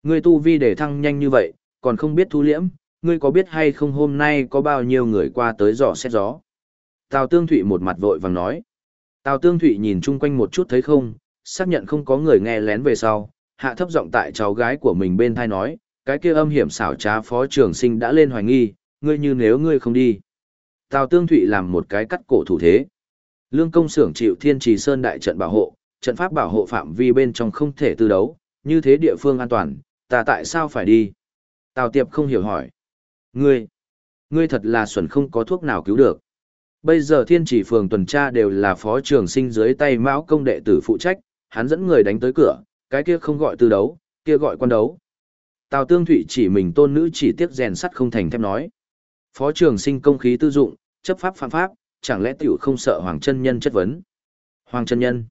ngươi tu vi để thăng nhanh như vậy, còn không biết thu liễm, ngươi có biết hay không hôm nay có bao nhiêu người qua tới dò xét gió? Tào Tương Thụy một mặt vội vàng nói. Tào Tương Thụy nhìn chung quanh một chút thấy không, xác nhận không có người nghe lén về sau, hạ thấp giọng tại cháu gái của mình bên thai nói, cái kia âm hiểm xảo trá phó trưởng sinh đã lên hoài nghi, ngươi như nếu ngươi không đi. Tào Tương Thụy làm một cái cắt cổ thủ thế. Lương công xưởng chịu thiên trì sơn đại trận bảo hộ, trận pháp bảo hộ phạm vi bên trong không thể tư đấu, như thế địa phương an toàn, ta tại sao phải đi? Tào Tiệp không hiểu hỏi. Ngươi, ngươi thật là xuẩn không có thuốc nào cứu được. Bây giờ thiên chỉ phường tuần tra đều là phó trường sinh dưới tay mão công đệ tử phụ trách, hắn dẫn người đánh tới cửa, cái kia không gọi tư đấu, kia gọi quan đấu. Tào Tương Thụy chỉ mình tôn nữ chỉ tiếc rèn sắt không thành thép nói. Phó trường sinh công khí tư dụng, chấp pháp phạm pháp, chẳng lẽ tiểu không sợ Hoàng chân Nhân chất vấn? Hoàng chân Nhân,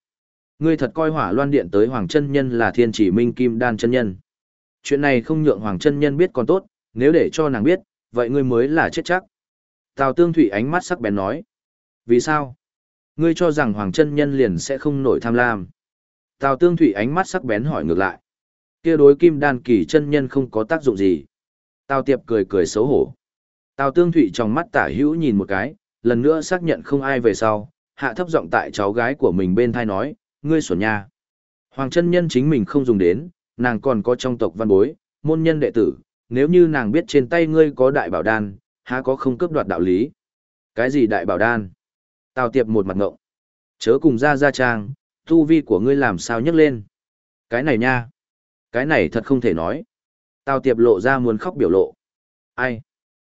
ngươi thật coi hỏa loan điện tới Hoàng chân Nhân là thiên chỉ minh kim đan chân Nhân. Chuyện này không nhượng Hoàng chân Nhân biết còn tốt, nếu để cho nàng biết, vậy ngươi mới là chết chắc. Tào Tương thủy ánh mắt sắc bén nói. Vì sao? Ngươi cho rằng Hoàng chân Nhân liền sẽ không nổi tham lam. Tào Tương thủy ánh mắt sắc bén hỏi ngược lại. kia đối kim đan kỳ chân nhân không có tác dụng gì. Tào Tiệp cười cười xấu hổ. Tào Tương Thụy trong mắt tả hữu nhìn một cái, lần nữa xác nhận không ai về sau, hạ thấp giọng tại cháu gái của mình bên thai nói, ngươi xuẩn nha. Hoàng chân nhân chính mình không dùng đến, nàng còn có trong tộc văn bối, môn nhân đệ tử, nếu như nàng biết trên tay ngươi có đại bảo đan, há có không cướp đoạt đạo lý. Cái gì đại bảo đan? Tào tiệp một mặt ngộng. Chớ cùng ra ra trang, tu vi của ngươi làm sao nhấc lên. Cái này nha. Cái này thật không thể nói. Tào tiệp lộ ra muốn khóc biểu lộ. Ai?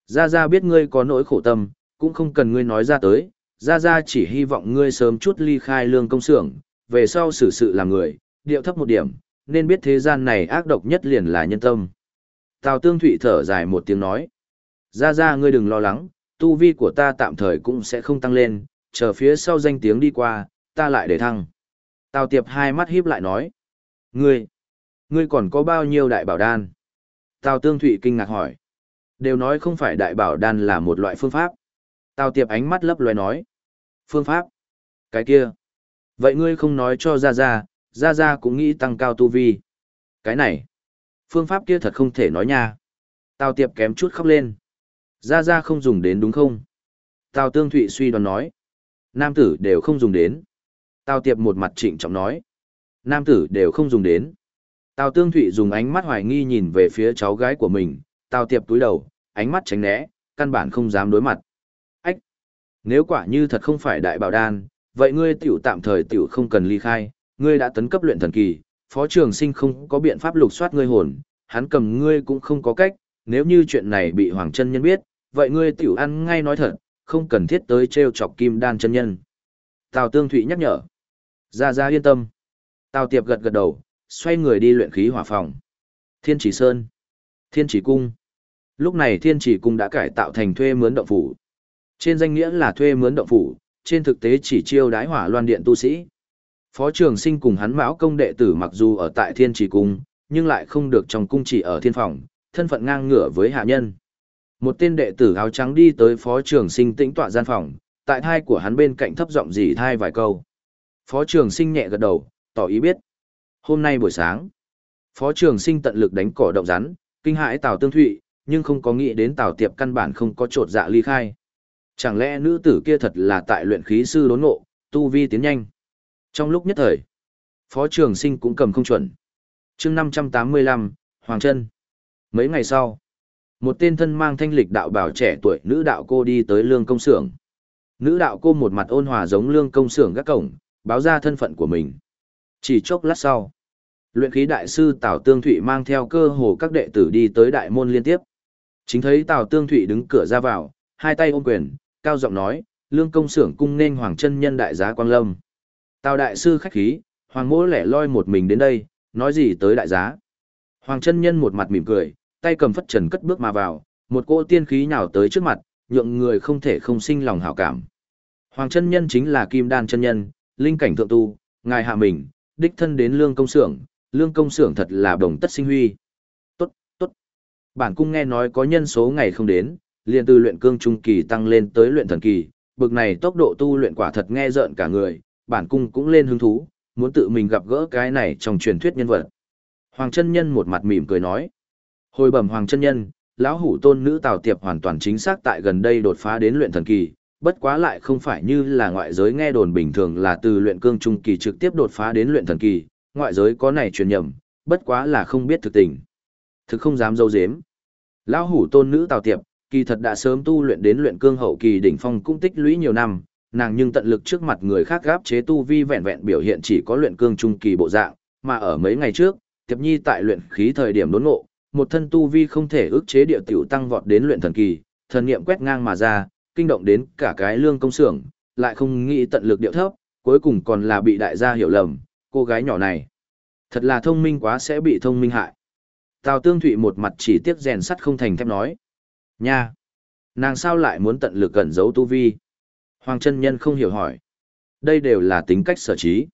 Ra ra biết ngươi có nỗi khổ tâm, cũng không cần ngươi nói ra tới, ra ra chỉ hy vọng ngươi sớm chút ly khai lương công xưởng, về sau xử sự làm người, điệu thấp một điểm, nên biết thế gian này ác độc nhất liền là nhân tâm. Tào Tương Thụy thở dài một tiếng nói, ra ra ngươi đừng lo lắng, tu vi của ta tạm thời cũng sẽ không tăng lên, chờ phía sau danh tiếng đi qua, ta lại để thăng. Tào Tiệp hai mắt híp lại nói, ngươi, ngươi còn có bao nhiêu đại bảo đan? Tào Tương Thụy kinh ngạc hỏi, đều nói không phải đại bảo đan là một loại phương pháp. Tào tiệp ánh mắt lấp loài nói. Phương pháp? Cái kia. Vậy ngươi không nói cho Gia Gia, Gia Gia cũng nghĩ tăng cao tu vi. Cái này. Phương pháp kia thật không thể nói nha. Tào tiệp kém chút khóc lên. Gia Gia không dùng đến đúng không? Tào tương thụy suy đoán nói. Nam tử đều không dùng đến. Tào tiệp một mặt trịnh trọng nói. Nam tử đều không dùng đến. Tào tương thụy dùng ánh mắt hoài nghi nhìn về phía cháu gái của mình. Tào tiệp túi đầu, ánh mắt tránh né, căn bản không dám đối mặt. Nếu quả như thật không phải đại bảo đan, vậy ngươi tiểu tạm thời tiểu không cần ly khai, ngươi đã tấn cấp luyện thần kỳ, phó trường sinh không có biện pháp lục soát ngươi hồn, hắn cầm ngươi cũng không có cách, nếu như chuyện này bị Hoàng chân Nhân biết, vậy ngươi tiểu ăn ngay nói thật, không cần thiết tới trêu chọc kim đan chân nhân. Tào Tương Thụy nhắc nhở. Ra ra yên tâm. Tào Tiệp gật gật đầu, xoay người đi luyện khí hỏa phòng. Thiên Chỉ Sơn. Thiên Chỉ Cung. Lúc này Thiên Chỉ Cung đã cải tạo thành thuê mướn động phủ. Trên danh nghĩa là thuê mướn động phủ, trên thực tế chỉ chiêu đái hỏa loan điện tu sĩ. Phó trường sinh cùng hắn mão công đệ tử mặc dù ở tại Thiên Chỉ Cung, nhưng lại không được trong cung chỉ ở thiên phòng, thân phận ngang ngửa với hạ nhân. Một tên đệ tử áo trắng đi tới phó trường sinh tĩnh tọa gian phòng, tại thai của hắn bên cạnh thấp giọng dì thai vài câu. Phó trường sinh nhẹ gật đầu, tỏ ý biết. Hôm nay buổi sáng, phó trường sinh tận lực đánh cỏ động rắn, kinh hãi Tào Tương Thụy, nhưng không có nghĩ đến Tào Tiệp căn bản không có trột dạ ly khai. Chẳng lẽ nữ tử kia thật là tại luyện khí sư đốn ngộ, tu vi tiến nhanh. Trong lúc nhất thời, phó trường sinh cũng cầm không chuẩn. chương 585, Hoàng Trân. Mấy ngày sau, một tên thân mang thanh lịch đạo bảo trẻ tuổi nữ đạo cô đi tới lương công xưởng. Nữ đạo cô một mặt ôn hòa giống lương công xưởng gác cổng, báo ra thân phận của mình. Chỉ chốc lát sau, luyện khí đại sư Tào Tương Thụy mang theo cơ hồ các đệ tử đi tới đại môn liên tiếp. Chính thấy Tào Tương Thụy đứng cửa ra vào, hai tay ôm quyền, cao giọng nói, lương công xưởng cung nên hoàng chân nhân đại giá quang lâm. Tào đại sư khách khí, hoàng mỗ lẻ loi một mình đến đây, nói gì tới đại giá. Hoàng chân nhân một mặt mỉm cười, tay cầm phất trần cất bước mà vào, một cỗ tiên khí nhào tới trước mặt, nhượng người không thể không sinh lòng hảo cảm. Hoàng chân nhân chính là Kim Đan chân nhân, linh cảnh thượng tu, ngài hạ mình, đích thân đến lương công xưởng, lương công xưởng thật là đồng tất sinh huy. Tốt, tốt. Bản cung nghe nói có nhân số ngày không đến, liền từ luyện cương trung kỳ tăng lên tới luyện thần kỳ, bực này tốc độ tu luyện quả thật nghe rợn cả người, bản cung cũng lên hứng thú, muốn tự mình gặp gỡ cái này trong truyền thuyết nhân vật. Hoàng chân nhân một mặt mỉm cười nói. Hồi bẩm Hoàng chân nhân, lão hủ tôn nữ Tào Tiệp hoàn toàn chính xác tại gần đây đột phá đến luyện thần kỳ, bất quá lại không phải như là ngoại giới nghe đồn bình thường là từ luyện cương trung kỳ trực tiếp đột phá đến luyện thần kỳ, ngoại giới có này truyền nhầm, bất quá là không biết thực tình. Thực không dám dâu dếm. Lão hủ tôn nữ Tào Tiệp, kỳ thật đã sớm tu luyện đến luyện cương hậu kỳ đỉnh phong cũng tích lũy nhiều năm, nàng nhưng tận lực trước mặt người khác gáp chế tu vi vẹn vẹn biểu hiện chỉ có luyện cương trung kỳ bộ dạng, mà ở mấy ngày trước, Tiệp Nhi tại luyện khí thời điểm đốn ngộ, một thân tu vi không thể ức chế địa tiểu tăng vọt đến luyện thần kỳ, thần niệm quét ngang mà ra, kinh động đến cả cái lương công xưởng, lại không nghĩ tận lực điệu thấp, cuối cùng còn là bị đại gia hiểu lầm, cô gái nhỏ này. Thật là thông minh quá sẽ bị thông minh hại. Tào Tương Thụy một mặt chỉ tiếc rèn sắt không thành thép nói. Nha! Nàng sao lại muốn tận lực cẩn giấu tu vi? Hoàng chân nhân không hiểu hỏi. Đây đều là tính cách sở trí.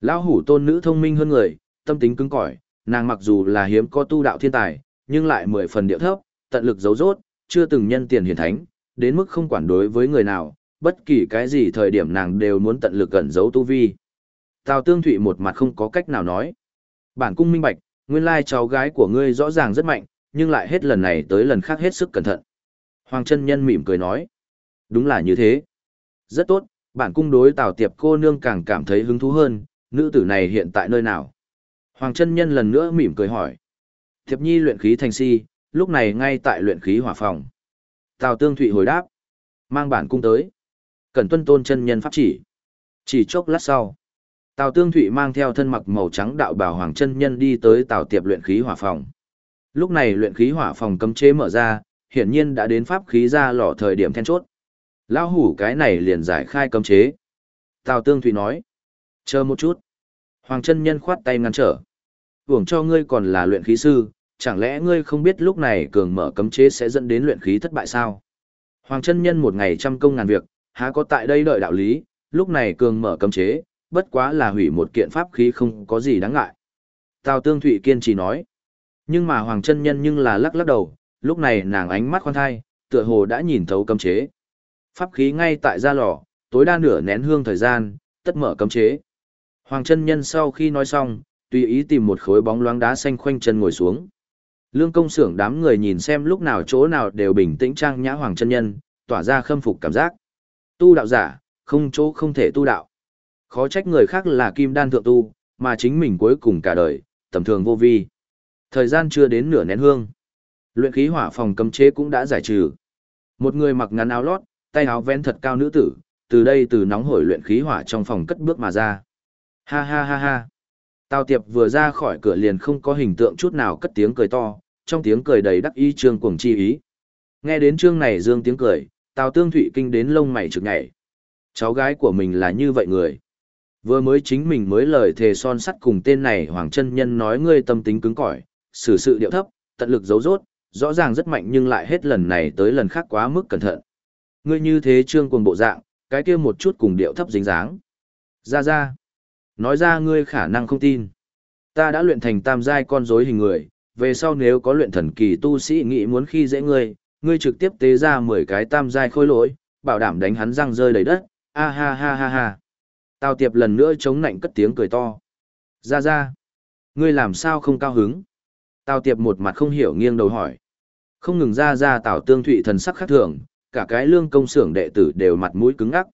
Lão hủ tôn nữ thông minh hơn người, tâm tính cứng cỏi, nàng mặc dù là hiếm có tu đạo thiên tài, nhưng lại mười phần điệu thấp, tận lực giấu rốt, chưa từng nhân tiền hiển thánh, đến mức không quản đối với người nào, bất kỳ cái gì thời điểm nàng đều muốn tận lực cẩn giấu tu vi. Tào Tương Thụy một mặt không có cách nào nói. Bản cung minh bạch, nguyên lai cháu gái của ngươi rõ ràng rất mạnh, nhưng lại hết lần này tới lần khác hết sức cẩn thận. Hoàng chân nhân mỉm cười nói. Đúng là như thế. Rất tốt, bản cung đối Tào Tiệp cô nương càng cảm thấy hứng thú hơn, nữ tử này hiện tại nơi nào? Hoàng chân nhân lần nữa mỉm cười hỏi. Tiệp nhi luyện khí thành si, lúc này ngay tại luyện khí hỏa phòng. Tào Tương Thụy hồi đáp. Mang bản cung tới. Cần tuân tôn chân nhân pháp chỉ. Chỉ chốc lát sau. Tào Tương Thụy mang theo thân mặc màu trắng đạo bào hoàng chân nhân đi tới Tào Tiệp luyện khí hỏa phòng. Lúc này luyện khí hỏa phòng cấm chế mở ra, hiển nhiên đã đến pháp khí ra lò thời điểm then chốt. Lão hủ cái này liền giải khai cấm chế. Tào Tương Thụy nói. Chờ một chút. Hoàng chân nhân khoát tay ngăn trở hưởng cho ngươi còn là luyện khí sư, chẳng lẽ ngươi không biết lúc này cường mở cấm chế sẽ dẫn đến luyện khí thất bại sao? Hoàng chân nhân một ngày trăm công ngàn việc, há có tại đây đợi đạo lý, lúc này cường mở cấm chế, bất quá là hủy một kiện pháp khí không có gì đáng ngại. Tào Tương Thụy kiên trì nói. Nhưng mà Hoàng chân nhân nhưng là lắc lắc đầu, lúc này nàng ánh mắt khoan thai, tựa hồ đã nhìn thấu cấm chế. Pháp khí ngay tại ra lò, tối đa nửa nén hương thời gian, tất mở cấm chế. Hoàng chân nhân sau khi nói xong, tùy ý tìm một khối bóng loáng đá xanh khoanh chân ngồi xuống. Lương công xưởng đám người nhìn xem lúc nào chỗ nào đều bình tĩnh trang nhã hoàng chân nhân, tỏa ra khâm phục cảm giác. Tu đạo giả, không chỗ không thể tu đạo. Khó trách người khác là kim đan thượng tu, mà chính mình cuối cùng cả đời, tầm thường vô vi. Thời gian chưa đến nửa nén hương. Luyện khí hỏa phòng cấm chế cũng đã giải trừ. Một người mặc ngắn áo lót, tay áo vén thật cao nữ tử, từ đây từ nóng hổi luyện khí hỏa trong phòng cất bước mà ra. Ha ha ha ha. Tào Tiệp vừa ra khỏi cửa liền không có hình tượng chút nào cất tiếng cười to, trong tiếng cười đầy đắc ý trương cuồng chi ý. Nghe đến chương này dương tiếng cười, Tào Tương Thụy kinh đến lông mày trực nhảy. Cháu gái của mình là như vậy người. Vừa mới chính mình mới lời thề son sắt cùng tên này Hoàng chân Nhân nói ngươi tâm tính cứng cỏi, xử sự điệu thấp, tận lực giấu rốt, rõ ràng rất mạnh nhưng lại hết lần này tới lần khác quá mức cẩn thận. Ngươi như thế trương cuồng bộ dạng, cái kia một chút cùng điệu thấp dính dáng. Ra ra. Nói ra ngươi khả năng không tin. Ta đã luyện thành tam giai con rối hình người, về sau nếu có luyện thần kỳ tu sĩ nghĩ muốn khi dễ ngươi, ngươi trực tiếp tế ra 10 cái tam giai khôi lỗi, bảo đảm đánh hắn răng rơi đầy đất, a ha ha ha ha. Tào tiệp lần nữa chống nạnh cất tiếng cười to. Ra ra. Ngươi làm sao không cao hứng? Tào tiệp một mặt không hiểu nghiêng đầu hỏi. Không ngừng ra ra tào tương thụy thần sắc khác thường, cả cái lương công xưởng đệ tử đều mặt mũi cứng ngắc.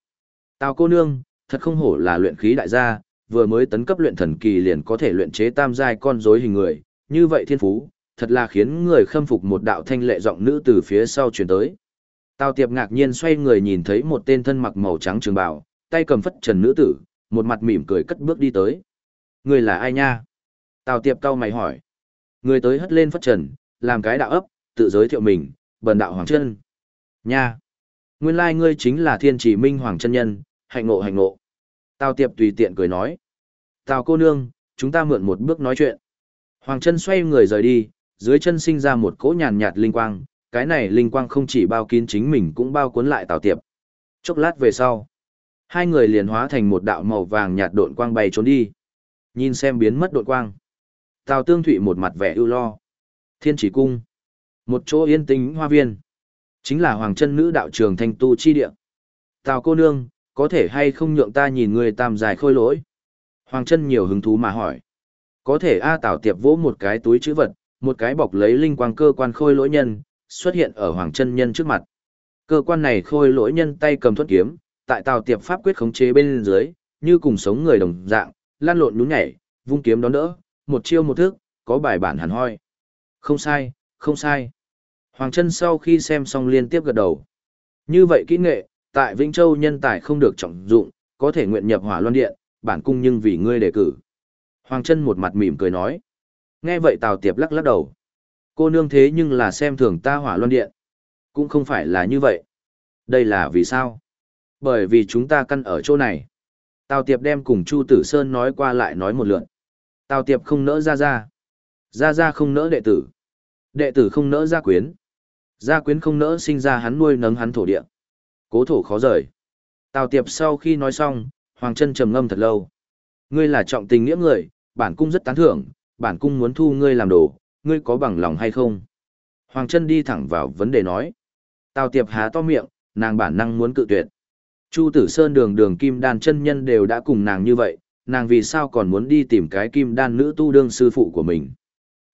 Tào cô nương, thật không hổ là luyện khí đại gia, vừa mới tấn cấp luyện thần kỳ liền có thể luyện chế tam giai con rối hình người, như vậy thiên phú, thật là khiến người khâm phục một đạo thanh lệ giọng nữ từ phía sau truyền tới. Tào Tiệp ngạc nhiên xoay người nhìn thấy một tên thân mặc màu trắng trường bào, tay cầm phất trần nữ tử, một mặt mỉm cười cất bước đi tới. Người là ai nha? Tào Tiệp cau mày hỏi. Người tới hất lên phất trần, làm cái đạo ấp, tự giới thiệu mình, bần đạo Hoàng Trân. Nha! Nguyên lai ngươi chính là thiên chỉ minh Hoàng chân Nhân, hạnh ngộ hạnh ngộ. Tào Tiệp tùy tiện cười nói. Tào cô nương, chúng ta mượn một bước nói chuyện. Hoàng chân xoay người rời đi, dưới chân sinh ra một cỗ nhàn nhạt linh quang, cái này linh quang không chỉ bao kín chính mình cũng bao cuốn lại Tào Tiệp. Chốc lát về sau, hai người liền hóa thành một đạo màu vàng nhạt độn quang bay trốn đi. Nhìn xem biến mất độn quang. Tào Tương Thụy một mặt vẻ ưu lo. Thiên chỉ cung. Một chỗ yên tĩnh hoa viên. Chính là Hoàng chân nữ đạo trường thanh tu chi địa. Tào cô nương, có thể hay không nhượng ta nhìn người tam dài khôi lỗi? Hoàng chân nhiều hứng thú mà hỏi. Có thể A Tào Tiệp vỗ một cái túi chữ vật, một cái bọc lấy linh quang cơ quan khôi lỗi nhân, xuất hiện ở Hoàng chân nhân trước mặt. Cơ quan này khôi lỗi nhân tay cầm thuật kiếm, tại Tào Tiệp pháp quyết khống chế bên dưới, như cùng sống người đồng dạng, lan lộn nhún nhảy, vung kiếm đón đỡ, một chiêu một thức, có bài bản hẳn hoi. Không sai, không sai. Hoàng Trân sau khi xem xong liên tiếp gật đầu. Như vậy kỹ nghệ, tại Vĩnh Châu nhân tài không được trọng dụng, có thể nguyện nhập hỏa loan điện, bản cung nhưng vì ngươi đề cử. Hoàng Trân một mặt mỉm cười nói. Nghe vậy Tào Tiệp lắc lắc đầu. Cô nương thế nhưng là xem thường ta hỏa loan điện. Cũng không phải là như vậy. Đây là vì sao? Bởi vì chúng ta căn ở chỗ này. Tào Tiệp đem cùng Chu Tử Sơn nói qua lại nói một lượt. Tào Tiệp không nỡ ra ra. Ra ra không nỡ đệ tử. Đệ tử không nỡ gia quyến. Gia quyến không nỡ sinh ra hắn nuôi nấng hắn thổ địa. Cố thổ khó rời. Tào Tiệp sau khi nói xong, Hoàng Trân trầm ngâm thật lâu. Ngươi là trọng tình nghĩa người, bản cung rất tán thưởng, bản cung muốn thu ngươi làm đồ, ngươi có bằng lòng hay không? Hoàng Trân đi thẳng vào vấn đề nói. Tào Tiệp há to miệng, nàng bản năng muốn cự tuyệt. Chu Tử Sơn đường đường kim đan chân nhân đều đã cùng nàng như vậy, nàng vì sao còn muốn đi tìm cái kim đan nữ tu đương sư phụ của mình.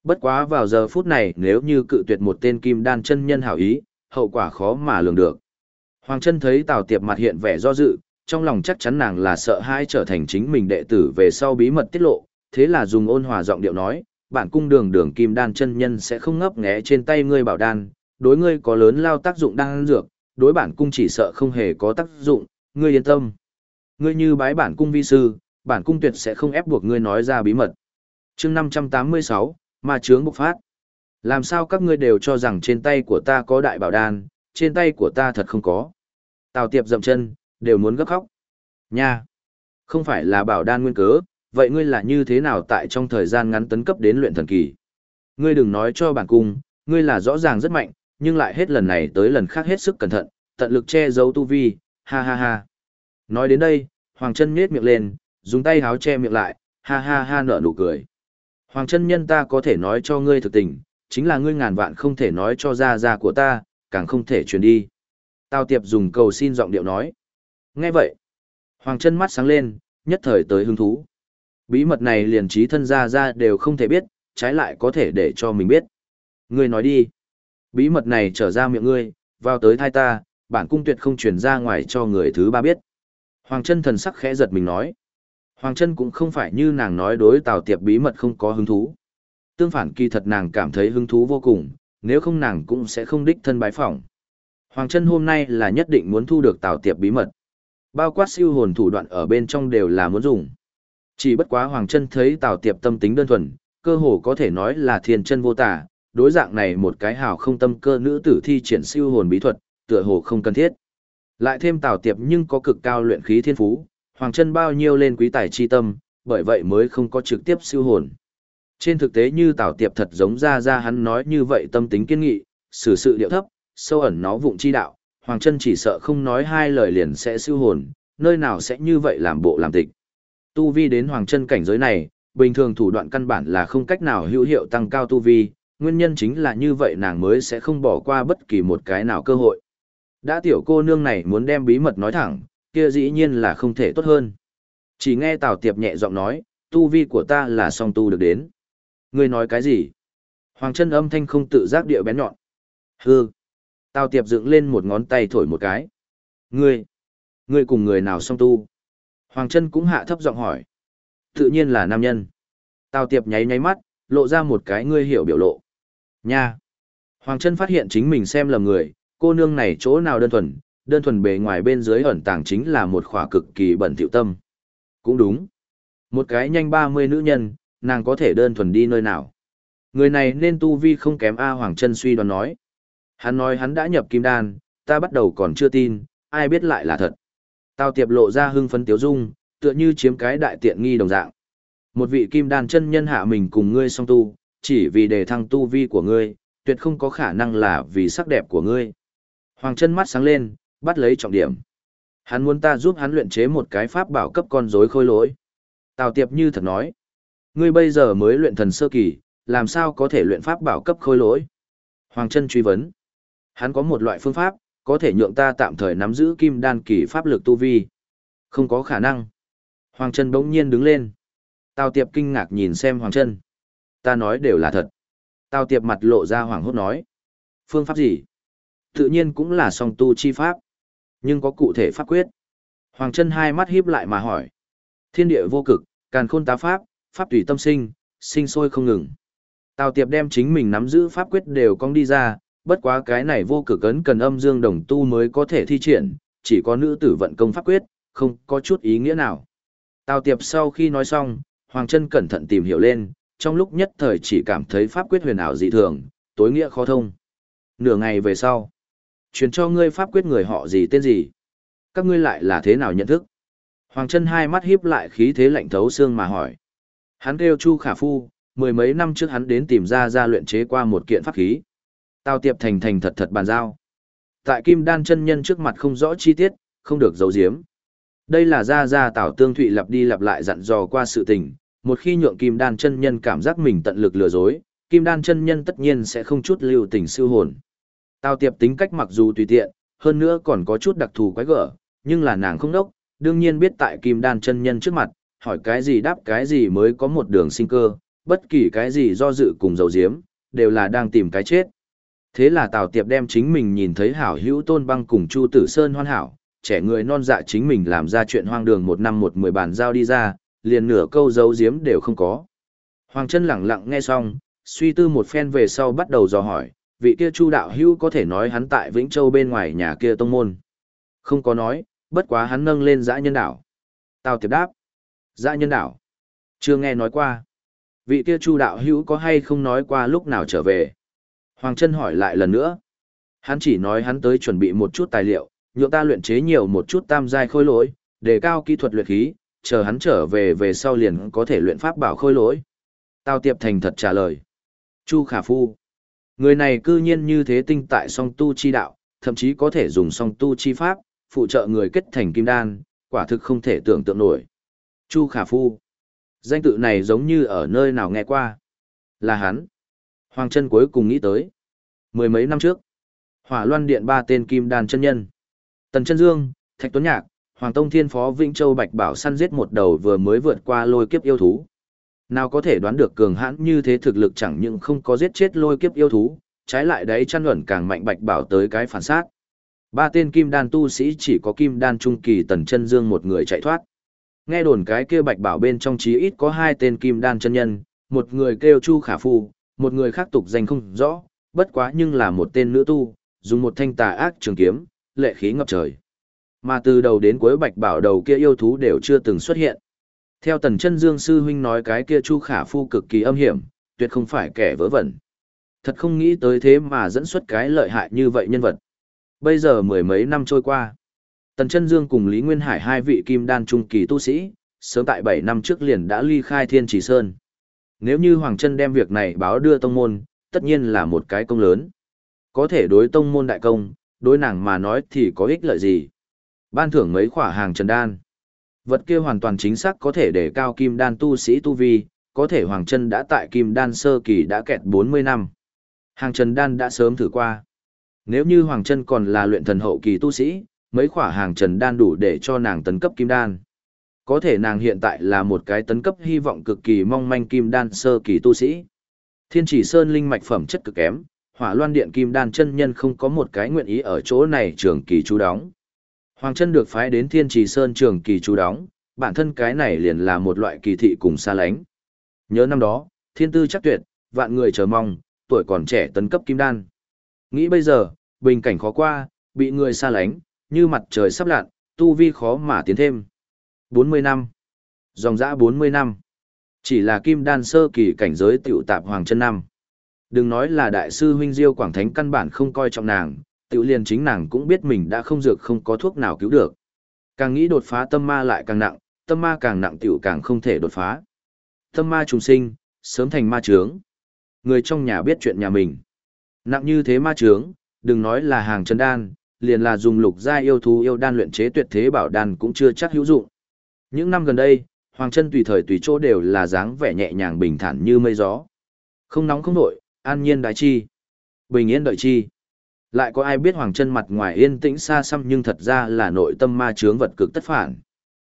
Bất quá vào giờ phút này nếu như cự tuyệt một tên kim đan chân nhân hảo ý, hậu quả khó mà lường được. Hoàng chân thấy Tào Tiệp mặt hiện vẻ do dự, trong lòng chắc chắn nàng là sợ hai trở thành chính mình đệ tử về sau bí mật tiết lộ, thế là dùng ôn hòa giọng điệu nói, bản cung đường đường kim đan chân nhân sẽ không ngấp nghé trên tay ngươi bảo đan, đối ngươi có lớn lao tác dụng đan dược, đối bản cung chỉ sợ không hề có tác dụng, ngươi yên tâm. Ngươi như bái bản cung vi sư, bản cung tuyệt sẽ không ép buộc ngươi nói ra bí mật. chương 586, ma chướng bộc phát. Làm sao các ngươi đều cho rằng trên tay của ta có đại bảo đan, trên tay của ta thật không có. Tào tiệp dậm chân, đều muốn gấp khóc. Nha! Không phải là bảo đan nguyên cớ, vậy ngươi là như thế nào tại trong thời gian ngắn tấn cấp đến luyện thần kỳ? Ngươi đừng nói cho bản cung, ngươi là rõ ràng rất mạnh, nhưng lại hết lần này tới lần khác hết sức cẩn thận, tận lực che giấu tu vi, ha ha ha. Nói đến đây, Hoàng chân nhếch miệng lên, dùng tay háo che miệng lại, ha ha ha nở nụ cười. Hoàng chân nhân ta có thể nói cho ngươi thực tình, chính là ngươi ngàn vạn không thể nói cho ra ra của ta, càng không thể truyền đi. Tào tiệp dùng cầu xin giọng điệu nói. Nghe vậy, Hoàng chân mắt sáng lên, nhất thời tới hứng thú. Bí mật này liền trí thân ra ra đều không thể biết, trái lại có thể để cho mình biết. Ngươi nói đi. Bí mật này trở ra miệng ngươi, vào tới thai ta, bản cung tuyệt không truyền ra ngoài cho người thứ ba biết. Hoàng chân thần sắc khẽ giật mình nói. Hoàng Trân cũng không phải như nàng nói đối Tào Tiệp bí mật không có hứng thú. Tương phản kỳ thật nàng cảm thấy hứng thú vô cùng, nếu không nàng cũng sẽ không đích thân bái phỏng. Hoàng Trân hôm nay là nhất định muốn thu được Tào Tiệp bí mật. Bao quát siêu hồn thủ đoạn ở bên trong đều là muốn dùng. Chỉ bất quá Hoàng Trân thấy Tào Tiệp tâm tính đơn thuần, cơ hồ có thể nói là thiên chân vô tả, đối dạng này một cái hào không tâm cơ nữ tử thi triển siêu hồn bí thuật, tựa hồ không cần thiết. Lại thêm Tào Tiệp nhưng có cực cao luyện khí thiên phú, Hoàng Trân bao nhiêu lên quý tài chi tâm, bởi vậy mới không có trực tiếp siêu hồn. Trên thực tế như Tào Tiệp thật giống ra ra hắn nói như vậy tâm tính kiên nghị, xử sự điệu thấp, sâu ẩn nó vụng chi đạo, Hoàng Trân chỉ sợ không nói hai lời liền sẽ siêu hồn, nơi nào sẽ như vậy làm bộ làm tịch. Tu vi đến Hoàng Trân cảnh giới này, bình thường thủ đoạn căn bản là không cách nào hữu hiệu tăng cao tu vi, nguyên nhân chính là như vậy nàng mới sẽ không bỏ qua bất kỳ một cái nào cơ hội. Đã tiểu cô nương này muốn đem bí mật nói thẳng, kia dĩ nhiên là không thể tốt hơn. Chỉ nghe Tào Tiệp nhẹ giọng nói, tu vi của ta là song tu được đến. Ngươi nói cái gì? Hoàng chân âm thanh không tự giác địa bén nhọn. Hư. Tào Tiệp dựng lên một ngón tay thổi một cái. Ngươi. Ngươi cùng người nào song tu? Hoàng chân cũng hạ thấp giọng hỏi. Tự nhiên là nam nhân. Tào Tiệp nháy nháy mắt, lộ ra một cái ngươi hiểu biểu lộ. Nha. Hoàng chân phát hiện chính mình xem lầm người, cô nương này chỗ nào đơn thuần, đơn thuần bề ngoài bên dưới ẩn tàng chính là một khỏa cực kỳ bẩn thiệu tâm. Cũng đúng. Một cái nhanh 30 nữ nhân, nàng có thể đơn thuần đi nơi nào. Người này nên tu vi không kém A Hoàng Trân suy đoán nói. Hắn nói hắn đã nhập kim đan, ta bắt đầu còn chưa tin, ai biết lại là thật. Tao tiệp lộ ra hưng phấn tiếu dung, tựa như chiếm cái đại tiện nghi đồng dạng. Một vị kim đan chân nhân hạ mình cùng ngươi song tu, chỉ vì đề thăng tu vi của ngươi, tuyệt không có khả năng là vì sắc đẹp của ngươi. Hoàng chân mắt sáng lên, bắt lấy trọng điểm. Hắn muốn ta giúp hắn luyện chế một cái pháp bảo cấp con rối khôi lỗi. Tào Tiệp như thật nói. Ngươi bây giờ mới luyện thần sơ kỳ, làm sao có thể luyện pháp bảo cấp khôi lỗi? Hoàng chân truy vấn. Hắn có một loại phương pháp, có thể nhượng ta tạm thời nắm giữ kim đan kỳ pháp lực tu vi. Không có khả năng. Hoàng chân bỗng nhiên đứng lên. Tào Tiệp kinh ngạc nhìn xem Hoàng chân. Ta nói đều là thật. Tào Tiệp mặt lộ ra hoàng hốt nói. Phương pháp gì? Tự nhiên cũng là song tu chi pháp. Nhưng có cụ thể pháp quyết. Hoàng chân hai mắt híp lại mà hỏi. Thiên địa vô cực, càn khôn tá pháp, pháp tùy tâm sinh, sinh sôi không ngừng. Tào Tiệp đem chính mình nắm giữ pháp quyết đều cong đi ra, bất quá cái này vô cực ấn cần âm dương đồng tu mới có thể thi triển, chỉ có nữ tử vận công pháp quyết, không có chút ý nghĩa nào. Tào Tiệp sau khi nói xong, Hoàng Trân cẩn thận tìm hiểu lên, trong lúc nhất thời chỉ cảm thấy pháp quyết huyền ảo dị thường, tối nghĩa khó thông. Nửa ngày về sau, truyền cho ngươi pháp quyết người họ gì tên gì? Các ngươi lại là thế nào nhận thức? Hoàng chân hai mắt híp lại khí thế lạnh thấu xương mà hỏi. Hắn kêu Chu Khả Phu, mười mấy năm trước hắn đến tìm ra ra luyện chế qua một kiện pháp khí. Tao tiệp thành thành thật thật bàn giao. Tại Kim Đan chân nhân trước mặt không rõ chi tiết, không được giấu giếm. Đây là ra ra Tào Tương Thụy lặp đi lặp lại dặn dò qua sự tình, một khi nhượng Kim Đan chân nhân cảm giác mình tận lực lừa dối, Kim Đan chân nhân tất nhiên sẽ không chút lưu tình siêu hồn. Tào Tiệp tính cách mặc dù tùy tiện, hơn nữa còn có chút đặc thù quái gở, nhưng là nàng không đốc, đương nhiên biết tại Kim Đan chân nhân trước mặt, hỏi cái gì đáp cái gì mới có một đường sinh cơ, bất kỳ cái gì do dự cùng dầu diếm, đều là đang tìm cái chết. Thế là Tào Tiệp đem chính mình nhìn thấy hảo hữu tôn băng cùng Chu Tử Sơn hoan hảo, trẻ người non dạ chính mình làm ra chuyện hoang đường một năm một mười bàn giao đi ra, liền nửa câu dấu diếm đều không có. Hoàng chân lặng lặng nghe xong, suy tư một phen về sau bắt đầu dò hỏi, vị kia Chu đạo hữu có thể nói hắn tại Vĩnh Châu bên ngoài nhà kia tông môn. Không có nói, bất quá hắn nâng lên dã nhân đảo. Tào tiệp đáp. Dã nhân đảo. Chưa nghe nói qua. Vị kia Chu đạo hữu có hay không nói qua lúc nào trở về. Hoàng chân hỏi lại lần nữa. Hắn chỉ nói hắn tới chuẩn bị một chút tài liệu, nhượng ta luyện chế nhiều một chút tam giai khôi lỗi, để cao kỹ thuật luyện khí, chờ hắn trở về về sau liền có thể luyện pháp bảo khôi lỗi. Tào tiệp thành thật trả lời. Chu khả phu. Người này cư nhiên như thế tinh tại song tu chi đạo, thậm chí có thể dùng song tu chi pháp, phụ trợ người kết thành kim đan, quả thực không thể tưởng tượng nổi. Chu Khả Phu. Danh tự này giống như ở nơi nào nghe qua. Là hắn. Hoàng chân cuối cùng nghĩ tới. Mười mấy năm trước, hỏa loan điện ba tên kim đan chân nhân. Tần chân dương, Thạch Tuấn Nhạc, Hoàng Tông Thiên Phó Vĩnh Châu Bạch Bảo săn giết một đầu vừa mới vượt qua lôi kiếp yêu thú. Nào có thể đoán được cường hãn như thế thực lực chẳng những không có giết chết lôi kiếp yêu thú, trái lại đấy chăn luận càng mạnh Bạch Bảo tới cái phản sát. Ba tên kim đan tu sĩ chỉ có kim đan trung kỳ tần chân dương một người chạy thoát. Nghe đồn cái kia Bạch Bảo bên trong chí ít có hai tên kim đan chân nhân, một người kêu Chu Khả Phu, một người khác tục danh không rõ, bất quá nhưng là một tên nữ tu, dùng một thanh tà ác trường kiếm, lệ khí ngập trời. Mà từ đầu đến cuối bạch bảo đầu kia yêu thú đều chưa từng xuất hiện. Theo tần chân dương sư huynh nói cái kia chu khả phu cực kỳ âm hiểm, tuyệt không phải kẻ vớ vẩn. Thật không nghĩ tới thế mà dẫn xuất cái lợi hại như vậy nhân vật. Bây giờ mười mấy năm trôi qua. Tần Chân Dương cùng Lý Nguyên Hải hai vị kim đan trung kỳ tu sĩ, sớm tại 7 năm trước liền đã ly khai Thiên Chỉ Sơn. Nếu như Hoàng chân đem việc này báo đưa tông môn, tất nhiên là một cái công lớn. Có thể đối tông môn đại công, đối nàng mà nói thì có ích lợi gì. Ban thưởng mấy khỏa hàng trần đan. Vật kia hoàn toàn chính xác có thể để cao kim đan tu sĩ tu vi, có thể Hoàng Trân đã tại kim đan sơ kỳ đã kẹt 40 năm. Hàng trần đan đã sớm thử qua. Nếu như Hoàng Trân còn là luyện thần hậu kỳ tu sĩ, mấy khỏa hàng trần đan đủ để cho nàng tấn cấp kim đan. Có thể nàng hiện tại là một cái tấn cấp hy vọng cực kỳ mong manh kim đan sơ kỳ tu sĩ. Thiên chỉ sơn linh mạch phẩm chất cực kém, hỏa loan điện kim đan chân nhân không có một cái nguyện ý ở chỗ này trường kỳ chú đóng. Hoàng chân được phái đến thiên trì sơn trường kỳ chú đóng, bản thân cái này liền là một loại kỳ thị cùng xa lánh. Nhớ năm đó, thiên tư chắc tuyệt, vạn người chờ mong, tuổi còn trẻ tấn cấp kim đan. Nghĩ bây giờ, bình cảnh khó qua, bị người xa lánh, như mặt trời sắp lặn, tu vi khó mà tiến thêm. 40 năm. Dòng dã 40 năm. Chỉ là kim đan sơ kỳ cảnh giới tiểu tạp hoàng chân năm. Đừng nói là đại sư huynh Diêu Quảng Thánh căn bản không coi trọng nàng, tiểu liền chính nàng cũng biết mình đã không dược không có thuốc nào cứu được. Càng nghĩ đột phá tâm ma lại càng nặng, tâm ma càng nặng tiểu càng không thể đột phá. Tâm ma trùng sinh, sớm thành ma trướng. Người trong nhà biết chuyện nhà mình. Nặng như thế ma trướng, đừng nói là hàng chân đan, liền là dùng lục gia yêu thú yêu đan luyện chế tuyệt thế bảo đan cũng chưa chắc hữu dụng. Những năm gần đây, Hoàng Chân tùy thời tùy chỗ đều là dáng vẻ nhẹ nhàng bình thản như mây gió. Không nóng không nổi, an nhiên đại chi. Bình yên đợi chi. Lại có ai biết Hoàng Chân mặt ngoài yên tĩnh xa xăm nhưng thật ra là nội tâm ma chướng vật cực tất phản.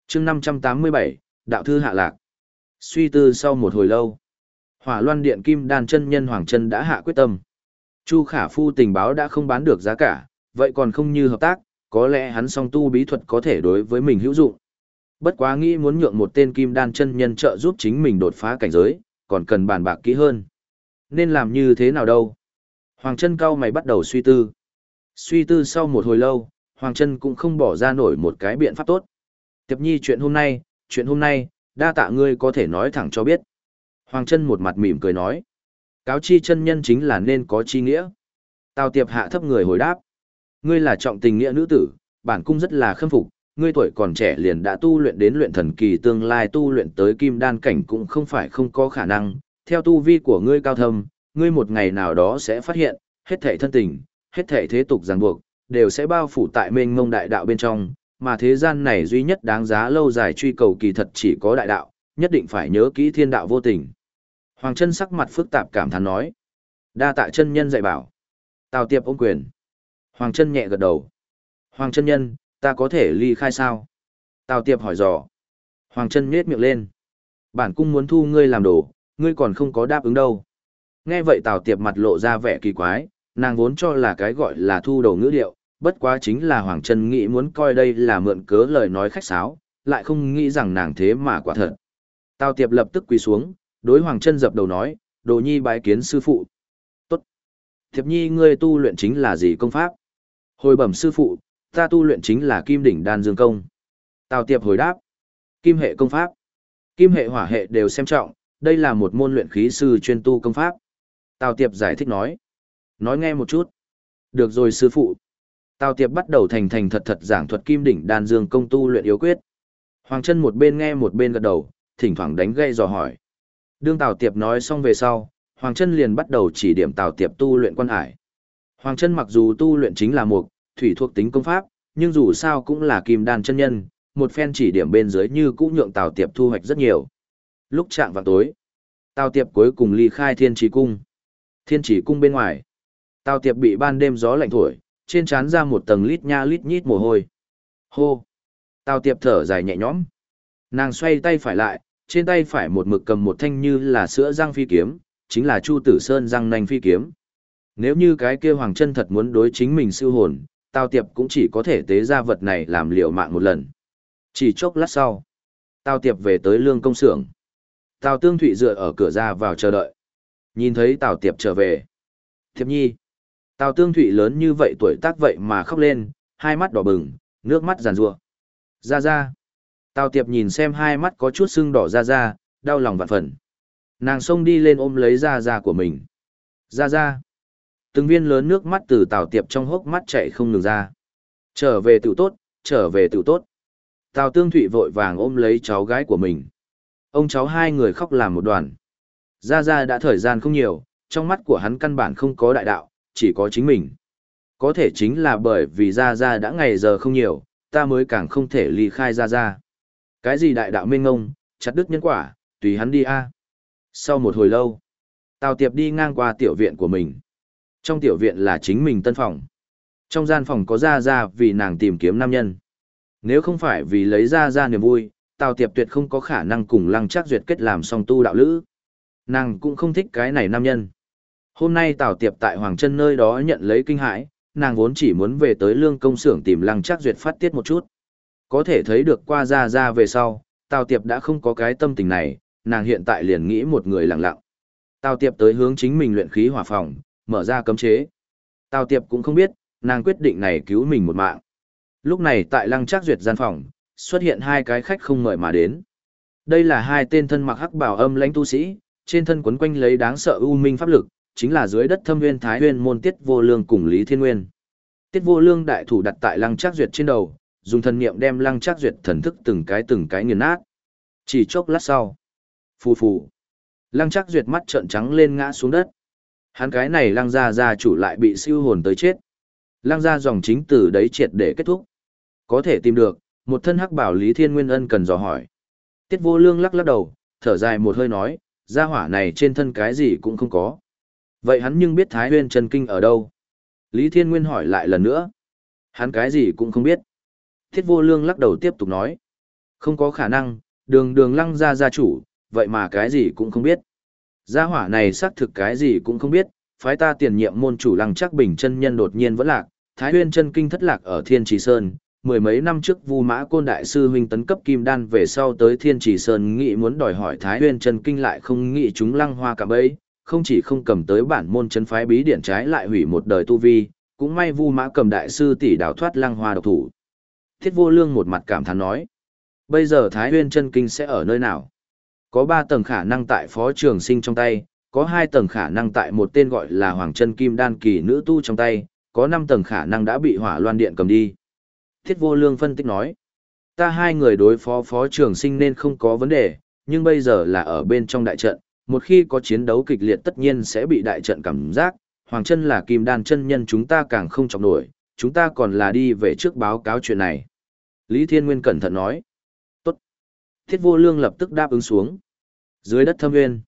Chương 587, đạo thư hạ lạc. Suy tư sau một hồi lâu, Hỏa Loan Điện Kim Đan chân nhân Hoàng Chân đã hạ quyết tâm. Chu Khả Phu tình báo đã không bán được giá cả, vậy còn không như hợp tác, có lẽ hắn song tu bí thuật có thể đối với mình hữu dụng. Bất quá nghĩ muốn nhượng một tên kim đan chân nhân trợ giúp chính mình đột phá cảnh giới, còn cần bàn bạc kỹ hơn. Nên làm như thế nào đâu? Hoàng Trân cao mày bắt đầu suy tư. Suy tư sau một hồi lâu, Hoàng Trân cũng không bỏ ra nổi một cái biện pháp tốt. Tiệp nhi chuyện hôm nay, chuyện hôm nay, đa tạ ngươi có thể nói thẳng cho biết. Hoàng Trân một mặt mỉm cười nói. Cáo chi chân nhân chính là nên có chi nghĩa. Tào tiệp hạ thấp người hồi đáp. Ngươi là trọng tình nghĩa nữ tử, bản cung rất là khâm phục, ngươi tuổi còn trẻ liền đã tu luyện đến luyện thần kỳ tương lai tu luyện tới kim đan cảnh cũng không phải không có khả năng, theo tu vi của ngươi cao thâm, ngươi một ngày nào đó sẽ phát hiện, hết thảy thân tình, hết thảy thế tục ràng buộc, đều sẽ bao phủ tại mênh mông đại đạo bên trong, mà thế gian này duy nhất đáng giá lâu dài truy cầu kỳ thật chỉ có đại đạo, nhất định phải nhớ kỹ thiên đạo vô tình. Hoàng chân sắc mặt phức tạp cảm thán nói. Đa tạ chân nhân dạy bảo. Tào tiệp ôm quyền. Hoàng chân nhẹ gật đầu. Hoàng chân nhân, ta có thể ly khai sao? Tào tiệp hỏi dò. Hoàng chân nhếch miệng lên. Bản cung muốn thu ngươi làm đồ, ngươi còn không có đáp ứng đâu. Nghe vậy Tào tiệp mặt lộ ra vẻ kỳ quái, nàng vốn cho là cái gọi là thu đầu ngữ điệu, bất quá chính là Hoàng trần nghĩ muốn coi đây là mượn cớ lời nói khách sáo, lại không nghĩ rằng nàng thế mà quả thật. Tào tiệp lập tức quỳ xuống, đối Hoàng trần dập đầu nói, đồ nhi bái kiến sư phụ. Tốt. Tiệp nhi ngươi tu luyện chính là gì công pháp? Hồi bẩm sư phụ, ta tu luyện chính là kim đỉnh đan dương công. Tào Tiệp hồi đáp, kim hệ công pháp, kim hệ hỏa hệ đều xem trọng, đây là một môn luyện khí sư chuyên tu công pháp. Tào Tiệp giải thích nói, nói nghe một chút. Được rồi sư phụ. Tào Tiệp bắt đầu thành thành thật thật giảng thuật kim đỉnh đan dương công tu luyện yếu quyết. Hoàng chân một bên nghe một bên gật đầu, thỉnh thoảng đánh gây dò hỏi. Đương Tào Tiệp nói xong về sau, Hoàng chân liền bắt đầu chỉ điểm Tào Tiệp tu luyện quan hải. Hoàng chân mặc dù tu luyện chính là Mục thủy thuộc tính công pháp, nhưng dù sao cũng là kim đan chân nhân, một phen chỉ điểm bên dưới như cũng nhượng Tào Tiệp thu hoạch rất nhiều. Lúc chạm vào tối, Tào Tiệp cuối cùng ly khai Thiên Chỉ Cung. Thiên Chỉ Cung bên ngoài, Tào Tiệp bị ban đêm gió lạnh thổi, trên trán ra một tầng lít nha lít nhít mồ hôi. Hô! Tào Tiệp thở dài nhẹ nhõm. Nàng xoay tay phải lại, trên tay phải một mực cầm một thanh như là sữa răng phi kiếm, chính là Chu Tử Sơn răng nanh phi kiếm. Nếu như cái kia Hoàng chân thật muốn đối chính mình siêu hồn, Tào Tiệp cũng chỉ có thể tế ra vật này làm liều mạng một lần. Chỉ chốc lát sau, Tào Tiệp về tới lương công xưởng. Tào Tương Thụy dựa ở cửa ra vào chờ đợi. Nhìn thấy Tào Tiệp trở về. Tiệp nhi. Tào Tương Thụy lớn như vậy tuổi tác vậy mà khóc lên, hai mắt đỏ bừng, nước mắt giàn rua. Ra ra. Tào Tiệp nhìn xem hai mắt có chút sưng đỏ ra ra, đau lòng vạn phần. Nàng xông đi lên ôm lấy ra ra của mình. Ra ra. Từng viên lớn nước mắt từ Tào Tiệp trong hốc mắt chạy không ngừng ra. Trở về tự tốt, trở về tự tốt. Tào Tương Thụy vội vàng ôm lấy cháu gái của mình. Ông cháu hai người khóc làm một đoàn. Ra ra đã thời gian không nhiều, trong mắt của hắn căn bản không có đại đạo, chỉ có chính mình. Có thể chính là bởi vì Ra Ra đã ngày giờ không nhiều, ta mới càng không thể ly khai Ra Ra. Cái gì đại đạo minh ngông, chặt đứt nhân quả, tùy hắn đi a. Sau một hồi lâu, Tào Tiệp đi ngang qua tiểu viện của mình. Trong tiểu viện là chính mình tân phòng. Trong gian phòng có Ra Ra vì nàng tìm kiếm nam nhân. Nếu không phải vì lấy Ra Ra niềm vui, Tào Tiệp tuyệt không có khả năng cùng Lăng Trác Duyệt kết làm song tu đạo lữ. Nàng cũng không thích cái này nam nhân. Hôm nay Tào Tiệp tại Hoàng Trân nơi đó nhận lấy kinh hãi, nàng vốn chỉ muốn về tới lương công xưởng tìm Lăng Trác Duyệt phát tiết một chút. Có thể thấy được qua ra ra về sau, Tào Tiệp đã không có cái tâm tình này, nàng hiện tại liền nghĩ một người lặng lặng. Tào Tiệp tới hướng chính mình luyện khí hỏa phòng, mở ra cấm chế. Tào Tiệp cũng không biết, nàng quyết định này cứu mình một mạng. Lúc này tại Lăng Trác Duyệt gian phòng, xuất hiện hai cái khách không mời mà đến. Đây là hai tên thân mặc hắc bào âm lãnh tu sĩ, trên thân quấn quanh lấy đáng sợ u minh pháp lực, chính là dưới đất thâm nguyên thái nguyên môn tiết vô lương cùng Lý Thiên Nguyên. Tiết vô lương đại thủ đặt tại lăng trác duyệt trên đầu, dùng thần niệm đem lăng trác duyệt thần thức từng cái từng cái nghiền nát. Chỉ chốc lát sau, phù phù, lăng trác duyệt mắt trợn trắng lên ngã xuống đất. Hắn cái này lăng gia gia chủ lại bị siêu hồn tới chết. Lăng gia dòng chính từ đấy triệt để kết thúc. Có thể tìm được, một thân hắc bảo Lý Thiên Nguyên ân cần dò hỏi. Tiết vô lương lắc lắc đầu, thở dài một hơi nói, gia hỏa này trên thân cái gì cũng không có. Vậy hắn nhưng biết Thái Huyên chân kinh ở đâu? Lý Thiên Nguyên hỏi lại lần nữa. Hắn cái gì cũng không biết. Thiết vô lương lắc đầu tiếp tục nói. Không có khả năng, đường đường lăng ra gia chủ, vậy mà cái gì cũng không biết. Gia hỏa này xác thực cái gì cũng không biết, phái ta tiền nhiệm môn chủ lăng chắc bình chân nhân đột nhiên vẫn lạc, Thái Huyên chân kinh thất lạc ở Thiên Trì Sơn, mười mấy năm trước Vu Mã Côn đại sư huynh tấn cấp kim đan về sau tới Thiên Chỉ Sơn nghĩ muốn đòi hỏi Thái Huyền chân kinh lại không nghĩ chúng lăng hoa cả bấy, không chỉ không cầm tới bản môn chân phái bí điển trái lại hủy một đời tu vi, cũng may Vu Mã cầm đại sư tỷ đào thoát lăng hoa độc thủ. Thiết Vô Lương một mặt cảm thán nói, bây giờ Thái Huyền chân kinh sẽ ở nơi nào? Có ba tầng khả năng tại Phó Trường Sinh trong tay, có hai tầng khả năng tại một tên gọi là Hoàng Chân Kim Đan kỳ nữ tu trong tay, có năm tầng khả năng đã bị Hỏa Loan Điện cầm đi. Thiết Vô Lương phân tích nói, ta hai người đối phó Phó Trường Sinh nên không có vấn đề, nhưng bây giờ là ở bên trong đại trận, một khi có chiến đấu kịch liệt tất nhiên sẽ bị đại trận cảm giác, Hoàng chân là kim đan chân nhân chúng ta càng không trọng nổi, chúng ta còn là đi về trước báo cáo chuyện này. Lý Thiên Nguyên cẩn thận nói. Tốt. Thiết vô lương lập tức đáp ứng xuống. Dưới đất thâm nguyên.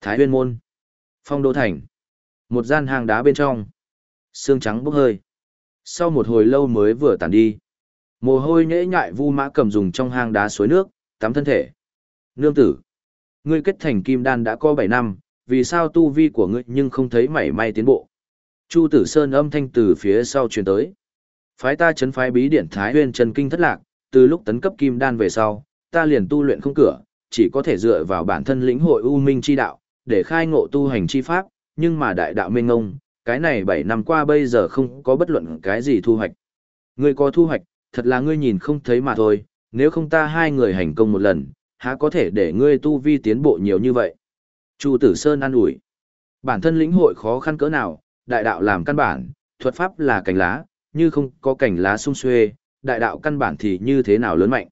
Thái huyên môn. Phong đô thành. Một gian hàng đá bên trong. Sương trắng bốc hơi. Sau một hồi lâu mới vừa tàn đi. Mồ hôi nhễ nhại vu mã cầm dùng trong hang đá suối nước, tắm thân thể. Nương tử. Ngươi kết thành kim đan đã có 7 năm, vì sao tu vi của ngươi nhưng không thấy mảy may tiến bộ. Chu Tử Sơn âm thanh từ phía sau truyền tới. Phái ta chấn phái bí điển Thái Huyên trần kinh thất lạc, từ lúc tấn cấp kim đan về sau, ta liền tu luyện không cửa, chỉ có thể dựa vào bản thân lĩnh hội u minh chi đạo, để khai ngộ tu hành chi pháp, nhưng mà đại đạo minh ngông, cái này 7 năm qua bây giờ không có bất luận cái gì thu hoạch. Ngươi có thu hoạch, thật là ngươi nhìn không thấy mà thôi, nếu không ta hai người hành công một lần, há có thể để ngươi tu vi tiến bộ nhiều như vậy. Chu Tử Sơn an ủi. Bản thân lĩnh hội khó khăn cỡ nào, đại đạo làm căn bản, thuật pháp là cành lá, như không có cành lá sung xuê, đại đạo căn bản thì như thế nào lớn mạnh.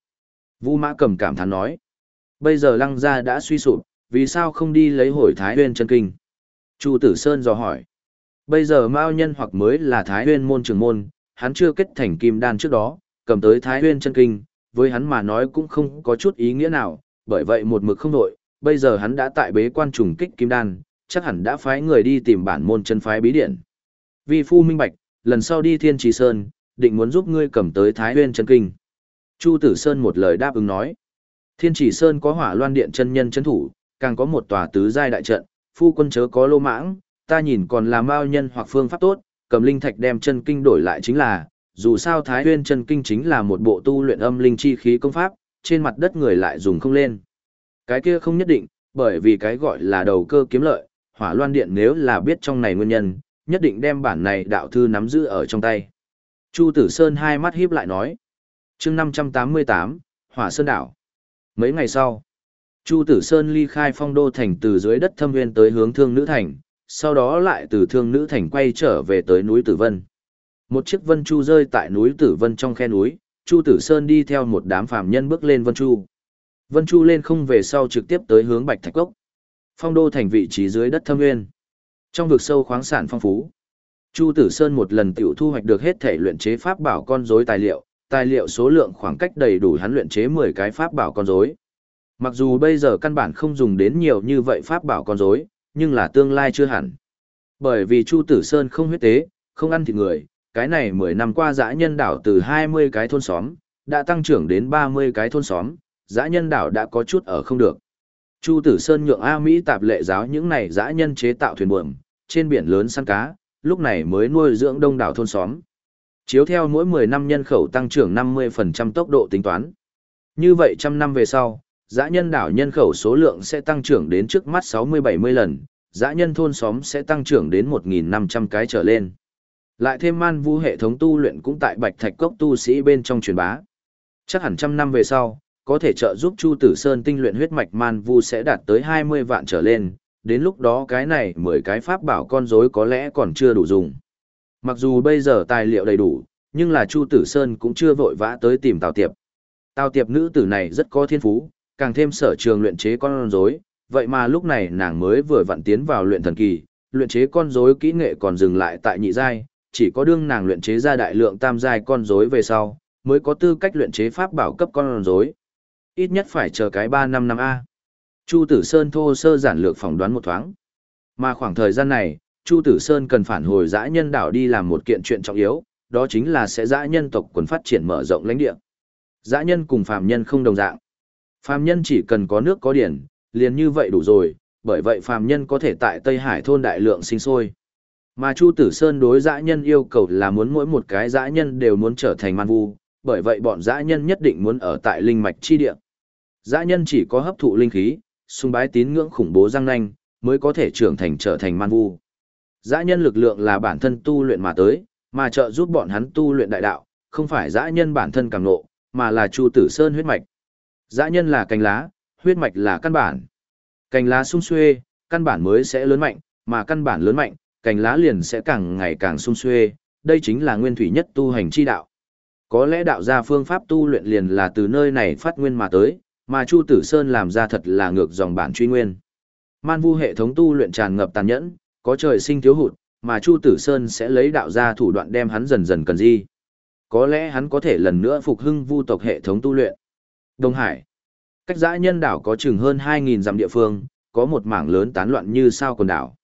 Vu Mã cầm cảm thán nói. Bây giờ lăng gia đã suy sụp, vì sao không đi lấy hồi Thái Huyên chân kinh? Chu Tử Sơn dò hỏi. Bây giờ Mao Nhân hoặc mới là Thái Huyên môn trưởng môn, hắn chưa kết thành kim đan trước đó, cầm tới Thái Huyên chân kinh, với hắn mà nói cũng không có chút ý nghĩa nào, bởi vậy một mực không đổi, bây giờ hắn đã tại bế quan trùng kích kim đan, chắc hẳn đã phái người đi tìm bản môn chân phái bí điển. Vì phu minh bạch, lần sau đi Thiên Trì Sơn, định muốn giúp ngươi cầm tới Thái Nguyên chân kinh. Chu Tử Sơn một lời đáp ứng nói. Thiên Trì Sơn có Hỏa Loan Điện chân nhân chân thủ, càng có một tòa tứ giai đại trận, phu quân chớ có lô mãng, ta nhìn còn là mao nhân hoặc phương pháp tốt, cầm linh thạch đem chân kinh đổi lại chính là, dù sao Thái Nguyên chân kinh chính là một bộ tu luyện âm linh chi khí công pháp, trên mặt đất người lại dùng không lên. Cái kia không nhất định, bởi vì cái gọi là đầu cơ kiếm lợi, hỏa loan điện nếu là biết trong này nguyên nhân, nhất định đem bản này đạo thư nắm giữ ở trong tay. Chu Tử Sơn hai mắt híp lại nói. chương 588, Hỏa Sơn Đảo. Mấy ngày sau, Chu Tử Sơn ly khai phong đô thành từ dưới đất thâm nguyên tới hướng thương nữ thành, sau đó lại từ thương nữ thành quay trở về tới núi Tử Vân. Một chiếc vân chu rơi tại núi Tử Vân trong khe núi, Chu Tử Sơn đi theo một đám phàm nhân bước lên vân chu. Vân chu lên không về sau trực tiếp tới hướng Bạch Thạch Cốc. Phong đô thành vị trí dưới đất thâm nguyên. Trong vực sâu khoáng sản phong phú, Chu Tử Sơn một lần tiểu thu hoạch được hết thể luyện chế pháp bảo con rối tài liệu, tài liệu số lượng khoảng cách đầy đủ hắn luyện chế 10 cái pháp bảo con rối. Mặc dù bây giờ căn bản không dùng đến nhiều như vậy pháp bảo con rối, nhưng là tương lai chưa hẳn. Bởi vì Chu Tử Sơn không huyết tế, không ăn thịt người, cái này 10 năm qua dã nhân đảo từ 20 cái thôn xóm, đã tăng trưởng đến 30 cái thôn xóm, dã nhân đảo đã có chút ở không được. Chu Tử Sơn nhượng A Mỹ tạp lệ giáo những này dã nhân chế tạo thuyền buồm, trên biển lớn săn cá, lúc này mới nuôi dưỡng đông đảo thôn xóm. Chiếu theo mỗi 10 năm nhân khẩu tăng trưởng 50% tốc độ tính toán. Như vậy trăm năm về sau, dã nhân đảo nhân khẩu số lượng sẽ tăng trưởng đến trước mắt 60-70 lần, dã nhân thôn xóm sẽ tăng trưởng đến 1.500 cái trở lên. Lại thêm man vu hệ thống tu luyện cũng tại bạch thạch cốc tu sĩ bên trong truyền bá. Chắc hẳn trăm năm về sau, có thể trợ giúp Chu Tử Sơn tinh luyện huyết mạch man vu sẽ đạt tới 20 vạn trở lên, đến lúc đó cái này 10 cái pháp bảo con rối có lẽ còn chưa đủ dùng. Mặc dù bây giờ tài liệu đầy đủ, nhưng là Chu Tử Sơn cũng chưa vội vã tới tìm Tào Tiệp. Tào Tiệp nữ tử này rất có thiên phú, càng thêm sở trường luyện chế con rối, vậy mà lúc này nàng mới vừa vặn tiến vào luyện thần kỳ, luyện chế con rối kỹ nghệ còn dừng lại tại nhị giai, chỉ có đương nàng luyện chế ra đại lượng tam giai con rối về sau, mới có tư cách luyện chế pháp bảo cấp con rối. Ít nhất phải chờ cái 3 năm năm a. Chu Tử Sơn thô sơ giản lược phỏng đoán một thoáng. Mà khoảng thời gian này, Chu Tử Sơn cần phản hồi dã nhân đảo đi làm một kiện chuyện trọng yếu, đó chính là sẽ dã nhân tộc quần phát triển mở rộng lãnh địa. Dã nhân cùng phàm nhân không đồng dạng. Phàm nhân chỉ cần có nước có điển, liền như vậy đủ rồi, bởi vậy phàm nhân có thể tại Tây Hải thôn đại lượng sinh sôi. Mà Chu Tử Sơn đối dã nhân yêu cầu là muốn mỗi một cái dã nhân đều muốn trở thành man vu, bởi vậy bọn dã nhân nhất định muốn ở tại linh mạch chi địa. Dã nhân chỉ có hấp thụ linh khí, sung bái tín ngưỡng khủng bố răng nanh, mới có thể trưởng thành trở thành man vu. Dã nhân lực lượng là bản thân tu luyện mà tới, mà trợ giúp bọn hắn tu luyện đại đạo, không phải dã nhân bản thân càng nộ, mà là Chu Tử Sơn huyết mạch. Dã nhân là cành lá, huyết mạch là căn bản. Cành lá sung xuê, căn bản mới sẽ lớn mạnh, mà căn bản lớn mạnh, cành lá liền sẽ càng ngày càng sung xuê, đây chính là nguyên thủy nhất tu hành chi đạo. Có lẽ đạo gia phương pháp tu luyện liền là từ nơi này phát nguyên mà tới, mà Chu Tử Sơn làm ra thật là ngược dòng bản truy nguyên. Man vu hệ thống tu luyện tràn ngập tàn nhẫn, có trời sinh thiếu hụt, mà Chu Tử Sơn sẽ lấy đạo gia thủ đoạn đem hắn dần dần cần di. Có lẽ hắn có thể lần nữa phục hưng vu tộc hệ thống tu luyện. Đông Hải. Cách dã nhân đảo có chừng hơn 2.000 dặm địa phương, có một mảng lớn tán loạn như sao quần đảo.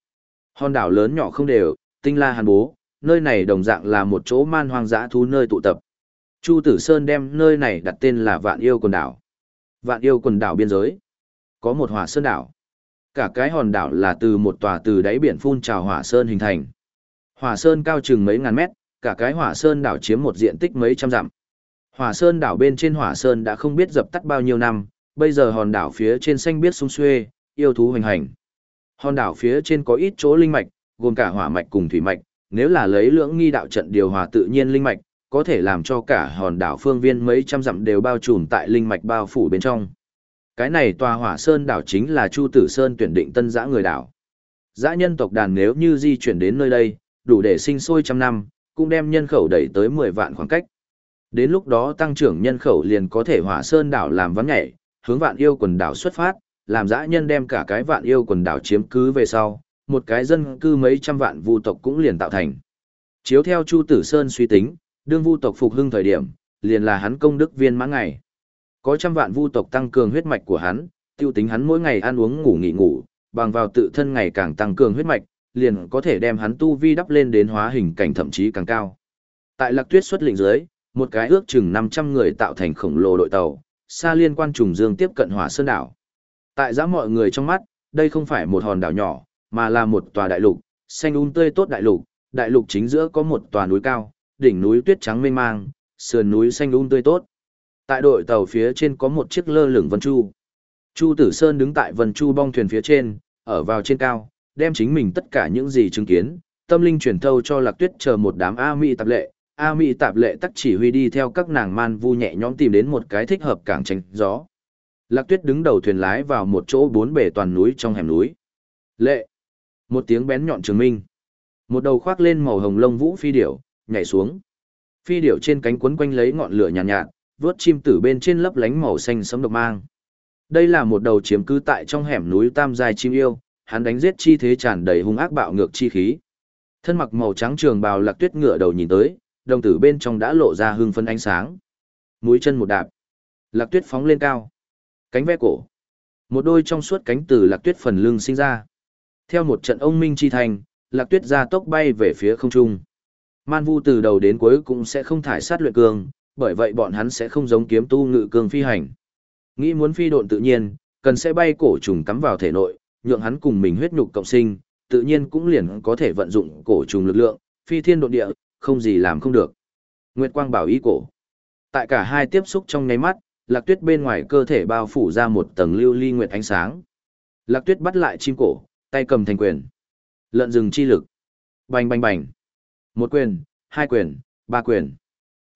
Hòn đảo lớn nhỏ không đều, tinh la hàn bố, nơi này đồng dạng là một chỗ man hoang dã thú nơi tụ tập. Chu Tử Sơn đem nơi này đặt tên là Vạn Yêu quần đảo. Vạn Yêu quần đảo biên giới. Có một hỏa sơn đảo. Cả cái hòn đảo là từ một tòa từ đáy biển phun trào hỏa sơn hình thành. Hỏa sơn cao chừng mấy ngàn mét, cả cái hỏa sơn đảo chiếm một diện tích mấy trăm dặm. Hỏa sơn đảo bên trên hỏa sơn đã không biết dập tắt bao nhiêu năm, bây giờ hòn đảo phía trên xanh biết sung xuê, yêu thú hoành hành. Hòn đảo phía trên có ít chỗ linh mạch, gồm cả hỏa mạch cùng thủy mạch, nếu là lấy lưỡng nghi đạo trận điều hòa tự nhiên linh mạch, có thể làm cho cả hòn đảo phương viên mấy trăm dặm đều bao trùm tại linh mạch bao phủ bên trong. Cái này tòa hỏa sơn đảo chính là Chu Tử Sơn tuyển định tân giã người đảo. Giã nhân tộc đàn nếu như di chuyển đến nơi đây, đủ để sinh sôi trăm năm, cũng đem nhân khẩu đẩy tới 10 vạn khoảng cách. Đến lúc đó tăng trưởng nhân khẩu liền có thể hỏa sơn đảo làm vắng nhảy, hướng vạn yêu quần đảo xuất phát, làm dã nhân đem cả cái vạn yêu quần đảo chiếm cứ về sau, một cái dân cư mấy trăm vạn vu tộc cũng liền tạo thành. Chiếu theo Chu Tử Sơn suy tính, đương vu tộc phục hưng thời điểm, liền là hắn công đức viên mãn ngày. Có trăm vạn vu tộc tăng cường huyết mạch của hắn, tiêu tính hắn mỗi ngày ăn uống ngủ nghỉ ngủ, bằng vào tự thân ngày càng tăng cường huyết mạch, liền có thể đem hắn tu vi đắp lên đến hóa hình cảnh thậm chí càng cao. Tại Lạc Tuyết xuất lĩnh dưới, một cái ước chừng 500 người tạo thành khổng lồ đội tàu, xa liên quan trùng dương tiếp cận Hỏa Sơn đảo. Tại giã mọi người trong mắt, đây không phải một hòn đảo nhỏ, mà là một tòa đại lục, xanh um tươi tốt đại lục, đại lục chính giữa có một tòa núi cao, đỉnh núi tuyết trắng mênh mang, sườn núi xanh um tươi tốt. Tại đội tàu phía trên có một chiếc lơ lửng vân chu. Chu Tử Sơn đứng tại vân chu bong thuyền phía trên, ở vào trên cao, đem chính mình tất cả những gì chứng kiến, tâm linh truyền thâu cho Lạc Tuyết chờ một đám A Mỹ tạp lệ, A Mỹ tạp lệ tắc chỉ huy đi theo các nàng man vu nhẹ nhõm tìm đến một cái thích hợp cảng tránh gió. Lạc Tuyết đứng đầu thuyền lái vào một chỗ bốn bể toàn núi trong hẻm núi. Lệ. Một tiếng bén nhọn trường minh. Một đầu khoác lên màu hồng lông vũ phi điểu, nhảy xuống. Phi điểu trên cánh quấn quanh lấy ngọn lửa nhàn nhạt, nhạt, vướt chim tử bên trên lấp lánh màu xanh sấm độc mang. Đây là một đầu chiếm cư tại trong hẻm núi Tam Giai chim yêu, hắn đánh giết chi thế tràn đầy hung ác bạo ngược chi khí. Thân mặc màu trắng trường bào lạc tuyết ngựa đầu nhìn tới, đồng tử bên trong đã lộ ra hương phân ánh sáng. Mũi chân một đạp, lạc tuyết phóng lên cao. Cánh ve cổ. Một đôi trong suốt cánh từ lạc tuyết phần lưng sinh ra. Theo một trận ông minh chi thành, lạc tuyết ra tốc bay về phía không trung. Man vu từ đầu đến cuối cũng sẽ không thải sát luyện cương, bởi vậy bọn hắn sẽ không giống kiếm tu ngự cương phi hành. Nghĩ muốn phi độn tự nhiên, cần sẽ bay cổ trùng cắm vào thể nội, nhượng hắn cùng mình huyết nhục cộng sinh, tự nhiên cũng liền có thể vận dụng cổ trùng lực lượng, phi thiên độn địa, không gì làm không được. Nguyệt Quang bảo ý cổ. Tại cả hai tiếp xúc trong nháy mắt, Lạc Tuyết bên ngoài cơ thể bao phủ ra một tầng lưu ly nguyệt ánh sáng. Lạc Tuyết bắt lại chim cổ, tay cầm thành quyền. Lợn rừng chi lực. Bành bành bành. Một quyền, hai quyền, ba quyền.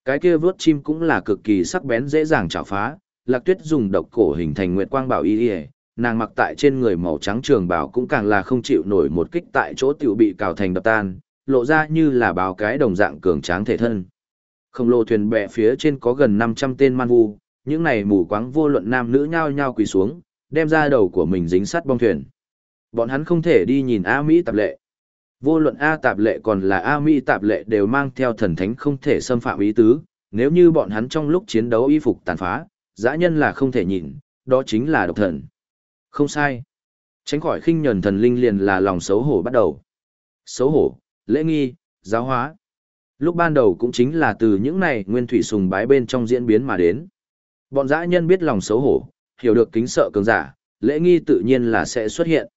Cái kia vớt chim cũng là cực kỳ sắc bén dễ dàng chảo phá, Lạc Tuyết dùng độc cổ hình thành nguyệt quang bảo y, y nàng mặc tại trên người màu trắng trường bảo cũng càng là không chịu nổi một kích tại chỗ tiểu bị cào thành đập tan, lộ ra như là báo cái đồng dạng cường tráng thể thân. Khổng lồ thuyền bè phía trên có gần 500 tên man vu, những này mù quáng vô luận nam nữ nhao nhao quỳ xuống, đem ra đầu của mình dính sắt bong thuyền. Bọn hắn không thể đi nhìn A Mỹ tạp lệ. Vô luận A tạp lệ còn là A Mỹ tạp lệ đều mang theo thần thánh không thể xâm phạm ý tứ, nếu như bọn hắn trong lúc chiến đấu y phục tàn phá, dã nhân là không thể nhìn, đó chính là độc thần. Không sai. Tránh khỏi khinh nhẫn thần linh liền là lòng xấu hổ bắt đầu. Xấu hổ, lễ nghi, giáo hóa. Lúc ban đầu cũng chính là từ những này nguyên thủy sùng bái bên trong diễn biến mà đến. Bọn dã nhân biết lòng xấu hổ, hiểu được kính sợ cường giả, lễ nghi tự nhiên là sẽ xuất hiện.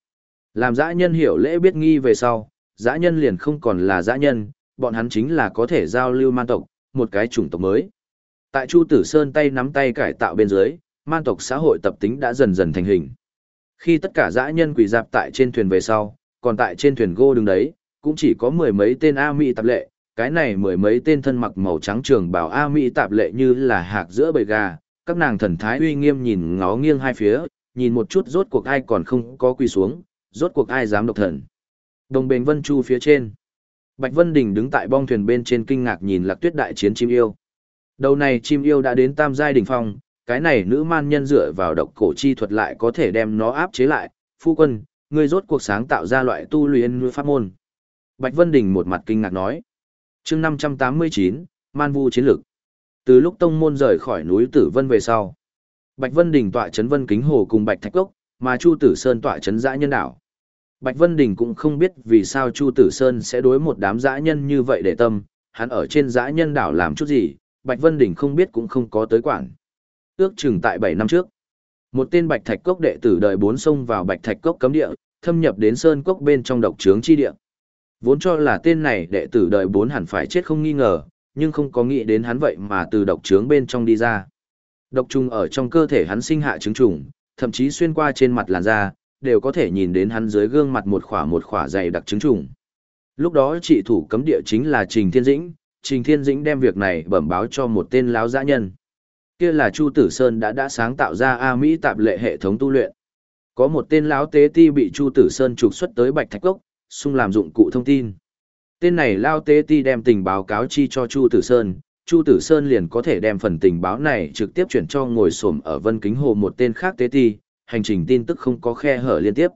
Làm dã nhân hiểu lễ biết nghi về sau, dã nhân liền không còn là dã nhân, bọn hắn chính là có thể giao lưu man tộc, một cái chủng tộc mới. Tại Chu Tử Sơn tay nắm tay cải tạo bên dưới, man tộc xã hội tập tính đã dần dần thành hình. Khi tất cả dã nhân quỳ dạp tại trên thuyền về sau, còn tại trên thuyền gô đứng đấy, cũng chỉ có mười mấy tên A Mỹ tạp lệ, cái này mười mấy tên thân mặc màu trắng trường bảo A Mỹ tạp lệ như là hạc giữa bầy gà, các nàng thần thái uy nghiêm nhìn ngó nghiêng hai phía, nhìn một chút rốt cuộc ai còn không có quỳ xuống, rốt cuộc ai dám độc thần. Đồng bền vân chu phía trên. Bạch Vân Đình đứng tại bong thuyền bên trên kinh ngạc nhìn lạc tuyết đại chiến chim yêu. Đầu này chim yêu đã đến tam giai đỉnh phong, cái này nữ man nhân dựa vào độc cổ chi thuật lại có thể đem nó áp chế lại. Phu quân, ngươi rốt cuộc sáng tạo ra loại tu luyện pháp môn. Bạch Vân Đình một mặt kinh ngạc nói. chương 589, Man Vu Chiến Lực. Từ lúc tông môn rời khỏi núi Tử Vân về sau, Bạch Vân Đình tọa chấn Vân Kính Hồ cùng Bạch Thạch Cốc, mà Chu Tử Sơn tọa chấn dã nhân đảo. Bạch Vân Đình cũng không biết vì sao Chu Tử Sơn sẽ đối một đám dã nhân như vậy để tâm, hắn ở trên dã nhân đảo làm chút gì, Bạch Vân Đình không biết cũng không có tới quản. Ước chừng tại 7 năm trước, một tên Bạch Thạch Cốc đệ tử đời bốn sông vào Bạch Thạch Cốc cấm địa, thâm nhập đến Sơn Cốc bên trong độc trướng chi địa. Vốn cho là tên này đệ tử đời bốn hẳn phải chết không nghi ngờ, nhưng không có nghĩ đến hắn vậy mà từ độc trướng bên trong đi ra. Độc trùng ở trong cơ thể hắn sinh hạ trứng trùng, thậm chí xuyên qua trên mặt làn da, đều có thể nhìn đến hắn dưới gương mặt một khỏa một khỏa dày đặc trứng trùng. Lúc đó trị thủ cấm địa chính là Trình Thiên Dĩnh, Trình Thiên Dĩnh đem việc này bẩm báo cho một tên lão dã nhân. Kia là Chu Tử Sơn đã đã sáng tạo ra A Mỹ tạp lệ hệ thống tu luyện. Có một tên lão tế ti bị Chu Tử Sơn trục xuất tới Bạch Thạch Cốc, xung làm dụng cụ thông tin. Tên này lao tế ti đem tình báo cáo chi cho Chu Tử Sơn, Chu Tử Sơn liền có thể đem phần tình báo này trực tiếp chuyển cho ngồi xổm ở Vân Kính Hồ một tên khác tế ti, hành trình tin tức không có khe hở liên tiếp.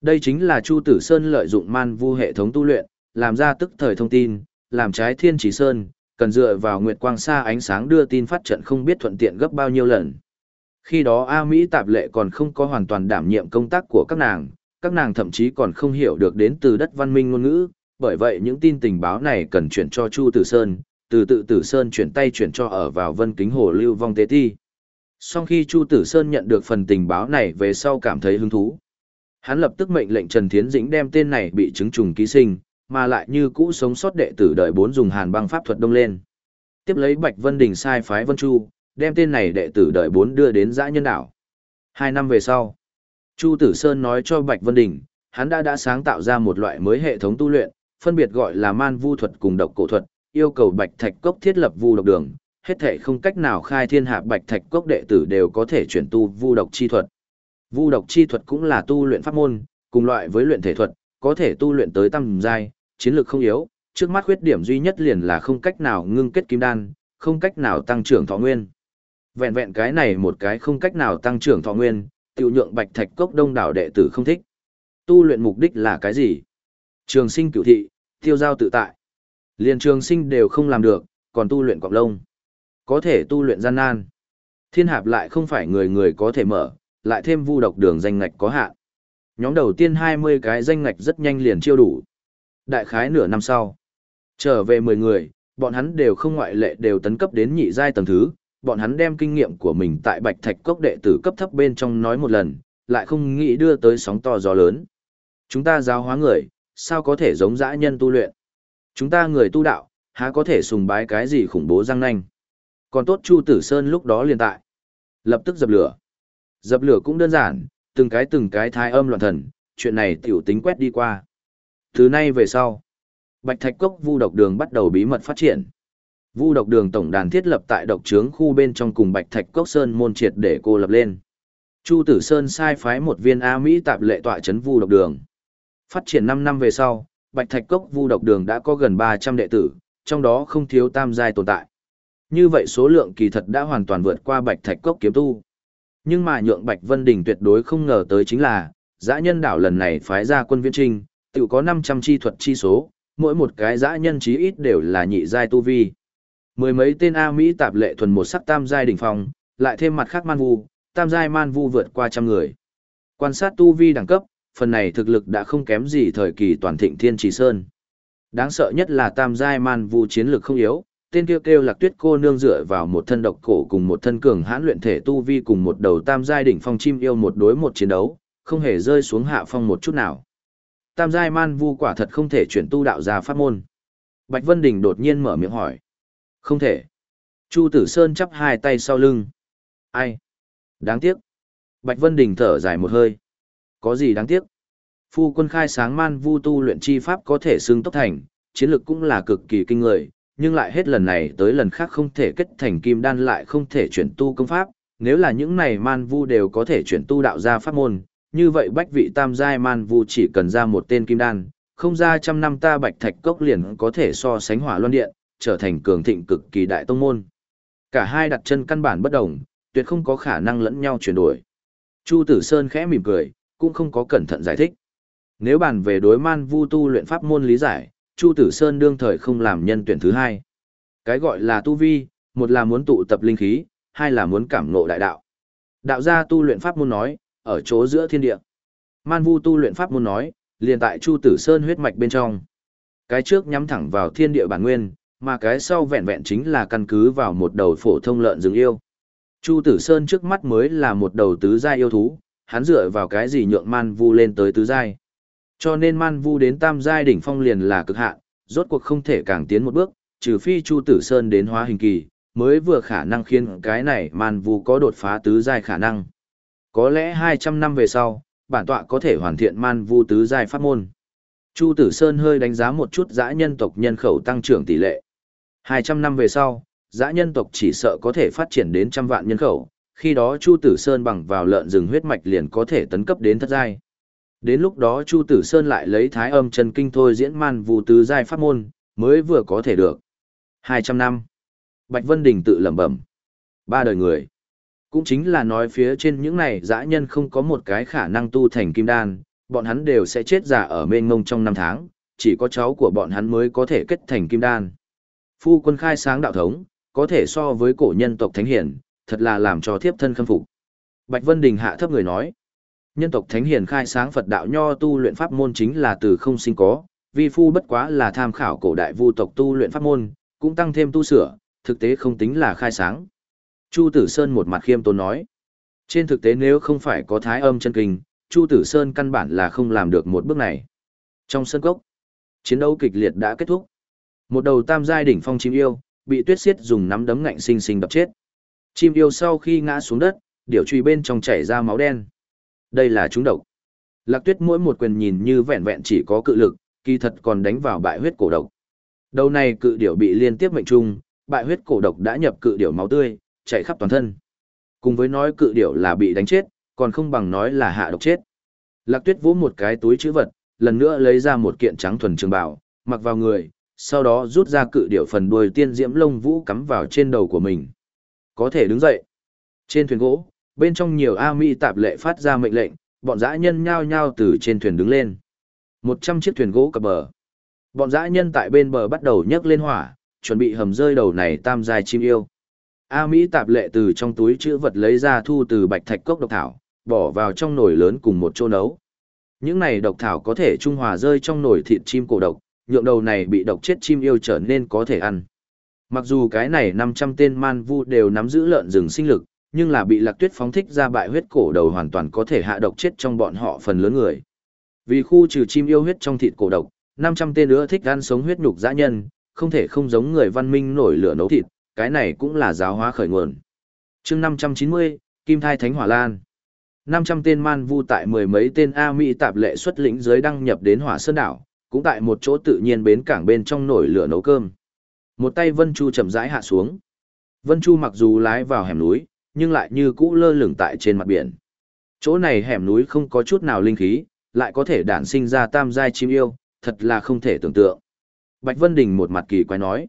Đây chính là Chu Tử Sơn lợi dụng man vu hệ thống tu luyện, làm ra tức thời thông tin, làm trái thiên chỉ sơn, cần dựa vào nguyệt quang xa ánh sáng đưa tin phát trận không biết thuận tiện gấp bao nhiêu lần. Khi đó A Mỹ tạp lệ còn không có hoàn toàn đảm nhiệm công tác của các nàng, các nàng thậm chí còn không hiểu được đến từ đất văn minh ngôn ngữ, bởi vậy những tin tình báo này cần chuyển cho Chu Tử Sơn, từ tự Tử Sơn chuyển tay chuyển cho ở vào Vân Kính Hồ Lưu Vong Tế Ti. Sau khi Chu Tử Sơn nhận được phần tình báo này về sau cảm thấy hứng thú. Hắn lập tức mệnh lệnh Trần Thiến Dĩnh đem tên này bị chứng trùng ký sinh, mà lại như cũ sống sót đệ tử đợi bốn dùng hàn băng pháp thuật đông lên. Tiếp lấy Bạch Vân Đình sai phái Vân Chu, đem tên này đệ tử đợi bốn đưa đến dã nhân đảo. Hai năm về sau, Chu Tử Sơn nói cho Bạch Vân Đình, hắn đã đã sáng tạo ra một loại mới hệ thống tu luyện, phân biệt gọi là man vu thuật cùng độc cổ thuật, yêu cầu Bạch Thạch Cốc thiết lập vu độc đường, hết thể không cách nào khai thiên hạ Bạch Thạch Cốc đệ tử đều có thể chuyển tu vu độc chi thuật. Vu độc chi thuật cũng là tu luyện pháp môn, cùng loại với luyện thể thuật, có thể tu luyện tới tam giai, chiến lược không yếu, trước mắt khuyết điểm duy nhất liền là không cách nào ngưng kết kim đan, không cách nào tăng trưởng thọ nguyên. Vẹn vẹn cái này một cái không cách nào tăng trưởng thọ nguyên, tiểu nhượng bạch thạch cốc đông đảo đệ tử không thích. Tu luyện mục đích là cái gì? Trường sinh cửu thị, tiêu giao tự tại. Liền trường sinh đều không làm được, còn tu luyện cọc lông. Có thể tu luyện gian nan. Thiên hạp lại không phải người người có thể mở, lại thêm vu độc đường danh ngạch có hạn. Nhóm đầu tiên 20 cái danh ngạch rất nhanh liền chiêu đủ. Đại khái nửa năm sau. Trở về 10 người, bọn hắn đều không ngoại lệ đều tấn cấp đến nhị giai tầng thứ, bọn hắn đem kinh nghiệm của mình tại Bạch Thạch Cốc đệ tử cấp thấp bên trong nói một lần, lại không nghĩ đưa tới sóng to gió lớn. Chúng ta giáo hóa người, sao có thể giống dã nhân tu luyện? Chúng ta người tu đạo, há có thể sùng bái cái gì khủng bố răng nanh? Còn tốt Chu Tử Sơn lúc đó liền tại. Lập tức dập lửa. Dập lửa cũng đơn giản, từng cái từng cái thái âm loạn thần, chuyện này tiểu tính quét đi qua. Từ nay về sau, Bạch Thạch Cốc Vu độc đường bắt đầu bí mật phát triển. Vu độc đường tổng đàn thiết lập tại độc trướng khu bên trong cùng Bạch Thạch Cốc Sơn môn triệt để cô lập lên. Chu Tử Sơn sai phái một viên A Mỹ tạp lệ tọa chấn Vu độc đường. Phát triển 5 năm về sau, Bạch Thạch Cốc Vu độc đường đã có gần 300 đệ tử, trong đó không thiếu tam giai tồn tại. Như vậy số lượng kỳ thật đã hoàn toàn vượt qua Bạch Thạch Cốc kiếm tu. Nhưng mà nhượng Bạch Vân Đình tuyệt đối không ngờ tới chính là, dã nhân đảo lần này phái ra quân viễn trinh, tự có 500 chi thuật chi số, mỗi một cái dã nhân chí ít đều là nhị giai tu vi. Mười mấy tên A Mỹ tạp lệ thuần một sắc tam giai đỉnh phong, lại thêm mặt khác man vu, tam giai man vu vượt qua trăm người. Quan sát tu vi đẳng cấp, phần này thực lực đã không kém gì thời kỳ toàn thịnh thiên trì sơn. Đáng sợ nhất là tam giai man vu chiến lực không yếu, tên kêu kêu lạc tuyết cô nương dựa vào một thân độc cổ cùng một thân cường hãn luyện thể tu vi cùng một đầu tam giai đỉnh phong chim yêu một đối một chiến đấu, không hề rơi xuống hạ phong một chút nào. Tam giai man vu quả thật không thể chuyển tu đạo ra pháp môn. Bạch Vân Đình đột nhiên mở miệng hỏi. Không thể. Chu Tử Sơn chắp hai tay sau lưng. Ai? Đáng tiếc. Bạch Vân Đình thở dài một hơi. Có gì đáng tiếc? Phu quân khai sáng man vu tu luyện chi pháp có thể xưng tốc thành, chiến lực cũng là cực kỳ kinh người, nhưng lại hết lần này tới lần khác không thể kết thành kim đan lại không thể chuyển tu công pháp. Nếu là những này man vu đều có thể chuyển tu đạo ra pháp môn, như vậy bách vị tam giai man vu chỉ cần ra một tên kim đan, không ra trăm năm ta bạch thạch cốc liền có thể so sánh hỏa loan điện, trở thành cường thịnh cực kỳ đại tông môn. Cả hai đặt chân căn bản bất đồng, tuyệt không có khả năng lẫn nhau chuyển đổi. Chu Tử Sơn khẽ mỉm cười, cũng không có cẩn thận giải thích. Nếu bàn về đối man vu tu luyện pháp môn lý giải, Chu Tử Sơn đương thời không làm nhân tuyển thứ hai. Cái gọi là tu vi, một là muốn tụ tập linh khí, hai là muốn cảm ngộ đại đạo. Đạo gia tu luyện pháp môn nói, ở chỗ giữa thiên địa. Man vu tu luyện pháp môn nói, liền tại Chu Tử Sơn huyết mạch bên trong. Cái trước nhắm thẳng vào thiên địa bản nguyên, mà cái sau vẹn vẹn chính là căn cứ vào một đầu phổ thông lợn rừng yêu. Chu Tử Sơn trước mắt mới là một đầu tứ gia yêu thú, hắn dựa vào cái gì nhượng man vu lên tới tứ giai. Cho nên man vu đến tam giai đỉnh phong liền là cực hạn, rốt cuộc không thể càng tiến một bước, trừ phi Chu Tử Sơn đến hóa hình kỳ, mới vừa khả năng khiến cái này man vu có đột phá tứ giai khả năng. Có lẽ 200 năm về sau, bản tọa có thể hoàn thiện man vu tứ giai pháp môn. Chu Tử Sơn hơi đánh giá một chút dã nhân tộc nhân khẩu tăng trưởng tỷ lệ. 200 năm về sau, dã nhân tộc chỉ sợ có thể phát triển đến trăm vạn nhân khẩu, khi đó Chu Tử Sơn bằng vào lợn rừng huyết mạch liền có thể tấn cấp đến thất giai. Đến lúc đó Chu Tử Sơn lại lấy thái âm chân kinh thôi diễn man vụ tứ giai pháp môn, mới vừa có thể được. 200 năm. Bạch Vân Đình tự lẩm bẩm. Ba đời người. Cũng chính là nói phía trên những này dã nhân không có một cái khả năng tu thành kim đan, bọn hắn đều sẽ chết già ở mênh ngông trong năm tháng, chỉ có cháu của bọn hắn mới có thể kết thành kim đan. Phu quân khai sáng đạo thống, có thể so với cổ nhân tộc thánh hiển, thật là làm cho thiếp thân khâm phục. Bạch Vân Đình hạ thấp người nói, nhân tộc thánh hiền khai sáng Phật đạo nho tu luyện pháp môn chính là từ không sinh có, vi phu bất quá là tham khảo cổ đại vu tộc tu luyện pháp môn, cũng tăng thêm tu sửa, thực tế không tính là khai sáng. Chu Tử Sơn một mặt khiêm tốn nói, trên thực tế nếu không phải có thái âm chân kinh, Chu Tử Sơn căn bản là không làm được một bước này. Trong sân cốc, chiến đấu kịch liệt đã kết thúc. Một đầu tam giai đỉnh phong chim yêu, bị tuyết xiết dùng nắm đấm ngạnh sinh sinh đập chết. Chim yêu sau khi ngã xuống đất, điểu truy bên trong chảy ra máu đen. Đây là chúng độc. Lạc tuyết mỗi một quyền nhìn như vẹn vẹn chỉ có cự lực, kỳ thật còn đánh vào bại huyết cổ độc. Đầu này cự điểu bị liên tiếp mệnh trung, bại huyết cổ độc đã nhập cự điểu máu tươi, chảy khắp toàn thân. Cùng với nói cự điểu là bị đánh chết, còn không bằng nói là hạ độc chết. Lạc tuyết vỗ một cái túi chữ vật, lần nữa lấy ra một kiện trắng thuần trường bảo, mặc vào người, sau đó rút ra cự điểu phần đuôi tiên diễm lông vũ cắm vào trên đầu của mình. Có thể đứng dậy. Trên thuyền gỗ, bên trong nhiều A Mỹ tạp lệ phát ra mệnh lệnh, bọn dã nhân nhao nhao từ trên thuyền đứng lên. Một trăm chiếc thuyền gỗ cập bờ. Bọn dã nhân tại bên bờ bắt đầu nhấc lên hỏa, chuẩn bị hầm rơi đầu này tam dài chim yêu. A Mỹ tạp lệ từ trong túi chữ vật lấy ra thu từ bạch thạch cốc độc thảo, bỏ vào trong nồi lớn cùng một chỗ nấu. Những này độc thảo có thể trung hòa rơi trong nồi thịt chim cổ độc, nhượng đầu này bị độc chết chim yêu trở nên có thể ăn. Mặc dù cái này 500 tên man vu đều nắm giữ lợn rừng sinh lực, nhưng là bị lạc tuyết phóng thích ra bại huyết cổ đầu hoàn toàn có thể hạ độc chết trong bọn họ phần lớn người. Vì khu trừ chim yêu huyết trong thịt cổ độc, 500 tên nữa thích ăn sống huyết nhục dã nhân, không thể không giống người văn minh nổi lửa nấu thịt, cái này cũng là giáo hóa khởi nguồn. chương 590, Kim Thai Thánh Hỏa Lan. 500 tên man vu tại mười mấy tên A Mỹ tạp lệ xuất lĩnh dưới đăng nhập đến hỏa sơn đảo, cũng tại một chỗ tự nhiên bến cảng bên trong nổi lửa nấu cơm. Một tay Vân Chu chậm rãi hạ xuống. Vân Chu mặc dù lái vào hẻm núi, nhưng lại như cũ lơ lửng tại trên mặt biển. Chỗ này hẻm núi không có chút nào linh khí, lại có thể đản sinh ra tam giai chim yêu, thật là không thể tưởng tượng. Bạch Vân Đình một mặt kỳ quái nói.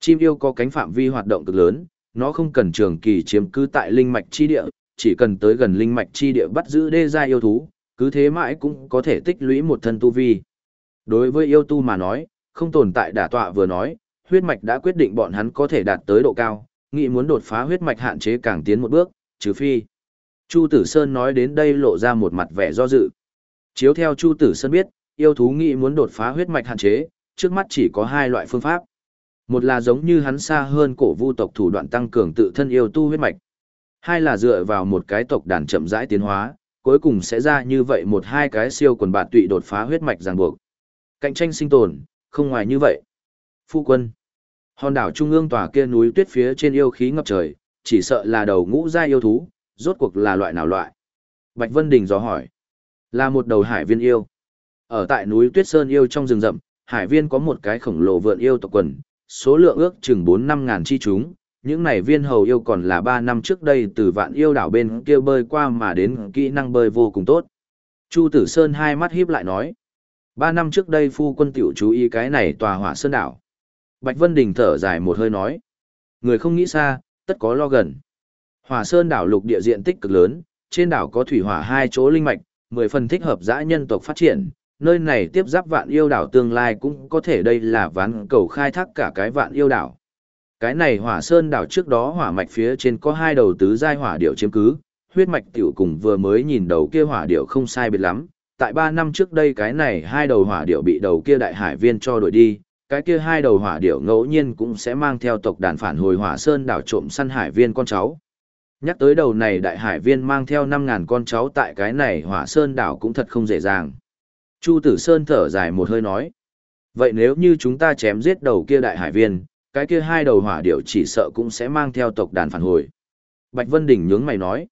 Chim yêu có cánh phạm vi hoạt động cực lớn, nó không cần trường kỳ chiếm cứ tại linh mạch chi địa, chỉ cần tới gần linh mạch chi địa bắt giữ đê gia yêu thú, cứ thế mãi cũng có thể tích lũy một thân tu vi. Đối với yêu tu mà nói, không tồn tại đả tọa vừa nói, huyết mạch đã quyết định bọn hắn có thể đạt tới độ cao, nghĩ muốn đột phá huyết mạch hạn chế càng tiến một bước, trừ phi. Chu Tử Sơn nói đến đây lộ ra một mặt vẻ do dự. Chiếu theo Chu Tử Sơn biết, yêu thú nghĩ muốn đột phá huyết mạch hạn chế, trước mắt chỉ có hai loại phương pháp. Một là giống như hắn xa hơn cổ vu tộc thủ đoạn tăng cường tự thân yêu tu huyết mạch. Hai là dựa vào một cái tộc đàn chậm rãi tiến hóa, cuối cùng sẽ ra như vậy một hai cái siêu quần bản tụy đột phá huyết mạch ràng buộc. Cạnh tranh sinh tồn, không ngoài như vậy. Phu quân. Hòn đảo trung ương tòa kia núi tuyết phía trên yêu khí ngập trời, chỉ sợ là đầu ngũ gia yêu thú, rốt cuộc là loại nào loại. Bạch Vân Đình dò hỏi. Là một đầu hải viên yêu. Ở tại núi Tuyết Sơn yêu trong rừng rậm, hải viên có một cái khổng lồ vượn yêu tộc quần, số lượng ước chừng 4-5 ngàn chi chúng. Những này viên hầu yêu còn là 3 năm trước đây từ vạn yêu đảo bên kia bơi qua mà đến kỹ năng bơi vô cùng tốt. Chu Tử Sơn hai mắt híp lại nói. Ba năm trước đây phu quân tiểu chú ý cái này tòa hỏa sơn đảo. Bạch Vân Đình thở dài một hơi nói. Người không nghĩ xa, tất có lo gần. Hỏa sơn đảo lục địa diện tích cực lớn, trên đảo có thủy hỏa hai chỗ linh mạch, mười phần thích hợp dã nhân tộc phát triển. Nơi này tiếp giáp vạn yêu đảo tương lai cũng có thể đây là ván cầu khai thác cả cái vạn yêu đảo. Cái này hỏa sơn đảo trước đó hỏa mạch phía trên có hai đầu tứ giai hỏa điệu chiếm cứ, huyết mạch tiểu cùng vừa mới nhìn đầu kia hỏa điệu không sai biệt lắm, tại ba năm trước đây cái này hai đầu hỏa điệu bị đầu kia đại hải viên cho đuổi đi, cái kia hai đầu hỏa điệu ngẫu nhiên cũng sẽ mang theo tộc đàn phản hồi hỏa sơn đảo trộm săn hải viên con cháu. Nhắc tới đầu này đại hải viên mang theo năm ngàn con cháu tại cái này hỏa sơn đảo cũng thật không dễ dàng. Chu tử sơn thở dài một hơi nói. Vậy nếu như chúng ta chém giết đầu kia đại hải viên, cái kia hai đầu hỏa điệu chỉ sợ cũng sẽ mang theo tộc đàn phản hồi. Bạch Vân Đình nhướng mày nói.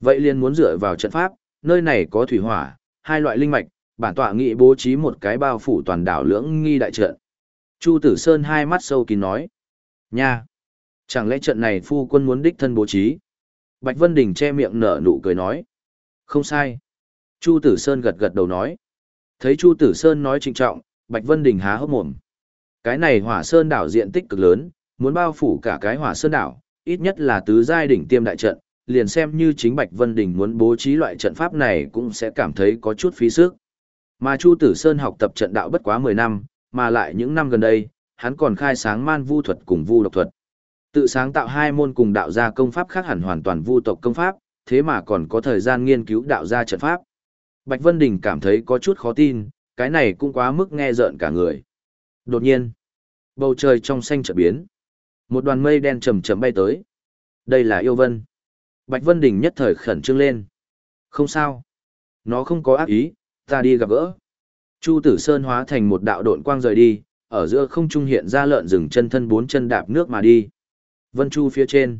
Vậy liền muốn dựa vào trận pháp, nơi này có thủy hỏa, hai loại linh mạch, bản tọa nghị bố trí một cái bao phủ toàn đảo lưỡng nghi đại trận. Chu Tử Sơn hai mắt sâu kín nói. Nha! Chẳng lẽ trận này phu quân muốn đích thân bố trí? Bạch Vân Đình che miệng nở nụ cười nói. Không sai. Chu Tử Sơn gật gật đầu nói. Thấy Chu Tử Sơn nói trịnh trọng, Bạch Vân Đình há hốc mồm. Cái này hỏa sơn đảo diện tích cực lớn, muốn bao phủ cả cái hỏa sơn đảo, ít nhất là tứ giai đỉnh tiêm đại trận, liền xem như chính Bạch Vân Đình muốn bố trí loại trận pháp này cũng sẽ cảm thấy có chút phí sức. Mà Chu Tử Sơn học tập trận đạo bất quá 10 năm, mà lại những năm gần đây, hắn còn khai sáng man vu thuật cùng vu độc thuật. Tự sáng tạo hai môn cùng đạo gia công pháp khác hẳn hoàn toàn vu tộc công pháp, thế mà còn có thời gian nghiên cứu đạo gia trận pháp. Bạch Vân Đình cảm thấy có chút khó tin, cái này cũng quá mức nghe rợn cả người. Đột nhiên, bầu trời trong xanh chợt biến. Một đoàn mây đen chầm chậm bay tới. Đây là yêu vân. Bạch Vân Đình nhất thời khẩn trương lên. Không sao. Nó không có ác ý, ta đi gặp gỡ. Chu Tử Sơn hóa thành một đạo độn quang rời đi, ở giữa không trung hiện ra lợn rừng chân thân bốn chân đạp nước mà đi. Vân Chu phía trên.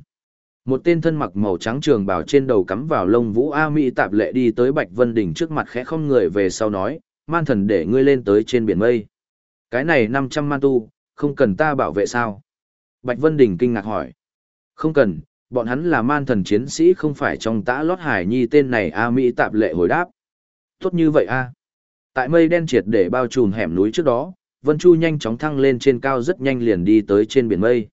Một tên thân mặc màu trắng trường bào trên đầu cắm vào lông vũ A Mỹ tạp lệ đi tới Bạch Vân Đình trước mặt khẽ không người về sau nói, man thần để ngươi lên tới trên biển mây. Cái này 500 man tu, không cần ta bảo vệ sao? Bạch Vân Đình kinh ngạc hỏi. Không cần, bọn hắn là man thần chiến sĩ không phải trong tã lót hải nhi tên này A Mỹ tạp lệ hồi đáp. Tốt như vậy a Tại mây đen triệt để bao trùm hẻm núi trước đó, Vân Chu nhanh chóng thăng lên trên cao rất nhanh liền đi tới trên biển mây.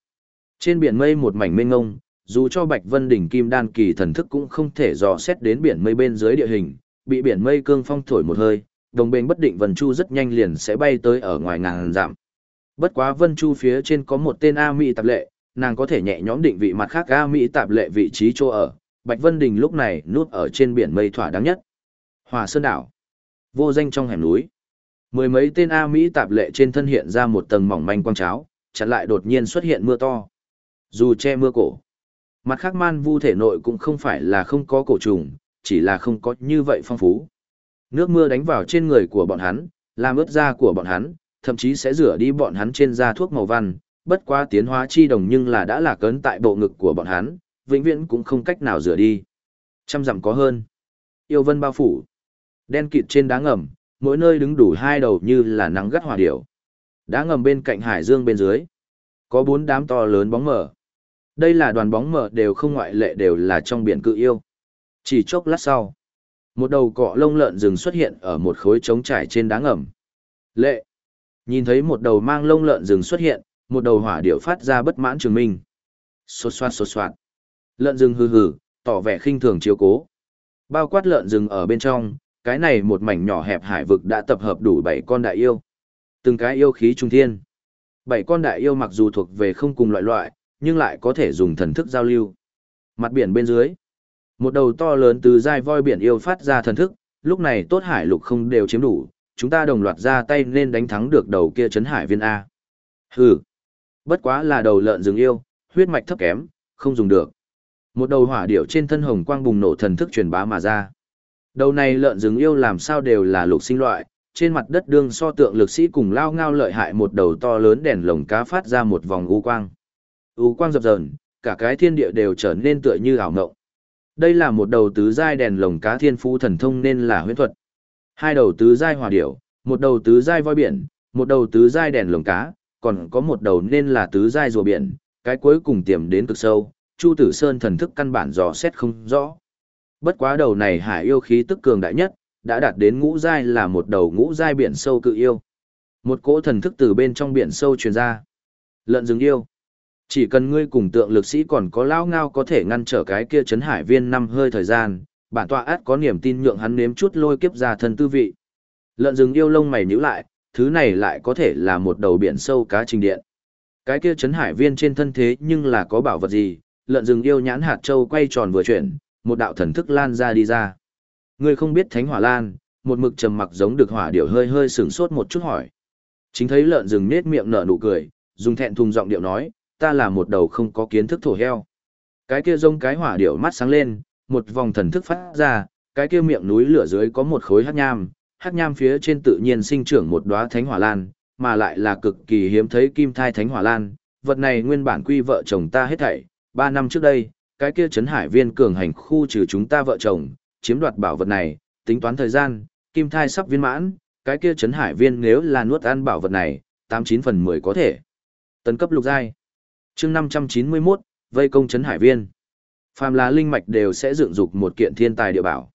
Trên biển mây một mảnh mênh ngông, dù cho Bạch Vân đỉnh kim đan kỳ thần thức cũng không thể dò xét đến biển mây bên dưới địa hình, bị biển mây cương phong thổi một hơi, đồng bên bất định Vân Chu rất nhanh liền sẽ bay tới ở ngoài ngàn dặm. Bất quá Vân Chu phía trên có một tên A Mỹ tạp lệ, nàng có thể nhẹ nhõm định vị mặt khác A Mỹ tạp lệ vị trí chỗ ở. Bạch Vân Đình lúc này núp ở trên biển mây thỏa đáng nhất. Hòa Sơn đảo, vô danh trong hẻm núi. Mười mấy tên A Mỹ tạp lệ trên thân hiện ra một tầng mỏng manh quang cháo, chặn lại đột nhiên xuất hiện mưa to. Dù che mưa cổ. Mặt khác man vu thể nội cũng không phải là không có cổ trùng, chỉ là không có như vậy phong phú. Nước mưa đánh vào trên người của bọn hắn, làm ướt da của bọn hắn, thậm chí sẽ rửa đi bọn hắn trên da thuốc màu văn, bất quá tiến hóa chi đồng nhưng là đã là cấn tại bộ ngực của bọn hắn, vĩnh viễn cũng không cách nào rửa đi. Trăm dặm có hơn. Yêu vân bao phủ. Đen kịt trên đá ngầm, mỗi nơi đứng đủ hai đầu như là nắng gắt hỏa điểu. Đá ngầm bên cạnh hải dương bên dưới. Có bốn đám to lớn bóng mờ. Đây là đoàn bóng mờ đều không ngoại lệ đều là trong biển cự yêu. Chỉ chốc lát sau. Một đầu cọ lông lợn rừng xuất hiện ở một khối trống trải trên đá ngầm. Lệ. Nhìn thấy một đầu mang lông lợn rừng xuất hiện, một đầu hỏa điệu phát ra bất mãn trường minh. Xột xoát xột xoát. Lợn rừng hừ hừ, tỏ vẻ khinh thường chiếu cố. Bao quát lợn rừng ở bên trong, cái này một mảnh nhỏ hẹp hải vực đã tập hợp đủ bảy con đại yêu. Từng cái yêu khí trung thiên. Bảy con đại yêu mặc dù thuộc về không cùng loại loại, nhưng lại có thể dùng thần thức giao lưu. Mặt biển bên dưới, một đầu to lớn từ dai voi biển yêu phát ra thần thức, lúc này tốt hải lục không đều chiếm đủ, chúng ta đồng loạt ra tay nên đánh thắng được đầu kia chấn hải viên A. Hừ, bất quá là đầu lợn rừng yêu, huyết mạch thấp kém, không dùng được. Một đầu hỏa điểu trên thân hồng quang bùng nổ thần thức truyền bá mà ra. Đầu này lợn rừng yêu làm sao đều là lục sinh loại, trên mặt đất đương so tượng lực sĩ cùng lao ngao lợi hại một đầu to lớn đèn lồng cá phát ra một vòng u quang. U quang dập dờn, cả cái thiên địa đều trở nên tựa như ảo ngộng. Đây là một đầu tứ giai đèn lồng cá thiên phú thần thông nên là huyễn thuật. Hai đầu tứ giai hòa điểu, một đầu tứ giai voi biển, một đầu tứ giai đèn lồng cá, còn có một đầu nên là tứ giai rùa biển, cái cuối cùng tiềm đến cực sâu, Chu Tử Sơn thần thức căn bản dò xét không rõ. Bất quá đầu này hải yêu khí tức cường đại nhất, đã đạt đến ngũ giai là một đầu ngũ giai biển sâu cự yêu. Một cỗ thần thức từ bên trong biển sâu truyền ra. Lợn rừng yêu. Chỉ cần ngươi cùng tượng lực sĩ còn có lao ngao có thể ngăn trở cái kia chấn hải viên năm hơi thời gian, bản tọa át có niềm tin nhượng hắn nếm chút lôi kiếp ra thân tư vị. Lợn rừng yêu lông mày nhíu lại, thứ này lại có thể là một đầu biển sâu cá trình điện. Cái kia chấn hải viên trên thân thế nhưng là có bảo vật gì, lợn rừng yêu nhãn hạt châu quay tròn vừa chuyển, một đạo thần thức lan ra đi ra. Ngươi không biết thánh hỏa lan, một mực trầm mặc giống được hỏa điểu hơi hơi sửng sốt một chút hỏi. Chính thấy lợn rừng nết miệng nở nụ cười, dùng thẹn thùng giọng điệu nói, ta là một đầu không có kiến thức thổ heo. Cái kia rông cái hỏa điểu mắt sáng lên, một vòng thần thức phát ra, cái kia miệng núi lửa dưới có một khối hắc nham, hắc nham phía trên tự nhiên sinh trưởng một đóa thánh hỏa lan, mà lại là cực kỳ hiếm thấy kim thai thánh hỏa lan, vật này nguyên bản quy vợ chồng ta hết thảy, ba năm trước đây, cái kia trấn hải viên cường hành khu trừ chúng ta vợ chồng, chiếm đoạt bảo vật này, tính toán thời gian, kim thai sắp viên mãn, cái kia trấn hải viên nếu là nuốt ăn bảo vật này, tám chín phần mười có thể. Tấn cấp lục giai. Chương năm trăm chín mươi 591, vây công trấn hải viên. Phàm là linh mạch đều sẽ dựng dục một kiện thiên tài địa bảo.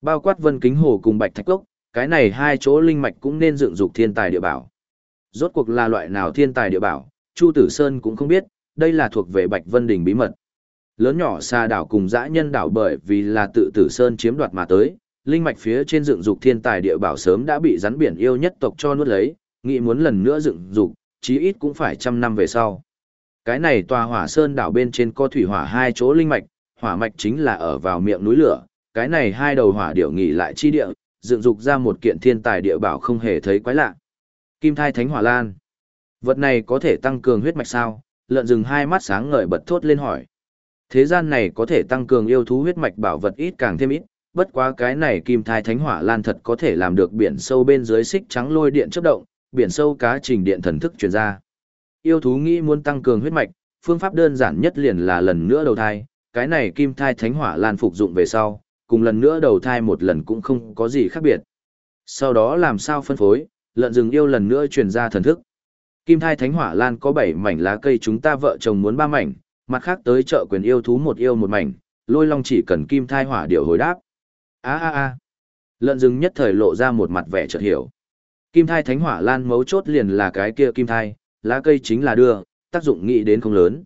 Bao quát Vân Kính Hồ cùng Bạch Thạch Cốc, cái này hai chỗ linh mạch cũng nên dựng dục thiên tài địa bảo. Rốt cuộc là loại nào thiên tài địa bảo, Chu Tử Sơn cũng không biết, đây là thuộc về Bạch Vân Đình bí mật. Lớn nhỏ xa đảo cùng dã nhân đảo bởi vì là tự Tử Sơn chiếm đoạt mà tới, linh mạch phía trên dựng dục thiên tài địa bảo sớm đã bị rắn biển yêu nhất tộc cho nuốt lấy, nghĩ muốn lần nữa dựng dục, chí ít cũng phải trăm năm về sau. Cái này tòa hỏa sơn đảo bên trên có thủy hỏa hai chỗ linh mạch, hỏa mạch chính là ở vào miệng núi lửa, cái này hai đầu hỏa điệu nghỉ lại chi địa, dựng dục ra một kiện thiên tài địa bảo không hề thấy quái lạ. Kim thai thánh hỏa lan. Vật này có thể tăng cường huyết mạch sao? Lợn rừng hai mắt sáng ngời bật thốt lên hỏi. Thế gian này có thể tăng cường yêu thú huyết mạch bảo vật ít càng thêm ít, bất quá cái này kim thai thánh hỏa lan thật có thể làm được biển sâu bên dưới xích trắng lôi điện chớp động, biển sâu cá trình điện thần thức truyền ra. Yêu thú nghĩ muốn tăng cường huyết mạch, phương pháp đơn giản nhất liền là lần nữa đầu thai, cái này kim thai thánh hỏa lan phục dụng về sau, cùng lần nữa đầu thai một lần cũng không có gì khác biệt. Sau đó làm sao phân phối, lợn rừng yêu lần nữa truyền ra thần thức. Kim thai thánh hỏa lan có 7 mảnh lá cây chúng ta vợ chồng muốn 3 mảnh, mặt khác tới chợ quyền yêu thú một yêu một mảnh, lôi long chỉ cần kim thai hỏa điệu hồi đáp. a a a Lợn rừng nhất thời lộ ra một mặt vẻ chợt hiểu. Kim thai thánh hỏa lan mấu chốt liền là cái kia kim thai, lá cây chính là đưa, tác dụng nghĩ đến không lớn.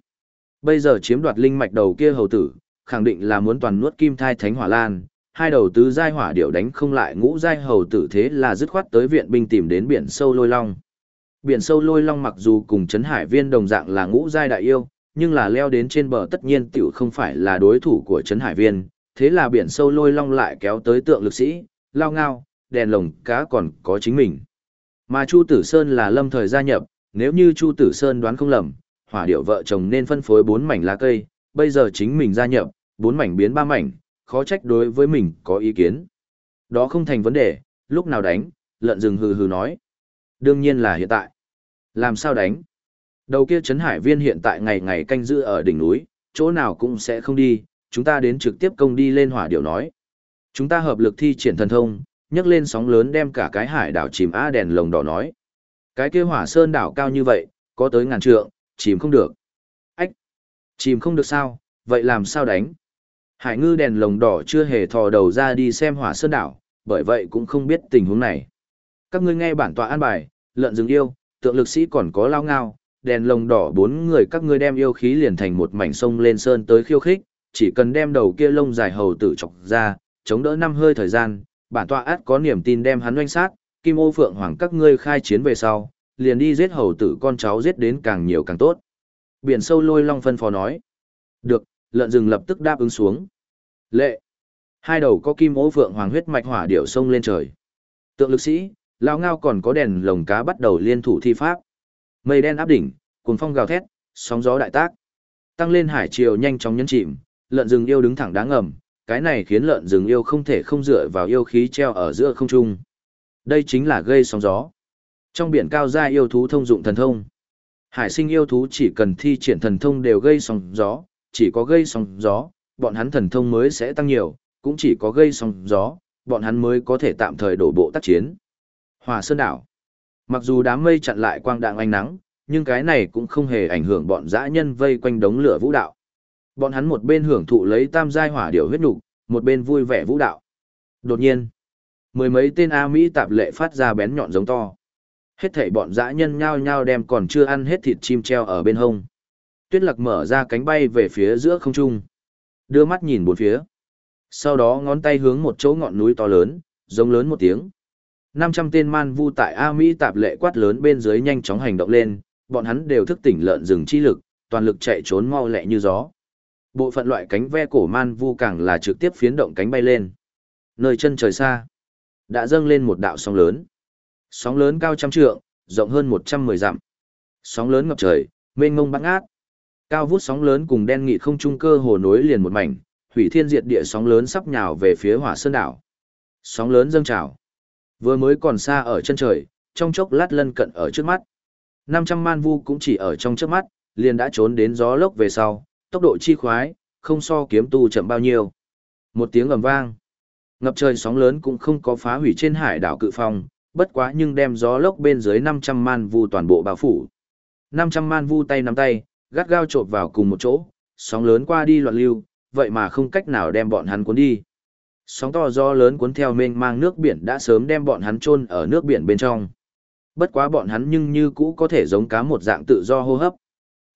Bây giờ chiếm đoạt linh mạch đầu kia hầu tử, khẳng định là muốn toàn nuốt kim thai thánh hỏa lan, hai đầu tứ giai hỏa điệu đánh không lại ngũ giai hầu tử thế là dứt khoát tới viện binh tìm đến biển sâu lôi long. Biển sâu lôi long mặc dù cùng chấn hải viên đồng dạng là ngũ giai đại yêu, nhưng là leo đến trên bờ tất nhiên tiểu không phải là đối thủ của Trấn hải viên, thế là biển sâu lôi long lại kéo tới tượng lực sĩ, lao ngao, đèn lồng cá còn có chính mình. Mà Chu Tử Sơn là lâm thời gia nhập, nếu như Chu Tử Sơn đoán không lầm, hỏa điệu vợ chồng nên phân phối bốn mảnh lá cây, bây giờ chính mình gia nhập, bốn mảnh biến ba mảnh, khó trách đối với mình có ý kiến. Đó không thành vấn đề, lúc nào đánh, lợn rừng hừ hừ nói. Đương nhiên là hiện tại. Làm sao đánh? Đầu kia Trấn Hải Viên hiện tại ngày ngày canh giữ ở đỉnh núi, chỗ nào cũng sẽ không đi, chúng ta đến trực tiếp công đi lên hỏa điệu nói. Chúng ta hợp lực thi triển thần thông, nhấc lên sóng lớn đem cả cái hải đảo chìm á đèn lồng đỏ nói. Cái kia hỏa sơn đảo cao như vậy, có tới ngàn trượng, chìm không được. Ách! Chìm không được sao, vậy làm sao đánh? Hải ngư đèn lồng đỏ chưa hề thò đầu ra đi xem hỏa sơn đảo, bởi vậy cũng không biết tình huống này. Các ngươi nghe bản tọa an bài, lợn rừng yêu, tượng lực sĩ còn có lao ngao, đèn lồng đỏ bốn người các ngươi đem yêu khí liền thành một mảnh sông lên sơn tới khiêu khích, chỉ cần đem đầu kia lông dài hầu tử chọc ra, chống đỡ năm hơi thời gian, bản tọa át có niềm tin đem hắn oanh sát, kim ô phượng hoàng các ngươi khai chiến về sau, liền đi giết hầu tử con cháu giết đến càng nhiều càng tốt. Biển sâu lôi long phân phó nói. Được, lợn rừng lập tức đáp ứng xuống. Lệ. Hai đầu có kim ô phượng hoàng huyết mạch hỏa điểu sông lên trời. Tượng lực sĩ, lao ngao còn có đèn lồng cá bắt đầu liên thủ thi pháp. Mây đen áp đỉnh, cuồng phong gào thét, sóng gió đại tác. Tăng lên hải triều nhanh chóng nhấn chìm, lợn rừng yêu đứng thẳng đáng ngầm, cái này khiến lợn rừng yêu không thể không dựa vào yêu khí treo ở giữa không trung. Đây chính là gây sóng gió. Trong biển cao gia yêu thú thông dụng thần thông. Hải sinh yêu thú chỉ cần thi triển thần thông đều gây sóng gió, chỉ có gây sóng gió, bọn hắn thần thông mới sẽ tăng nhiều, cũng chỉ có gây sóng gió, bọn hắn mới có thể tạm thời đổ bộ tác chiến. Hòa Sơn Đảo Mặc dù đám mây chặn lại quang đạng ánh nắng, nhưng cái này cũng không hề ảnh hưởng bọn dã nhân vây quanh đống lửa vũ đạo. Bọn hắn một bên hưởng thụ lấy tam giai hỏa điểu huyết nục, một bên vui vẻ vũ đạo. Đột nhiên, mười mấy tên A Mỹ tạp lệ phát ra bén nhọn giống to. Hết thảy bọn dã nhân nhao nhao đem còn chưa ăn hết thịt chim treo ở bên hông. Tuyết lặc mở ra cánh bay về phía giữa không trung. Đưa mắt nhìn bốn phía. Sau đó ngón tay hướng một chỗ ngọn núi to lớn, giống lớn một tiếng. 500 tên man vu tại A Mỹ tạp lệ quát lớn bên dưới nhanh chóng hành động lên, bọn hắn đều thức tỉnh lợn rừng chi lực, toàn lực chạy trốn mau lẹ như gió. Bộ phận loại cánh ve cổ man vu càng là trực tiếp phiến động cánh bay lên. Nơi chân trời xa, đã dâng lên một đạo sóng lớn. Sóng lớn cao trăm trượng, rộng hơn 110 dặm. Sóng lớn ngập trời, mênh mông băng ác. Cao vút sóng lớn cùng đen nghị không trung cơ hồ nối liền một mảnh, hủy thiên diệt địa sóng lớn sắp nhào về phía hỏa sơn đảo. Sóng lớn dâng trào. Vừa mới còn xa ở chân trời, trong chốc lát lân cận ở trước mắt. 500 man vu cũng chỉ ở trong trước mắt, liền đã trốn đến gió lốc về sau, tốc độ chi khoái, không so kiếm tu chậm bao nhiêu. Một tiếng ầm vang. Ngập trời sóng lớn cũng không có phá hủy trên hải đảo cự phong, bất quá nhưng đem gió lốc bên dưới 500 man vu toàn bộ bao phủ. 500 man vu tay nắm tay, gắt gao trộn vào cùng một chỗ, sóng lớn qua đi loạn lưu, vậy mà không cách nào đem bọn hắn cuốn đi. Sóng to gió lớn cuốn theo mênh mang nước biển đã sớm đem bọn hắn chôn ở nước biển bên trong. Bất quá bọn hắn nhưng như cũ có thể giống cá một dạng tự do hô hấp.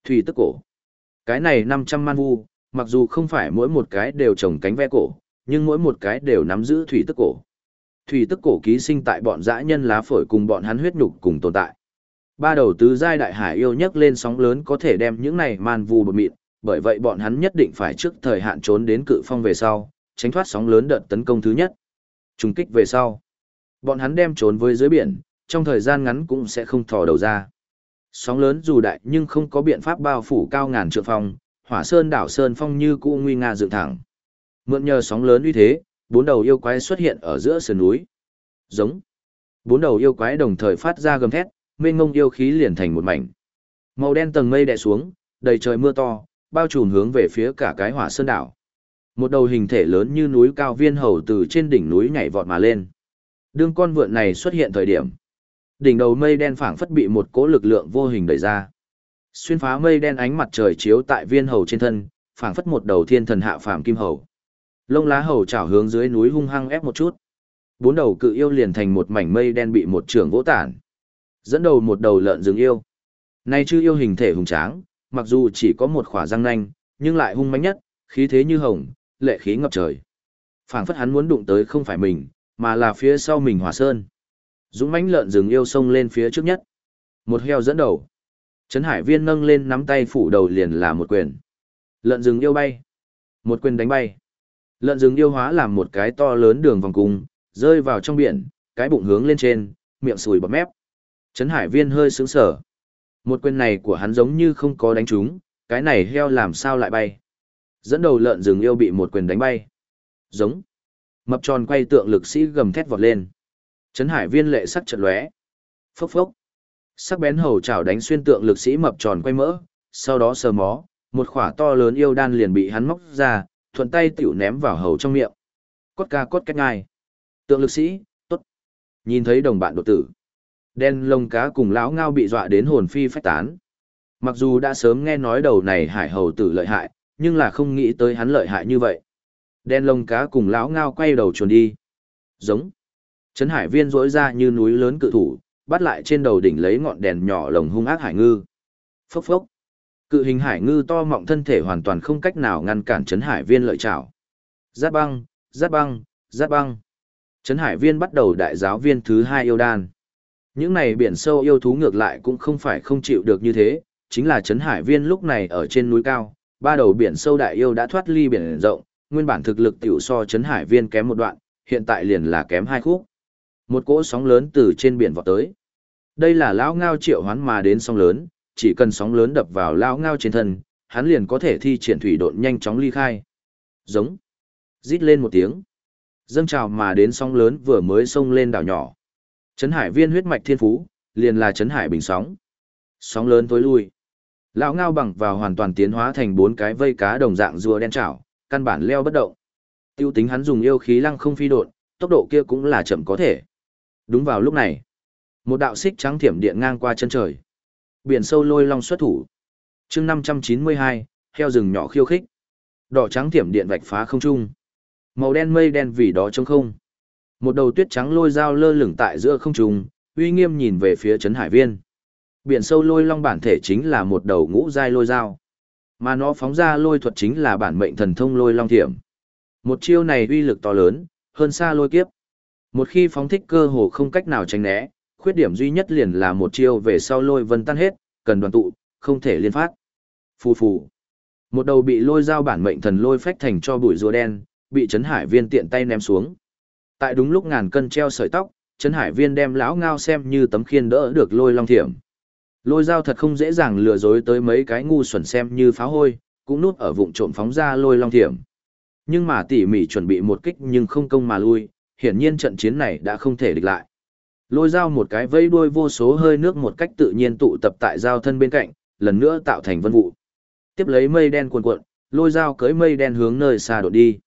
Thủy tức cổ. Cái này 500 man vu, mặc dù không phải mỗi một cái đều trồng cánh ve cổ, nhưng mỗi một cái đều nắm giữ thủy tức cổ. Thủy tức cổ ký sinh tại bọn dã nhân lá phổi cùng bọn hắn huyết nhục cùng tồn tại. Ba đầu tứ giai đại hải yêu nhấc lên sóng lớn có thể đem những này man vu bột mịn, bởi vậy bọn hắn nhất định phải trước thời hạn trốn đến cự phong về sau, tránh thoát sóng lớn đợt tấn công thứ nhất. Trùng kích về sau, bọn hắn đem trốn với dưới biển, trong thời gian ngắn cũng sẽ không thò đầu ra. Sóng lớn dù đại nhưng không có biện pháp bao phủ cao ngàn trượng phòng, hỏa sơn đảo sơn phong như cũ nguy nga dựng thẳng. Mượn nhờ sóng lớn uy thế, bốn đầu yêu quái xuất hiện ở giữa sườn núi. Giống. Bốn đầu yêu quái đồng thời phát ra gầm thét, mênh ngông yêu khí liền thành một mảnh. Màu đen tầng mây đè xuống, đầy trời mưa to, bao trùm hướng về phía cả cái hỏa sơn đảo. Một đầu hình thể lớn như núi cao viên hầu từ trên đỉnh núi nhảy vọt mà lên. Đương con vượn này xuất hiện thời điểm, đỉnh đầu mây đen phảng phất bị một cỗ lực lượng vô hình đẩy ra. Xuyên phá mây đen ánh mặt trời chiếu tại viên hầu trên thân, phảng phất một đầu thiên thần hạ phàm kim hầu. Lông lá hầu chảo hướng dưới núi hung hăng ép một chút. Bốn đầu cự yêu liền thành một mảnh mây đen bị một trường vỗ tản. Dẫn đầu một đầu lợn rừng yêu. nay chư yêu hình thể hùng tráng, mặc dù chỉ có một khỏa răng nanh, nhưng lại hung mãnh nhất, khí thế như hồng, lệ khí ngập trời. Phảng phất hắn muốn đụng tới không phải mình, mà là phía sau mình Hỏa Sơn. Dũng mãnh lợn rừng yêu sông lên phía trước nhất. Một heo dẫn đầu. Trấn Hải Viên nâng lên nắm tay phủ đầu liền là một quyền. Lợn rừng yêu bay. Một quyền đánh bay. Lợn rừng yêu hóa làm một cái to lớn đường vòng cung, rơi vào trong biển, cái bụng hướng lên trên, miệng sùi bọt mép. Trấn Hải Viên hơi sững sờ. Một quyền này của hắn giống như không có đánh trúng, cái này heo làm sao lại bay. Dẫn đầu lợn rừng yêu bị một quyền đánh bay. Giống. Mập tròn quay tượng lực sĩ gầm thét vọt lên. Trấn Hải Viên lệ sắc trận lóe. Phốc phốc. Sắc bén hầu chảo đánh xuyên tượng lực sĩ mập tròn quay mỡ, sau đó sờ mó, một khỏa to lớn yêu đan liền bị hắn móc ra, thuận tay tiểu ném vào hầu trong miệng. Cốt ca cốt cách ngài, Tượng lực sĩ, tốt. Nhìn thấy đồng bạn đột tử. Đen lông cá cùng lão ngao bị dọa đến hồn phi phách tán. Mặc dù đã sớm nghe nói đầu này hải hầu tử lợi hại, nhưng là không nghĩ tới hắn lợi hại như vậy. Đen lông cá cùng lão ngao quay đầu chuồn đi. Giống. Trấn hải viên rỗi ra như núi lớn cự thủ, bắt lại trên đầu đỉnh lấy ngọn đèn nhỏ lồng hung ác hải ngư. Phốc phốc. Cự hình hải ngư to mọng thân thể hoàn toàn không cách nào ngăn cản Trấn hải viên lợi trảo. Giát băng, giát băng, giát băng. Trấn hải viên bắt đầu đại giáo viên thứ hai yêu đan. Những này biển sâu yêu thú ngược lại cũng không phải không chịu được như thế, chính là Trấn Hải Viên lúc này ở trên núi cao, ba đầu biển sâu đại yêu đã thoát ly biển rộng, nguyên bản thực lực tiểu so chấn Hải Viên kém một đoạn, hiện tại liền là kém hai khúc. Một cỗ sóng lớn từ trên biển vọt tới. Đây là lão ngao triệu hoán mà đến sóng lớn, chỉ cần sóng lớn đập vào lão ngao trên thân, hắn liền có thể thi triển thủy độn nhanh chóng ly khai. Giống. Rít lên một tiếng. Dâng trào mà đến sóng lớn vừa mới xông lên đảo nhỏ. Trấn Hải Viên huyết mạch thiên phú, liền là Trấn Hải bình sóng. Sóng lớn tối lui. Lão ngao bằng vào hoàn toàn tiến hóa thành bốn cái vây cá đồng dạng rùa đen chảo, căn bản leo bất động. Tiêu tính hắn dùng yêu khí lăng không phi đột, tốc độ kia cũng là chậm có thể. Đúng vào lúc này, một đạo xích trắng thiểm điện ngang qua chân trời. Biển sâu lôi long xuất thủ. chương 592, heo rừng nhỏ khiêu khích. Đỏ trắng thiểm điện vạch phá không trung. Màu đen mây đen vì đó trống không. Một đầu tuyết trắng lôi dao lơ lửng tại giữa không trung, uy nghiêm nhìn về phía trấn hải viên. Biển sâu lôi long bản thể chính là một đầu ngũ giai lôi dao. Mà nó phóng ra lôi thuật chính là bản mệnh thần thông lôi long thiểm. Một chiêu này uy lực to lớn, hơn xa lôi kiếp. Một khi phóng thích cơ hồ không cách nào tránh né, khuyết điểm duy nhất liền là một chiêu về sau lôi vân tan hết, cần đoàn tụ, không thể liên phát. Phù phù. Một đầu bị lôi dao bản mệnh thần lôi phách thành cho bụi rùa đen, bị chấn hải viên tiện tay ném xuống. Tại đúng lúc ngàn cân treo sợi tóc, chấn hải viên đem lão ngao xem như tấm khiên đỡ được lôi long thiểm. Lôi dao thật không dễ dàng lừa dối tới mấy cái ngu xuẩn xem như pháo hôi, cũng núp ở vụng trộm phóng ra lôi long thiểm. Nhưng mà tỉ mỉ chuẩn bị một kích nhưng không công mà lui, hiển nhiên trận chiến này đã không thể địch lại. Lôi dao một cái vây đuôi vô số hơi nước một cách tự nhiên tụ tập tại dao thân bên cạnh, lần nữa tạo thành vân vụ. Tiếp lấy mây đen cuồn cuộn, lôi dao cưới mây đen hướng nơi xa đột đi.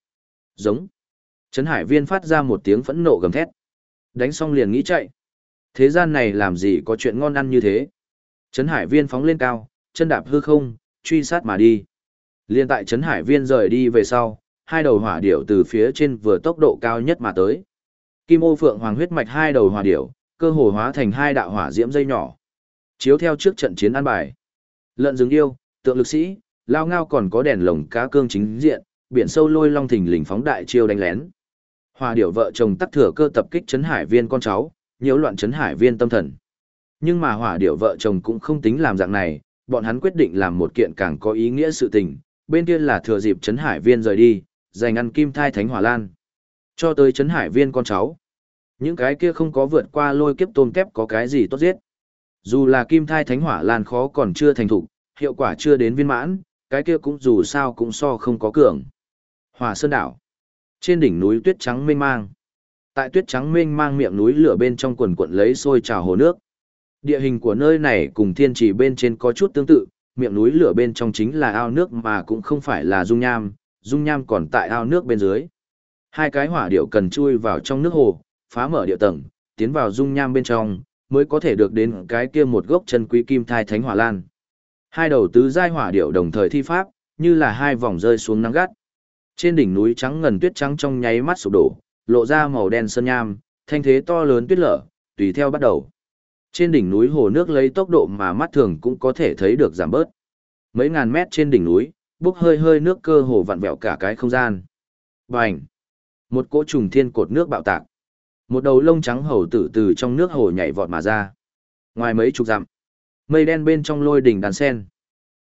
Giống. Trấn Hải Viên phát ra một tiếng phẫn nộ gầm thét. Đánh xong liền nghĩ chạy. Thế gian này làm gì có chuyện ngon ăn như thế. Trấn Hải Viên phóng lên cao, chân đạp hư không, truy sát mà đi. Liên tại Trấn Hải Viên rời đi về sau, hai đầu hỏa điểu từ phía trên vừa tốc độ cao nhất mà tới. Kim ô phượng hoàng huyết mạch hai đầu hỏa điểu, cơ hồ hóa thành hai đạo hỏa diễm dây nhỏ. Chiếu theo trước trận chiến an bài. Lợn rừng yêu, tượng lực sĩ, lao ngao còn có đèn lồng cá cương chính diện, biển sâu lôi long thình lình phóng đại chiêu đánh lén. Hỏa điểu vợ chồng tắc thừa cơ tập kích chấn hải viên con cháu, nhiễu loạn chấn hải viên tâm thần. Nhưng mà hỏa điểu vợ chồng cũng không tính làm dạng này, bọn hắn quyết định làm một kiện càng có ý nghĩa sự tình, bên kia là thừa dịp chấn hải viên rời đi, giành ăn kim thai thánh hỏa lan. Cho tới chấn hải viên con cháu. Những cái kia không có vượt qua lôi kiếp tôm kép có cái gì tốt giết. Dù là kim thai thánh hỏa lan khó còn chưa thành thục, hiệu quả chưa đến viên mãn, cái kia cũng dù sao cũng so không có cường. Hỏa Sơn đảo. Trên đỉnh núi tuyết trắng mênh mang. Tại tuyết trắng mênh mang miệng núi lửa bên trong quần quận lấy sôi trào hồ nước. Địa hình của nơi này cùng thiên trì bên trên có chút tương tự, miệng núi lửa bên trong chính là ao nước mà cũng không phải là dung nham, dung nham còn tại ao nước bên dưới. Hai cái hỏa điệu cần chui vào trong nước hồ, phá mở địa tầng, tiến vào dung nham bên trong, mới có thể được đến cái kia một gốc chân quý kim thai thánh hỏa lan. Hai đầu tứ giai hỏa điệu đồng thời thi pháp, như là hai vòng rơi xuống nắng gắt. Trên đỉnh núi trắng ngần tuyết trắng trong nháy mắt sụp đổ, lộ ra màu đen sơn nham, thanh thế to lớn tuyết lở, tùy theo bắt đầu. Trên đỉnh núi hồ nước lấy tốc độ mà mắt thường cũng có thể thấy được giảm bớt. Mấy ngàn mét trên đỉnh núi, bốc hơi hơi nước cơ hồ vặn vẹo cả cái không gian. Bành! Một cỗ trùng thiên cột nước bạo tạc. Một đầu lông trắng hầu tử từ trong nước hồ nhảy vọt mà ra. Ngoài mấy chục dặm, mây đen bên trong lôi đỉnh đàn sen.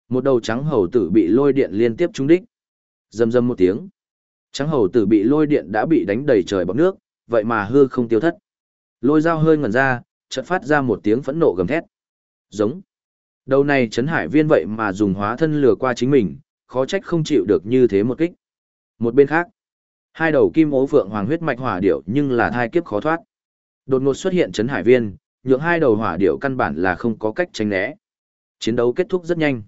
Một đầu trắng hầu tử bị lôi điện liên tiếp trúng đích. Rầm rầm một tiếng. Trắng hầu tử bị lôi điện đã bị đánh đầy trời bọc nước, vậy mà hư không tiêu thất. Lôi dao hơi ngẩn ra, chợt phát ra một tiếng phẫn nộ gầm thét. Giống. Đầu này Trấn Hải Viên vậy mà dùng hóa thân lừa qua chính mình, khó trách không chịu được như thế một kích. Một bên khác, hai đầu kim ố phượng hoàng huyết mạch hỏa điểu nhưng là thai kiếp khó thoát. Đột ngột xuất hiện Trấn Hải Viên, nhượng hai đầu hỏa điểu căn bản là không có cách tránh né. Chiến đấu kết thúc rất nhanh.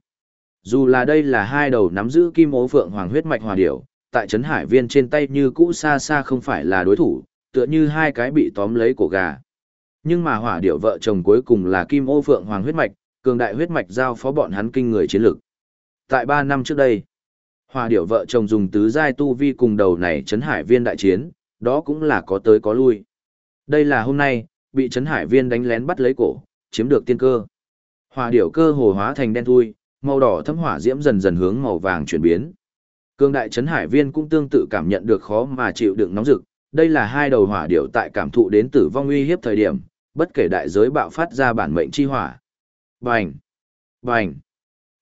Dù là đây là hai đầu nắm giữ kim ố phượng hoàng huyết mạch hỏa điểu, tại Trấn Hải Viên trên tay như cũ xa xa không phải là đối thủ, tựa như hai cái bị tóm lấy cổ gà. Nhưng mà hỏa điểu vợ chồng cuối cùng là kim ô phượng hoàng huyết mạch, cường đại huyết mạch giao phó bọn hắn kinh người chiến lược Tại ba năm trước đây, hỏa điểu vợ chồng dùng tứ giai tu vi cùng đầu này chấn hải viên đại chiến, đó cũng là có tới có lui. Đây là hôm nay, bị chấn hải viên đánh lén bắt lấy cổ, chiếm được tiên cơ. Hỏa điểu cơ hồ hóa thành đen thui, màu đỏ thấm hỏa diễm dần dần hướng màu vàng chuyển biến. Cương đại chấn hải viên cũng tương tự cảm nhận được khó mà chịu đựng nóng rực, đây là hai đầu hỏa điểu tại cảm thụ đến tử vong uy hiếp thời điểm, bất kể đại giới bạo phát ra bản mệnh chi hỏa. Bành! Bành!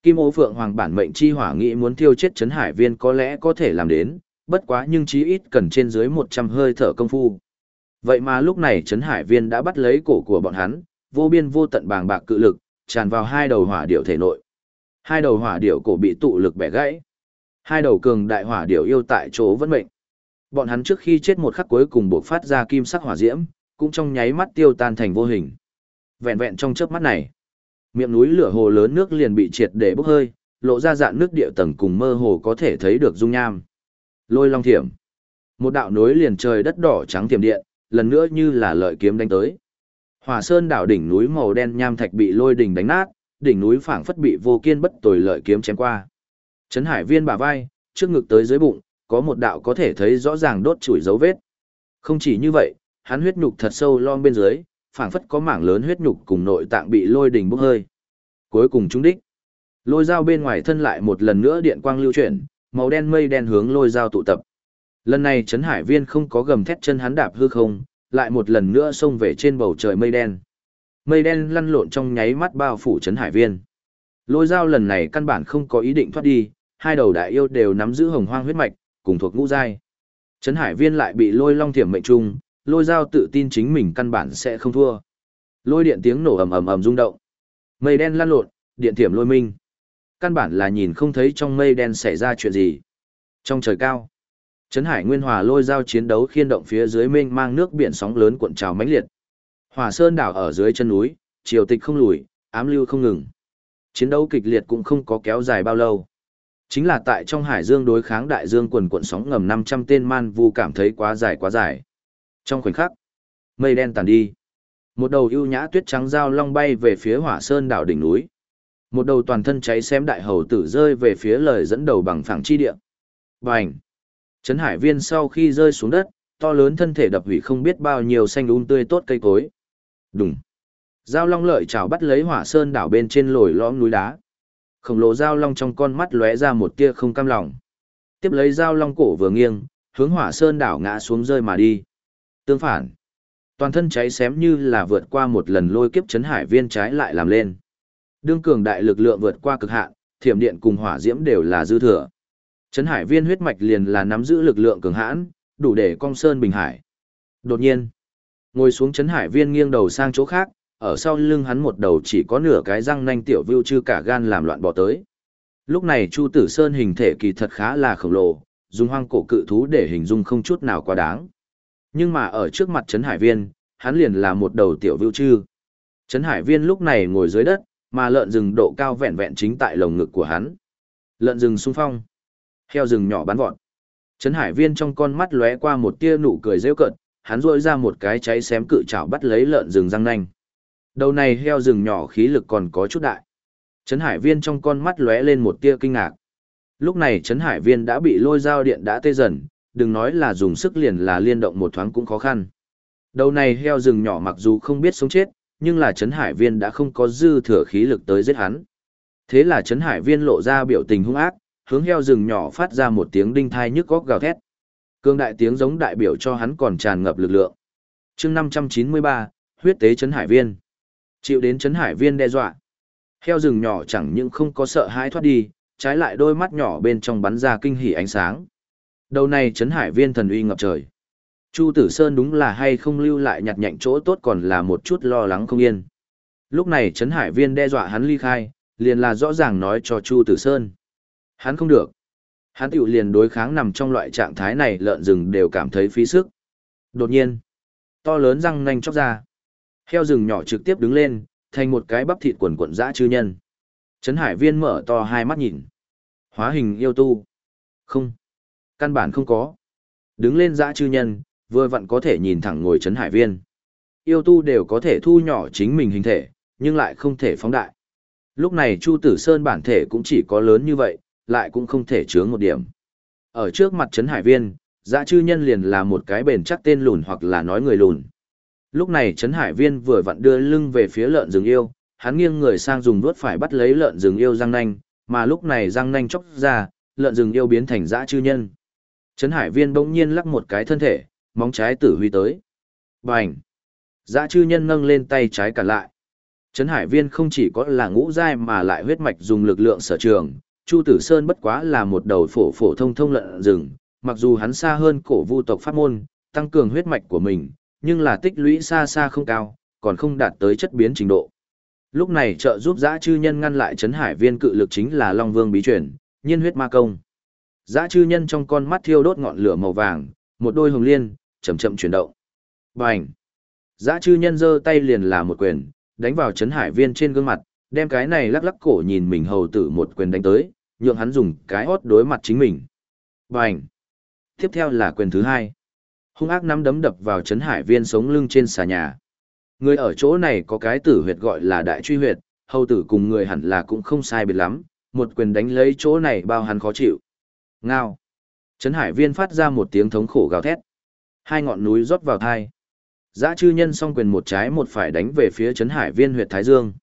Kim ô phượng hoàng bản mệnh chi hỏa nghĩ muốn thiêu chết chấn hải viên có lẽ có thể làm đến, bất quá nhưng chí ít cần trên dưới 100 hơi thở công phu. Vậy mà lúc này chấn hải viên đã bắt lấy cổ của bọn hắn, vô biên vô tận bàng bạc cự lực, tràn vào hai đầu hỏa điểu thể nội. Hai đầu hỏa điểu cổ bị tụ lực bẻ gãy. Hai đầu cường đại hỏa điểu yêu tại chỗ vẫn mệnh. Bọn hắn trước khi chết một khắc cuối cùng buộc phát ra kim sắc hỏa diễm, cũng trong nháy mắt tiêu tan thành vô hình. Vẹn vẹn trong chớp mắt này, miệng núi lửa hồ lớn nước liền bị triệt để bốc hơi, lộ ra dạng nước địa tầng cùng mơ hồ có thể thấy được dung nham. Lôi long thiểm. Một đạo núi liền trời đất đỏ trắng tiềm điện, lần nữa như là lợi kiếm đánh tới. Hỏa Sơn đảo đỉnh núi màu đen nham thạch bị lôi đỉnh đánh nát, đỉnh núi phảng phất bị vô kiên bất tồi lợi kiếm chém qua. Trấn Hải Viên bả vai, trước ngực tới dưới bụng, có một đạo có thể thấy rõ ràng đốt chùi dấu vết. Không chỉ như vậy, hắn huyết nhục thật sâu lom bên dưới, phảng phất có mảng lớn huyết nhục cùng nội tạng bị lôi đỉnh bốc hơi. Cuối cùng trúng đích. Lôi dao bên ngoài thân lại một lần nữa điện quang lưu chuyển, màu đen mây đen hướng lôi dao tụ tập. Lần này Trấn Hải Viên không có gầm thét chân hắn đạp hư không, lại một lần nữa xông về trên bầu trời mây đen. Mây đen lăn lộn trong nháy mắt bao phủ Trấn Hải Viên. Lôi dao lần này căn bản không có ý định thoát đi, hai đầu đại yêu đều nắm giữ hồng hoang huyết mạch, cùng thuộc ngũ giai. Trấn Hải Viên lại bị lôi long thiểm mệnh trung, lôi dao tự tin chính mình căn bản sẽ không thua. Lôi điện tiếng nổ ầm ầm ầm rung động. Mây đen lăn lộn, điện thiểm lôi minh. Căn bản là nhìn không thấy trong mây đen xảy ra chuyện gì. Trong trời cao, Trấn Hải Nguyên Hòa lôi dao chiến đấu khiên động phía dưới mênh mang nước biển sóng lớn cuộn trào mãnh liệt. Hỏa Sơn đảo ở dưới chân núi, triều tịch không lùi, ám lưu không ngừng. Chiến đấu kịch liệt cũng không có kéo dài bao lâu. Chính là tại trong hải dương đối kháng đại dương quần cuộn sóng ngầm 500 tên man vu cảm thấy quá dài quá dài. Trong khoảnh khắc, mây đen tàn đi. Một đầu ưu nhã tuyết trắng dao long bay về phía hỏa sơn đảo đỉnh núi. Một đầu toàn thân cháy xém đại hầu tử rơi về phía lời dẫn đầu bằng phẳng chi địa. Bành! Trấn hải viên sau khi rơi xuống đất, to lớn thân thể đập hủy không biết bao nhiêu xanh um tươi tốt cây cối. Đùng! Giao long lợi chảo bắt lấy hỏa sơn đảo bên trên lồi lõm núi đá. Khổng lồ giao long trong con mắt lóe ra một tia không cam lòng. Tiếp lấy giao long cổ vừa nghiêng, hướng hỏa sơn đảo ngã xuống rơi mà đi. Tương phản, toàn thân cháy xém như là vượt qua một lần lôi kiếp chấn hải viên trái lại làm lên. Đương cường đại lực lượng vượt qua cực hạn, thiểm điện cùng hỏa diễm đều là dư thừa. Chấn hải viên huyết mạch liền là nắm giữ lực lượng cường hãn, đủ để cong sơn bình hải. Đột nhiên, ngồi xuống chấn hải viên nghiêng đầu sang chỗ khác, ở sau lưng hắn một đầu chỉ có nửa cái răng nanh tiểu vưu chư cả gan làm loạn bỏ tới. Lúc này Chu Tử Sơn hình thể kỳ thật khá là khổng lồ, dùng hoang cổ cự thú để hình dung không chút nào quá đáng. Nhưng mà ở trước mặt Trấn Hải Viên, hắn liền là một đầu tiểu vưu chư. Trấn Hải Viên lúc này ngồi dưới đất, mà lợn rừng độ cao vẹn vẹn chính tại lồng ngực của hắn. Lợn rừng xung phong. Heo rừng nhỏ bắn vọt. Trấn Hải Viên trong con mắt lóe qua một tia nụ cười rêu cợt, hắn rỗi ra một cái cháy xém cự chảo bắt lấy lợn rừng răng nanh. Đầu này heo rừng nhỏ khí lực còn có chút đại. Trấn Hải Viên trong con mắt lóe lên một tia kinh ngạc. Lúc này Trấn Hải Viên đã bị lôi dao điện đã tê dần, đừng nói là dùng sức liền là liên động một thoáng cũng khó khăn. Đầu này heo rừng nhỏ mặc dù không biết sống chết, nhưng là Trấn Hải Viên đã không có dư thừa khí lực tới giết hắn. Thế là Trấn Hải Viên lộ ra biểu tình hung ác, hướng heo rừng nhỏ phát ra một tiếng đinh thai nhức góc gào thét. Cương đại tiếng giống đại biểu cho hắn còn tràn ngập lực lượng. chương 593, huyết tế Trấn Hải Viên. Chịu đến Trấn Hải Viên đe dọa. Heo rừng nhỏ chẳng những không có sợ hãi thoát đi, trái lại đôi mắt nhỏ bên trong bắn ra kinh hỉ ánh sáng. Đầu này Trấn Hải Viên thần uy ngập trời. Chu Tử Sơn đúng là hay không lưu lại nhặt nhạnh chỗ tốt còn là một chút lo lắng không yên. Lúc này Trấn Hải Viên đe dọa hắn ly khai, liền là rõ ràng nói cho Chu Tử Sơn. Hắn không được. Hắn tiểu liền đối kháng nằm trong loại trạng thái này lợn rừng đều cảm thấy phí sức. Đột nhiên, to lớn răng nanh chóc ra. Heo rừng nhỏ trực tiếp đứng lên, thành một cái bắp thịt quần quần dã chư nhân. Trấn Hải Viên mở to hai mắt nhìn. Hóa hình yêu tu. Không. Căn bản không có. Đứng lên dã chư nhân, vừa vặn có thể nhìn thẳng ngồi Trấn Hải Viên. Yêu tu đều có thể thu nhỏ chính mình hình thể, nhưng lại không thể phóng đại. Lúc này Chu Tử Sơn bản thể cũng chỉ có lớn như vậy, lại cũng không thể chướng một điểm. Ở trước mặt Trấn Hải Viên, dã chư nhân liền là một cái bền chắc tên lùn hoặc là nói người lùn. Lúc này Trấn Hải Viên vừa vặn đưa lưng về phía lợn rừng yêu, hắn nghiêng người sang dùng đuốt phải bắt lấy lợn rừng yêu răng nanh, mà lúc này răng nanh chóc ra, lợn rừng yêu biến thành dã chư nhân. Trấn Hải Viên bỗng nhiên lắc một cái thân thể, móng trái tử huy tới. Bành! Dã chư nhân nâng lên tay trái cả lại. Trấn Hải Viên không chỉ có là ngũ giai mà lại huyết mạch dùng lực lượng sở trường, Chu Tử Sơn bất quá là một đầu phổ phổ thông thông lợn rừng, mặc dù hắn xa hơn cổ vu tộc pháp môn, tăng cường huyết mạch của mình, nhưng là tích lũy xa xa không cao, còn không đạt tới chất biến trình độ. Lúc này trợ giúp dã chư nhân ngăn lại chấn hải viên cự lực chính là Long Vương bí Truyền, nhiên huyết ma công. Dã chư nhân trong con mắt thiêu đốt ngọn lửa màu vàng, một đôi hồng liên, chậm chậm chuyển động. Bành! Dã chư nhân giơ tay liền là một quyền, đánh vào chấn hải viên trên gương mặt, đem cái này lắc lắc cổ nhìn mình hầu tử một quyền đánh tới, nhượng hắn dùng cái hót đối mặt chính mình. Bành! Tiếp theo là quyền thứ hai. Hung ác nắm đấm đập vào chấn hải viên sống lưng trên xà nhà. Người ở chỗ này có cái tử huyệt gọi là đại truy huyệt, hầu tử cùng người hẳn là cũng không sai biệt lắm, một quyền đánh lấy chỗ này bao hắn khó chịu. Ngao. Trấn hải viên phát ra một tiếng thống khổ gào thét. Hai ngọn núi rót vào thai. giã chư nhân song quyền một trái một phải đánh về phía trấn hải viên huyệt Thái Dương.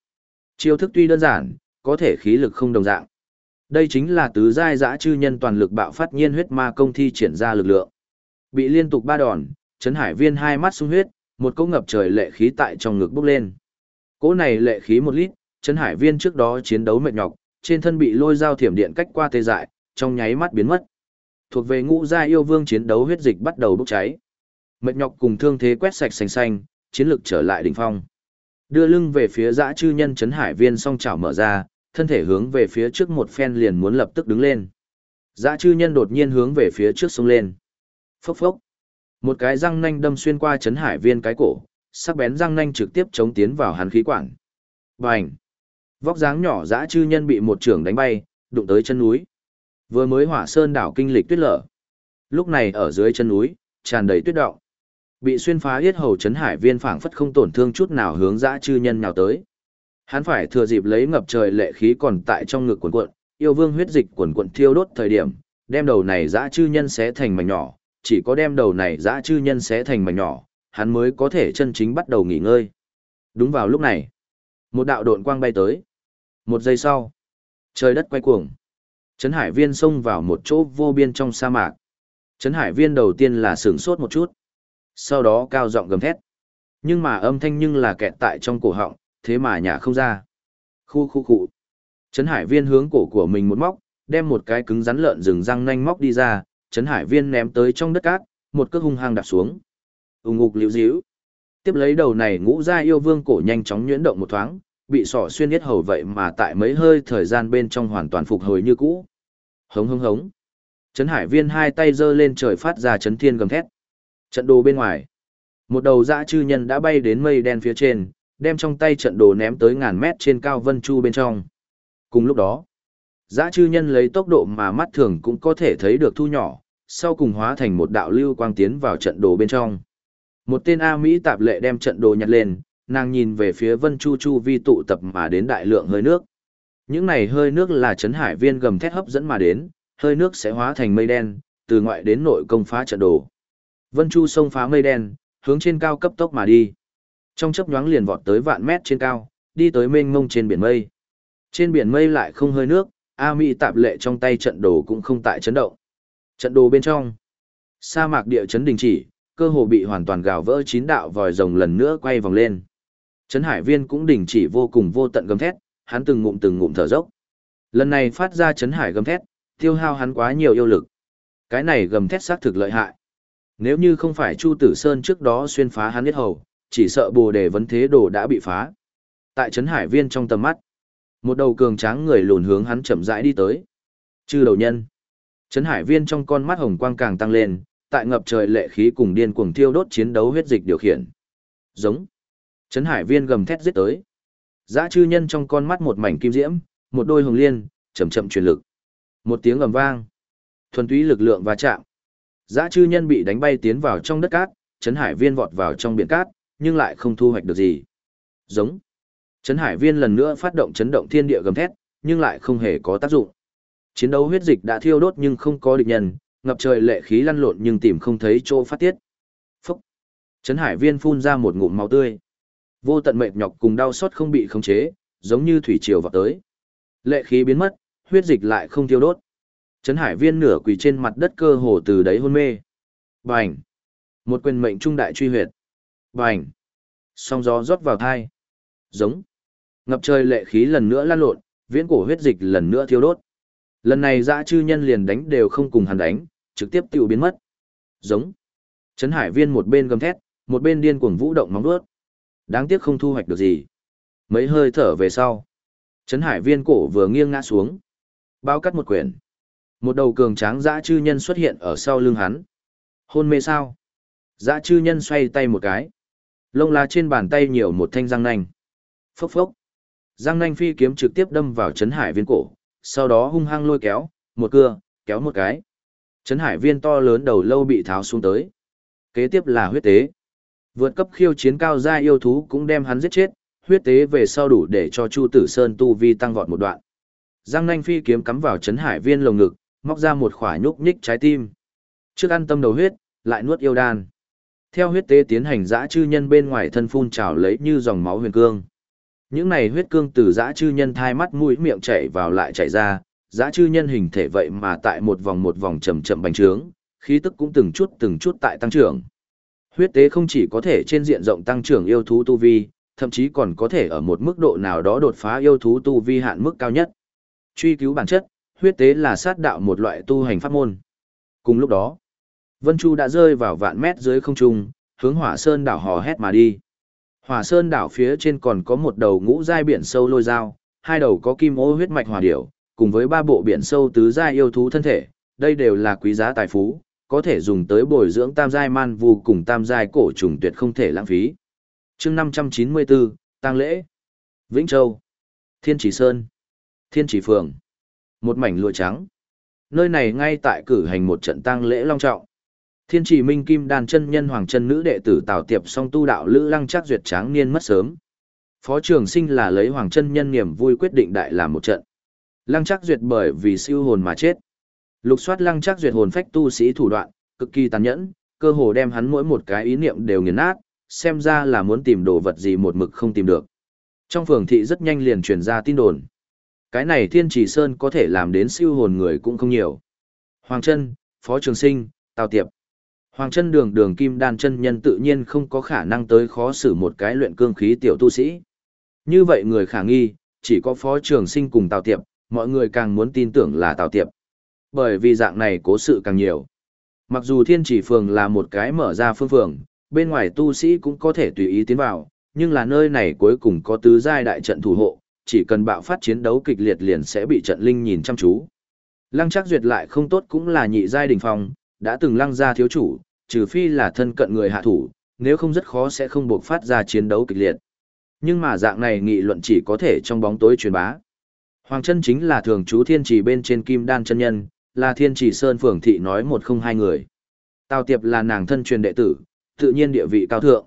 Chiêu thức tuy đơn giản, có thể khí lực không đồng dạng. Đây chính là tứ giai giã chư nhân toàn lực bạo phát nhiên huyết ma công thi triển ra lực lượng. Bị liên tục ba đòn, Trấn Hải Viên hai mắt sung huyết, một cỗ ngập trời lệ khí tại trong ngực bốc lên. Cỗ này lệ khí một lít, Trấn Hải Viên trước đó chiến đấu mệt nhọc, trên thân bị lôi dao thiểm điện cách qua tê dại, trong nháy mắt biến mất. Thuộc về ngũ gia yêu vương chiến đấu huyết dịch bắt đầu bốc cháy. Mệt nhọc cùng thương thế quét sạch xanh xanh, chiến lực trở lại đỉnh phong. Đưa lưng về phía dã chư nhân Trấn Hải Viên song chảo mở ra, thân thể hướng về phía trước một phen liền muốn lập tức đứng lên. Dã chư nhân đột nhiên hướng về phía trước xông lên. Phốc phốc. Một cái răng nanh đâm xuyên qua chấn hải viên cái cổ, sắc bén răng nanh trực tiếp chống tiến vào hắn khí quản. Bành. Vóc dáng nhỏ dã chư nhân bị một trưởng đánh bay, đụng tới chân núi. Vừa mới hỏa sơn đảo kinh lịch tuyết lở. Lúc này ở dưới chân núi, tràn đầy tuyết động. Bị xuyên phá yết hầu chấn hải viên phảng phất không tổn thương chút nào hướng dã chư nhân nào tới. Hắn phải thừa dịp lấy ngập trời lệ khí còn tại trong ngực quần cuộn, yêu vương huyết dịch quần cuộn thiêu đốt thời điểm, đem đầu này dã chư nhân xé thành mảnh nhỏ, chỉ có đem đầu này dã chư nhân xé thành mảnh nhỏ, hắn mới có thể chân chính bắt đầu nghỉ ngơi. Đúng vào lúc này, một đạo độn quang bay tới. Một giây sau, trời đất quay cuồng. Trấn Hải Viên xông vào một chỗ vô biên trong sa mạc. Trấn Hải Viên đầu tiên là sửng sốt một chút, sau đó cao giọng gầm thét. Nhưng mà âm thanh nhưng là kẹt tại trong cổ họng, thế mà nhả không ra. Khu khu khu. Trấn Hải Viên hướng cổ của mình một móc, đem một cái cứng rắn lợn rừng răng nanh móc đi ra, Trấn Hải Viên ném tới trong đất cát, một cước hung hăng đạp xuống. Ùng ục liễu díu. Tiếp lấy đầu này ngũ gia yêu vương cổ nhanh chóng nhuyễn động một thoáng, bị sỏ xuyên nhất hầu vậy mà tại mấy hơi thời gian bên trong hoàn toàn phục hồi như cũ. Hống hống hống. Trấn Hải Viên hai tay giơ lên trời phát ra chấn thiên gầm thét. Trận đồ bên ngoài. Một đầu dã chư nhân đã bay đến mây đen phía trên, đem trong tay trận đồ ném tới ngàn mét trên cao vân chu bên trong. Cùng lúc đó, Dã chư nhân lấy tốc độ mà mắt thường cũng có thể thấy được thu nhỏ, sau cùng hóa thành một đạo lưu quang tiến vào trận đồ bên trong. Một tên A Mỹ tạp lệ đem trận đồ nhặt lên, nàng nhìn về phía vân chu chu vi tụ tập mà đến đại lượng hơi nước. Những này hơi nước là chấn hải viên gầm thét hấp dẫn mà đến, hơi nước sẽ hóa thành mây đen, từ ngoại đến nội công phá trận đồ. Vân chu xông phá mây đen, hướng trên cao cấp tốc mà đi. Trong chớp nhoáng liền vọt tới vạn mét trên cao, đi tới mênh mông trên biển mây. Trên biển mây lại không hơi nước, A Mỹ tạp lệ trong tay trận đồ cũng không tại chấn động. Trận đồ bên trong, sa mạc địa chấn đình chỉ, cơ hồ bị hoàn toàn gào vỡ chín đạo vòi rồng lần nữa quay vòng lên. Trấn Hải Viên cũng đình chỉ vô cùng vô tận gầm thét, hắn từng ngụm từng ngụm thở dốc. Lần này phát ra Trấn Hải gầm thét, tiêu hao hắn quá nhiều yêu lực. Cái này gầm thét xác thực lợi hại. Nếu như không phải Chu Tử Sơn trước đó xuyên phá hắn biết hầu, chỉ sợ bồ đề vấn thế đồ đã bị phá. Tại Trấn Hải Viên trong tầm mắt, một đầu cường tráng người lùn hướng hắn chậm rãi đi tới. Chư đầu nhân. Trấn Hải Viên trong con mắt hồng quang càng tăng lên, tại ngập trời lệ khí cùng điên cuồng thiêu đốt chiến đấu huyết dịch điều khiển. Giống. Trấn Hải Viên gầm thét giết tới. Dã chư nhân trong con mắt một mảnh kim diễm, một đôi hồng liên, chậm chậm truyền lực. Một tiếng ầm vang. Thuần túy lực lượng va chạm. Dã chư nhân bị đánh bay tiến vào trong đất cát, Trấn Hải Viên vọt vào trong biển cát, nhưng lại không thu hoạch được gì. Giống. Trấn Hải Viên lần nữa phát động chấn động thiên địa gầm thét, nhưng lại không hề có tác dụng. Chiến đấu huyết dịch đã thiêu đốt nhưng không có địch nhân, ngập trời lệ khí lăn lộn nhưng tìm không thấy chỗ phát tiết. Phúc! Trấn Hải Viên phun ra một ngụm máu tươi. Vô tận mệt nhọc cùng đau xót không bị khống chế, giống như thủy triều vào tới. Lệ khí biến mất, huyết dịch lại không thiêu đốt. Trấn Hải Viên nửa quỳ trên mặt đất cơ hồ từ đấy hôn mê. Bành! Một quyền mệnh trung đại truy huyệt. Bành! Song gió rót vào thai. Giống! Ngập trời lệ khí lần nữa lan lộn, viễn cổ huyết dịch lần nữa thiêu đốt. Lần này dã chư nhân liền đánh đều không cùng hắn đánh, trực tiếp tiêu biến mất. Giống. Trấn Hải Viên một bên gầm thét, một bên điên cuồng vũ động móng vuốt. Đáng tiếc không thu hoạch được gì. Mấy hơi thở về sau, Trấn Hải Viên cổ vừa nghiêng ngã xuống, bao cắt một quyển. Một đầu cường tráng dã chư nhân xuất hiện ở sau lưng hắn. Hôn mê sao? Dã chư nhân xoay tay một cái. Lông lá trên bàn tay nhiều một thanh răng nanh. Phốc phốc. Răng nanh phi kiếm trực tiếp đâm vào Trấn Hải Viên cổ, sau đó hung hăng lôi kéo, một cưa, kéo một cái. Trấn hải viên to lớn đầu lâu bị tháo xuống tới. Kế tiếp là huyết tế. Vượt cấp khiêu chiến cao gia yêu thú cũng đem hắn giết chết, huyết tế về sau đủ để cho Chu Tử Sơn tu vi tăng vọt một đoạn. Giang nanh phi kiếm cắm vào chấn hải viên lồng ngực, móc ra một khỏa nhúc nhích trái tim. Trước ăn tâm đầu huyết, lại nuốt yêu đan. Theo huyết tế tiến hành dã chư nhân bên ngoài thân phun trào lấy như dòng máu huyền cương. Những này huyết cương từ dã chư nhân thai mắt mũi miệng chảy vào lại chảy ra, dã chư nhân hình thể vậy mà tại một vòng một vòng chậm chậm bành trướng, khí tức cũng từng chút từng chút tại tăng trưởng. Huyết tế không chỉ có thể trên diện rộng tăng trưởng yêu thú tu vi, thậm chí còn có thể ở một mức độ nào đó đột phá yêu thú tu vi hạn mức cao nhất. Truy cứu bản chất, huyết tế là sát đạo một loại tu hành pháp môn. Cùng lúc đó, Vân Chu đã rơi vào vạn mét dưới không trung, hướng Hỏa Sơn đảo hò hét mà đi. Hỏa Sơn đảo phía trên còn có một đầu ngũ giai biển sâu lôi dao, hai đầu có kim ô huyết mạch hỏa điểu, cùng với ba bộ biển sâu tứ giai yêu thú thân thể, đây đều là quý giá tài phú, có thể dùng tới bồi dưỡng tam giai man vu cùng tam giai cổ trùng tuyệt không thể lãng phí. Chương 594, tang lễ. Vĩnh Châu, Thiên Chỉ Sơn, Thiên Chỉ Phường. Một mảnh lụa trắng. Nơi này ngay tại cử hành một trận tang lễ long trọng. Thiên chỉ minh kim đàn chân nhân hoàng chân nữ đệ tử Tào Tiệp song tu đạo lữ lăng chắc duyệt tráng niên mất sớm. Phó trưởng sinh là lấy hoàng chân nhân niềm vui quyết định đại làm một trận. Lăng chắc duyệt bởi vì siêu hồn mà chết. Lục soát lăng chắc duyệt hồn phách tu sĩ thủ đoạn, cực kỳ tàn nhẫn, cơ hồ đem hắn mỗi một cái ý niệm đều nghiền nát, xem ra là muốn tìm đồ vật gì một mực không tìm được. Trong phường thị rất nhanh liền truyền ra tin đồn. Cái này thiên trì sơn có thể làm đến siêu hồn người cũng không nhiều. Hoàng chân, Phó Trường Sinh, Tào Tiệp. Hoàng chân đường đường kim đan chân nhân tự nhiên không có khả năng tới khó xử một cái luyện cương khí tiểu tu sĩ. Như vậy người khả nghi, chỉ có phó trường sinh cùng Tào Tiệp, mọi người càng muốn tin tưởng là Tào Tiệp. Bởi vì dạng này cố sự càng nhiều. Mặc dù thiên chỉ phường là một cái mở ra phương phường, bên ngoài tu sĩ cũng có thể tùy ý tiến vào, nhưng là nơi này cuối cùng có tứ giai đại trận thủ hộ, chỉ cần bạo phát chiến đấu kịch liệt liền sẽ bị trận linh nhìn chăm chú. Lăng chắc duyệt lại không tốt cũng là nhị giai đỉnh phong, đã từng lăng ra thiếu chủ, trừ phi là thân cận người hạ thủ, nếu không rất khó sẽ không buộc phát ra chiến đấu kịch liệt. Nhưng mà dạng này nghị luận chỉ có thể trong bóng tối truyền bá. Hoàng chân chính là thường chú thiên trì bên trên kim đan chân nhân, là thiên trì sơn phường thị nói một không hai người. Tào tiệp là nàng thân truyền đệ tử, tự nhiên địa vị cao thượng.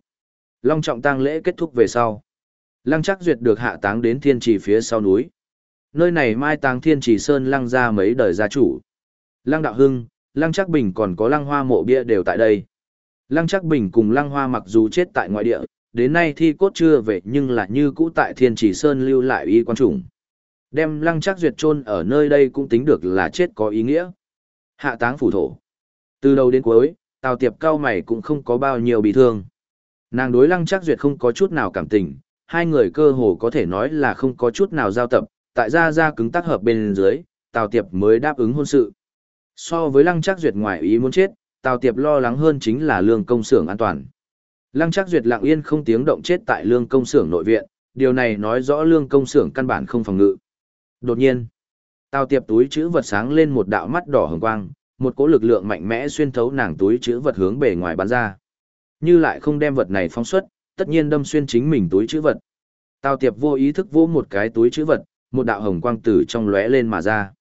Long trọng tang lễ kết thúc về sau. Lăng chắc duyệt được hạ táng đến thiên trì phía sau núi. Nơi này mai táng thiên trì sơn lăng ra mấy đời gia chủ. Lăng đạo hưng, lăng Trác bình còn có lăng hoa mộ bia đều tại đây. Lăng Trác Bình cùng Lăng Hoa mặc dù chết tại ngoại địa, đến nay thi cốt chưa về nhưng là như cũ tại Thiên Chỉ Sơn lưu lại y quan trùng. Đem Lăng Chắc Duyệt chôn ở nơi đây cũng tính được là chết có ý nghĩa. Hạ táng phủ thổ. Từ đầu đến cuối, Tào Tiệp cao mày cũng không có bao nhiêu bị thương. Nàng đối Lăng Chắc Duyệt không có chút nào cảm tình, hai người cơ hồ có thể nói là không có chút nào giao tập, tại gia gia cứng tác hợp bên dưới, Tào Tiệp mới đáp ứng hôn sự. So với Lăng Trác Duyệt ngoài ý muốn chết, Tào Tiệp lo lắng hơn chính là lương công xưởng an toàn. Lăng Trác Duyệt lặng yên không tiếng động chết tại lương công xưởng nội viện, điều này nói rõ lương công xưởng căn bản không phòng ngự. Đột nhiên, Tào Tiệp túi chữ vật sáng lên một đạo mắt đỏ hồng quang, một cỗ lực lượng mạnh mẽ xuyên thấu nàng túi chữ vật hướng bề ngoài bắn ra. Như lại không đem vật này phóng xuất, tất nhiên đâm xuyên chính mình túi chữ vật. Tào Tiệp vô ý thức vỗ một cái túi chữ vật, một đạo hồng quang từ trong lóe lên mà ra.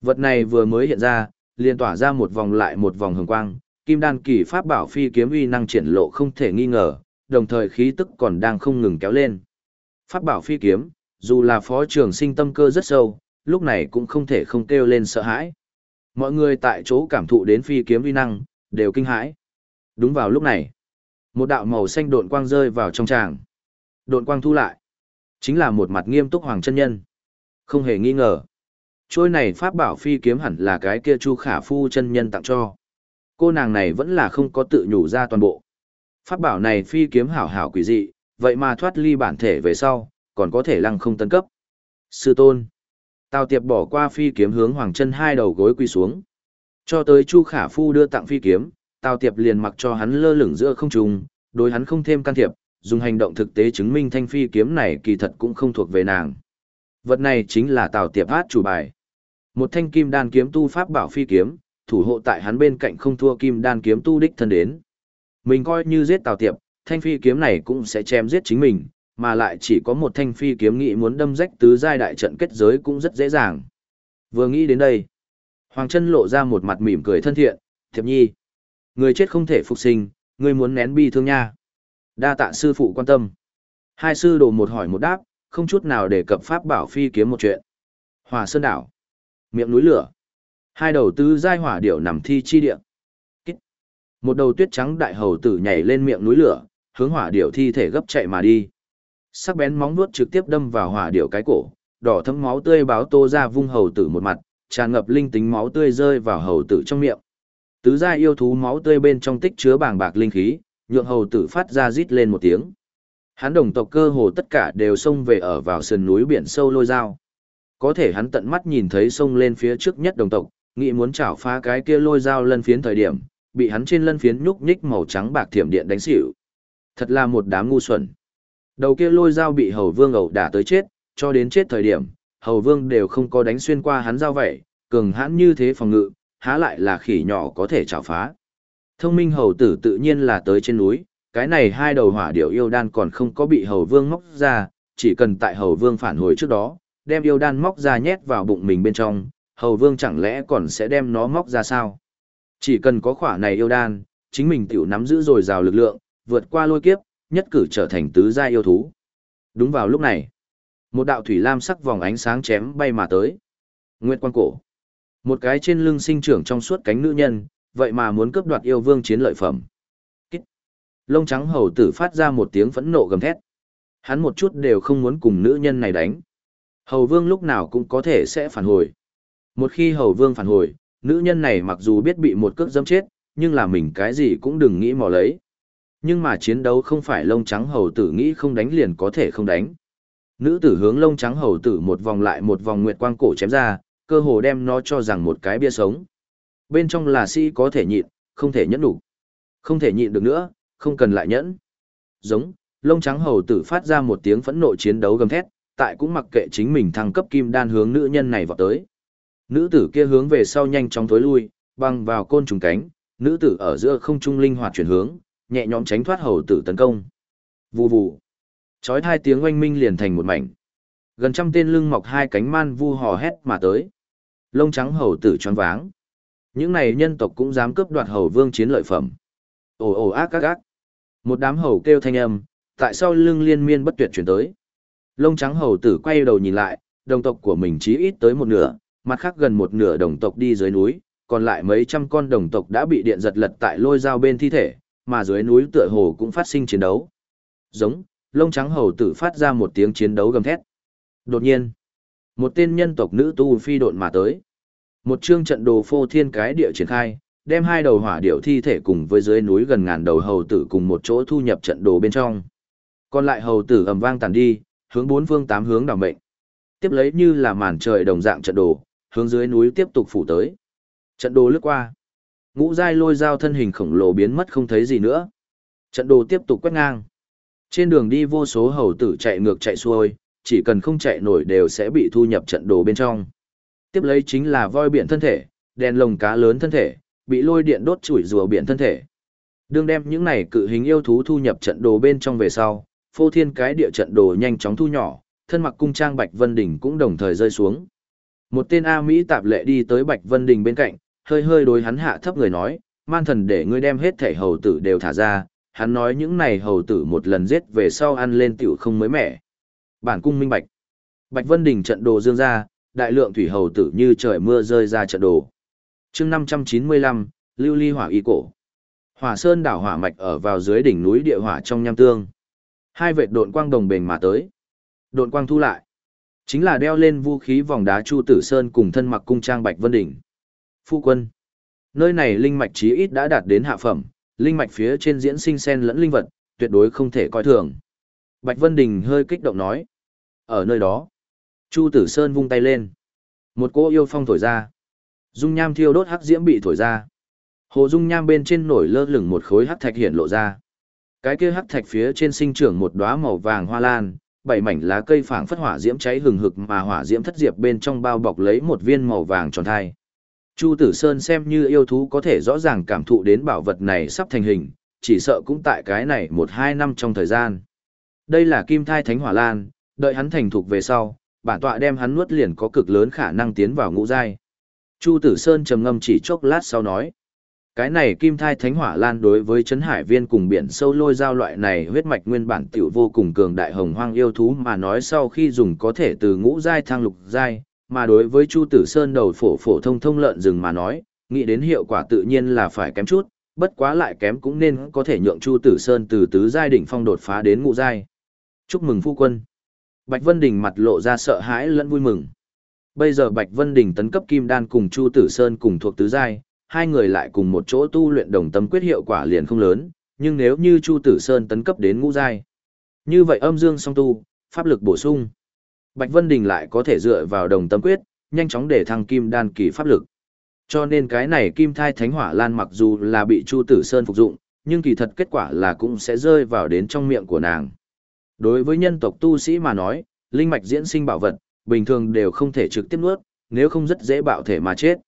Vật này vừa mới hiện ra, liền tỏa ra một vòng lại một vòng hồng quang, kim đan kỳ pháp bảo phi kiếm uy năng triển lộ không thể nghi ngờ, đồng thời khí tức còn đang không ngừng kéo lên. Pháp bảo phi kiếm, dù là phó trưởng sinh tâm cơ rất sâu, lúc này cũng không thể không kêu lên sợ hãi. Mọi người tại chỗ cảm thụ đến phi kiếm uy năng, đều kinh hãi. Đúng vào lúc này, một đạo màu xanh độn quang rơi vào trong tràng. Độn quang thu lại, chính là một mặt nghiêm túc hoàng chân nhân. Không hề nghi ngờ. Trôi này pháp bảo phi kiếm hẳn là cái kia Chu Khả Phu chân nhân tặng cho. Cô nàng này vẫn là không có tự nhủ ra toàn bộ. Pháp bảo này phi kiếm hảo hảo quỷ dị, vậy mà thoát ly bản thể về sau, còn có thể lăng không tấn cấp. Sư tôn. Tào Tiệp bỏ qua phi kiếm hướng Hoàng Chân hai đầu gối quỳ xuống. Cho tới Chu Khả Phu đưa tặng phi kiếm, Tào Tiệp liền mặc cho hắn lơ lửng giữa không trung, đối hắn không thêm can thiệp, dùng hành động thực tế chứng minh thanh phi kiếm này kỳ thật cũng không thuộc về nàng. Vật này chính là Tào Tiệp hát chủ bài. Một thanh kim đan kiếm tu pháp bảo phi kiếm, thủ hộ tại hắn bên cạnh không thua kim đan kiếm tu đích thân đến. Mình coi như giết Tào Tiệp, thanh phi kiếm này cũng sẽ chém giết chính mình, mà lại chỉ có một thanh phi kiếm nghị muốn đâm rách tứ giai đại trận kết giới cũng rất dễ dàng. Vừa nghĩ đến đây, Hoàng Chân lộ ra một mặt mỉm cười thân thiện, "Thiệp Nhi, người chết không thể phục sinh, người muốn nén bi thương nha." Đa tạ sư phụ quan tâm. Hai sư đồ một hỏi một đáp, không chút nào để cập pháp bảo phi kiếm một chuyện. Hòa Sơn đảo, miệng núi lửa. Hai đầu tứ giai hỏa điểu nằm thi chi địa. Kích. Một đầu tuyết trắng đại hầu tử nhảy lên miệng núi lửa, hướng hỏa điểu thi thể gấp chạy mà đi. Sắc bén móng vuốt trực tiếp đâm vào hỏa điểu cái cổ, đỏ thấm máu tươi báo tô ra vung hầu tử một mặt, tràn ngập linh tính máu tươi rơi vào hầu tử trong miệng. Tứ giai yêu thú máu tươi bên trong tích chứa bàng bạc linh khí, nhượng hầu tử phát ra rít lên một tiếng. Hắn đồng tộc cơ hồ tất cả đều xông về ở vào sườn núi biển sâu lôi dao. Có thể hắn tận mắt nhìn thấy xông lên phía trước nhất đồng tộc, nghĩ muốn chảo phá cái kia lôi dao lân phiến thời điểm, bị hắn trên lân phiến nhúc nhích màu trắng bạc thiểm điện đánh xỉu. Thật là một đám ngu xuẩn. Đầu kia lôi dao bị hầu vương ẩu đả tới chết, cho đến chết thời điểm, hầu vương đều không có đánh xuyên qua hắn dao vậy, cường hãn như thế phòng ngự, há lại là khỉ nhỏ có thể chảo phá. Thông minh hầu tử tự nhiên là tới trên núi, cái này hai đầu hỏa điệu yêu đan còn không có bị hầu vương móc ra, chỉ cần tại hầu vương phản hồi trước đó, đem yêu đan móc ra nhét vào bụng mình bên trong, hầu vương chẳng lẽ còn sẽ đem nó móc ra sao? Chỉ cần có khỏa này yêu đan, chính mình tiểu nắm giữ rồi rào lực lượng, vượt qua lôi kiếp, nhất cử trở thành tứ gia yêu thú. Đúng vào lúc này, một đạo thủy lam sắc vòng ánh sáng chém bay mà tới. Nguyệt quan cổ. Một cái trên lưng sinh trưởng trong suốt cánh nữ nhân, vậy mà muốn cướp đoạt yêu vương chiến lợi phẩm. Kích. Lông trắng hầu tử phát ra một tiếng phẫn nộ gầm thét. Hắn một chút đều không muốn cùng nữ nhân này đánh. Hầu vương lúc nào cũng có thể sẽ phản hồi. Một khi hầu vương phản hồi, nữ nhân này mặc dù biết bị một cước dâm chết, nhưng là mình cái gì cũng đừng nghĩ mò lấy. Nhưng mà chiến đấu không phải lông trắng hầu tử nghĩ không đánh liền có thể không đánh. Nữ tử hướng lông trắng hầu tử một vòng lại một vòng nguyệt quang cổ chém ra, cơ hồ đem nó cho rằng một cái bia sống. Bên trong là sĩ có thể nhịn, không thể nhẫn đủ. Không thể nhịn được nữa, không cần lại nhẫn. Giống, lông trắng hầu tử phát ra một tiếng phẫn nộ chiến đấu gầm thét, tại cũng mặc kệ chính mình thăng cấp kim đan hướng nữ nhân này vào tới. Nữ tử kia hướng về sau nhanh chóng tối lui, băng vào côn trùng cánh, nữ tử ở giữa không trung linh hoạt chuyển hướng, nhẹ nhõm tránh thoát hầu tử tấn công. Vù vù. Chói hai tiếng oanh minh liền thành một mảnh. Gần trăm tên lưng mọc hai cánh man vu hò hét mà tới. Lông trắng hầu tử choáng váng. Những này nhân tộc cũng dám cướp đoạt hầu vương chiến lợi phẩm. Ồ ồ ác ác ác. Một đám hầu kêu thanh âm, tại sao lưng liên miên bất tuyệt chuyển tới. Lông trắng hầu tử quay đầu nhìn lại, đồng tộc của mình chí ít tới một nửa, mặt khác gần một nửa đồng tộc đi dưới núi, còn lại mấy trăm con đồng tộc đã bị điện giật lật tại lôi dao bên thi thể, mà dưới núi tựa hồ cũng phát sinh chiến đấu. Giống, lông trắng hầu tử phát ra một tiếng chiến đấu gầm thét. Đột nhiên, một tên nhân tộc nữ tu phi độn mà tới. Một chương trận đồ phô thiên cái địa triển khai, đem hai đầu hỏa điểu thi thể cùng với dưới núi gần ngàn đầu hầu tử cùng một chỗ thu nhập trận đồ bên trong. Còn lại hầu tử ầm vang tàn đi, hướng bốn phương tám hướng đảo mệnh. Tiếp lấy như là màn trời đồng dạng trận đồ, hướng dưới núi tiếp tục phủ tới. Trận đồ lướt qua. Ngũ giai lôi dao thân hình khổng lồ biến mất không thấy gì nữa. Trận đồ tiếp tục quét ngang. Trên đường đi vô số hầu tử chạy ngược chạy xuôi, chỉ cần không chạy nổi đều sẽ bị thu nhập trận đồ bên trong. Tiếp lấy chính là voi biển thân thể, đèn lồng cá lớn thân thể, bị lôi điện đốt chủi rùa biển thân thể. Đương đem những này cự hình yêu thú thu nhập trận đồ bên trong về sau, phô thiên cái địa trận đồ nhanh chóng thu nhỏ, thân mặc cung trang Bạch Vân Đình cũng đồng thời rơi xuống. Một tên A Mỹ tạp lệ đi tới Bạch Vân Đình bên cạnh, hơi hơi đối hắn hạ thấp người nói, man thần để ngươi đem hết thể hầu tử đều thả ra, hắn nói những này hầu tử một lần giết về sau ăn lên tiểu không mới mẻ. Bản cung minh bạch. Bạch Vân Đình trận đồ dương ra, đại lượng thủy hầu tử như trời mưa rơi ra trận đồ. chương 595, lưu ly hỏa y cổ. Hỏa sơn đảo hỏa mạch ở vào dưới đỉnh núi địa hỏa trong nham tương. Hai vệt độn quang đồng bền mà tới. Độn quang thu lại. Chính là đeo lên vũ khí vòng đá Chu Tử Sơn cùng thân mặc cung trang Bạch Vân Đỉnh. Phu quân. Nơi này linh mạch chí ít đã đạt đến hạ phẩm, linh mạch phía trên diễn sinh sen lẫn linh vật, tuyệt đối không thể coi thường. Bạch Vân Đình hơi kích động nói. Ở nơi đó, Chu Tử Sơn vung tay lên. Một cỗ yêu phong thổi ra. Dung nham thiêu đốt hắc diễm bị thổi ra. Hồ dung nham bên trên nổi lơ lửng một khối hắc thạch hiện lộ ra. Cái kia hắc thạch phía trên sinh trưởng một đóa màu vàng hoa lan, bảy mảnh lá cây phảng phất hỏa diễm cháy hừng hực mà hỏa diễm thất diệp bên trong bao bọc lấy một viên màu vàng tròn thai. Chu Tử Sơn xem như yêu thú có thể rõ ràng cảm thụ đến bảo vật này sắp thành hình, chỉ sợ cũng tại cái này một hai năm trong thời gian. Đây là kim thai thánh hỏa lan, đợi hắn thành thục về sau, bản tọa đem hắn nuốt liền có cực lớn khả năng tiến vào ngũ giai. Chu Tử Sơn trầm ngâm chỉ chốc lát sau nói. Cái này kim thai thánh hỏa lan đối với chấn hải viên cùng biển sâu lôi giao loại này huyết mạch nguyên bản tiểu vô cùng cường đại hồng hoang yêu thú mà nói sau khi dùng có thể từ ngũ giai thăng lục giai, mà đối với Chu Tử Sơn đầu phổ phổ thông thông lợn rừng mà nói, nghĩ đến hiệu quả tự nhiên là phải kém chút, bất quá lại kém cũng nên có thể nhượng Chu Tử Sơn từ tứ giai đỉnh phong đột phá đến ngũ giai. Chúc mừng phu quân. Bạch Vân Đình mặt lộ ra sợ hãi lẫn vui mừng. Bây giờ Bạch Vân Đình tấn cấp kim đan cùng Chu Tử Sơn cùng thuộc tứ giai, hai người lại cùng một chỗ tu luyện đồng tâm quyết hiệu quả liền không lớn, nhưng nếu như Chu Tử Sơn tấn cấp đến ngũ giai, như vậy âm dương song tu, pháp lực bổ sung. Bạch Vân Đình lại có thể dựa vào đồng tâm quyết, nhanh chóng để thăng kim đan kỳ pháp lực. Cho nên cái này kim thai thánh hỏa lan mặc dù là bị Chu Tử Sơn phục dụng, nhưng kỳ thật kết quả là cũng sẽ rơi vào đến trong miệng của nàng. Đối với nhân tộc tu sĩ mà nói, linh mạch diễn sinh bảo vật, bình thường đều không thể trực tiếp nuốt, nếu không rất dễ bạo thể mà chết.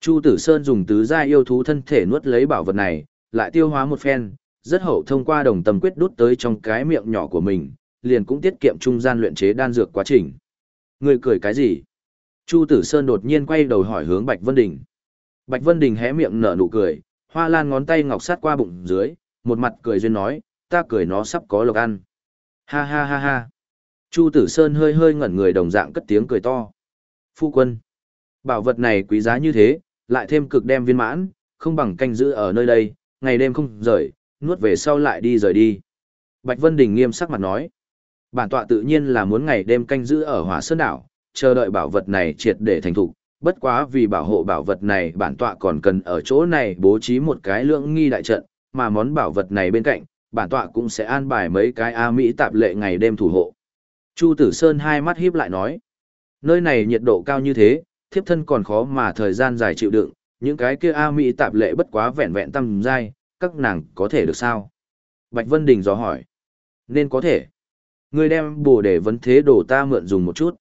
Chu Tử Sơn dùng tứ gia yêu thú thân thể nuốt lấy bảo vật này, lại tiêu hóa một phen, rất hậu thông qua đồng tâm quyết đút tới trong cái miệng nhỏ của mình, liền cũng tiết kiệm trung gian luyện chế đan dược quá trình. Người cười cái gì? Chu Tử Sơn đột nhiên quay đầu hỏi hướng Bạch Vân Đình. Bạch Vân Đình hé miệng nở nụ cười, hoa lan ngón tay ngọc sát qua bụng dưới, một mặt cười duyên nói, ta cười nó sắp có lộc ăn. Ha ha ha ha. Chu Tử Sơn hơi hơi ngẩn người đồng dạng cất tiếng cười to. Phu quân. Bảo vật này quý giá như thế, lại thêm cực đem viên mãn, không bằng canh giữ ở nơi đây, ngày đêm không rời, nuốt về sau lại đi rời đi. Bạch Vân Đình nghiêm sắc mặt nói. Bản tọa tự nhiên là muốn ngày đêm canh giữ ở hỏa sơn đảo, chờ đợi bảo vật này triệt để thành thục. Bất quá vì bảo hộ bảo vật này bản tọa còn cần ở chỗ này bố trí một cái lượng nghi đại trận, mà món bảo vật này bên cạnh, bản tọa cũng sẽ an bài mấy cái A Mỹ tạp lệ ngày đêm thủ hộ. Chu Tử Sơn hai mắt híp lại nói, nơi này nhiệt độ cao như thế, thiếp thân còn khó mà thời gian dài chịu đựng, những cái kia A Mỹ tạp lệ bất quá vẹn vẹn tâm dai, các nàng có thể được sao? Bạch Vân Đình dò hỏi, nên có thể. Người đem bồ để vấn thế đồ ta mượn dùng một chút.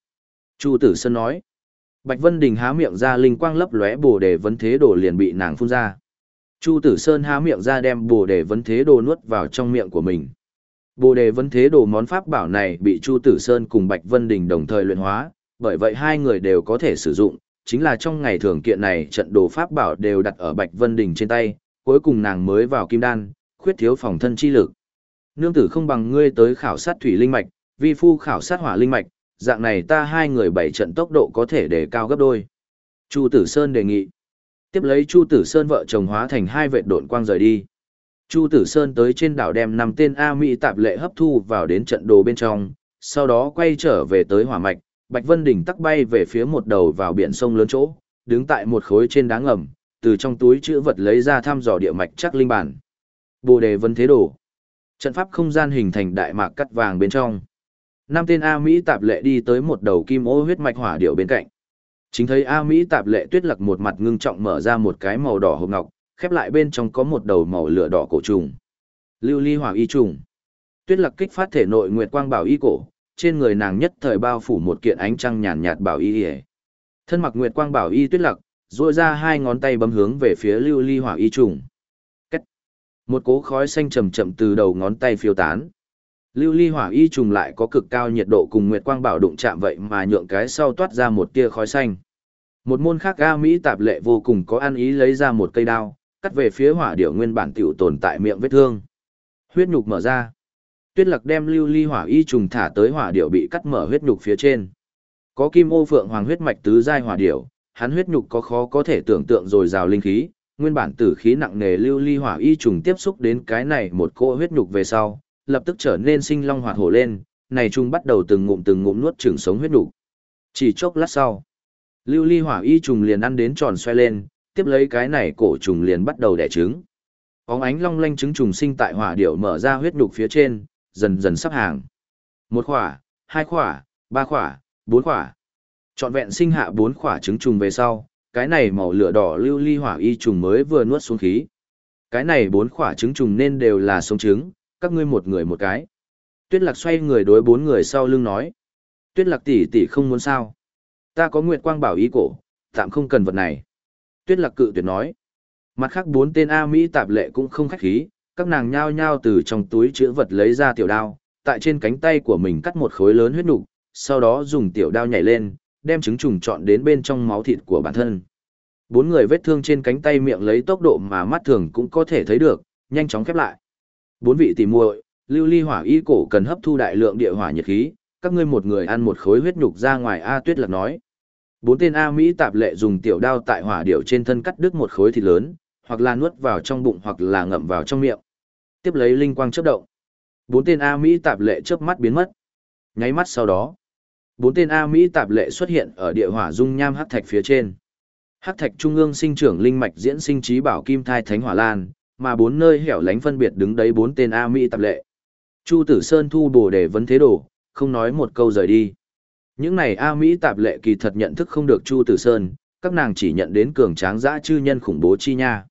Chu Tử Sơn nói, Bạch Vân Đình há miệng ra linh quang lấp lóe bồ đề vấn thế đồ liền bị nàng phun ra. Chu Tử Sơn há miệng ra đem bồ đề vấn thế đồ nuốt vào trong miệng của mình. Bồ đề vấn thế đồ món pháp bảo này bị Chu Tử Sơn cùng Bạch Vân Đình đồng thời luyện hóa, bởi vậy hai người đều có thể sử dụng, chính là trong ngày thường kiện này trận đồ pháp bảo đều đặt ở Bạch Vân Đình trên tay, cuối cùng nàng mới vào kim đan, khuyết thiếu phòng thân chi lực. Nương tử không bằng ngươi tới khảo sát thủy linh mạch, vi phu khảo sát hỏa linh mạch, dạng này ta hai người bảy trận tốc độ có thể để cao gấp đôi. Chu Tử Sơn đề nghị tiếp lấy Chu Tử Sơn vợ chồng hóa thành hai vệ độn quang rời đi. Chu Tử Sơn tới trên đảo đem năm tên A Mỹ tạp lệ hấp thu vào đến trận đồ bên trong, sau đó quay trở về tới hỏa mạch, Bạch Vân Đỉnh tắc bay về phía một đầu vào biển sông lớn chỗ, đứng tại một khối trên đá ngầm, từ trong túi chữ vật lấy ra thăm dò địa mạch chắc linh bản. Bồ đề vân thế đồ. Trận pháp không gian hình thành đại mạc cắt vàng bên trong. Năm tên A Mỹ tạp lệ đi tới một đầu kim ô huyết mạch hỏa điệu bên cạnh. Chính thấy A Mỹ tạp lệ tuyết lặc một mặt ngưng trọng mở ra một cái màu đỏ hộp ngọc, khép lại bên trong có một đầu màu lửa đỏ cổ trùng. Lưu ly hỏa y trùng. Tuyết lặc kích phát thể nội nguyệt quang bảo y cổ, trên người nàng nhất thời bao phủ một kiện ánh trăng nhàn nhạt bảo y y. Thân mặc nguyệt quang bảo y tuyết lặc, duỗi ra hai ngón tay bấm hướng về phía lưu ly hỏa y trùng. Một cỗ khói xanh chậm chậm từ đầu ngón tay phiêu tán. Lưu ly hỏa y trùng lại có cực cao nhiệt độ cùng nguyệt quang bảo đụng chạm vậy mà nhượng cái sau toát ra một tia khói xanh. Một môn khác ga Mỹ tạp lệ vô cùng có ăn ý lấy ra một cây đao, cắt về phía hỏa điểu nguyên bản tiểu tồn tại miệng vết thương. Huyết nhục mở ra. Tuyết Lạc đem lưu ly hỏa y trùng thả tới hỏa điểu bị cắt mở huyết nhục phía trên. Có kim ô phượng hoàng huyết mạch tứ giai hỏa điểu. hắn huyết nhục có khó có thể tưởng tượng rồi rào linh khí, nguyên bản tử khí nặng nề lưu ly hỏa y trùng tiếp xúc đến cái này một cỗ huyết nhục về sau, lập tức trở nên sinh long hoạt hổ lên, này trùng bắt đầu từng ngụm từng ngụm nuốt chửng sống huyết nhục. Chỉ chốc lát sau, lưu ly hỏa y trùng liền ăn đến tròn xoay lên, tiếp lấy cái này cổ trùng liền bắt đầu đẻ trứng. Óng ánh long lanh trứng trùng sinh tại hỏa điệu mở ra huyết nhục phía trên, dần dần sắp hàng. Một khỏa, hai khỏa, ba khỏa, bốn khỏa. Chọn vẹn sinh hạ bốn khỏa trứng trùng về sau, cái này màu lửa đỏ lưu ly hỏa y trùng mới vừa nuốt xuống khí. Cái này bốn khỏa trứng trùng nên đều là sống trứng, các ngươi một người một cái. Tuyết lạc xoay người đối bốn người sau lưng nói. Tuyết lạc tỷ tỷ không muốn sao. Ta có nguyệt quang bảo ý cổ, tạm không cần vật này. Tuyết lạc cự tuyệt nói. Mặt khác bốn tên A Mỹ tạp lệ cũng không khách khí, các nàng nhao nhao từ trong túi chữ vật lấy ra tiểu đao, tại trên cánh tay của mình cắt một khối lớn huyết nục, sau đó dùng tiểu đao nhảy lên, đem trứng trùng chọn đến bên trong máu thịt của bản thân. Bốn người vết thương trên cánh tay miệng lấy tốc độ mà mắt thường cũng có thể thấy được, nhanh chóng khép lại. Bốn vị tỉ muội, lưu ly hỏa y cổ cần hấp thu đại lượng địa hỏa nhiệt khí, các ngươi một người ăn một khối huyết nhục ra ngoài A Tuyết Lạc nói. Bốn tên A Mỹ tạp lệ dùng tiểu đao tại hỏa điệu trên thân cắt đứt một khối thịt lớn, hoặc là nuốt vào trong bụng hoặc là ngậm vào trong miệng. Tiếp lấy linh quang chớp động. Bốn tên A Mỹ tạp lệ chớp mắt biến mất. Nháy mắt sau đó, bốn tên A Mỹ tạp lệ xuất hiện ở địa hỏa dung nham hắc thạch phía trên. Hắc thạch trung ương sinh trưởng linh mạch diễn sinh trí bảo kim thai thánh hỏa lan, mà bốn nơi hẻo lánh phân biệt đứng đấy bốn tên A Mỹ tạp lệ. Chu Tử Sơn thu bổ để vấn thế đồ, không nói một câu rời đi. Những này A Mỹ tạp lệ kỳ thật nhận thức không được Chu Tử Sơn, các nàng chỉ nhận đến cường tráng dã chư nhân khủng bố chi nha.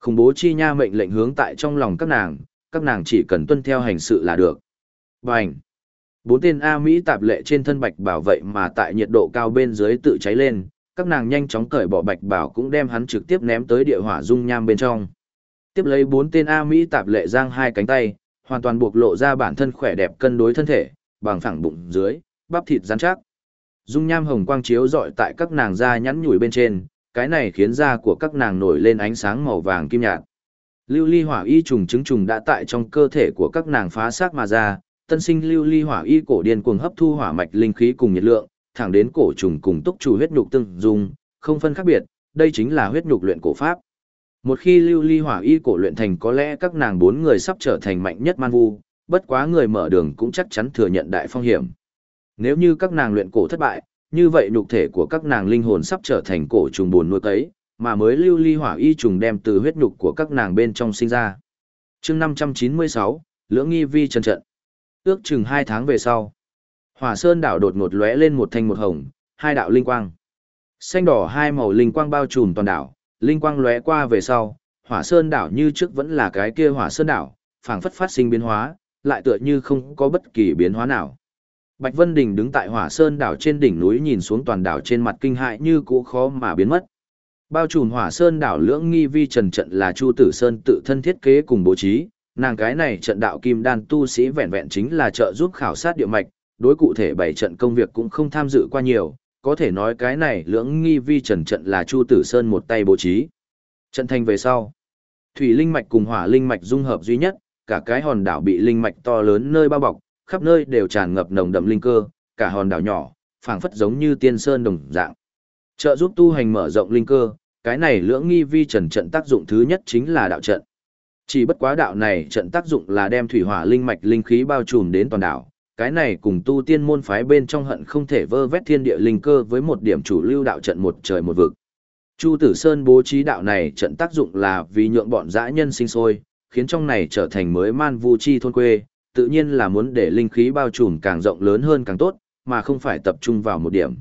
Khủng bố chi nha mệnh lệnh hướng tại trong lòng các nàng, các nàng chỉ cần tuân theo hành sự là được. Bành! Bốn tên A Mỹ tạp lệ trên thân bạch bảo vậy mà tại nhiệt độ cao bên dưới tự cháy lên, các nàng nhanh chóng cởi bỏ bạch bảo cũng đem hắn trực tiếp ném tới địa hỏa dung nham bên trong. Tiếp lấy bốn tên A Mỹ tạp lệ giang hai cánh tay, hoàn toàn buộc lộ ra bản thân khỏe đẹp cân đối thân thể, bằng phẳng bụng dưới, bắp thịt rắn chắc. Dung nham hồng quang chiếu rọi tại các nàng da nhắn nhủi bên trên, cái này khiến da của các nàng nổi lên ánh sáng màu vàng kim nhạt. Lưu ly hỏa y trùng trứng trùng đã tại trong cơ thể của các nàng phá xác mà ra, tân sinh lưu ly hỏa y cổ điên cuồng hấp thu hỏa mạch linh khí cùng nhiệt lượng, thẳng đến cổ trùng cùng túc chủ huyết nhục tương dung, không phân khác biệt, đây chính là huyết nhục luyện cổ pháp. Một khi lưu ly hỏa y cổ luyện thành có lẽ các nàng bốn người sắp trở thành mạnh nhất man vu, bất quá người mở đường cũng chắc chắn thừa nhận đại phong hiểm. Nếu như các nàng luyện cổ thất bại, như vậy nhục thể của các nàng linh hồn sắp trở thành cổ trùng buồn nuôi cấy, mà mới lưu ly hỏa y trùng đem từ huyết nhục của các nàng bên trong sinh ra. chương 596, Lưỡng Nghi Vi trần trận. Ước chừng hai tháng về sau. Hỏa Sơn đảo đột ngột lóe lên một thanh một hồng, hai đạo linh quang. Xanh đỏ hai màu linh quang bao trùm toàn đảo, linh quang lóe qua về sau, Hỏa Sơn đảo như trước vẫn là cái kia Hỏa Sơn đảo, phảng phất phát sinh biến hóa, lại tựa như không có bất kỳ biến hóa nào. Bạch Vân Đình đứng tại Hỏa Sơn đảo trên đỉnh núi nhìn xuống toàn đảo trên mặt kinh hại như cũ khó mà biến mất. Bao trùm Hỏa Sơn đảo lưỡng nghi vi trần trận là Chu Tử Sơn tự thân thiết kế cùng bố trí, nàng cái này trận đạo kim đan tu sĩ vẹn vẹn chính là trợ giúp khảo sát địa mạch, đối cụ thể bảy trận công việc cũng không tham dự qua nhiều, có thể nói cái này lưỡng nghi vi trần trận là Chu Tử Sơn một tay bố trí. Trận thành về sau, thủy linh mạch cùng hỏa linh mạch dung hợp duy nhất, cả cái hòn đảo bị linh mạch to lớn nơi bao bọc, khắp nơi đều tràn ngập nồng đậm linh cơ, cả hòn đảo nhỏ, phảng phất giống như tiên sơn đồng dạng. Trợ giúp tu hành mở rộng linh cơ, cái này lưỡng nghi vi trần trận tác dụng thứ nhất chính là đạo trận. Chỉ bất quá đạo này trận tác dụng là đem thủy hỏa linh mạch linh khí bao trùm đến toàn đảo, cái này cùng tu tiên môn phái bên trong hận không thể vơ vét thiên địa linh cơ với một điểm chủ lưu đạo trận một trời một vực. Chu Tử Sơn bố trí đạo này trận tác dụng là vì nhượng bọn dã nhân sinh sôi, khiến trong này trở thành mới man vu chi thôn quê, tự nhiên là muốn để linh khí bao trùm càng rộng lớn hơn càng tốt, mà không phải tập trung vào một điểm.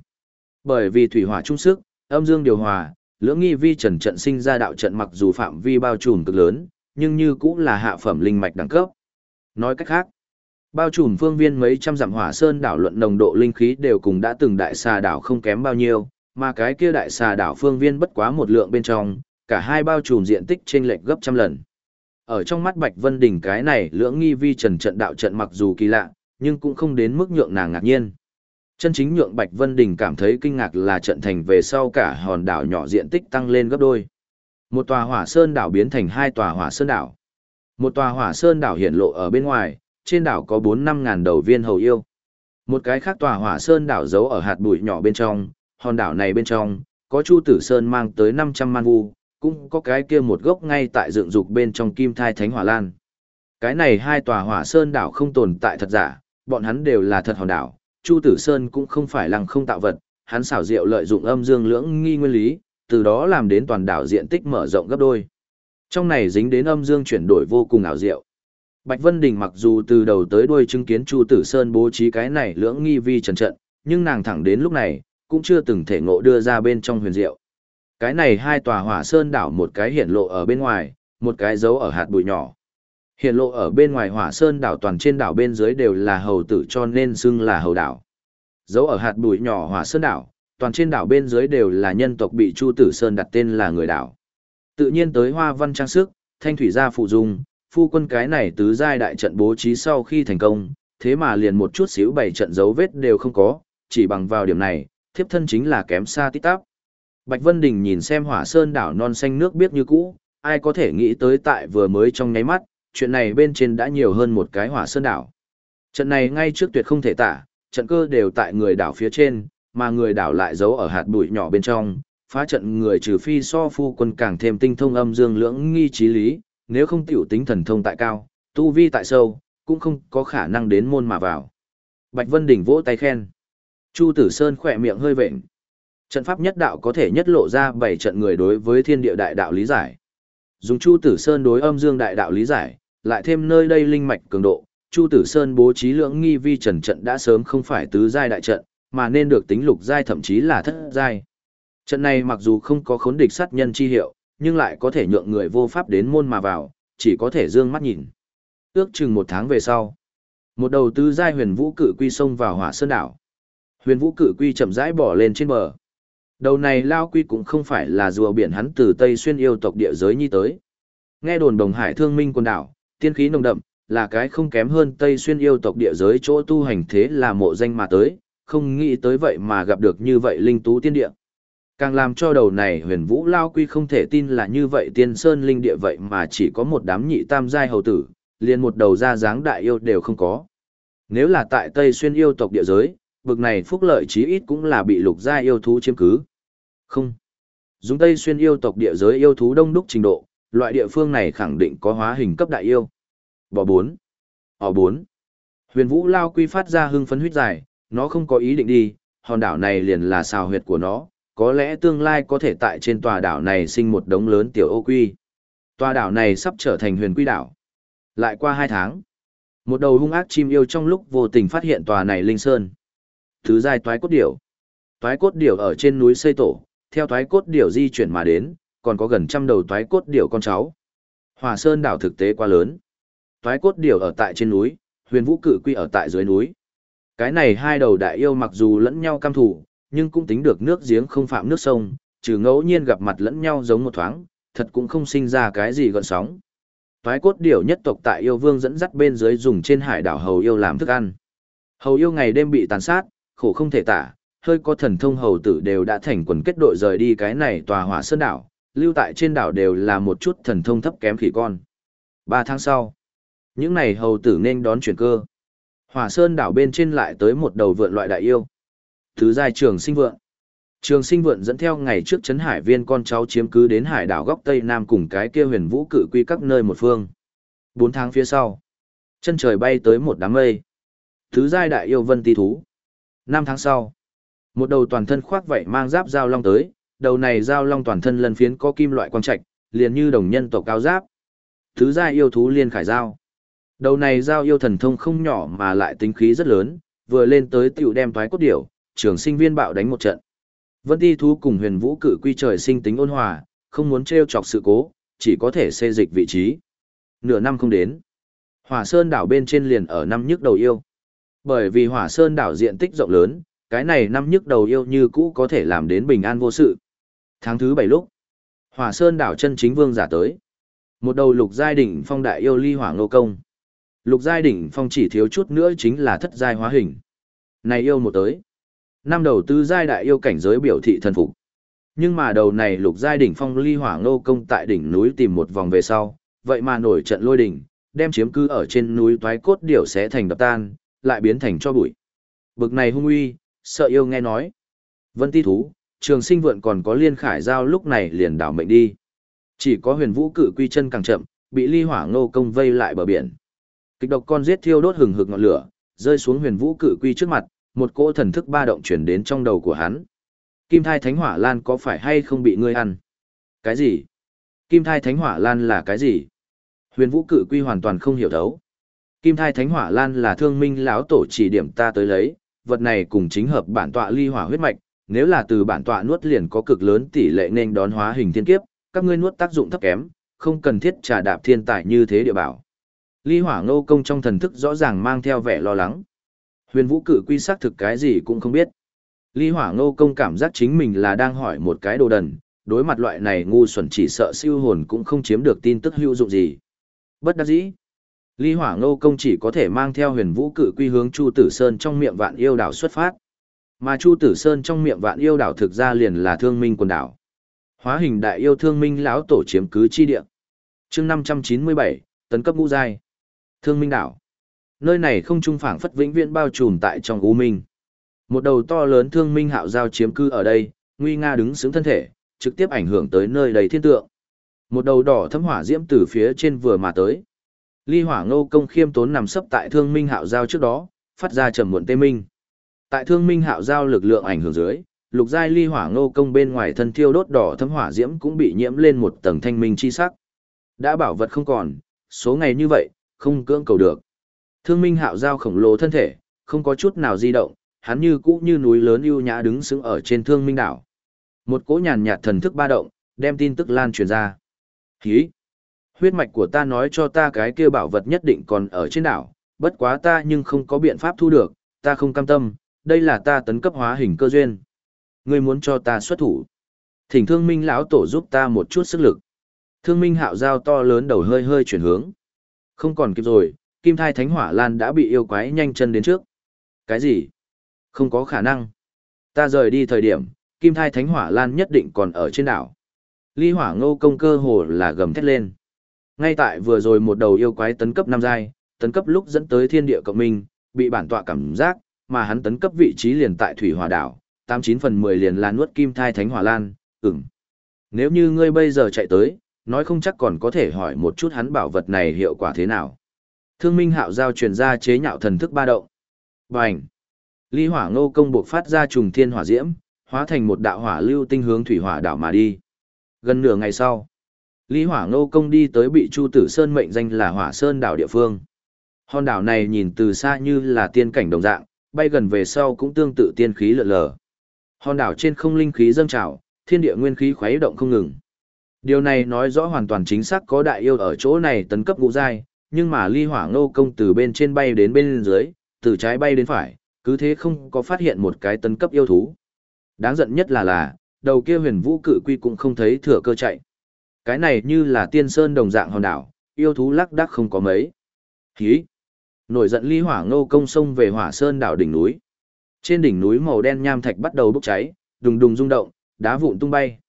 Bởi vì thủy hỏa trung sức, âm dương điều hòa, lưỡng nghi vi trần trận sinh ra đạo trận mặc dù phạm vi bao trùm cực lớn, nhưng như cũng là hạ phẩm linh mạch đẳng cấp. Nói cách khác, bao trùm phương viên mấy trăm dặm hỏa sơn đảo luận nồng độ linh khí đều cùng đã từng đại xà đảo không kém bao nhiêu, mà cái kia đại xà đảo phương viên bất quá một lượng bên trong, cả hai bao trùm diện tích trên lệch gấp trăm lần. Ở trong mắt Bạch Vân Đình cái này lưỡng nghi vi trần trận đạo trận mặc dù kỳ lạ, nhưng cũng không đến mức nhượng nàng ngạc nhiên. Chân chính nhượng Bạch Vân Đình cảm thấy kinh ngạc là trận thành về sau cả hòn đảo nhỏ diện tích tăng lên gấp đôi. Một tòa hỏa sơn đảo biến thành hai tòa hỏa sơn đảo. Một tòa hỏa sơn đảo hiện lộ ở bên ngoài, trên đảo có 4-5 ngàn đầu viên hầu yêu. Một cái khác tòa hỏa sơn đảo giấu ở hạt bụi nhỏ bên trong, hòn đảo này bên trong, có Chu Tử Sơn mang tới 500 man vu, cũng có cái kia một gốc ngay tại dựng dục bên trong kim thai thánh hỏa lan. Cái này hai tòa hỏa sơn đảo không tồn tại thật giả, bọn hắn đều là thật hòn đảo, Chu Tử Sơn cũng không phải lăng không tạo vật, hắn xảo diệu lợi dụng âm dương lưỡng nghi nguyên lý, từ đó làm đến toàn đảo diện tích mở rộng gấp đôi. Trong này dính đến âm dương chuyển đổi vô cùng ảo diệu. Bạch Vân Đình mặc dù từ đầu tới đuôi chứng kiến Chu Tử Sơn bố trí cái này lưỡng nghi vi trần trận, nhưng nàng thẳng đến lúc này, cũng chưa từng thể ngộ đưa ra bên trong huyền diệu. Cái này hai tòa hỏa sơn đảo một cái hiển lộ ở bên ngoài, một cái giấu ở hạt bụi nhỏ. hiển lộ ở bên ngoài hỏa sơn đảo toàn trên đảo bên dưới đều là hầu tử cho nên xưng là hầu đảo. Giấu ở hạt bụi nhỏ hỏa sơn đảo, toàn trên đảo bên dưới đều là nhân tộc bị Chu Tử Sơn đặt tên là người đảo. Tự nhiên tới hoa văn trang sức, thanh thủy gia phụ dung, phu quân cái này tứ giai đại trận bố trí sau khi thành công, thế mà liền một chút xíu bảy trận dấu vết đều không có, chỉ bằng vào điểm này, thiếp thân chính là kém xa tít tắp. Bạch Vân Đình nhìn xem hỏa sơn đảo non xanh nước biết như cũ, ai có thể nghĩ tới tại vừa mới trong nháy mắt, chuyện này bên trên đã nhiều hơn một cái hỏa sơn đảo. Trận này ngay trước tuyệt không thể tả, trận cơ đều tại người đảo phía trên, mà người đảo lại giấu ở hạt bụi nhỏ bên trong, phá trận người trừ phi so phu quân càng thêm tinh thông âm dương lưỡng nghi trí lý, nếu không tiểu tính thần thông tại cao, tu vi tại sâu, cũng không có khả năng đến môn mà vào. Bạch Vân Đình vỗ tay khen. Chu Tử Sơn khỏe miệng hơi vệnh. Trận pháp nhất đạo có thể nhất lộ ra bảy trận người đối với thiên địa đại đạo lý giải. Dùng Chu Tử Sơn đối âm dương đại đạo lý giải, lại thêm nơi đây linh mạch cường độ, Chu Tử Sơn bố trí lưỡng nghi vi trần trận đã sớm không phải tứ giai đại trận, mà nên được tính lục giai thậm chí là thất giai. Trận này mặc dù không có khốn địch sát nhân chi hiệu, nhưng lại có thể nhượng người vô pháp đến môn mà vào, chỉ có thể dương mắt nhìn. Ước chừng một tháng về sau, một đầu tứ giai huyền vũ cự quy xông vào hỏa sơn đảo. Huyền vũ cự quy chậm rãi bỏ lên trên bờ. Đầu này lao quy cũng không phải là rùa biển hắn từ Tây xuyên yêu tộc địa giới nhi tới. Nghe đồn đồng hải thương minh quần đảo, tiên khí nồng đậm, là cái không kém hơn Tây xuyên yêu tộc địa giới chỗ tu hành thế là mộ danh mà tới, không nghĩ tới vậy mà gặp được như vậy linh tú tiên địa. Càng làm cho đầu này huyền vũ lao quy không thể tin là như vậy tiên sơn linh địa vậy mà chỉ có một đám nhị tam giai hầu tử, liền một đầu ra dáng đại yêu đều không có. Nếu là tại Tây xuyên yêu tộc địa giới, bực này phúc lợi chí ít cũng là bị lục gia yêu thú chiếm cứ. Không. Dùng Tây xuyên yêu tộc địa giới yêu thú đông đúc trình độ, loại địa phương này khẳng định có hóa hình cấp đại yêu. Bỏ 4. Họ 4. Huyền Vũ Lao Quy phát ra hưng phấn huyết dài, nó không có ý định đi, hòn đảo này liền là xào huyệt của nó, có lẽ tương lai có thể tại trên tòa đảo này sinh một đống lớn tiểu ô quy. Tòa đảo này sắp trở thành huyền quy đảo. Lại qua hai tháng, một đầu hung ác chim yêu trong lúc vô tình phát hiện tòa này linh sơn. Thứ giai toái cốt điểu. Toái cốt điểu ở trên núi xây tổ, theo toái cốt điểu di chuyển mà đến, còn có gần trăm đầu toái cốt điểu con cháu. Hòa Sơn đảo thực tế quá lớn. Toái cốt điểu ở tại trên núi, huyền vũ cự quy ở tại dưới núi. Cái này hai đầu đại yêu mặc dù lẫn nhau cam thủ, nhưng cũng tính được nước giếng không phạm nước sông, trừ ngẫu nhiên gặp mặt lẫn nhau giống một thoáng, thật cũng không sinh ra cái gì gọn sóng. Toái cốt điểu nhất tộc tại yêu vương dẫn dắt bên dưới dùng trên hải đảo hầu yêu làm thức ăn. Hầu yêu ngày đêm bị tàn sát, khổ không thể tả, hơi có thần thông hầu tử đều đã thành quần kết đội rời đi cái này tòa hỏa sơn đảo, lưu tại trên đảo đều là một chút thần thông thấp kém khỉ con. Ba tháng sau, những này hầu tử nên đón chuyển cơ. Hỏa sơn đảo bên trên lại tới một đầu vượn loại đại yêu. Thứ giai trường sinh vượn. Trường sinh vượn dẫn theo ngày trước chấn hải viên con cháu chiếm cứ đến hải đảo góc Tây Nam cùng cái kia huyền vũ cự quy các nơi một phương. Bốn tháng phía sau, chân trời bay tới một đám mây. Thứ giai đại yêu vân ti thú. Năm tháng sau, một đầu toàn thân khoác vậy mang giáp giao long tới, đầu này giao long toàn thân lân phiến có kim loại quang trạch, liền như đồng nhân tộc cao giáp. Thứ giai yêu thú liên khải giao. Đầu này giao yêu thần thông không nhỏ mà lại tính khí rất lớn, vừa lên tới tiểu đem thoái cốt điểu, trường sinh viên bạo đánh một trận. Vân ti thú cùng huyền vũ cử quy trời sinh tính ôn hòa, không muốn trêu chọc sự cố, chỉ có thể xê dịch vị trí. Nửa năm không đến. Hỏa Sơn đảo bên trên liền ở năm nhức đầu yêu. Bởi vì Hỏa Sơn đảo diện tích rộng lớn, cái này năm nhức đầu yêu như cũ có thể làm đến bình an vô sự. Tháng thứ bảy lúc, Hỏa Sơn đảo chân chính vương giả tới. Một đầu lục giai đỉnh phong đại yêu ly hỏa ngô công. Lục giai đỉnh phong chỉ thiếu chút nữa chính là thất giai hóa hình. Này yêu một tới. Năm đầu tư giai đại yêu cảnh giới biểu thị thần phục. Nhưng mà đầu này lục giai đỉnh phong ly hỏa ngô công tại đỉnh núi tìm một vòng về sau, vậy mà nổi trận lôi đỉnh, đem chiếm cư ở trên núi toái cốt điểu xé thành đập tan, lại biến thành cho bụi. Bực này hung uy, sợ yêu nghe nói. Vân ti thú, trường sinh vượn còn có liên khải giao lúc này liền đảo mệnh đi. Chỉ có huyền vũ cự quy chân càng chậm, bị ly hỏa ngô công vây lại bờ biển. Kịch độc con giết thiêu đốt hừng hực ngọn lửa, rơi xuống huyền vũ cự quy trước mặt, một cỗ thần thức ba động chuyển đến trong đầu của hắn. Kim thai thánh hỏa lan có phải hay không bị ngươi ăn? Cái gì? Kim thai thánh hỏa lan là cái gì? Huyền vũ cự quy hoàn toàn không hiểu thấu. Kim thai thánh hỏa lan là thương minh lão tổ chỉ điểm ta tới lấy, vật này cùng chính hợp bản tọa ly hỏa huyết mạch, nếu là từ bản tọa nuốt liền có cực lớn tỷ lệ nên đón hóa hình thiên kiếp, các ngươi nuốt tác dụng thấp kém, không cần thiết trà đạp thiên tài như thế địa bảo. Ly hỏa ngô công trong thần thức rõ ràng mang theo vẻ lo lắng. Huyền vũ cử quy xác thực cái gì cũng không biết. Ly hỏa ngô công cảm giác chính mình là đang hỏi một cái đồ đần, đối mặt loại này ngu xuẩn chỉ sợ siêu hồn cũng không chiếm được tin tức hữu dụng gì. Bất đắc dĩ. Ly hỏa ngô công chỉ có thể mang theo huyền vũ cử quy hướng Chu Tử Sơn trong miệng vạn yêu đảo xuất phát. Mà Chu Tử Sơn trong miệng vạn yêu đảo thực ra liền là thương minh quần đảo. Hóa hình đại yêu thương minh lão tổ chiếm cứ chi địa. chương 597, tấn cấp ngũ giai. Thương minh đảo. Nơi này không trung phảng phất vĩnh viễn bao trùm tại trong u minh. Một đầu to lớn thương minh hạo giao chiếm cư ở đây, nguy nga đứng xứng thân thể, trực tiếp ảnh hưởng tới nơi đầy thiên tượng. Một đầu đỏ thấm hỏa diễm từ phía trên vừa mà tới. Ly hỏa ngô công khiêm tốn nằm sấp tại thương minh hạo giao trước đó, phát ra trầm muộn tê minh. Tại thương minh hạo giao lực lượng ảnh hưởng dưới, lục giai ly hỏa ngô công bên ngoài thân thiêu đốt đỏ thấm hỏa diễm cũng bị nhiễm lên một tầng thanh minh chi sắc. Đã bảo vật không còn, số ngày như vậy, không cưỡng cầu được. Thương minh hạo giao khổng lồ thân thể, không có chút nào di động, hắn như cũ như núi lớn ưu nhã đứng sững ở trên thương minh đảo. Một cỗ nhàn nhạt thần thức ba động, đem tin tức lan truyền ra. Hí! Huyết mạch của ta nói cho ta cái kia bảo vật nhất định còn ở trên đảo, bất quá ta nhưng không có biện pháp thu được, ta không cam tâm, đây là ta tấn cấp hóa hình cơ duyên. Ngươi muốn cho ta xuất thủ. Thỉnh thương minh lão tổ giúp ta một chút sức lực. Thương minh hạo giao to lớn đầu hơi hơi chuyển hướng. Không còn kịp rồi, kim thai thánh hỏa lan đã bị yêu quái nhanh chân đến trước. Cái gì? Không có khả năng. Ta rời đi thời điểm, kim thai thánh hỏa lan nhất định còn ở trên đảo. Ly hỏa ngô công cơ hồ là gầm thét lên. Ngay tại vừa rồi một đầu yêu quái tấn cấp năm giai, tấn cấp lúc dẫn tới thiên địa cộng minh, bị bản tọa cảm giác, mà hắn tấn cấp vị trí liền tại thủy hỏa đảo, tám chín phần mười liền là nuốt kim thai thánh hỏa lan, ừm. Nếu như ngươi bây giờ chạy tới, nói không chắc còn có thể hỏi một chút hắn bảo vật này hiệu quả thế nào. Thương minh hạo giao truyền ra chế nhạo thần thức ba động. Bành! Ly hỏa ngô công buộc phát ra trùng thiên hỏa diễm, hóa thành một đạo hỏa lưu tinh hướng thủy hỏa đảo mà đi. Gần nửa ngày sau, Lý Hỏa Ngô Công đi tới bị Chu Tử Sơn mệnh danh là Hỏa Sơn đảo địa phương. Hòn đảo này nhìn từ xa như là tiên cảnh đồng dạng, bay gần về sau cũng tương tự tiên khí lượn lờ. Hòn đảo trên không linh khí dâng trào, thiên địa nguyên khí khuấy động không ngừng. Điều này nói rõ hoàn toàn chính xác có đại yêu ở chỗ này tấn cấp ngũ giai, nhưng mà Ly Hỏa Ngô Công từ bên trên bay đến bên dưới, từ trái bay đến phải, cứ thế không có phát hiện một cái tấn cấp yêu thú. Đáng giận nhất là là, đầu kia huyền vũ cự quy cũng không thấy thừa cơ chạy. Cái này như là tiên sơn đồng dạng hòn đảo, yêu thú lắc đắc không có mấy. Hí! Nổi giận ly hỏa ngô công sông về hỏa sơn đảo đỉnh núi. Trên đỉnh núi màu đen nham thạch bắt đầu bốc cháy, đùng đùng rung động, đá vụn tung bay.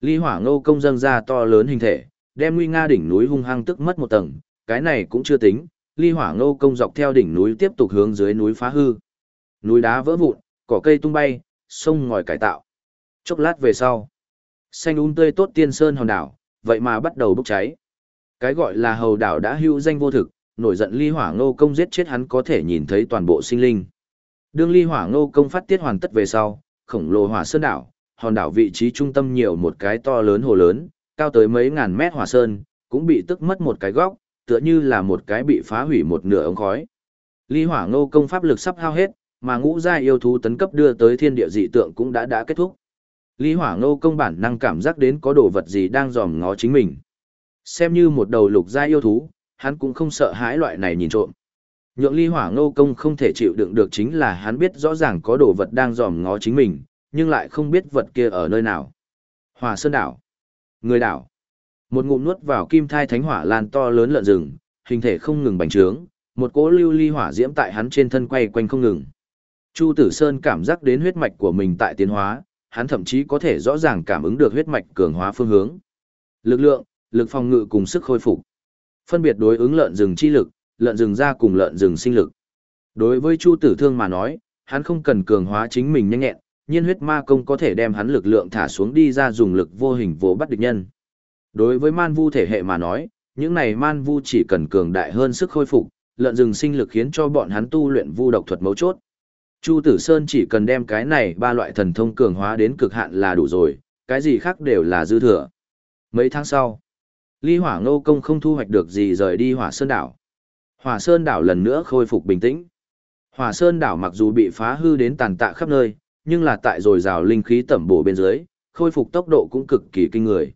Ly hỏa ngô công dâng ra to lớn hình thể, đem nguy nga đỉnh núi hung hăng tức mất một tầng, cái này cũng chưa tính, ly hỏa ngô công dọc theo đỉnh núi tiếp tục hướng dưới núi phá hư. Núi đá vỡ vụn, cỏ cây tung bay, sông ngòi cải tạo. Chốc lát về sau, xanh um tươi tốt tiên sơn hòn đảo, vậy mà bắt đầu bốc cháy. Cái gọi là hầu đảo đã hữu danh vô thực, nổi giận ly hỏa ngô công giết chết hắn có thể nhìn thấy toàn bộ sinh linh. Đương ly hỏa ngô công phát tiết hoàn tất về sau, khổng lồ hỏa sơn đảo, hòn đảo vị trí trung tâm nhiều một cái to lớn hồ lớn, cao tới mấy ngàn mét hỏa sơn, cũng bị tức mất một cái góc, tựa như là một cái bị phá hủy một nửa ống khói. Ly hỏa ngô công pháp lực sắp hao hết, mà ngũ gia yêu thú tấn cấp đưa tới thiên địa dị tượng cũng đã đã kết thúc. Ly hỏa ngô công bản năng cảm giác đến có đồ vật gì đang dòm ngó chính mình. Xem như một đầu lục gia yêu thú, hắn cũng không sợ hãi loại này nhìn trộm. Nhượng ly hỏa ngô công không thể chịu đựng được chính là hắn biết rõ ràng có đồ vật đang dòm ngó chính mình, nhưng lại không biết vật kia ở nơi nào. Hòa sơn đảo. Người đảo. Một ngụm nuốt vào kim thai thánh hỏa lan to lớn lợn rừng, hình thể không ngừng bành trướng, một cỗ lưu ly hỏa diễm tại hắn trên thân quay quanh không ngừng. Chu Tử Sơn cảm giác đến huyết mạch của mình tại tiến hóa, hắn thậm chí có thể rõ ràng cảm ứng được huyết mạch cường hóa phương hướng. Lực lượng, lực phòng ngự cùng sức khôi phục. Phân biệt đối ứng lợn rừng chi lực, lợn rừng ra cùng lợn rừng sinh lực. Đối với Chu Tử Thương mà nói, hắn không cần cường hóa chính mình nhanh nhẹn, nhiên huyết ma công có thể đem hắn lực lượng thả xuống đi ra dùng lực vô hình vô bắt địch nhân. Đối với man vu thể hệ mà nói, những này man vu chỉ cần cường đại hơn sức khôi phục, lợn rừng sinh lực khiến cho bọn hắn tu luyện vu độc thuật mấu chốt. Chu Tử Sơn chỉ cần đem cái này ba loại thần thông cường hóa đến cực hạn là đủ rồi, cái gì khác đều là dư thừa. Mấy tháng sau, Ly Hỏa Ngô Công không thu hoạch được gì rời đi Hỏa Sơn đảo. Hỏa Sơn đảo lần nữa khôi phục bình tĩnh. Hỏa Sơn đảo mặc dù bị phá hư đến tàn tạ khắp nơi, nhưng là tại rồi rào linh khí tẩm bổ bên dưới, khôi phục tốc độ cũng cực kỳ kinh người.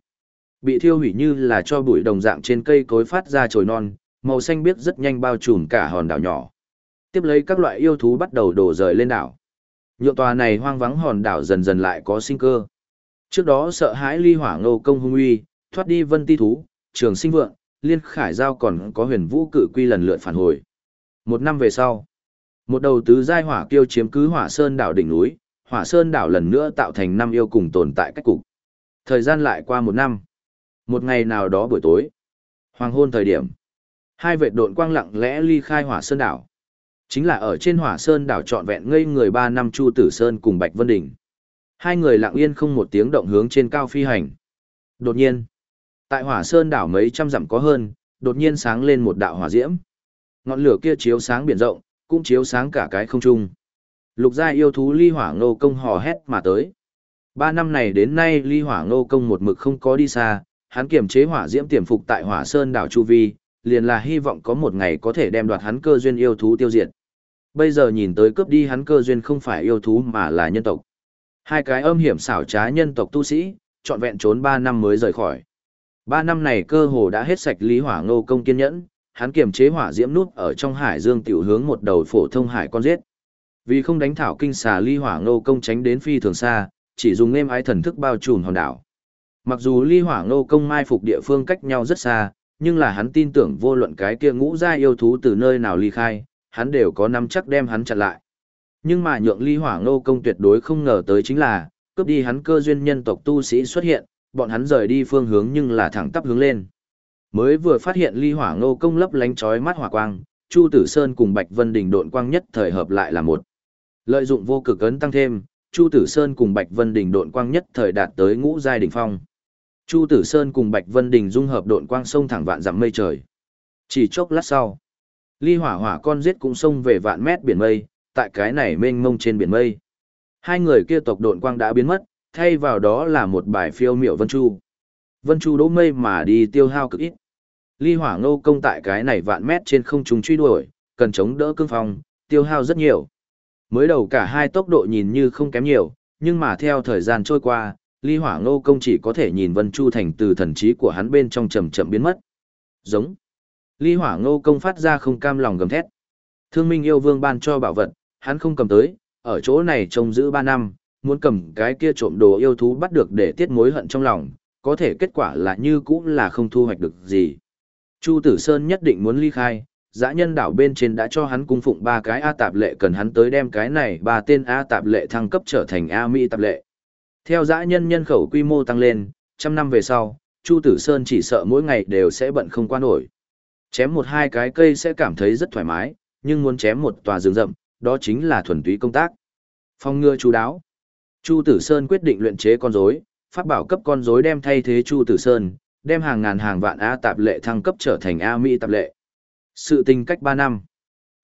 Bị thiêu hủy như là cho bụi đồng dạng trên cây cối phát ra chồi non, màu xanh biếc rất nhanh bao trùm cả hòn đảo nhỏ. Tiếp lấy các loại yêu thú bắt đầu đổ rời lên đảo. Nhượng tòa này hoang vắng hòn đảo dần dần lại có sinh cơ. Trước đó sợ hãi ly hỏa ngô công hung uy, thoát đi vân ti thú, trường sinh vượng, liên khải giao còn có huyền vũ cự quy lần lượt phản hồi. Một năm về sau, một đầu tứ giai hỏa kiêu chiếm cứ hỏa sơn đảo đỉnh núi, hỏa sơn đảo lần nữa tạo thành năm yêu cùng tồn tại cách cục. Thời gian lại qua một năm. Một ngày nào đó buổi tối, hoàng hôn thời điểm, hai vệ độn quang lặng lẽ ly khai hỏa sơn đảo. Chính là ở trên hỏa sơn đảo trọn vẹn ngây người ba năm Chu Tử Sơn cùng Bạch Vân Đình. Hai người lặng yên không một tiếng động hướng trên cao phi hành. Đột nhiên, tại hỏa sơn đảo mấy trăm dặm có hơn, đột nhiên sáng lên một đạo hỏa diễm. Ngọn lửa kia chiếu sáng biển rộng, cũng chiếu sáng cả cái không trung. Lục gia yêu thú ly hỏa ngô công hò hét mà tới. Ba năm này đến nay ly hỏa ngô công một mực không có đi xa, hắn kiềm chế hỏa diễm tiềm phục tại hỏa sơn đảo Chu Vi, liền là hy vọng có một ngày có thể đem đoạt hắn cơ duyên yêu thú tiêu diệt. Bây giờ nhìn tới cướp đi hắn cơ duyên không phải yêu thú mà là nhân tộc. Hai cái âm hiểm xảo trá nhân tộc tu sĩ, trọn vẹn trốn ba năm mới rời khỏi. Ba năm này cơ hồ đã hết sạch lý hỏa ngô công kiên nhẫn, hắn kiềm chế hỏa diễm nút ở trong hải dương tiểu hướng một đầu phổ thông hải con giết. Vì không đánh thảo kinh xà ly hỏa ngô công tránh đến phi thường xa, chỉ dùng êm ái thần thức bao trùm hòn đảo. Mặc dù ly hỏa ngô công mai phục địa phương cách nhau rất xa, nhưng là hắn tin tưởng vô luận cái kia ngũ gia yêu thú từ nơi nào ly khai, hắn đều có nắm chắc đem hắn chặn lại. Nhưng mà nhượng ly hỏa ngô công tuyệt đối không ngờ tới chính là, cướp đi hắn cơ duyên nhân tộc tu sĩ xuất hiện, bọn hắn rời đi phương hướng nhưng là thẳng tắp hướng lên. Mới vừa phát hiện ly hỏa ngô công lấp lánh chói mắt hỏa quang, Chu Tử Sơn cùng Bạch Vân Đình độn quang nhất thời hợp lại là một. Lợi dụng vô cực ấn tăng thêm, Chu Tử Sơn cùng Bạch Vân Đình độn quang nhất thời đạt tới ngũ giai đỉnh phong. Chu Tử Sơn cùng Bạch Vân Đình dung hợp độn quang sông thẳng vạn dặm mây trời. Chỉ chốc lát sau, ly hỏa hỏa con giết cũng sông về vạn mét biển mây, tại cái này mênh mông trên biển mây. Hai người kia tộc độn quang đã biến mất, thay vào đó là một bài phiêu miểu vân chu. Vân chu đỗ mây mà đi tiêu hao cực ít. Ly hỏa ngô công tại cái này vạn mét trên không trung truy đuổi, cần chống đỡ cương phong, tiêu hao rất nhiều. Mới đầu cả hai tốc độ nhìn như không kém nhiều, nhưng mà theo thời gian trôi qua, ly hỏa ngô công chỉ có thể nhìn Vân Chu Thành từ thần trí của hắn bên trong chậm chậm biến mất. Giống. Ly hỏa ngô công phát ra không cam lòng gầm thét. Thương minh yêu vương ban cho bảo vật, hắn không cầm tới, ở chỗ này trông giữ ba năm, muốn cầm cái kia trộm đồ yêu thú bắt được để tiết mối hận trong lòng, có thể kết quả là như cũng là không thu hoạch được gì. Chu Tử Sơn nhất định muốn ly khai, dã nhân đảo bên trên đã cho hắn cung phụng ba cái A tạp lệ cần hắn tới đem cái này ba tên A tạp lệ thăng cấp trở thành A Mỹ tạp lệ. Theo dã nhân nhân khẩu quy mô tăng lên, trăm năm về sau, Chu Tử Sơn chỉ sợ mỗi ngày đều sẽ bận không qua nổi. Chém một hai cái cây sẽ cảm thấy rất thoải mái, nhưng muốn chém một tòa rừng rậm, đó chính là thuần túy công tác. Phong ngừa chú đáo. Chu Tử Sơn quyết định luyện chế con rối, phát bảo cấp con rối đem thay thế Chu Tử Sơn, đem hàng ngàn hàng vạn A tạp lệ thăng cấp trở thành A Mỹ tạp lệ. Sự tình cách 3 năm.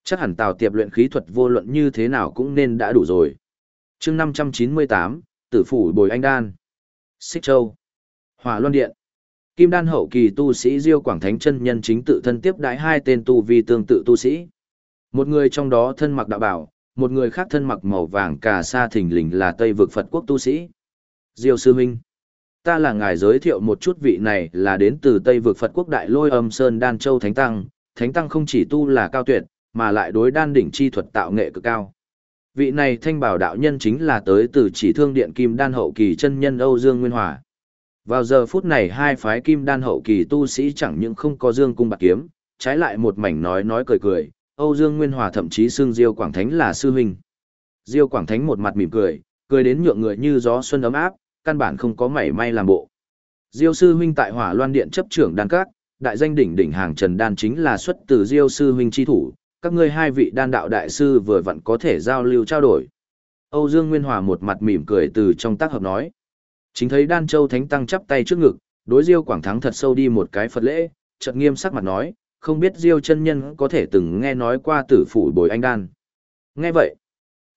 Chắc hẳn Tào Tiệp luyện khí thuật vô luận như thế nào cũng nên đã đủ rồi. chương 598, Tử Phủ Bồi Anh Đan. Xích Châu. Hỏa Loan Điện. Kim đan hậu kỳ tu sĩ Diêu Quảng Thánh chân nhân chính tự thân tiếp đãi hai tên tu vi tương tự tu sĩ. Một người trong đó thân mặc đạo bảo, một người khác thân mặc màu vàng cà sa thình lình là Tây vực Phật quốc tu sĩ. Diêu sư minh, ta là ngài giới thiệu một chút vị này là đến từ Tây vực Phật quốc đại lôi âm sơn đan châu thánh tăng, thánh tăng không chỉ tu là cao tuyệt, mà lại đối đan đỉnh chi thuật tạo nghệ cực cao. Vị này thanh bảo đạo nhân chính là tới từ chỉ thương điện kim đan hậu kỳ chân nhân Âu Dương Nguyên Hòa. Vào giờ phút này hai phái kim đan hậu kỳ tu sĩ chẳng những không có dương cung bạc kiếm, trái lại một mảnh nói nói cười cười, Âu Dương Nguyên Hòa thậm chí xưng Diêu Quảng Thánh là sư huynh. Diêu Quảng Thánh một mặt mỉm cười, cười đến nhượng người như gió xuân ấm áp, căn bản không có mảy may làm bộ. Diêu sư huynh tại Hỏa Loan Điện chấp trưởng đan các, đại danh đỉnh đỉnh hàng Trần Đan chính là xuất từ Diêu sư huynh chi thủ, các ngươi hai vị đan đạo đại sư vừa vặn có thể giao lưu trao đổi. Âu Dương Nguyên Hòa một mặt mỉm cười từ trong tác hợp nói. Chính thấy Đan Châu Thánh Tăng chắp tay trước ngực, đối Diêu Quảng Thắng thật sâu đi một cái Phật lễ, chợt nghiêm sắc mặt nói, không biết Diêu chân nhân có thể từng nghe nói qua tử phủ bồi anh đan. Nghe vậy,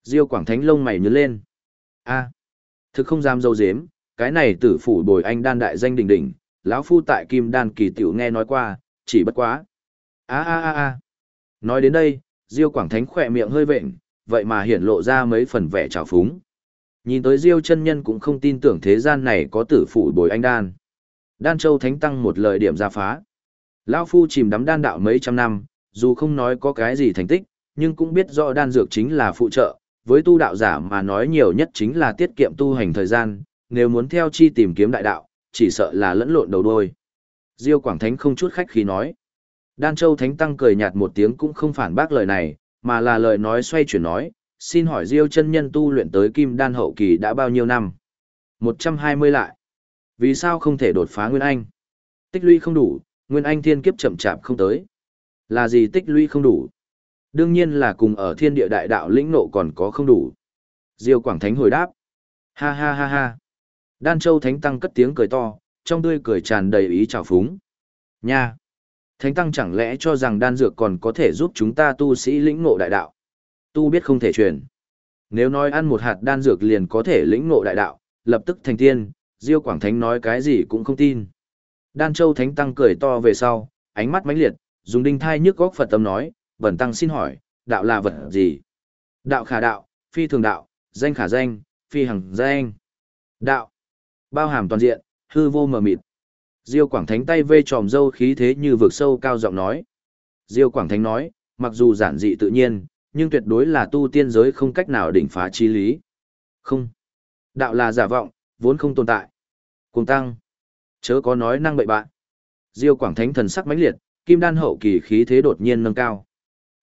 Diêu Quảng Thánh lông mày nhướng lên. A, thực không dám dâu dếm, cái này tử phủ bồi anh đan đại danh đỉnh đỉnh, lão phu tại Kim Đan kỳ tiểu nghe nói qua, chỉ bất quá. A a a a. Nói đến đây, Diêu Quảng Thánh khỏe miệng hơi vện, vậy mà hiển lộ ra mấy phần vẻ trào phúng. Nhìn tới Diêu chân nhân cũng không tin tưởng thế gian này có tử phủ bồi anh đan. Đan Châu Thánh Tăng một lời điểm ra phá. Lão Phu chìm đắm đan đạo mấy trăm năm, dù không nói có cái gì thành tích, nhưng cũng biết rõ đan dược chính là phụ trợ, với tu đạo giả mà nói nhiều nhất chính là tiết kiệm tu hành thời gian, nếu muốn theo chi tìm kiếm đại đạo, chỉ sợ là lẫn lộn đầu đôi. Diêu Quảng Thánh không chút khách khí nói. Đan Châu Thánh Tăng cười nhạt một tiếng cũng không phản bác lời này, mà là lời nói xoay chuyển nói, xin hỏi Diêu chân nhân tu luyện tới kim đan hậu kỳ đã bao nhiêu năm? 120 lại. Vì sao không thể đột phá Nguyên Anh? Tích lũy không đủ, Nguyên Anh thiên kiếp chậm chạp không tới. Là gì tích lũy không đủ? Đương nhiên là cùng ở thiên địa đại đạo lĩnh nộ còn có không đủ. Diêu Quảng Thánh hồi đáp. Ha ha ha ha. Đan Châu Thánh Tăng cất tiếng cười to, trong tươi cười tràn đầy ý trào phúng. Nha! Thánh Tăng chẳng lẽ cho rằng đan dược còn có thể giúp chúng ta tu sĩ lĩnh ngộ đại đạo? Tu biết không thể truyền. Nếu nói ăn một hạt đan dược liền có thể lĩnh ngộ đại đạo, lập tức thành tiên, Diêu Quảng Thánh nói cái gì cũng không tin. Đan Châu Thánh Tăng cười to về sau, ánh mắt mãnh liệt, dùng đinh thai nhức góc Phật tâm nói, Bần Tăng xin hỏi, đạo là vật gì? Đạo khả đạo, phi thường đạo, danh khả danh, phi hằng danh. Đạo, bao hàm toàn diện, hư vô mờ mịt. Diêu Quảng Thánh tay vê tròm dâu khí thế như vực sâu cao giọng nói. Diêu Quảng Thánh nói, mặc dù giản dị tự nhiên, nhưng tuyệt đối là tu tiên giới không cách nào đỉnh phá chi lý. Không. Đạo là giả vọng, vốn không tồn tại. Cùng tăng. Chớ có nói năng bậy bạn. Diêu Quảng Thánh thần sắc mãnh liệt, kim đan hậu kỳ khí thế đột nhiên nâng cao.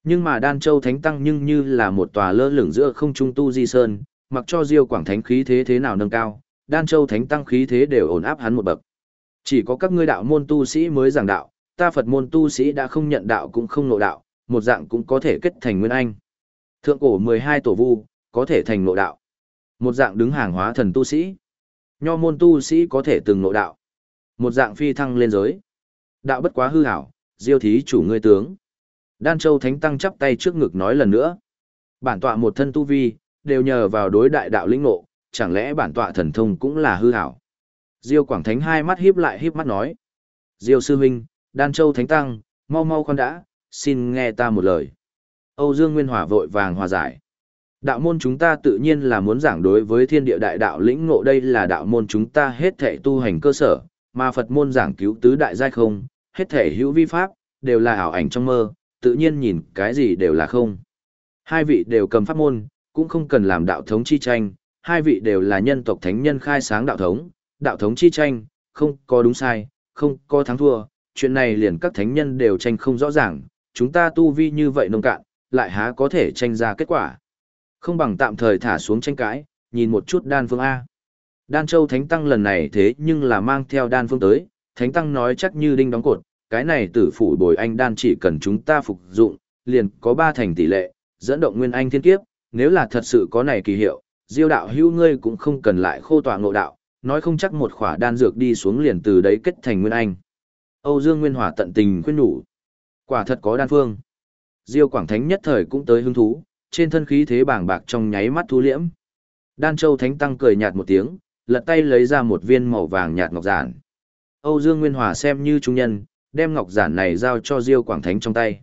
Nhưng mà đan châu thánh tăng nhưng như là một tòa lơ lửng giữa không trung tu di sơn, mặc cho Diêu Quảng Thánh khí thế thế nào nâng cao, đan châu thánh tăng khí thế đều ổn áp hắn một bậc. Chỉ có các ngươi đạo môn tu sĩ mới giảng đạo, ta Phật môn tu sĩ đã không nhận đạo cũng không nộ đạo, một dạng cũng có thể kết thành nguyên anh. Thượng cổ 12 tổ vu, có thể thành nộ đạo. Một dạng đứng hàng hóa thần tu sĩ. Nho môn tu sĩ có thể từng nộ đạo. Một dạng phi thăng lên giới. Đạo bất quá hư hảo, diêu thí chủ ngươi tướng. Đan Châu Thánh Tăng chắp tay trước ngực nói lần nữa. Bản tọa một thân tu vi, đều nhờ vào đối đại đạo lĩnh ngộ, chẳng lẽ bản tọa thần thông cũng là hư hảo. Diêu Quảng Thánh hai mắt híp lại híp mắt nói. Diêu Sư Minh, Đan Châu Thánh Tăng, mau mau con đã, xin nghe ta một lời. Âu Dương Nguyên Hòa vội vàng hòa giải. Đạo môn chúng ta tự nhiên là muốn giảng đối với thiên địa đại đạo lĩnh ngộ đây là đạo môn chúng ta hết thể tu hành cơ sở, mà Phật môn giảng cứu tứ đại giai không, hết thể hữu vi pháp, đều là ảo ảnh trong mơ, tự nhiên nhìn cái gì đều là không. Hai vị đều cầm pháp môn, cũng không cần làm đạo thống chi tranh, hai vị đều là nhân tộc thánh nhân khai sáng đạo thống, đạo thống chi tranh, không có đúng sai, không có thắng thua, chuyện này liền các thánh nhân đều tranh không rõ ràng, chúng ta tu vi như vậy nông cạn, lại há có thể tranh ra kết quả. Không bằng tạm thời thả xuống tranh cãi, nhìn một chút đan phương A. Đan Châu Thánh Tăng lần này thế nhưng là mang theo đan phương tới, Thánh Tăng nói chắc như đinh đóng cột, cái này tử phủ bồi anh đan chỉ cần chúng ta phục dụng, liền có ba thành tỷ lệ, dẫn động nguyên anh thiên kiếp, nếu là thật sự có này kỳ hiệu, diêu đạo hữu ngươi cũng không cần lại khô tọa ngộ đạo, nói không chắc một khỏa đan dược đi xuống liền từ đấy kết thành nguyên anh. Âu Dương Nguyên Hòa tận tình khuyên nhủ. Quả thật có đan phương. Diêu Quảng Thánh nhất thời cũng tới hứng thú, trên thân khí thế bàng bạc trong nháy mắt thu liễm. Đan Châu Thánh Tăng cười nhạt một tiếng, lật tay lấy ra một viên màu vàng nhạt ngọc giản. Âu Dương Nguyên Hòa xem như trung nhân, đem ngọc giản này giao cho Diêu Quảng Thánh trong tay.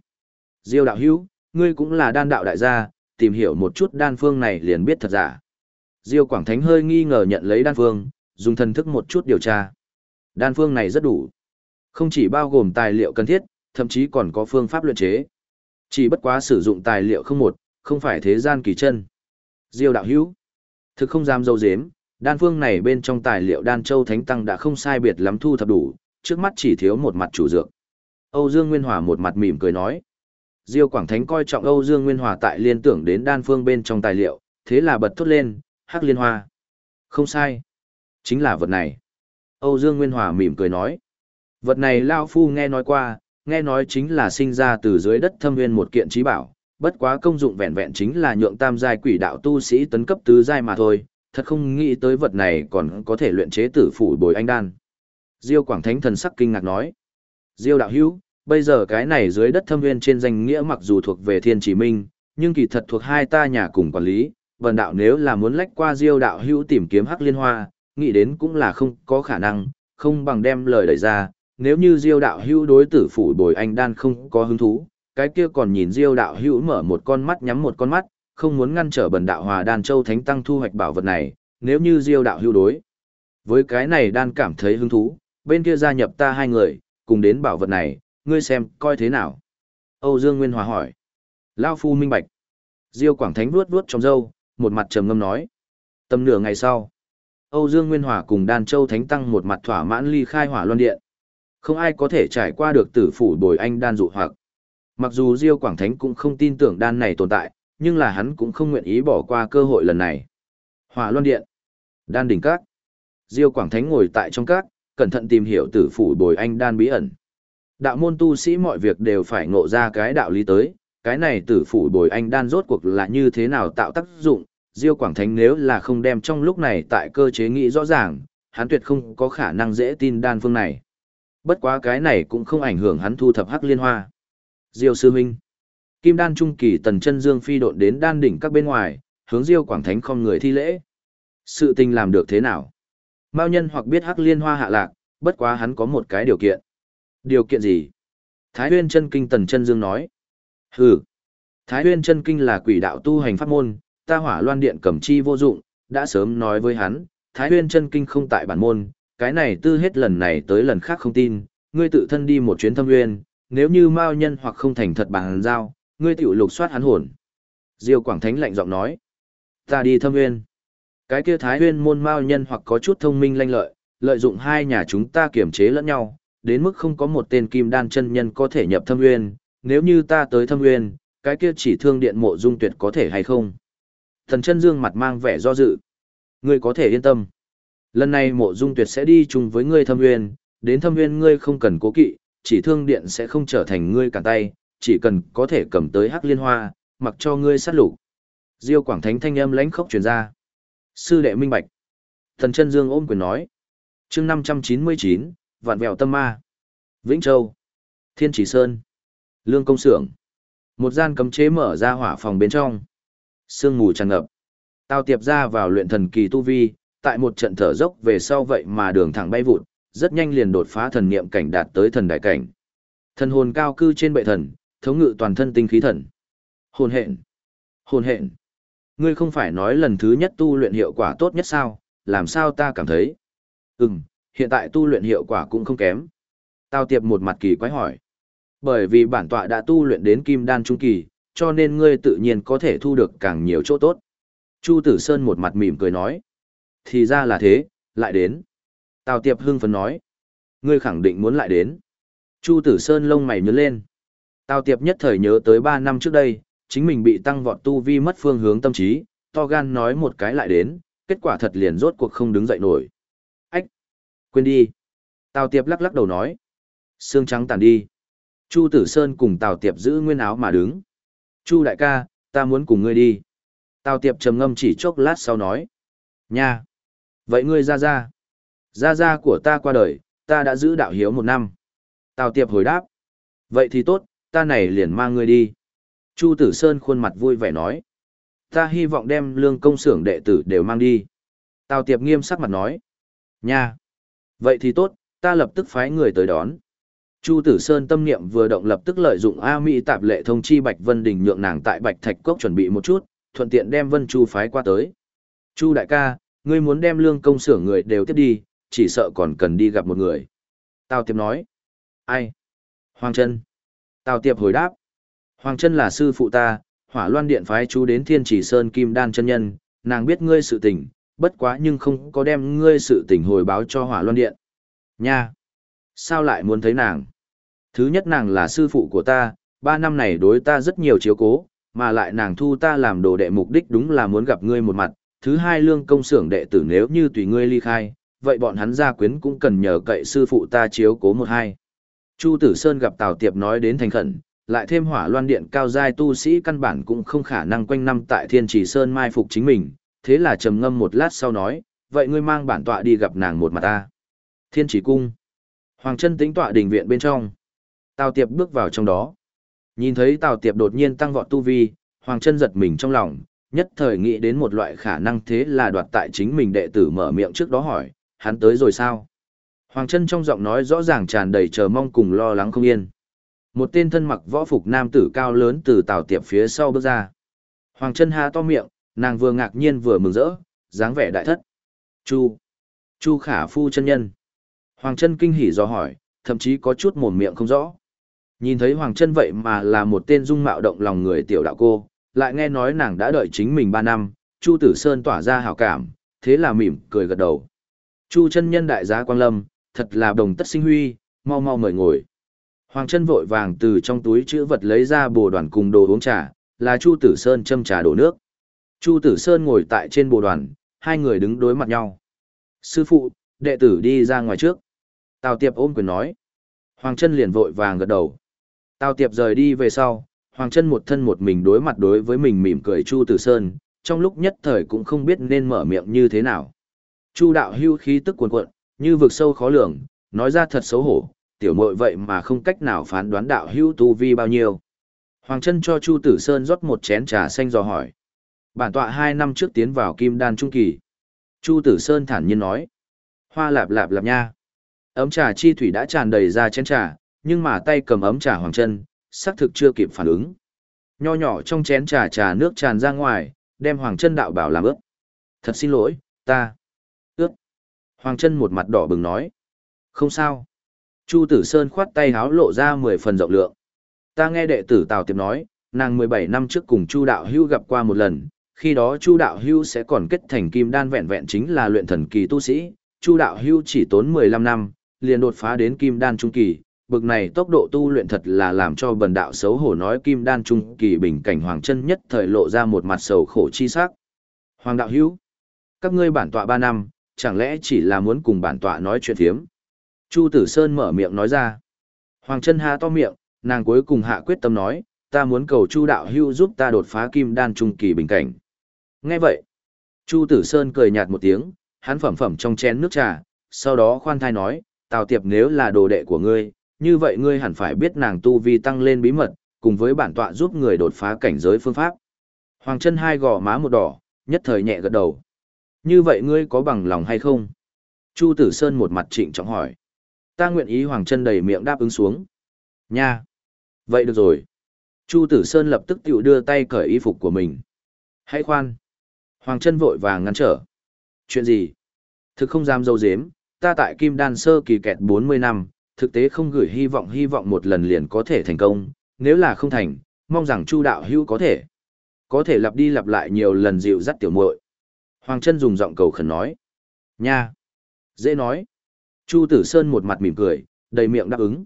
Diêu đạo hữu, ngươi cũng là đan đạo đại gia, tìm hiểu một chút đan phương này liền biết thật giả. Diêu Quảng Thánh hơi nghi ngờ nhận lấy đan phương, dùng thần thức một chút điều tra. Đan phương này rất đủ. Không chỉ bao gồm tài liệu cần thiết, thậm chí còn có phương pháp luyện chế. Chỉ bất quá sử dụng tài liệu không một, không phải thế gian kỳ chân. Diêu đạo hữu, thực không dám dâu dếm, đan phương này bên trong tài liệu đan châu thánh tăng đã không sai biệt lắm thu thập đủ, trước mắt chỉ thiếu một mặt chủ dược. Âu Dương Nguyên Hòa một mặt mỉm cười nói. Diêu Quảng Thánh coi trọng Âu Dương Nguyên Hòa tại liên tưởng đến đan phương bên trong tài liệu, thế là bật thốt lên, hắc liên hoa. Không sai. Chính là vật này. Âu Dương Nguyên Hòa mỉm cười nói. Vật này Lao Phu nghe nói qua, nghe nói chính là sinh ra từ dưới đất thâm nguyên một kiện trí bảo, bất quá công dụng vẹn vẹn chính là nhượng tam giai quỷ đạo tu sĩ tấn cấp tứ giai mà thôi, thật không nghĩ tới vật này còn có thể luyện chế tử phủ bồi anh đan. Diêu Quảng Thánh thần sắc kinh ngạc nói. Diêu đạo hữu, bây giờ cái này dưới đất thâm nguyên trên danh nghĩa mặc dù thuộc về thiên chỉ minh, nhưng kỳ thật thuộc hai ta nhà cùng quản lý, vần đạo nếu là muốn lách qua Diêu đạo hữu tìm kiếm hắc liên hoa, nghĩ đến cũng là không có khả năng, không bằng đem lời đẩy ra, nếu như Diêu đạo hữu đối tử phủ bồi anh đan không có hứng thú, cái kia còn nhìn Diêu đạo hữu mở một con mắt nhắm một con mắt, không muốn ngăn trở bần đạo hòa đan châu thánh tăng thu hoạch bảo vật này, nếu như Diêu đạo hữu đối. Với cái này đan cảm thấy hứng thú, bên kia gia nhập ta hai người, cùng đến bảo vật này, ngươi xem coi thế nào. Âu Dương Nguyên Hòa hỏi. Lao phu minh bạch. Diêu Quảng Thánh vuốt vuốt trong râu, một mặt trầm ngâm nói. Tầm nửa ngày sau, Âu Dương Nguyên Hòa cùng Đan Châu Thánh Tăng một mặt thỏa mãn ly khai hỏa loan điện. Không ai có thể trải qua được tử phủ bồi anh đan dụ hoặc. Mặc dù Diêu Quảng Thánh cũng không tin tưởng đan này tồn tại, nhưng là hắn cũng không nguyện ý bỏ qua cơ hội lần này. Hỏa loan điện. Đan đỉnh các. Diêu Quảng Thánh ngồi tại trong các, cẩn thận tìm hiểu tử phủ bồi anh đan bí ẩn. Đạo môn tu sĩ mọi việc đều phải ngộ ra cái đạo lý tới, cái này tử phủ bồi anh đan rốt cuộc là như thế nào tạo tác dụng, Diêu Quảng Thánh nếu là không đem trong lúc này tại cơ chế nghĩ rõ ràng, hắn tuyệt không có khả năng dễ tin đan phương này. Bất quá cái này cũng không ảnh hưởng hắn thu thập hắc liên hoa. Diêu sư minh. Kim đan trung kỳ tần chân dương phi độn đến đan đỉnh các bên ngoài, hướng Diêu Quảng Thánh không người thi lễ. Sự tình làm được thế nào? Mao nhân hoặc biết hắc liên hoa hạ lạc, bất quá hắn có một cái điều kiện. Điều kiện gì? Thái huyên chân kinh tần chân dương nói. Hừ. Thái huyên chân kinh là quỷ đạo tu hành pháp môn, ta hỏa loan điện cầm chi vô dụng, đã sớm nói với hắn, Thái huyên chân kinh không tại bản môn, cái này tư hết lần này tới lần khác không tin, ngươi tự thân đi một chuyến thâm nguyên, nếu như mao nhân hoặc không thành thật bằng giao, ngươi tiểu lục soát hắn hồn. Diêu Quảng Thánh lạnh giọng nói, ta đi thâm nguyên. Cái kia Thái huyên môn mao nhân hoặc có chút thông minh lanh lợi, lợi dụng hai nhà chúng ta kiểm chế lẫn nhau, đến mức không có một tên kim đan chân nhân có thể nhập thâm nguyên, nếu như ta tới thâm nguyên, cái kia chỉ thương điện mộ dung tuyệt có thể hay không? Thần chân dương mặt mang vẻ do dự. Ngươi có thể yên tâm. Lần này mộ dung tuyệt sẽ đi chung với ngươi thâm nguyên, đến thâm nguyên ngươi không cần cố kỵ, chỉ thương điện sẽ không trở thành ngươi cản tay, chỉ cần có thể cầm tới hắc liên hoa, mặc cho ngươi sát lục. Diêu Quảng Thánh thanh âm lãnh khốc truyền ra. Sư đệ minh bạch. Thần chân dương ôm quyền nói. chương 599, vạn vẹo tâm ma. Vĩnh Châu. Thiên Chỉ Sơn. Lương Công Sưởng. Một gian cấm chế mở ra hỏa phòng bên trong. Sương mù tràn ngập. tao tiệp ra vào luyện thần kỳ tu vi, tại một trận thở dốc về sau vậy mà đường thẳng bay vụt, rất nhanh liền đột phá thần niệm cảnh đạt tới thần đại cảnh. Thần hồn cao cư trên bệ thần, thống ngự toàn thân tinh khí thần. Hồn hện. Hồn hện. Ngươi không phải nói lần thứ nhất tu luyện hiệu quả tốt nhất sao, làm sao ta cảm thấy? Ừm, hiện tại tu luyện hiệu quả cũng không kém. tao tiệp một mặt kỳ quái hỏi. Bởi vì bản tọa đã tu luyện đến kim đan trung kỳ, cho nên ngươi tự nhiên có thể thu được càng nhiều chỗ tốt. Chu Tử Sơn một mặt mỉm cười nói. Thì ra là thế, lại đến. Tào Tiệp hưng phấn nói. Ngươi khẳng định muốn lại đến. Chu Tử Sơn lông mày nhớ lên. Tào Tiệp nhất thời nhớ tới 3 năm trước đây, chính mình bị tăng vọt tu vi mất phương hướng tâm trí, to gan nói một cái lại đến, kết quả thật liền rốt cuộc không đứng dậy nổi. Ách! Quên đi! Tào Tiệp lắc lắc đầu nói. Sương trắng tàn đi. Chu Tử Sơn cùng Tào Tiệp giữ nguyên áo mà đứng. Chu đại ca, ta muốn cùng ngươi đi. Tào Tiệp trầm ngâm chỉ chốc lát sau nói. Nha! Vậy ngươi ra ra. Ra Ra của ta qua đời, ta đã giữ đạo hiếu một năm. Tào Tiệp hồi đáp. Vậy thì tốt, ta này liền mang ngươi đi. Chu Tử Sơn khuôn mặt vui vẻ nói. Ta hy vọng đem lương công xưởng đệ tử đều mang đi. Tào Tiệp nghiêm sắc mặt nói. Nha. Vậy thì tốt, ta lập tức phái người tới đón. Chu Tử Sơn tâm niệm vừa động lập tức lợi dụng A Mỹ tạp lệ thông chi Bạch Vân Đình nhượng nàng tại Bạch Thạch Cốc chuẩn bị một chút, thuận tiện đem Vân Chu phái qua tới. Chu đại ca, ngươi muốn đem lương công xưởng người đều tiếp đi, chỉ sợ còn cần đi gặp một người. Tào Tiệp nói. Ai? Hoàng Trân. Tào Tiệp hồi đáp. Hoàng Trân là sư phụ ta, hỏa loan điện phái chú đến thiên chỉ sơn kim đan chân nhân, nàng biết ngươi sự tình, bất quá nhưng không có đem ngươi sự tình hồi báo cho hỏa loan điện. Nha! Sao lại muốn thấy nàng? Thứ nhất nàng là sư phụ của ta, ba năm này đối ta rất nhiều chiếu cố, mà lại nàng thu ta làm đồ đệ mục đích đúng là muốn gặp ngươi một mặt. Thứ hai lương công xưởng đệ tử nếu như tùy ngươi ly khai, vậy bọn hắn gia quyến cũng cần nhờ cậy sư phụ ta chiếu cố một hai. Chu Tử Sơn gặp Tào Tiệp nói đến thành khẩn, lại thêm hỏa loan điện cao giai tu sĩ căn bản cũng không khả năng quanh năm tại Thiên Trì Sơn mai phục chính mình, thế là trầm ngâm một lát sau nói, vậy ngươi mang bản tọa đi gặp nàng một mặt ta. Thiên Trì Cung. Hoàng chân tính tọa đình viện bên trong. Tào Tiệp bước vào trong đó. Nhìn thấy Tào Tiệp đột nhiên tăng vọt tu vi, Hoàng chân giật mình trong lòng, nhất thời nghĩ đến một loại khả năng thế là đoạt tại chính mình đệ tử mở miệng trước đó hỏi, hắn tới rồi sao? Hoàng chân trong giọng nói rõ ràng tràn đầy chờ mong cùng lo lắng không yên. Một tên thân mặc võ phục nam tử cao lớn từ Tào tiệp phía sau bước ra. Hoàng chân há to miệng, nàng vừa ngạc nhiên vừa mừng rỡ, dáng vẻ đại thất. Chu. Chu khả phu chân nhân. Hoàng Trân kinh hỉ do hỏi, thậm chí có chút mồm miệng không rõ. Nhìn thấy Hoàng Trân vậy mà là một tên dung mạo động lòng người tiểu đạo cô, lại nghe nói nàng đã đợi chính mình ba năm, Chu Tử Sơn tỏa ra hảo cảm, thế là mỉm cười gật đầu. Chu chân nhân đại giá quang lâm, thật là đồng tất sinh huy, mau mau mời ngồi. Hoàng Trân vội vàng từ trong túi chữ vật lấy ra bồ đoàn cùng đồ uống trà, là Chu Tử Sơn châm trà đổ nước. Chu Tử Sơn ngồi tại trên bồ đoàn, hai người đứng đối mặt nhau. Sư phụ, đệ tử đi ra ngoài trước. Tào Tiệp ôm quyền nói. Hoàng Trân liền vội vàng gật đầu. Tào Tiệp rời đi về sau, Hoàng Trân một thân một mình đối mặt đối với mình mỉm cười Chu Tử Sơn, trong lúc nhất thời cũng không biết nên mở miệng như thế nào. Chu đạo hưu khí tức cuồn cuộn, như vực sâu khó lường, nói ra thật xấu hổ, tiểu muội vậy mà không cách nào phán đoán đạo hưu tu vi bao nhiêu. Hoàng Trân cho Chu Tử Sơn rót một chén trà xanh dò hỏi. Bản tọa hai năm trước tiến vào kim đan trung kỳ. Chu Tử Sơn thản nhiên nói. Hoa lạp lạp lạp nha. Ấm trà chi thủy đã tràn đầy ra chén trà, nhưng mà tay cầm ấm trà hoàng chân, xác thực chưa kịp phản ứng. Nho nhỏ trong chén trà trà nước tràn ra ngoài, đem hoàng chân đạo bảo làm ướt. Thật xin lỗi, ta. Ướt. Hoàng chân một mặt đỏ bừng nói. Không sao. Chu Tử Sơn khoát tay háo lộ ra mười phần rộng lượng. Ta nghe đệ tử Tào Tiệp nói, nàng mười bảy năm trước cùng Chu Đạo Hưu gặp qua một lần, khi đó Chu Đạo Hưu sẽ còn kết thành kim đan vẹn vẹn chính là luyện thần kỳ tu sĩ, Chu Đạo Hưu chỉ tốn mười lăm năm, liền đột phá đến kim đan trung kỳ, bực này tốc độ tu luyện thật là làm cho bần đạo xấu hổ nói kim đan trung kỳ bình cảnh hoàng chân nhất thời lộ ra một mặt sầu khổ chi sắc. Hoàng đạo hữu, các ngươi bản tọa ba năm, chẳng lẽ chỉ là muốn cùng bản tọa nói chuyện thiếm? Chu Tử Sơn mở miệng nói ra. Hoàng chân há to miệng, nàng cuối cùng hạ quyết tâm nói, ta muốn cầu Chu đạo hữu giúp ta đột phá kim đan trung kỳ bình cảnh. Nghe vậy, Chu Tử Sơn cười nhạt một tiếng, hắn phẩm phẩm trong chén nước trà, sau đó khoan thai nói, Tào Tiệp nếu là đồ đệ của ngươi, như vậy ngươi hẳn phải biết nàng tu vi tăng lên bí mật, cùng với bản tọa giúp người đột phá cảnh giới phương pháp. Hoàng chân hai gò má một đỏ, nhất thời nhẹ gật đầu. Như vậy ngươi có bằng lòng hay không? Chu Tử Sơn một mặt trịnh trọng hỏi. Ta nguyện ý Hoàng chân đầy miệng đáp ứng xuống. Nha! Vậy được rồi. Chu Tử Sơn lập tức tiểu đưa tay cởi y phục của mình. Hãy khoan! Hoàng chân vội vàng ngăn trở. Chuyện gì? Thực không dám dâu dếm, ta tại Kim Đan Sơ kỳ kẹt 40 năm, thực tế không gửi hy vọng hy vọng một lần liền có thể thành công, nếu là không thành, mong rằng Chu đạo hữu có thể. Có thể lặp đi lặp lại nhiều lần dịu dắt tiểu muội. Hoàng chân dùng giọng cầu khẩn nói. Nha! Dễ nói. Chu Tử Sơn một mặt mỉm cười, đầy miệng đáp ứng.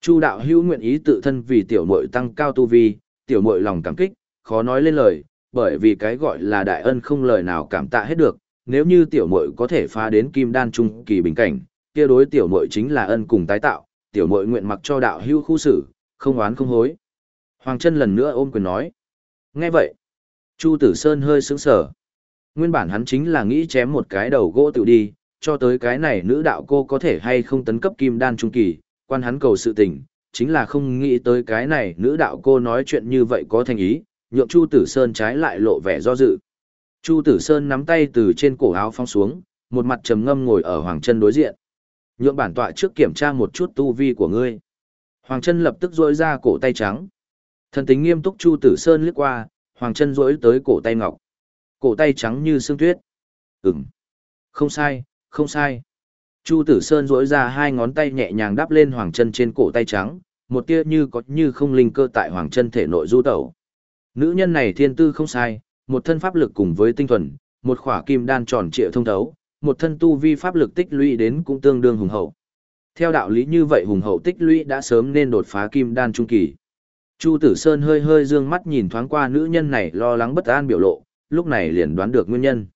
Chu đạo hữu nguyện ý tự thân vì tiểu muội tăng cao tu vi, tiểu muội lòng cảm kích, khó nói lên lời, bởi vì cái gọi là đại ân không lời nào cảm tạ hết được, nếu như tiểu muội có thể phá đến kim đan trung kỳ bình cảnh, kia đối tiểu muội chính là ân cùng tái tạo, tiểu muội nguyện mặc cho đạo hữu khu xử, không oán không hối. Hoàng chân lần nữa ôm quyền nói. Nghe vậy, Chu Tử Sơn hơi sững sờ. Nguyên bản hắn chính là nghĩ chém một cái đầu gỗ tự đi, cho tới cái này nữ đạo cô có thể hay không tấn cấp kim đan trung kỳ, quan hắn cầu sự tình, chính là không nghĩ tới cái này nữ đạo cô nói chuyện như vậy có thành ý, nhượng Chu Tử Sơn trái lại lộ vẻ do dự. Chu Tử Sơn nắm tay từ trên cổ áo phong xuống, một mặt trầm ngâm ngồi ở Hoàng Trân đối diện. Nhượng bản tọa trước kiểm tra một chút tu vi của ngươi. Hoàng Trân lập tức duỗi ra cổ tay trắng. Thần tính nghiêm túc Chu Tử Sơn liếc qua, Hoàng Trân duỗi tới cổ tay ngọc. Cổ tay trắng như sương tuyết. Ừm. Không sai, không sai. Chu Tử Sơn duỗi ra hai ngón tay nhẹ nhàng đắp lên Hoàng Trân trên cổ tay trắng, một tia như có như không linh cơ tại Hoàng Trân thể nội du tẩu. Nữ nhân này thiên tư không sai, một thân pháp lực cùng với tinh thuần, một khỏa kim đan tròn trịa thông thấu, một thân tu vi pháp lực tích lũy đến cũng tương đương hùng hậu. Theo đạo lý như vậy hùng hậu tích lũy đã sớm nên đột phá kim đan trung kỳ. Chu Tử Sơn hơi hơi dương mắt nhìn thoáng qua nữ nhân này lo lắng bất an biểu lộ, lúc này liền đoán được nguyên nhân.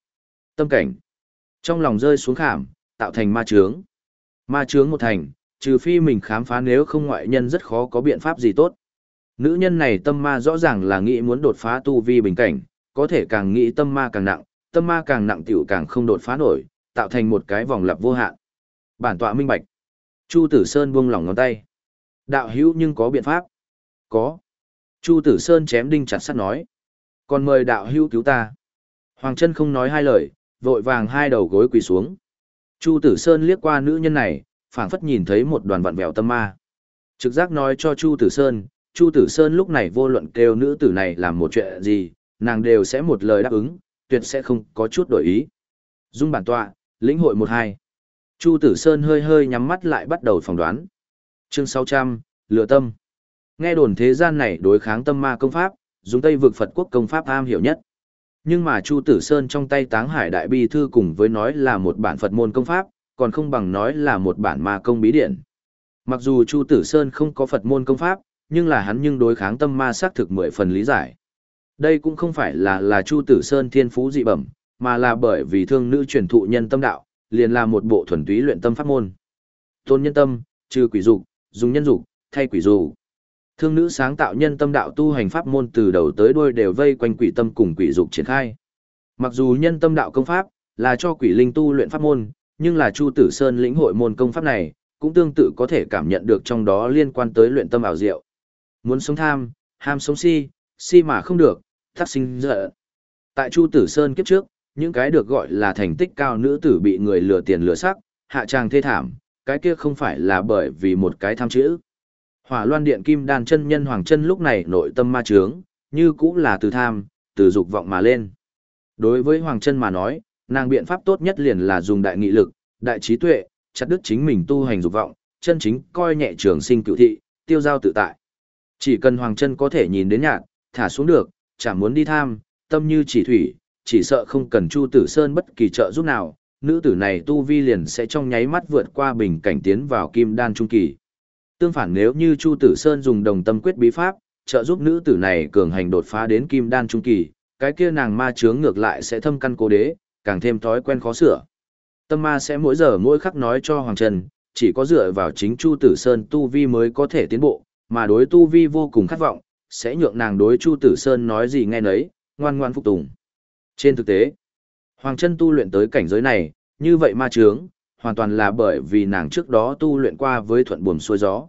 Tâm cảnh. Trong lòng rơi xuống khảm, tạo thành ma chướng. Ma chướng một thành, trừ phi mình khám phá nếu không ngoại nhân rất khó có biện pháp gì tốt. Nữ nhân này tâm ma rõ ràng là nghĩ muốn đột phá tu vi bình cảnh, có thể càng nghĩ tâm ma càng nặng, tâm ma càng nặng tiểu càng không đột phá nổi, tạo thành một cái vòng lặp vô hạn. Bản tọa minh bạch. Chu Tử Sơn buông lỏng ngón tay. Đạo hữu nhưng có biện pháp? Có. Chu Tử Sơn chém đinh chặt sắt nói. Còn mời đạo hữu cứu ta. Hoàng chân không nói hai lời, vội vàng hai đầu gối quỳ xuống. Chu Tử Sơn liếc qua nữ nhân này, phảng phất nhìn thấy một đoàn vặn vẹo tâm ma. Trực giác nói cho Chu Tử Sơn, Chu Tử Sơn lúc này vô luận kêu nữ tử này làm một chuyện gì, nàng đều sẽ một lời đáp ứng, tuyệt sẽ không có chút đổi ý. Dung bản tọa, lĩnh hội một hai. Chu Tử Sơn hơi hơi nhắm mắt lại bắt đầu phỏng đoán. Chương 600, lửa tâm. Nghe đồn thế gian này đối kháng tâm ma công pháp, dùng Tây vực Phật quốc công pháp am hiểu nhất. Nhưng mà Chu Tử Sơn trong tay Táng Hải Đại Bi Thư cùng với nói là một bản Phật môn công pháp, còn không bằng nói là một bản ma công bí điển. Mặc dù Chu Tử Sơn không có Phật môn công pháp, nhưng là hắn nhưng đối kháng tâm ma xác thực mười phần lý giải. Đây cũng không phải là là Chu Tử Sơn thiên phú dị bẩm, mà là bởi vì thương nữ truyền thụ nhân tâm đạo, liền là một bộ thuần túy luyện tâm pháp môn. Tôn nhân tâm, trừ quỷ dục, dùng nhân dục, thay quỷ dục. Thương nữ sáng tạo nhân tâm đạo tu hành pháp môn từ đầu tới đuôi đều vây quanh quỷ tâm cùng quỷ dục triển khai. Mặc dù nhân tâm đạo công pháp là cho quỷ linh tu luyện pháp môn, nhưng là Chu Tử Sơn lĩnh hội môn công pháp này, cũng tương tự có thể cảm nhận được trong đó liên quan tới luyện tâm ảo diệu. Muốn sống tham, ham sống si, si mà không được, thắc sinh dở. Tại Chu Tử Sơn kiếp trước, những cái được gọi là thành tích cao nữ tử bị người lừa tiền lừa sắc, hạ tràng thê thảm, cái kia không phải là bởi vì một cái tham chữ. Hỏa loan điện kim đan chân nhân hoàng chân lúc này nội tâm ma trướng, như cũng là từ tham, từ dục vọng mà lên. Đối với hoàng chân mà nói, nàng biện pháp tốt nhất liền là dùng đại nghị lực, đại trí tuệ, chặt đứt chính mình tu hành dục vọng, chân chính coi nhẹ trường sinh cựu thị, tiêu giao tự tại. Chỉ cần hoàng chân có thể nhìn đến nhạt, thả xuống được, chẳng muốn đi tham, tâm như chỉ thủy, chỉ sợ không cần Chu Tử Sơn bất kỳ trợ giúp nào, nữ tử này tu vi liền sẽ trong nháy mắt vượt qua bình cảnh tiến vào kim đan trung kỳ. Tương phản nếu như Chu Tử Sơn dùng đồng tâm quyết bí pháp, trợ giúp nữ tử này cường hành đột phá đến kim đan trung kỳ, cái kia nàng ma chướng ngược lại sẽ thâm căn cố đế, càng thêm thói quen khó sửa. Tâm ma sẽ mỗi giờ mỗi khắc nói cho Hoàng Trần, chỉ có dựa vào chính Chu Tử Sơn tu vi mới có thể tiến bộ, mà đối tu vi vô cùng khát vọng, sẽ nhượng nàng đối Chu Tử Sơn nói gì nghe nấy, ngoan ngoan phục tùng. Trên thực tế, Hoàng Trân tu luyện tới cảnh giới này, như vậy ma chướng, hoàn toàn là bởi vì nàng trước đó tu luyện qua với thuận buồm xuôi gió.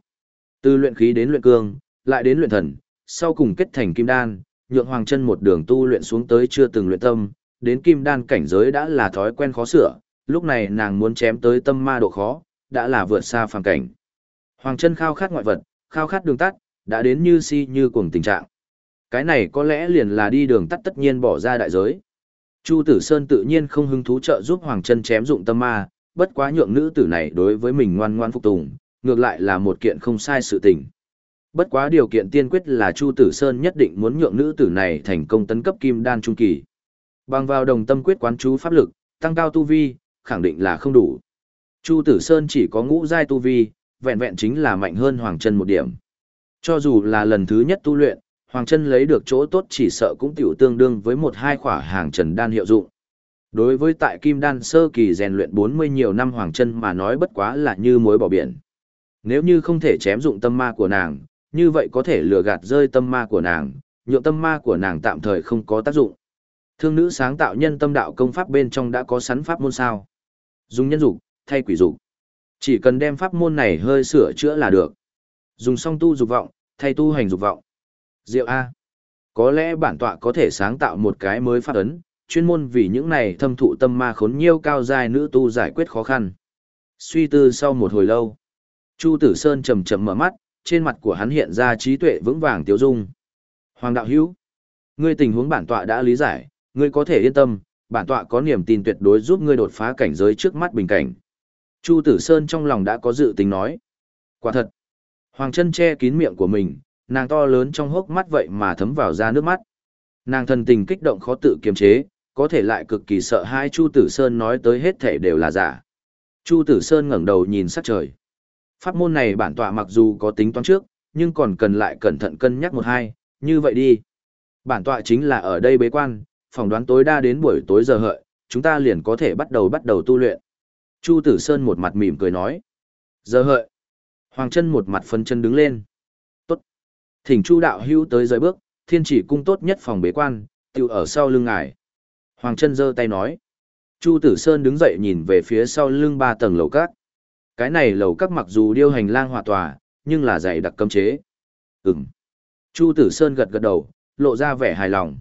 Từ luyện khí đến luyện cương, lại đến luyện thần, sau cùng kết thành kim đan, nhượng Hoàng Trân một đường tu luyện xuống tới chưa từng luyện tâm, đến kim đan cảnh giới đã là thói quen khó sửa, lúc này nàng muốn chém tới tâm ma độ khó, đã là vượt xa phàm cảnh. Hoàng Trân khao khát ngoại vật, khao khát đường tắt, đã đến như si như cuồng tình trạng. Cái này có lẽ liền là đi đường tắt tất nhiên bỏ ra đại giới. Chu Tử Sơn tự nhiên không hứng thú trợ giúp Hoàng Trân chém dụng tâm ma, bất quá nhượng nữ tử này đối với mình ngoan ngoan phục tùng, ngược lại là một kiện không sai sự tình. Bất quá điều kiện tiên quyết là Chu Tử Sơn nhất định muốn nhượng nữ tử này thành công tấn cấp kim đan trung kỳ. Bằng vào đồng tâm quyết quán chú pháp lực, tăng cao tu vi, khẳng định là không đủ. Chu Tử Sơn chỉ có ngũ giai tu vi, vẹn vẹn chính là mạnh hơn Hoàng Trân một điểm. Cho dù là lần thứ nhất tu luyện, Hoàng Trân lấy được chỗ tốt chỉ sợ cũng tiểu tương đương với một hai khỏa hàng trần đan hiệu dụng. Đối với tại Kim Đan sơ kỳ rèn luyện 40 nhiều năm Hoàng Trân mà nói bất quá là như muối bỏ biển. Nếu như không thể chém dụng tâm ma của nàng, như vậy có thể lừa gạt rơi tâm ma của nàng, nhượng tâm ma của nàng tạm thời không có tác dụng. Thương nữ sáng tạo nhân tâm đạo công pháp bên trong đã có sẵn pháp môn sao. Dùng nhân dục, thay quỷ dục. Chỉ cần đem pháp môn này hơi sửa chữa là được. Dùng song tu dục vọng, thay tu hành dục vọng. Diệu A. Có lẽ bản tọa có thể sáng tạo một cái mới phát ấn, chuyên môn vì những này thâm thụ tâm ma khốn nhiêu cao dài nữ tu giải quyết khó khăn. Suy tư sau một hồi lâu, Chu Tử Sơn trầm chậm mở mắt, trên mặt của hắn hiện ra trí tuệ vững vàng tiêu dung. Hoàng đạo hữu, ngươi tình huống bản tọa đã lý giải, ngươi có thể yên tâm, bản tọa có niềm tin tuyệt đối giúp ngươi đột phá cảnh giới trước mắt bình cảnh. Chu Tử Sơn trong lòng đã có dự tính nói. Quả thật, Hoàng chân che kín miệng của mình, nàng to lớn trong hốc mắt vậy mà thấm vào ra nước mắt. Nàng thần tình kích động khó tự kiềm chế, có thể lại cực kỳ sợ hai Chu Tử Sơn nói tới hết thể đều là giả. Chu Tử Sơn ngẩng đầu nhìn sắc trời. Pháp môn này bản tọa mặc dù có tính toán trước, nhưng còn cần lại cẩn thận cân nhắc một hai, như vậy đi. Bản tọa chính là ở đây bế quan, phỏng đoán tối đa đến buổi tối giờ hợi, chúng ta liền có thể bắt đầu bắt đầu tu luyện. Chu Tử Sơn một mặt mỉm cười nói. Giờ hợi. Hoàng chân một mặt phân chân đứng lên. Tốt. Thỉnh Chu đạo hưu tới giới bước, thiên chỉ cung tốt nhất phòng bế quan, tiêu ở sau lưng ngài. Hoàng chân giơ tay nói. Chu Tử Sơn đứng dậy nhìn về phía sau lưng ba tầng lầu các. Cái này lầu các mặc dù điêu hành lang hòa tòa, nhưng là dày đặc cấm chế. Ừm. Chu Tử Sơn gật gật đầu, lộ ra vẻ hài lòng.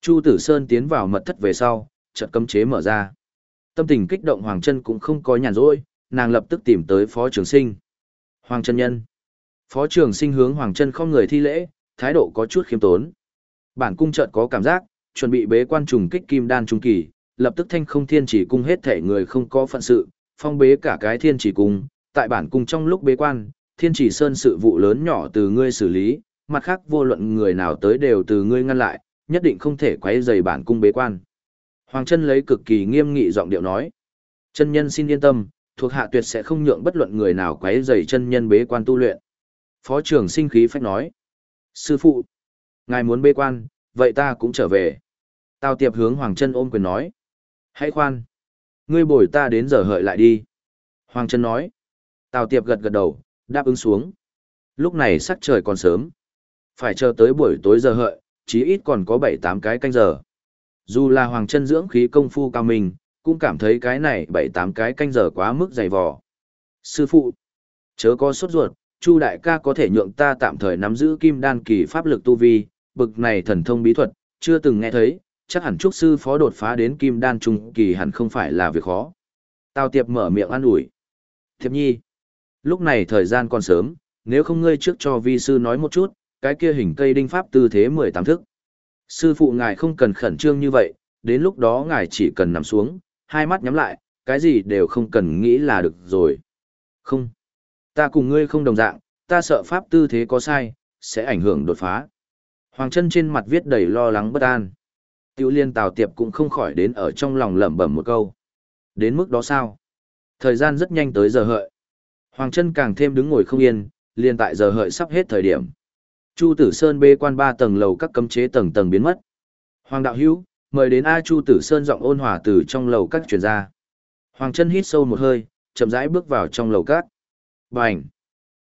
Chu Tử Sơn tiến vào mật thất về sau, chợt cấm chế mở ra. Tâm tình kích động Hoàng Chân cũng không có nhàn rỗi, nàng lập tức tìm tới Phó Trường Sinh. Hoàng Chân Nhân. Phó Trường Sinh hướng Hoàng Chân không người thi lễ, thái độ có chút khiêm tốn. Bản cung chợt có cảm giác, chuẩn bị bế quan trùng kích kim đan trung kỳ, lập tức thanh không thiên chỉ cung hết thể người không có phận sự, phong bế cả cái thiên chỉ cung, tại bản cung trong lúc bế quan, thiên chỉ sơn sự vụ lớn nhỏ từ ngươi xử lý, mặt khác vô luận người nào tới đều từ ngươi ngăn lại, nhất định không thể quấy rầy bản cung bế quan. Hoàng chân lấy cực kỳ nghiêm nghị giọng điệu nói. Chân nhân xin yên tâm, thuộc hạ tuyệt sẽ không nhượng bất luận người nào quấy rầy chân nhân bế quan tu luyện. Phó trưởng sinh khí phách nói. Sư phụ, ngài muốn bế quan, vậy ta cũng trở về. Tào tiệp hướng Hoàng chân ôm quyền nói. Hãy khoan. Ngươi bồi ta đến giờ hợi lại đi. Hoàng chân nói. Tào tiệp gật gật đầu, đáp ứng xuống. Lúc này sắc trời còn sớm. Phải chờ tới buổi tối giờ hợi, chí ít còn có 7-8 cái canh giờ. Dù là Hoàng chân dưỡng khí công phu cao mình, cũng cảm thấy cái này 7-8 cái canh giờ quá mức dày vò. Sư phụ, chớ có sốt ruột, Chu đại ca có thể nhượng ta tạm thời nắm giữ kim đan kỳ pháp lực tu vi, bực này thần thông bí thuật, chưa từng nghe thấy, chắc hẳn trúc sư phó đột phá đến kim đan trung kỳ hẳn không phải là việc khó. Tào tiệp mở miệng an ủi. Thiệp nhi, lúc này thời gian còn sớm, nếu không ngươi trước cho vi sư nói một chút, cái kia hình cây đinh pháp tư thế 18 thức. Sư phụ ngài không cần khẩn trương như vậy, đến lúc đó ngài chỉ cần nằm xuống, hai mắt nhắm lại, cái gì đều không cần nghĩ là được rồi. Không. Ta cùng ngươi không đồng dạng, ta sợ pháp tư thế có sai, sẽ ảnh hưởng đột phá. Hoàng chân trên mặt viết đầy lo lắng bất an. Tiêu liên tào tiệp cũng không khỏi đến ở trong lòng lẩm bẩm một câu. Đến mức đó sao? Thời gian rất nhanh tới giờ hợi. Hoàng chân càng thêm đứng ngồi không yên, liền tại giờ hợi sắp hết thời điểm. Chu Tử Sơn bê quan ba tầng lầu các cấm chế tầng tầng biến mất. Hoàng đạo hữu, mời đến A Chu Tử Sơn giọng ôn hòa từ trong lầu các truyền ra. Hoàng chân hít sâu một hơi, chậm rãi bước vào trong lầu các. Bành!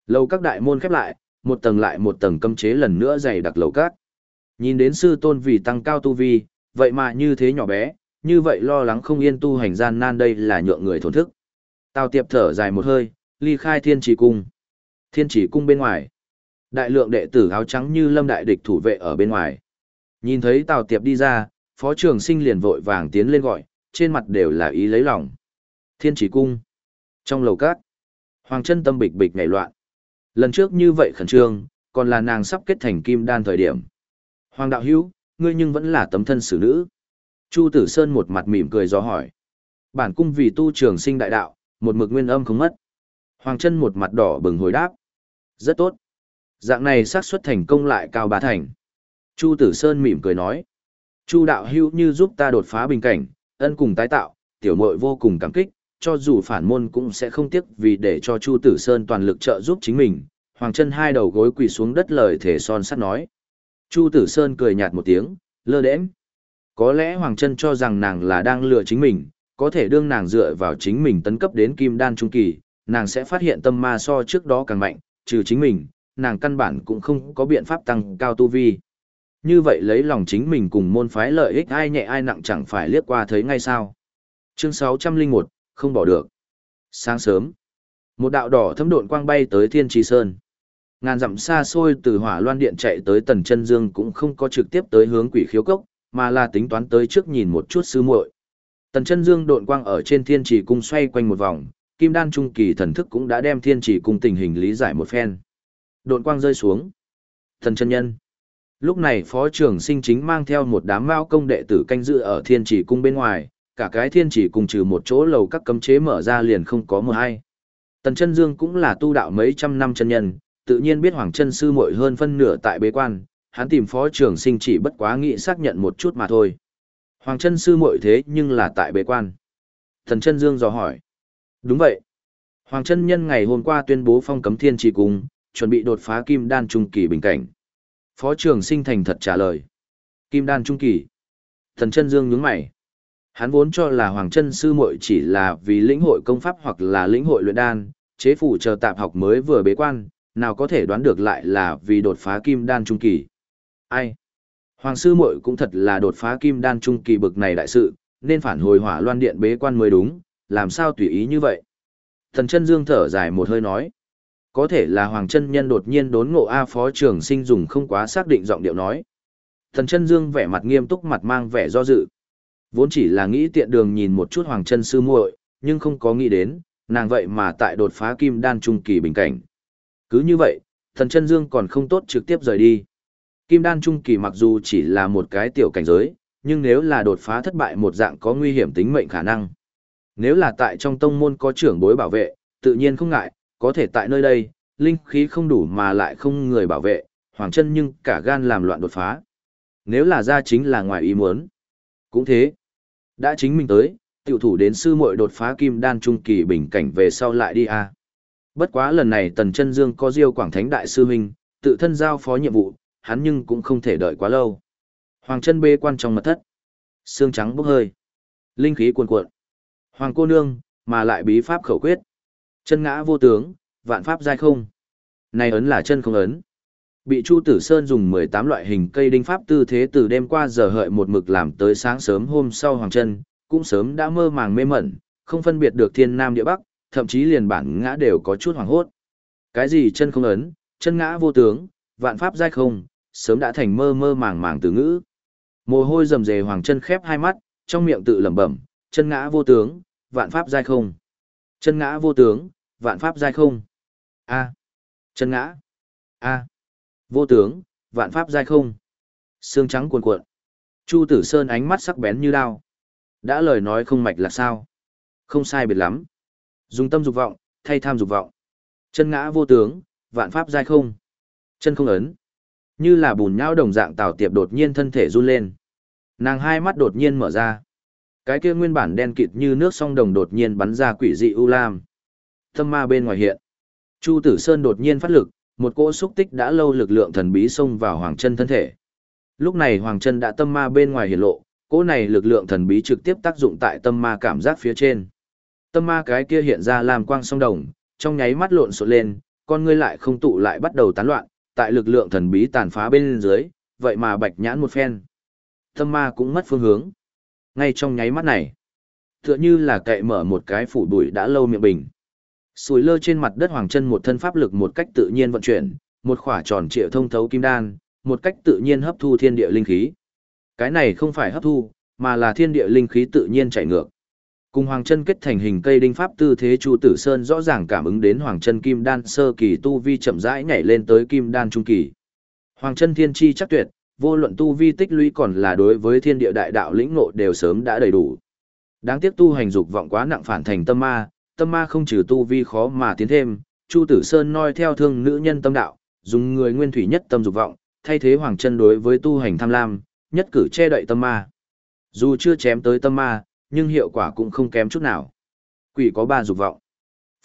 Lầu các đại môn khép lại, một tầng lại một tầng cấm chế lần nữa dày đặc lầu các. Nhìn đến sư tôn vì tăng cao tu vi, vậy mà như thế nhỏ bé, như vậy lo lắng không yên tu hành gian nan đây là nhượng người thổn thức. Tào tiệp thở dài một hơi, ly khai thiên trì cung. Thiên trì cung bên ngoài. Đại lượng đệ tử áo trắng như lâm đại địch thủ vệ ở bên ngoài. Nhìn thấy Tào Tiệp đi ra, Phó Trường Sinh liền vội vàng tiến lên gọi, trên mặt đều là ý lấy lòng. Thiên chỉ cung. Trong lầu cát, Hoàng chân tâm bịch bịch nhảy loạn. Lần trước như vậy khẩn trương, còn là nàng sắp kết thành kim đan thời điểm. Hoàng đạo hữu, ngươi nhưng vẫn là tấm thân xử nữ. Chu Tử Sơn một mặt mỉm cười do hỏi. Bản cung vì tu trường sinh đại đạo, một mực nguyên âm không mất. Hoàng chân một mặt đỏ bừng hồi đáp. Rất tốt. Dạng này xác suất thành công lại cao bá thành. Chu Tử Sơn mỉm cười nói. Chu đạo hữu như giúp ta đột phá bình cảnh, ân cùng tái tạo, tiểu muội vô cùng cảm kích, cho dù phản môn cũng sẽ không tiếc vì để cho Chu Tử Sơn toàn lực trợ giúp chính mình. Hoàng chân hai đầu gối quỳ xuống đất lời thể son sắt nói. Chu Tử Sơn cười nhạt một tiếng, lơ đễnh. Có lẽ Hoàng chân cho rằng nàng là đang lừa chính mình, có thể đương nàng dựa vào chính mình tấn cấp đến kim đan trung kỳ, nàng sẽ phát hiện tâm ma so trước đó càng mạnh, trừ chính mình, nàng căn bản cũng không có biện pháp tăng cao tu vi. Như vậy lấy lòng chính mình cùng môn phái lợi ích ai nhẹ ai nặng chẳng phải liếc qua thấy ngay sao. Chương 601, không bỏ được. Sáng sớm, một đạo đỏ thấm độn quang bay tới Thiên Trì Sơn. Ngàn dặm xa xôi từ hỏa loan điện chạy tới Tần Chân Dương cũng không có trực tiếp tới hướng quỷ khiếu cốc, mà là tính toán tới trước nhìn một chút sư muội. Tần Chân Dương độn quang ở trên Thiên Trì cung xoay quanh một vòng, Kim Đan trung kỳ thần thức cũng đã đem Thiên Trì cung tình hình lý giải một phen. Độn quang rơi xuống. Thần chân nhân. Lúc này Phó trưởng Sinh chính mang theo một đám mao công đệ tử canh giữ ở Thiên chỉ cung bên ngoài, cả cái Thiên chỉ cung trừ một chỗ lầu các cấm chế mở ra liền không có một ai. Tần Chân Dương cũng là tu đạo mấy trăm năm chân nhân, tự nhiên biết Hoàng Chân sư muội hơn phân nửa tại bế quan, hắn tìm Phó trưởng Sinh chỉ bất quá nghĩ xác nhận một chút mà thôi. Hoàng Chân sư muội thế nhưng là tại bế quan. Tần Chân Dương dò hỏi. Đúng vậy. Hoàng Chân nhân ngày hôm qua tuyên bố phong cấm Thiên Trì cung, chuẩn bị đột phá Kim Đan trung kỳ bình cảnh. Phó trưởng Sinh thành thật trả lời. Kim Đan trung kỳ. thần Chân Dương nhướng mày. Hắn vốn cho là Hoàng Chân sư muội chỉ là vì lĩnh hội công pháp hoặc là lĩnh hội luyện đan, chế phủ chờ tạp học mới vừa bế quan, nào có thể đoán được lại là vì đột phá kim đan trung kỳ. Ai? Hoàng sư muội cũng thật là đột phá kim đan trung kỳ bực này đại sự, nên phản hồi hỏa loan điện bế quan mới đúng, làm sao tùy ý như vậy. Thần chân dương thở dài một hơi nói. Có thể là Hoàng chân nhân đột nhiên đốn ngộ A phó trưởng sinh dùng không quá xác định giọng điệu nói. Thần chân dương vẻ mặt nghiêm túc mặt mang vẻ do dự. Vốn chỉ là nghĩ tiện đường nhìn một chút Hoàng chân sư muội, nhưng không có nghĩ đến, nàng vậy mà tại đột phá kim đan trung kỳ bình cảnh. Cứ như vậy, thần chân dương còn không tốt trực tiếp rời đi. Kim đan trung kỳ mặc dù chỉ là một cái tiểu cảnh giới, nhưng nếu là đột phá thất bại một dạng có nguy hiểm tính mệnh khả năng. Nếu là tại trong tông môn có trưởng bối bảo vệ, tự nhiên không ngại, có thể tại nơi đây, linh khí không đủ mà lại không người bảo vệ, hoàng chân nhưng cả gan làm loạn đột phá. Nếu là ra chính là ngoài ý muốn. Cũng thế. Đã chính mình tới, tiểu thủ đến sư muội đột phá kim đan trung kỳ bình cảnh về sau lại đi a. Bất quá lần này Tần Chân Dương có Diêu Quảng Thánh đại sư huynh, tự thân giao phó nhiệm vụ, hắn nhưng cũng không thể đợi quá lâu. Hoàng chân bê quan trong mật thất, xương trắng bốc hơi, linh khí cuồn cuộn. Hoàng cô nương, mà lại bí pháp khẩu quyết. Chân ngã vô tướng, vạn pháp giai không. Này ấn là chân không ấn. Bị Chu Tử Sơn dùng 18 loại hình cây đinh pháp tư thế từ đêm qua giờ hợi một mực làm tới sáng sớm hôm sau Hoàng chân, cũng sớm đã mơ màng mê mẩn, không phân biệt được thiên nam địa bắc, thậm chí liền bản ngã đều có chút hoảng hốt. Cái gì chân không ấn, chân ngã vô tướng, vạn pháp giai không, sớm đã thành mơ mơ màng màng từ ngữ. Mồ hôi rầm rề hoàng chân khép hai mắt, trong miệng tự lẩm bẩm, chân ngã vô tướng, vạn pháp giai không. Chân ngã vô tướng, vạn pháp giai không. A. Chân ngã. A. Vô tướng, vạn pháp giai không. Xương trắng cuồn cuộn. Chu Tử Sơn ánh mắt sắc bén như đao. Đã lời nói không mạch là sao? Không sai biệt lắm. Dùng tâm dục vọng, thay tham dục vọng. Chân ngã vô tướng, vạn pháp giai không. Chân không ấn. Như là bùn nhão đồng dạng Tào Tiệp đột nhiên thân thể run lên. Nàng hai mắt đột nhiên mở ra. Cái kia nguyên bản đen kịt như nước song đồng đột nhiên bắn ra quỷ dị u lam. Tâm ma bên ngoài hiện. Chu Tử Sơn đột nhiên phát lực, một cỗ xúc tích đã lâu lực lượng thần bí xông vào Hoàng Chân thân thể. Lúc này Hoàng Chân đã tâm ma bên ngoài hiển lộ, cỗ này lực lượng thần bí trực tiếp tác dụng tại tâm ma cảm giác phía trên. Tâm ma cái kia hiện ra làm quang song đồng, trong nháy mắt lộn xộn lên, con ngươi lại không tụ lại bắt đầu tán loạn, tại lực lượng thần bí tàn phá bên dưới, vậy mà bạch nhãn một phen. Tâm ma cũng mất phương hướng. Ngay trong nháy mắt này, tựa như là cậy mở một cái phủ bụi đã lâu miệng bình. Sùi lơ trên mặt đất hoàng chân một thân pháp lực một cách tự nhiên vận chuyển, một khỏa tròn trịa thông thấu kim đan, một cách tự nhiên hấp thu thiên địa linh khí. Cái này không phải hấp thu, mà là thiên địa linh khí tự nhiên chảy ngược. Cùng Hoàng Chân kết thành hình cây đinh pháp tư thế Chu Tử Sơn rõ ràng cảm ứng đến Hoàng Chân Kim Đan sơ kỳ tu vi chậm rãi nhảy lên tới Kim Đan trung kỳ. Hoàng Chân Thiên chi chắc tuyệt, vô luận tu vi tích lũy còn là đối với thiên địa đại đạo lĩnh ngộ đều sớm đã đầy đủ. Đáng tiếc tu hành dục vọng quá nặng phản thành tâm ma, tâm ma không trừ tu vi khó mà tiến thêm, Chu Tử Sơn noi theo thương nữ nhân tâm đạo, dùng người nguyên thủy nhất tâm dục vọng, thay thế Hoàng Chân đối với tu hành tham lam, nhất cử che đậy tâm ma. Dù chưa chém tới tâm ma, nhưng hiệu quả cũng không kém chút nào. Quỷ có ba dục vọng.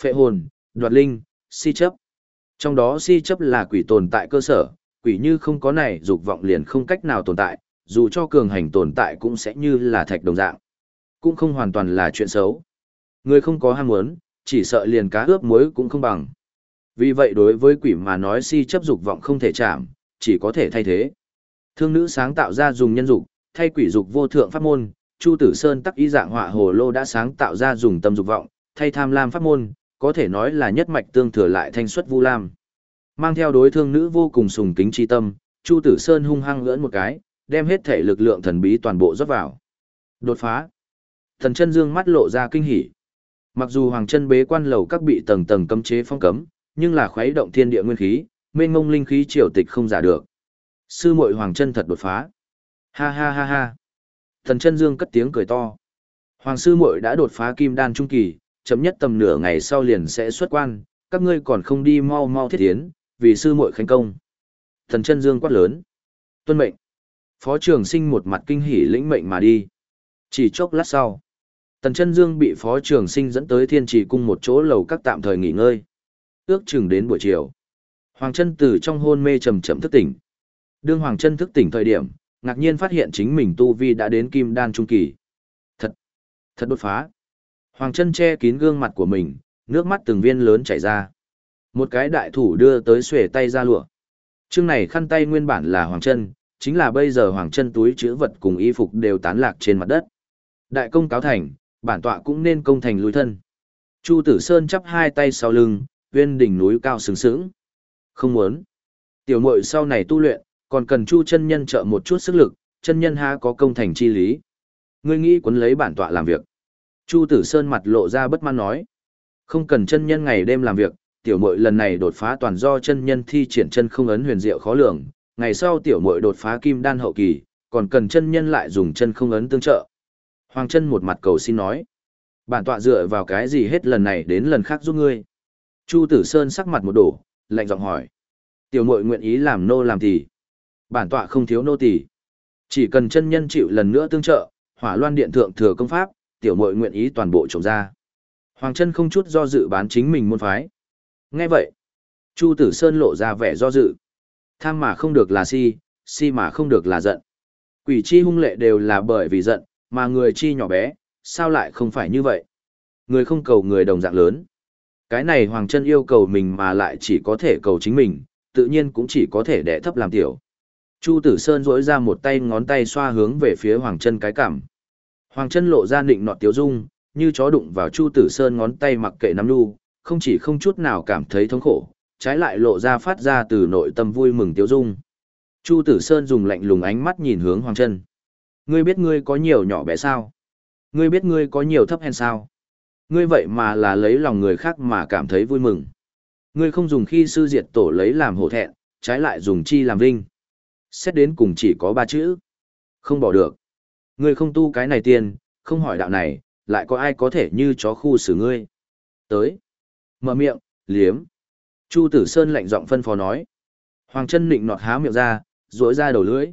Phệ hồn, đoạt linh, si chấp. Trong đó si chấp là quỷ tồn tại cơ sở, quỷ như không có này dục vọng liền không cách nào tồn tại, dù cho cường hành tồn tại cũng sẽ như là thạch đồng dạng. Cũng không hoàn toàn là chuyện xấu. Người không có ham muốn, chỉ sợ liền cá ướp muối cũng không bằng. Vì vậy đối với quỷ mà nói si chấp dục vọng không thể chạm, chỉ có thể thay thế. Thương nữ sáng tạo ra dùng nhân dục, thay quỷ dục vô thượng pháp môn, Chu Tử Sơn tắc ý dạng họa hồ lô đã sáng tạo ra dùng tâm dục vọng, thay tham lam pháp môn, có thể nói là nhất mạch tương thừa lại thanh xuất vu lam. Mang theo đối thương nữ vô cùng sùng kính chi tâm, Chu Tử Sơn hung hăng lưỡn một cái, đem hết thể lực lượng thần bí toàn bộ rót vào. Đột phá. Thần chân dương mắt lộ ra kinh hỉ. Mặc dù hoàng chân bế quan lầu các bị tầng tầng cấm chế phong cấm, nhưng là khuấy động thiên địa nguyên khí, mênh mông linh khí triều tịch không giả được. Sư muội hoàng chân thật đột phá. Ha ha ha ha. Thần chân dương cất tiếng cười to. Hoàng sư muội đã đột phá kim đan trung kỳ, chấm nhất tầm nửa ngày sau liền sẽ xuất quan, các ngươi còn không đi mau mau thiết tiến, vì sư muội khánh công. Thần chân dương quát lớn. Tuân mệnh. Phó trưởng sinh một mặt kinh hỉ lĩnh mệnh mà đi. Chỉ chốc lát sau. Tần chân dương bị phó trưởng sinh dẫn tới thiên trì cung một chỗ lầu các tạm thời nghỉ ngơi. Ước chừng đến buổi chiều. Hoàng chân từ trong hôn mê trầm chậm thức tỉnh. Đương Hoàng chân thức tỉnh thời điểm, ngạc nhiên phát hiện chính mình tu vi đã đến kim đan trung kỳ. Thật, thật đột phá. Hoàng chân che kín gương mặt của mình, nước mắt từng viên lớn chảy ra. Một cái đại thủ đưa tới xuề tay ra lụa. Chương này khăn tay nguyên bản là Hoàng chân, chính là bây giờ Hoàng chân túi chữ vật cùng y phục đều tán lạc trên mặt đất. Đại công cáo thành, bản tọa cũng nên công thành lùi thân. Chu Tử Sơn chắp hai tay sau lưng, viên đỉnh núi cao sướng sướng. Không muốn. Tiểu muội sau này tu luyện, còn cần Chu chân nhân trợ một chút sức lực, chân nhân há có công thành chi lý. Ngươi nghĩ quấn lấy bản tọa làm việc. Chu Tử Sơn mặt lộ ra bất mãn nói. Không cần chân nhân ngày đêm làm việc, tiểu muội lần này đột phá toàn do chân nhân thi triển chân không ấn huyền diệu khó lường, ngày sau tiểu muội đột phá kim đan hậu kỳ, còn cần chân nhân lại dùng chân không ấn tương trợ. Hoàng Trân một mặt cầu xin nói. Bản tọa dựa vào cái gì hết lần này đến lần khác giúp ngươi. Chu Tử Sơn sắc mặt một đổ, lạnh giọng hỏi. Tiểu muội nguyện ý làm nô làm thì. Bản tọa không thiếu nô tỷ. Chỉ cần chân nhân chịu lần nữa tương trợ, hỏa loan điện thượng thừa công pháp, tiểu muội nguyện ý toàn bộ trồng ra. Hoàng Trân không chút do dự bán chính mình môn phái. Nghe vậy, Chu Tử Sơn lộ ra vẻ do dự. Tham mà không được là si, si mà không được là giận. Quỷ chi hung lệ đều là bởi vì giận, mà người chi nhỏ bé, sao lại không phải như vậy? Người không cầu người đồng dạng lớn. Cái này Hoàng chân yêu cầu mình mà lại chỉ có thể cầu chính mình, tự nhiên cũng chỉ có thể đẻ thấp làm tiểu. Chu Tử Sơn rỗi ra một tay ngón tay xoa hướng về phía Hoàng chân cái cảm. Hoàng chân lộ ra nịnh nọt tiếu dung, như chó đụng vào Chu Tử Sơn ngón tay mặc kệ nắm nu, không chỉ không chút nào cảm thấy thống khổ, trái lại lộ ra phát ra từ nội tâm vui mừng tiếu dung. Chu Tử Sơn dùng lạnh lùng ánh mắt nhìn hướng Hoàng chân. Ngươi biết ngươi có nhiều nhỏ bé sao? Ngươi biết ngươi có nhiều thấp hèn sao? Ngươi vậy mà là lấy lòng người khác mà cảm thấy vui mừng. Ngươi không dùng khi sư diệt tổ lấy làm hổ thẹn, trái lại dùng chi làm vinh. Xét đến cùng chỉ có ba chữ. Không bỏ được. Ngươi không tu cái này tiền, không hỏi đạo này, lại có ai có thể như chó khu xử ngươi. Tới. Mở miệng, liếm. Chu Tử Sơn lạnh giọng phân phó nói. Hoàng chân nịnh nọt há miệng ra, rỗi ra đầu lưỡi.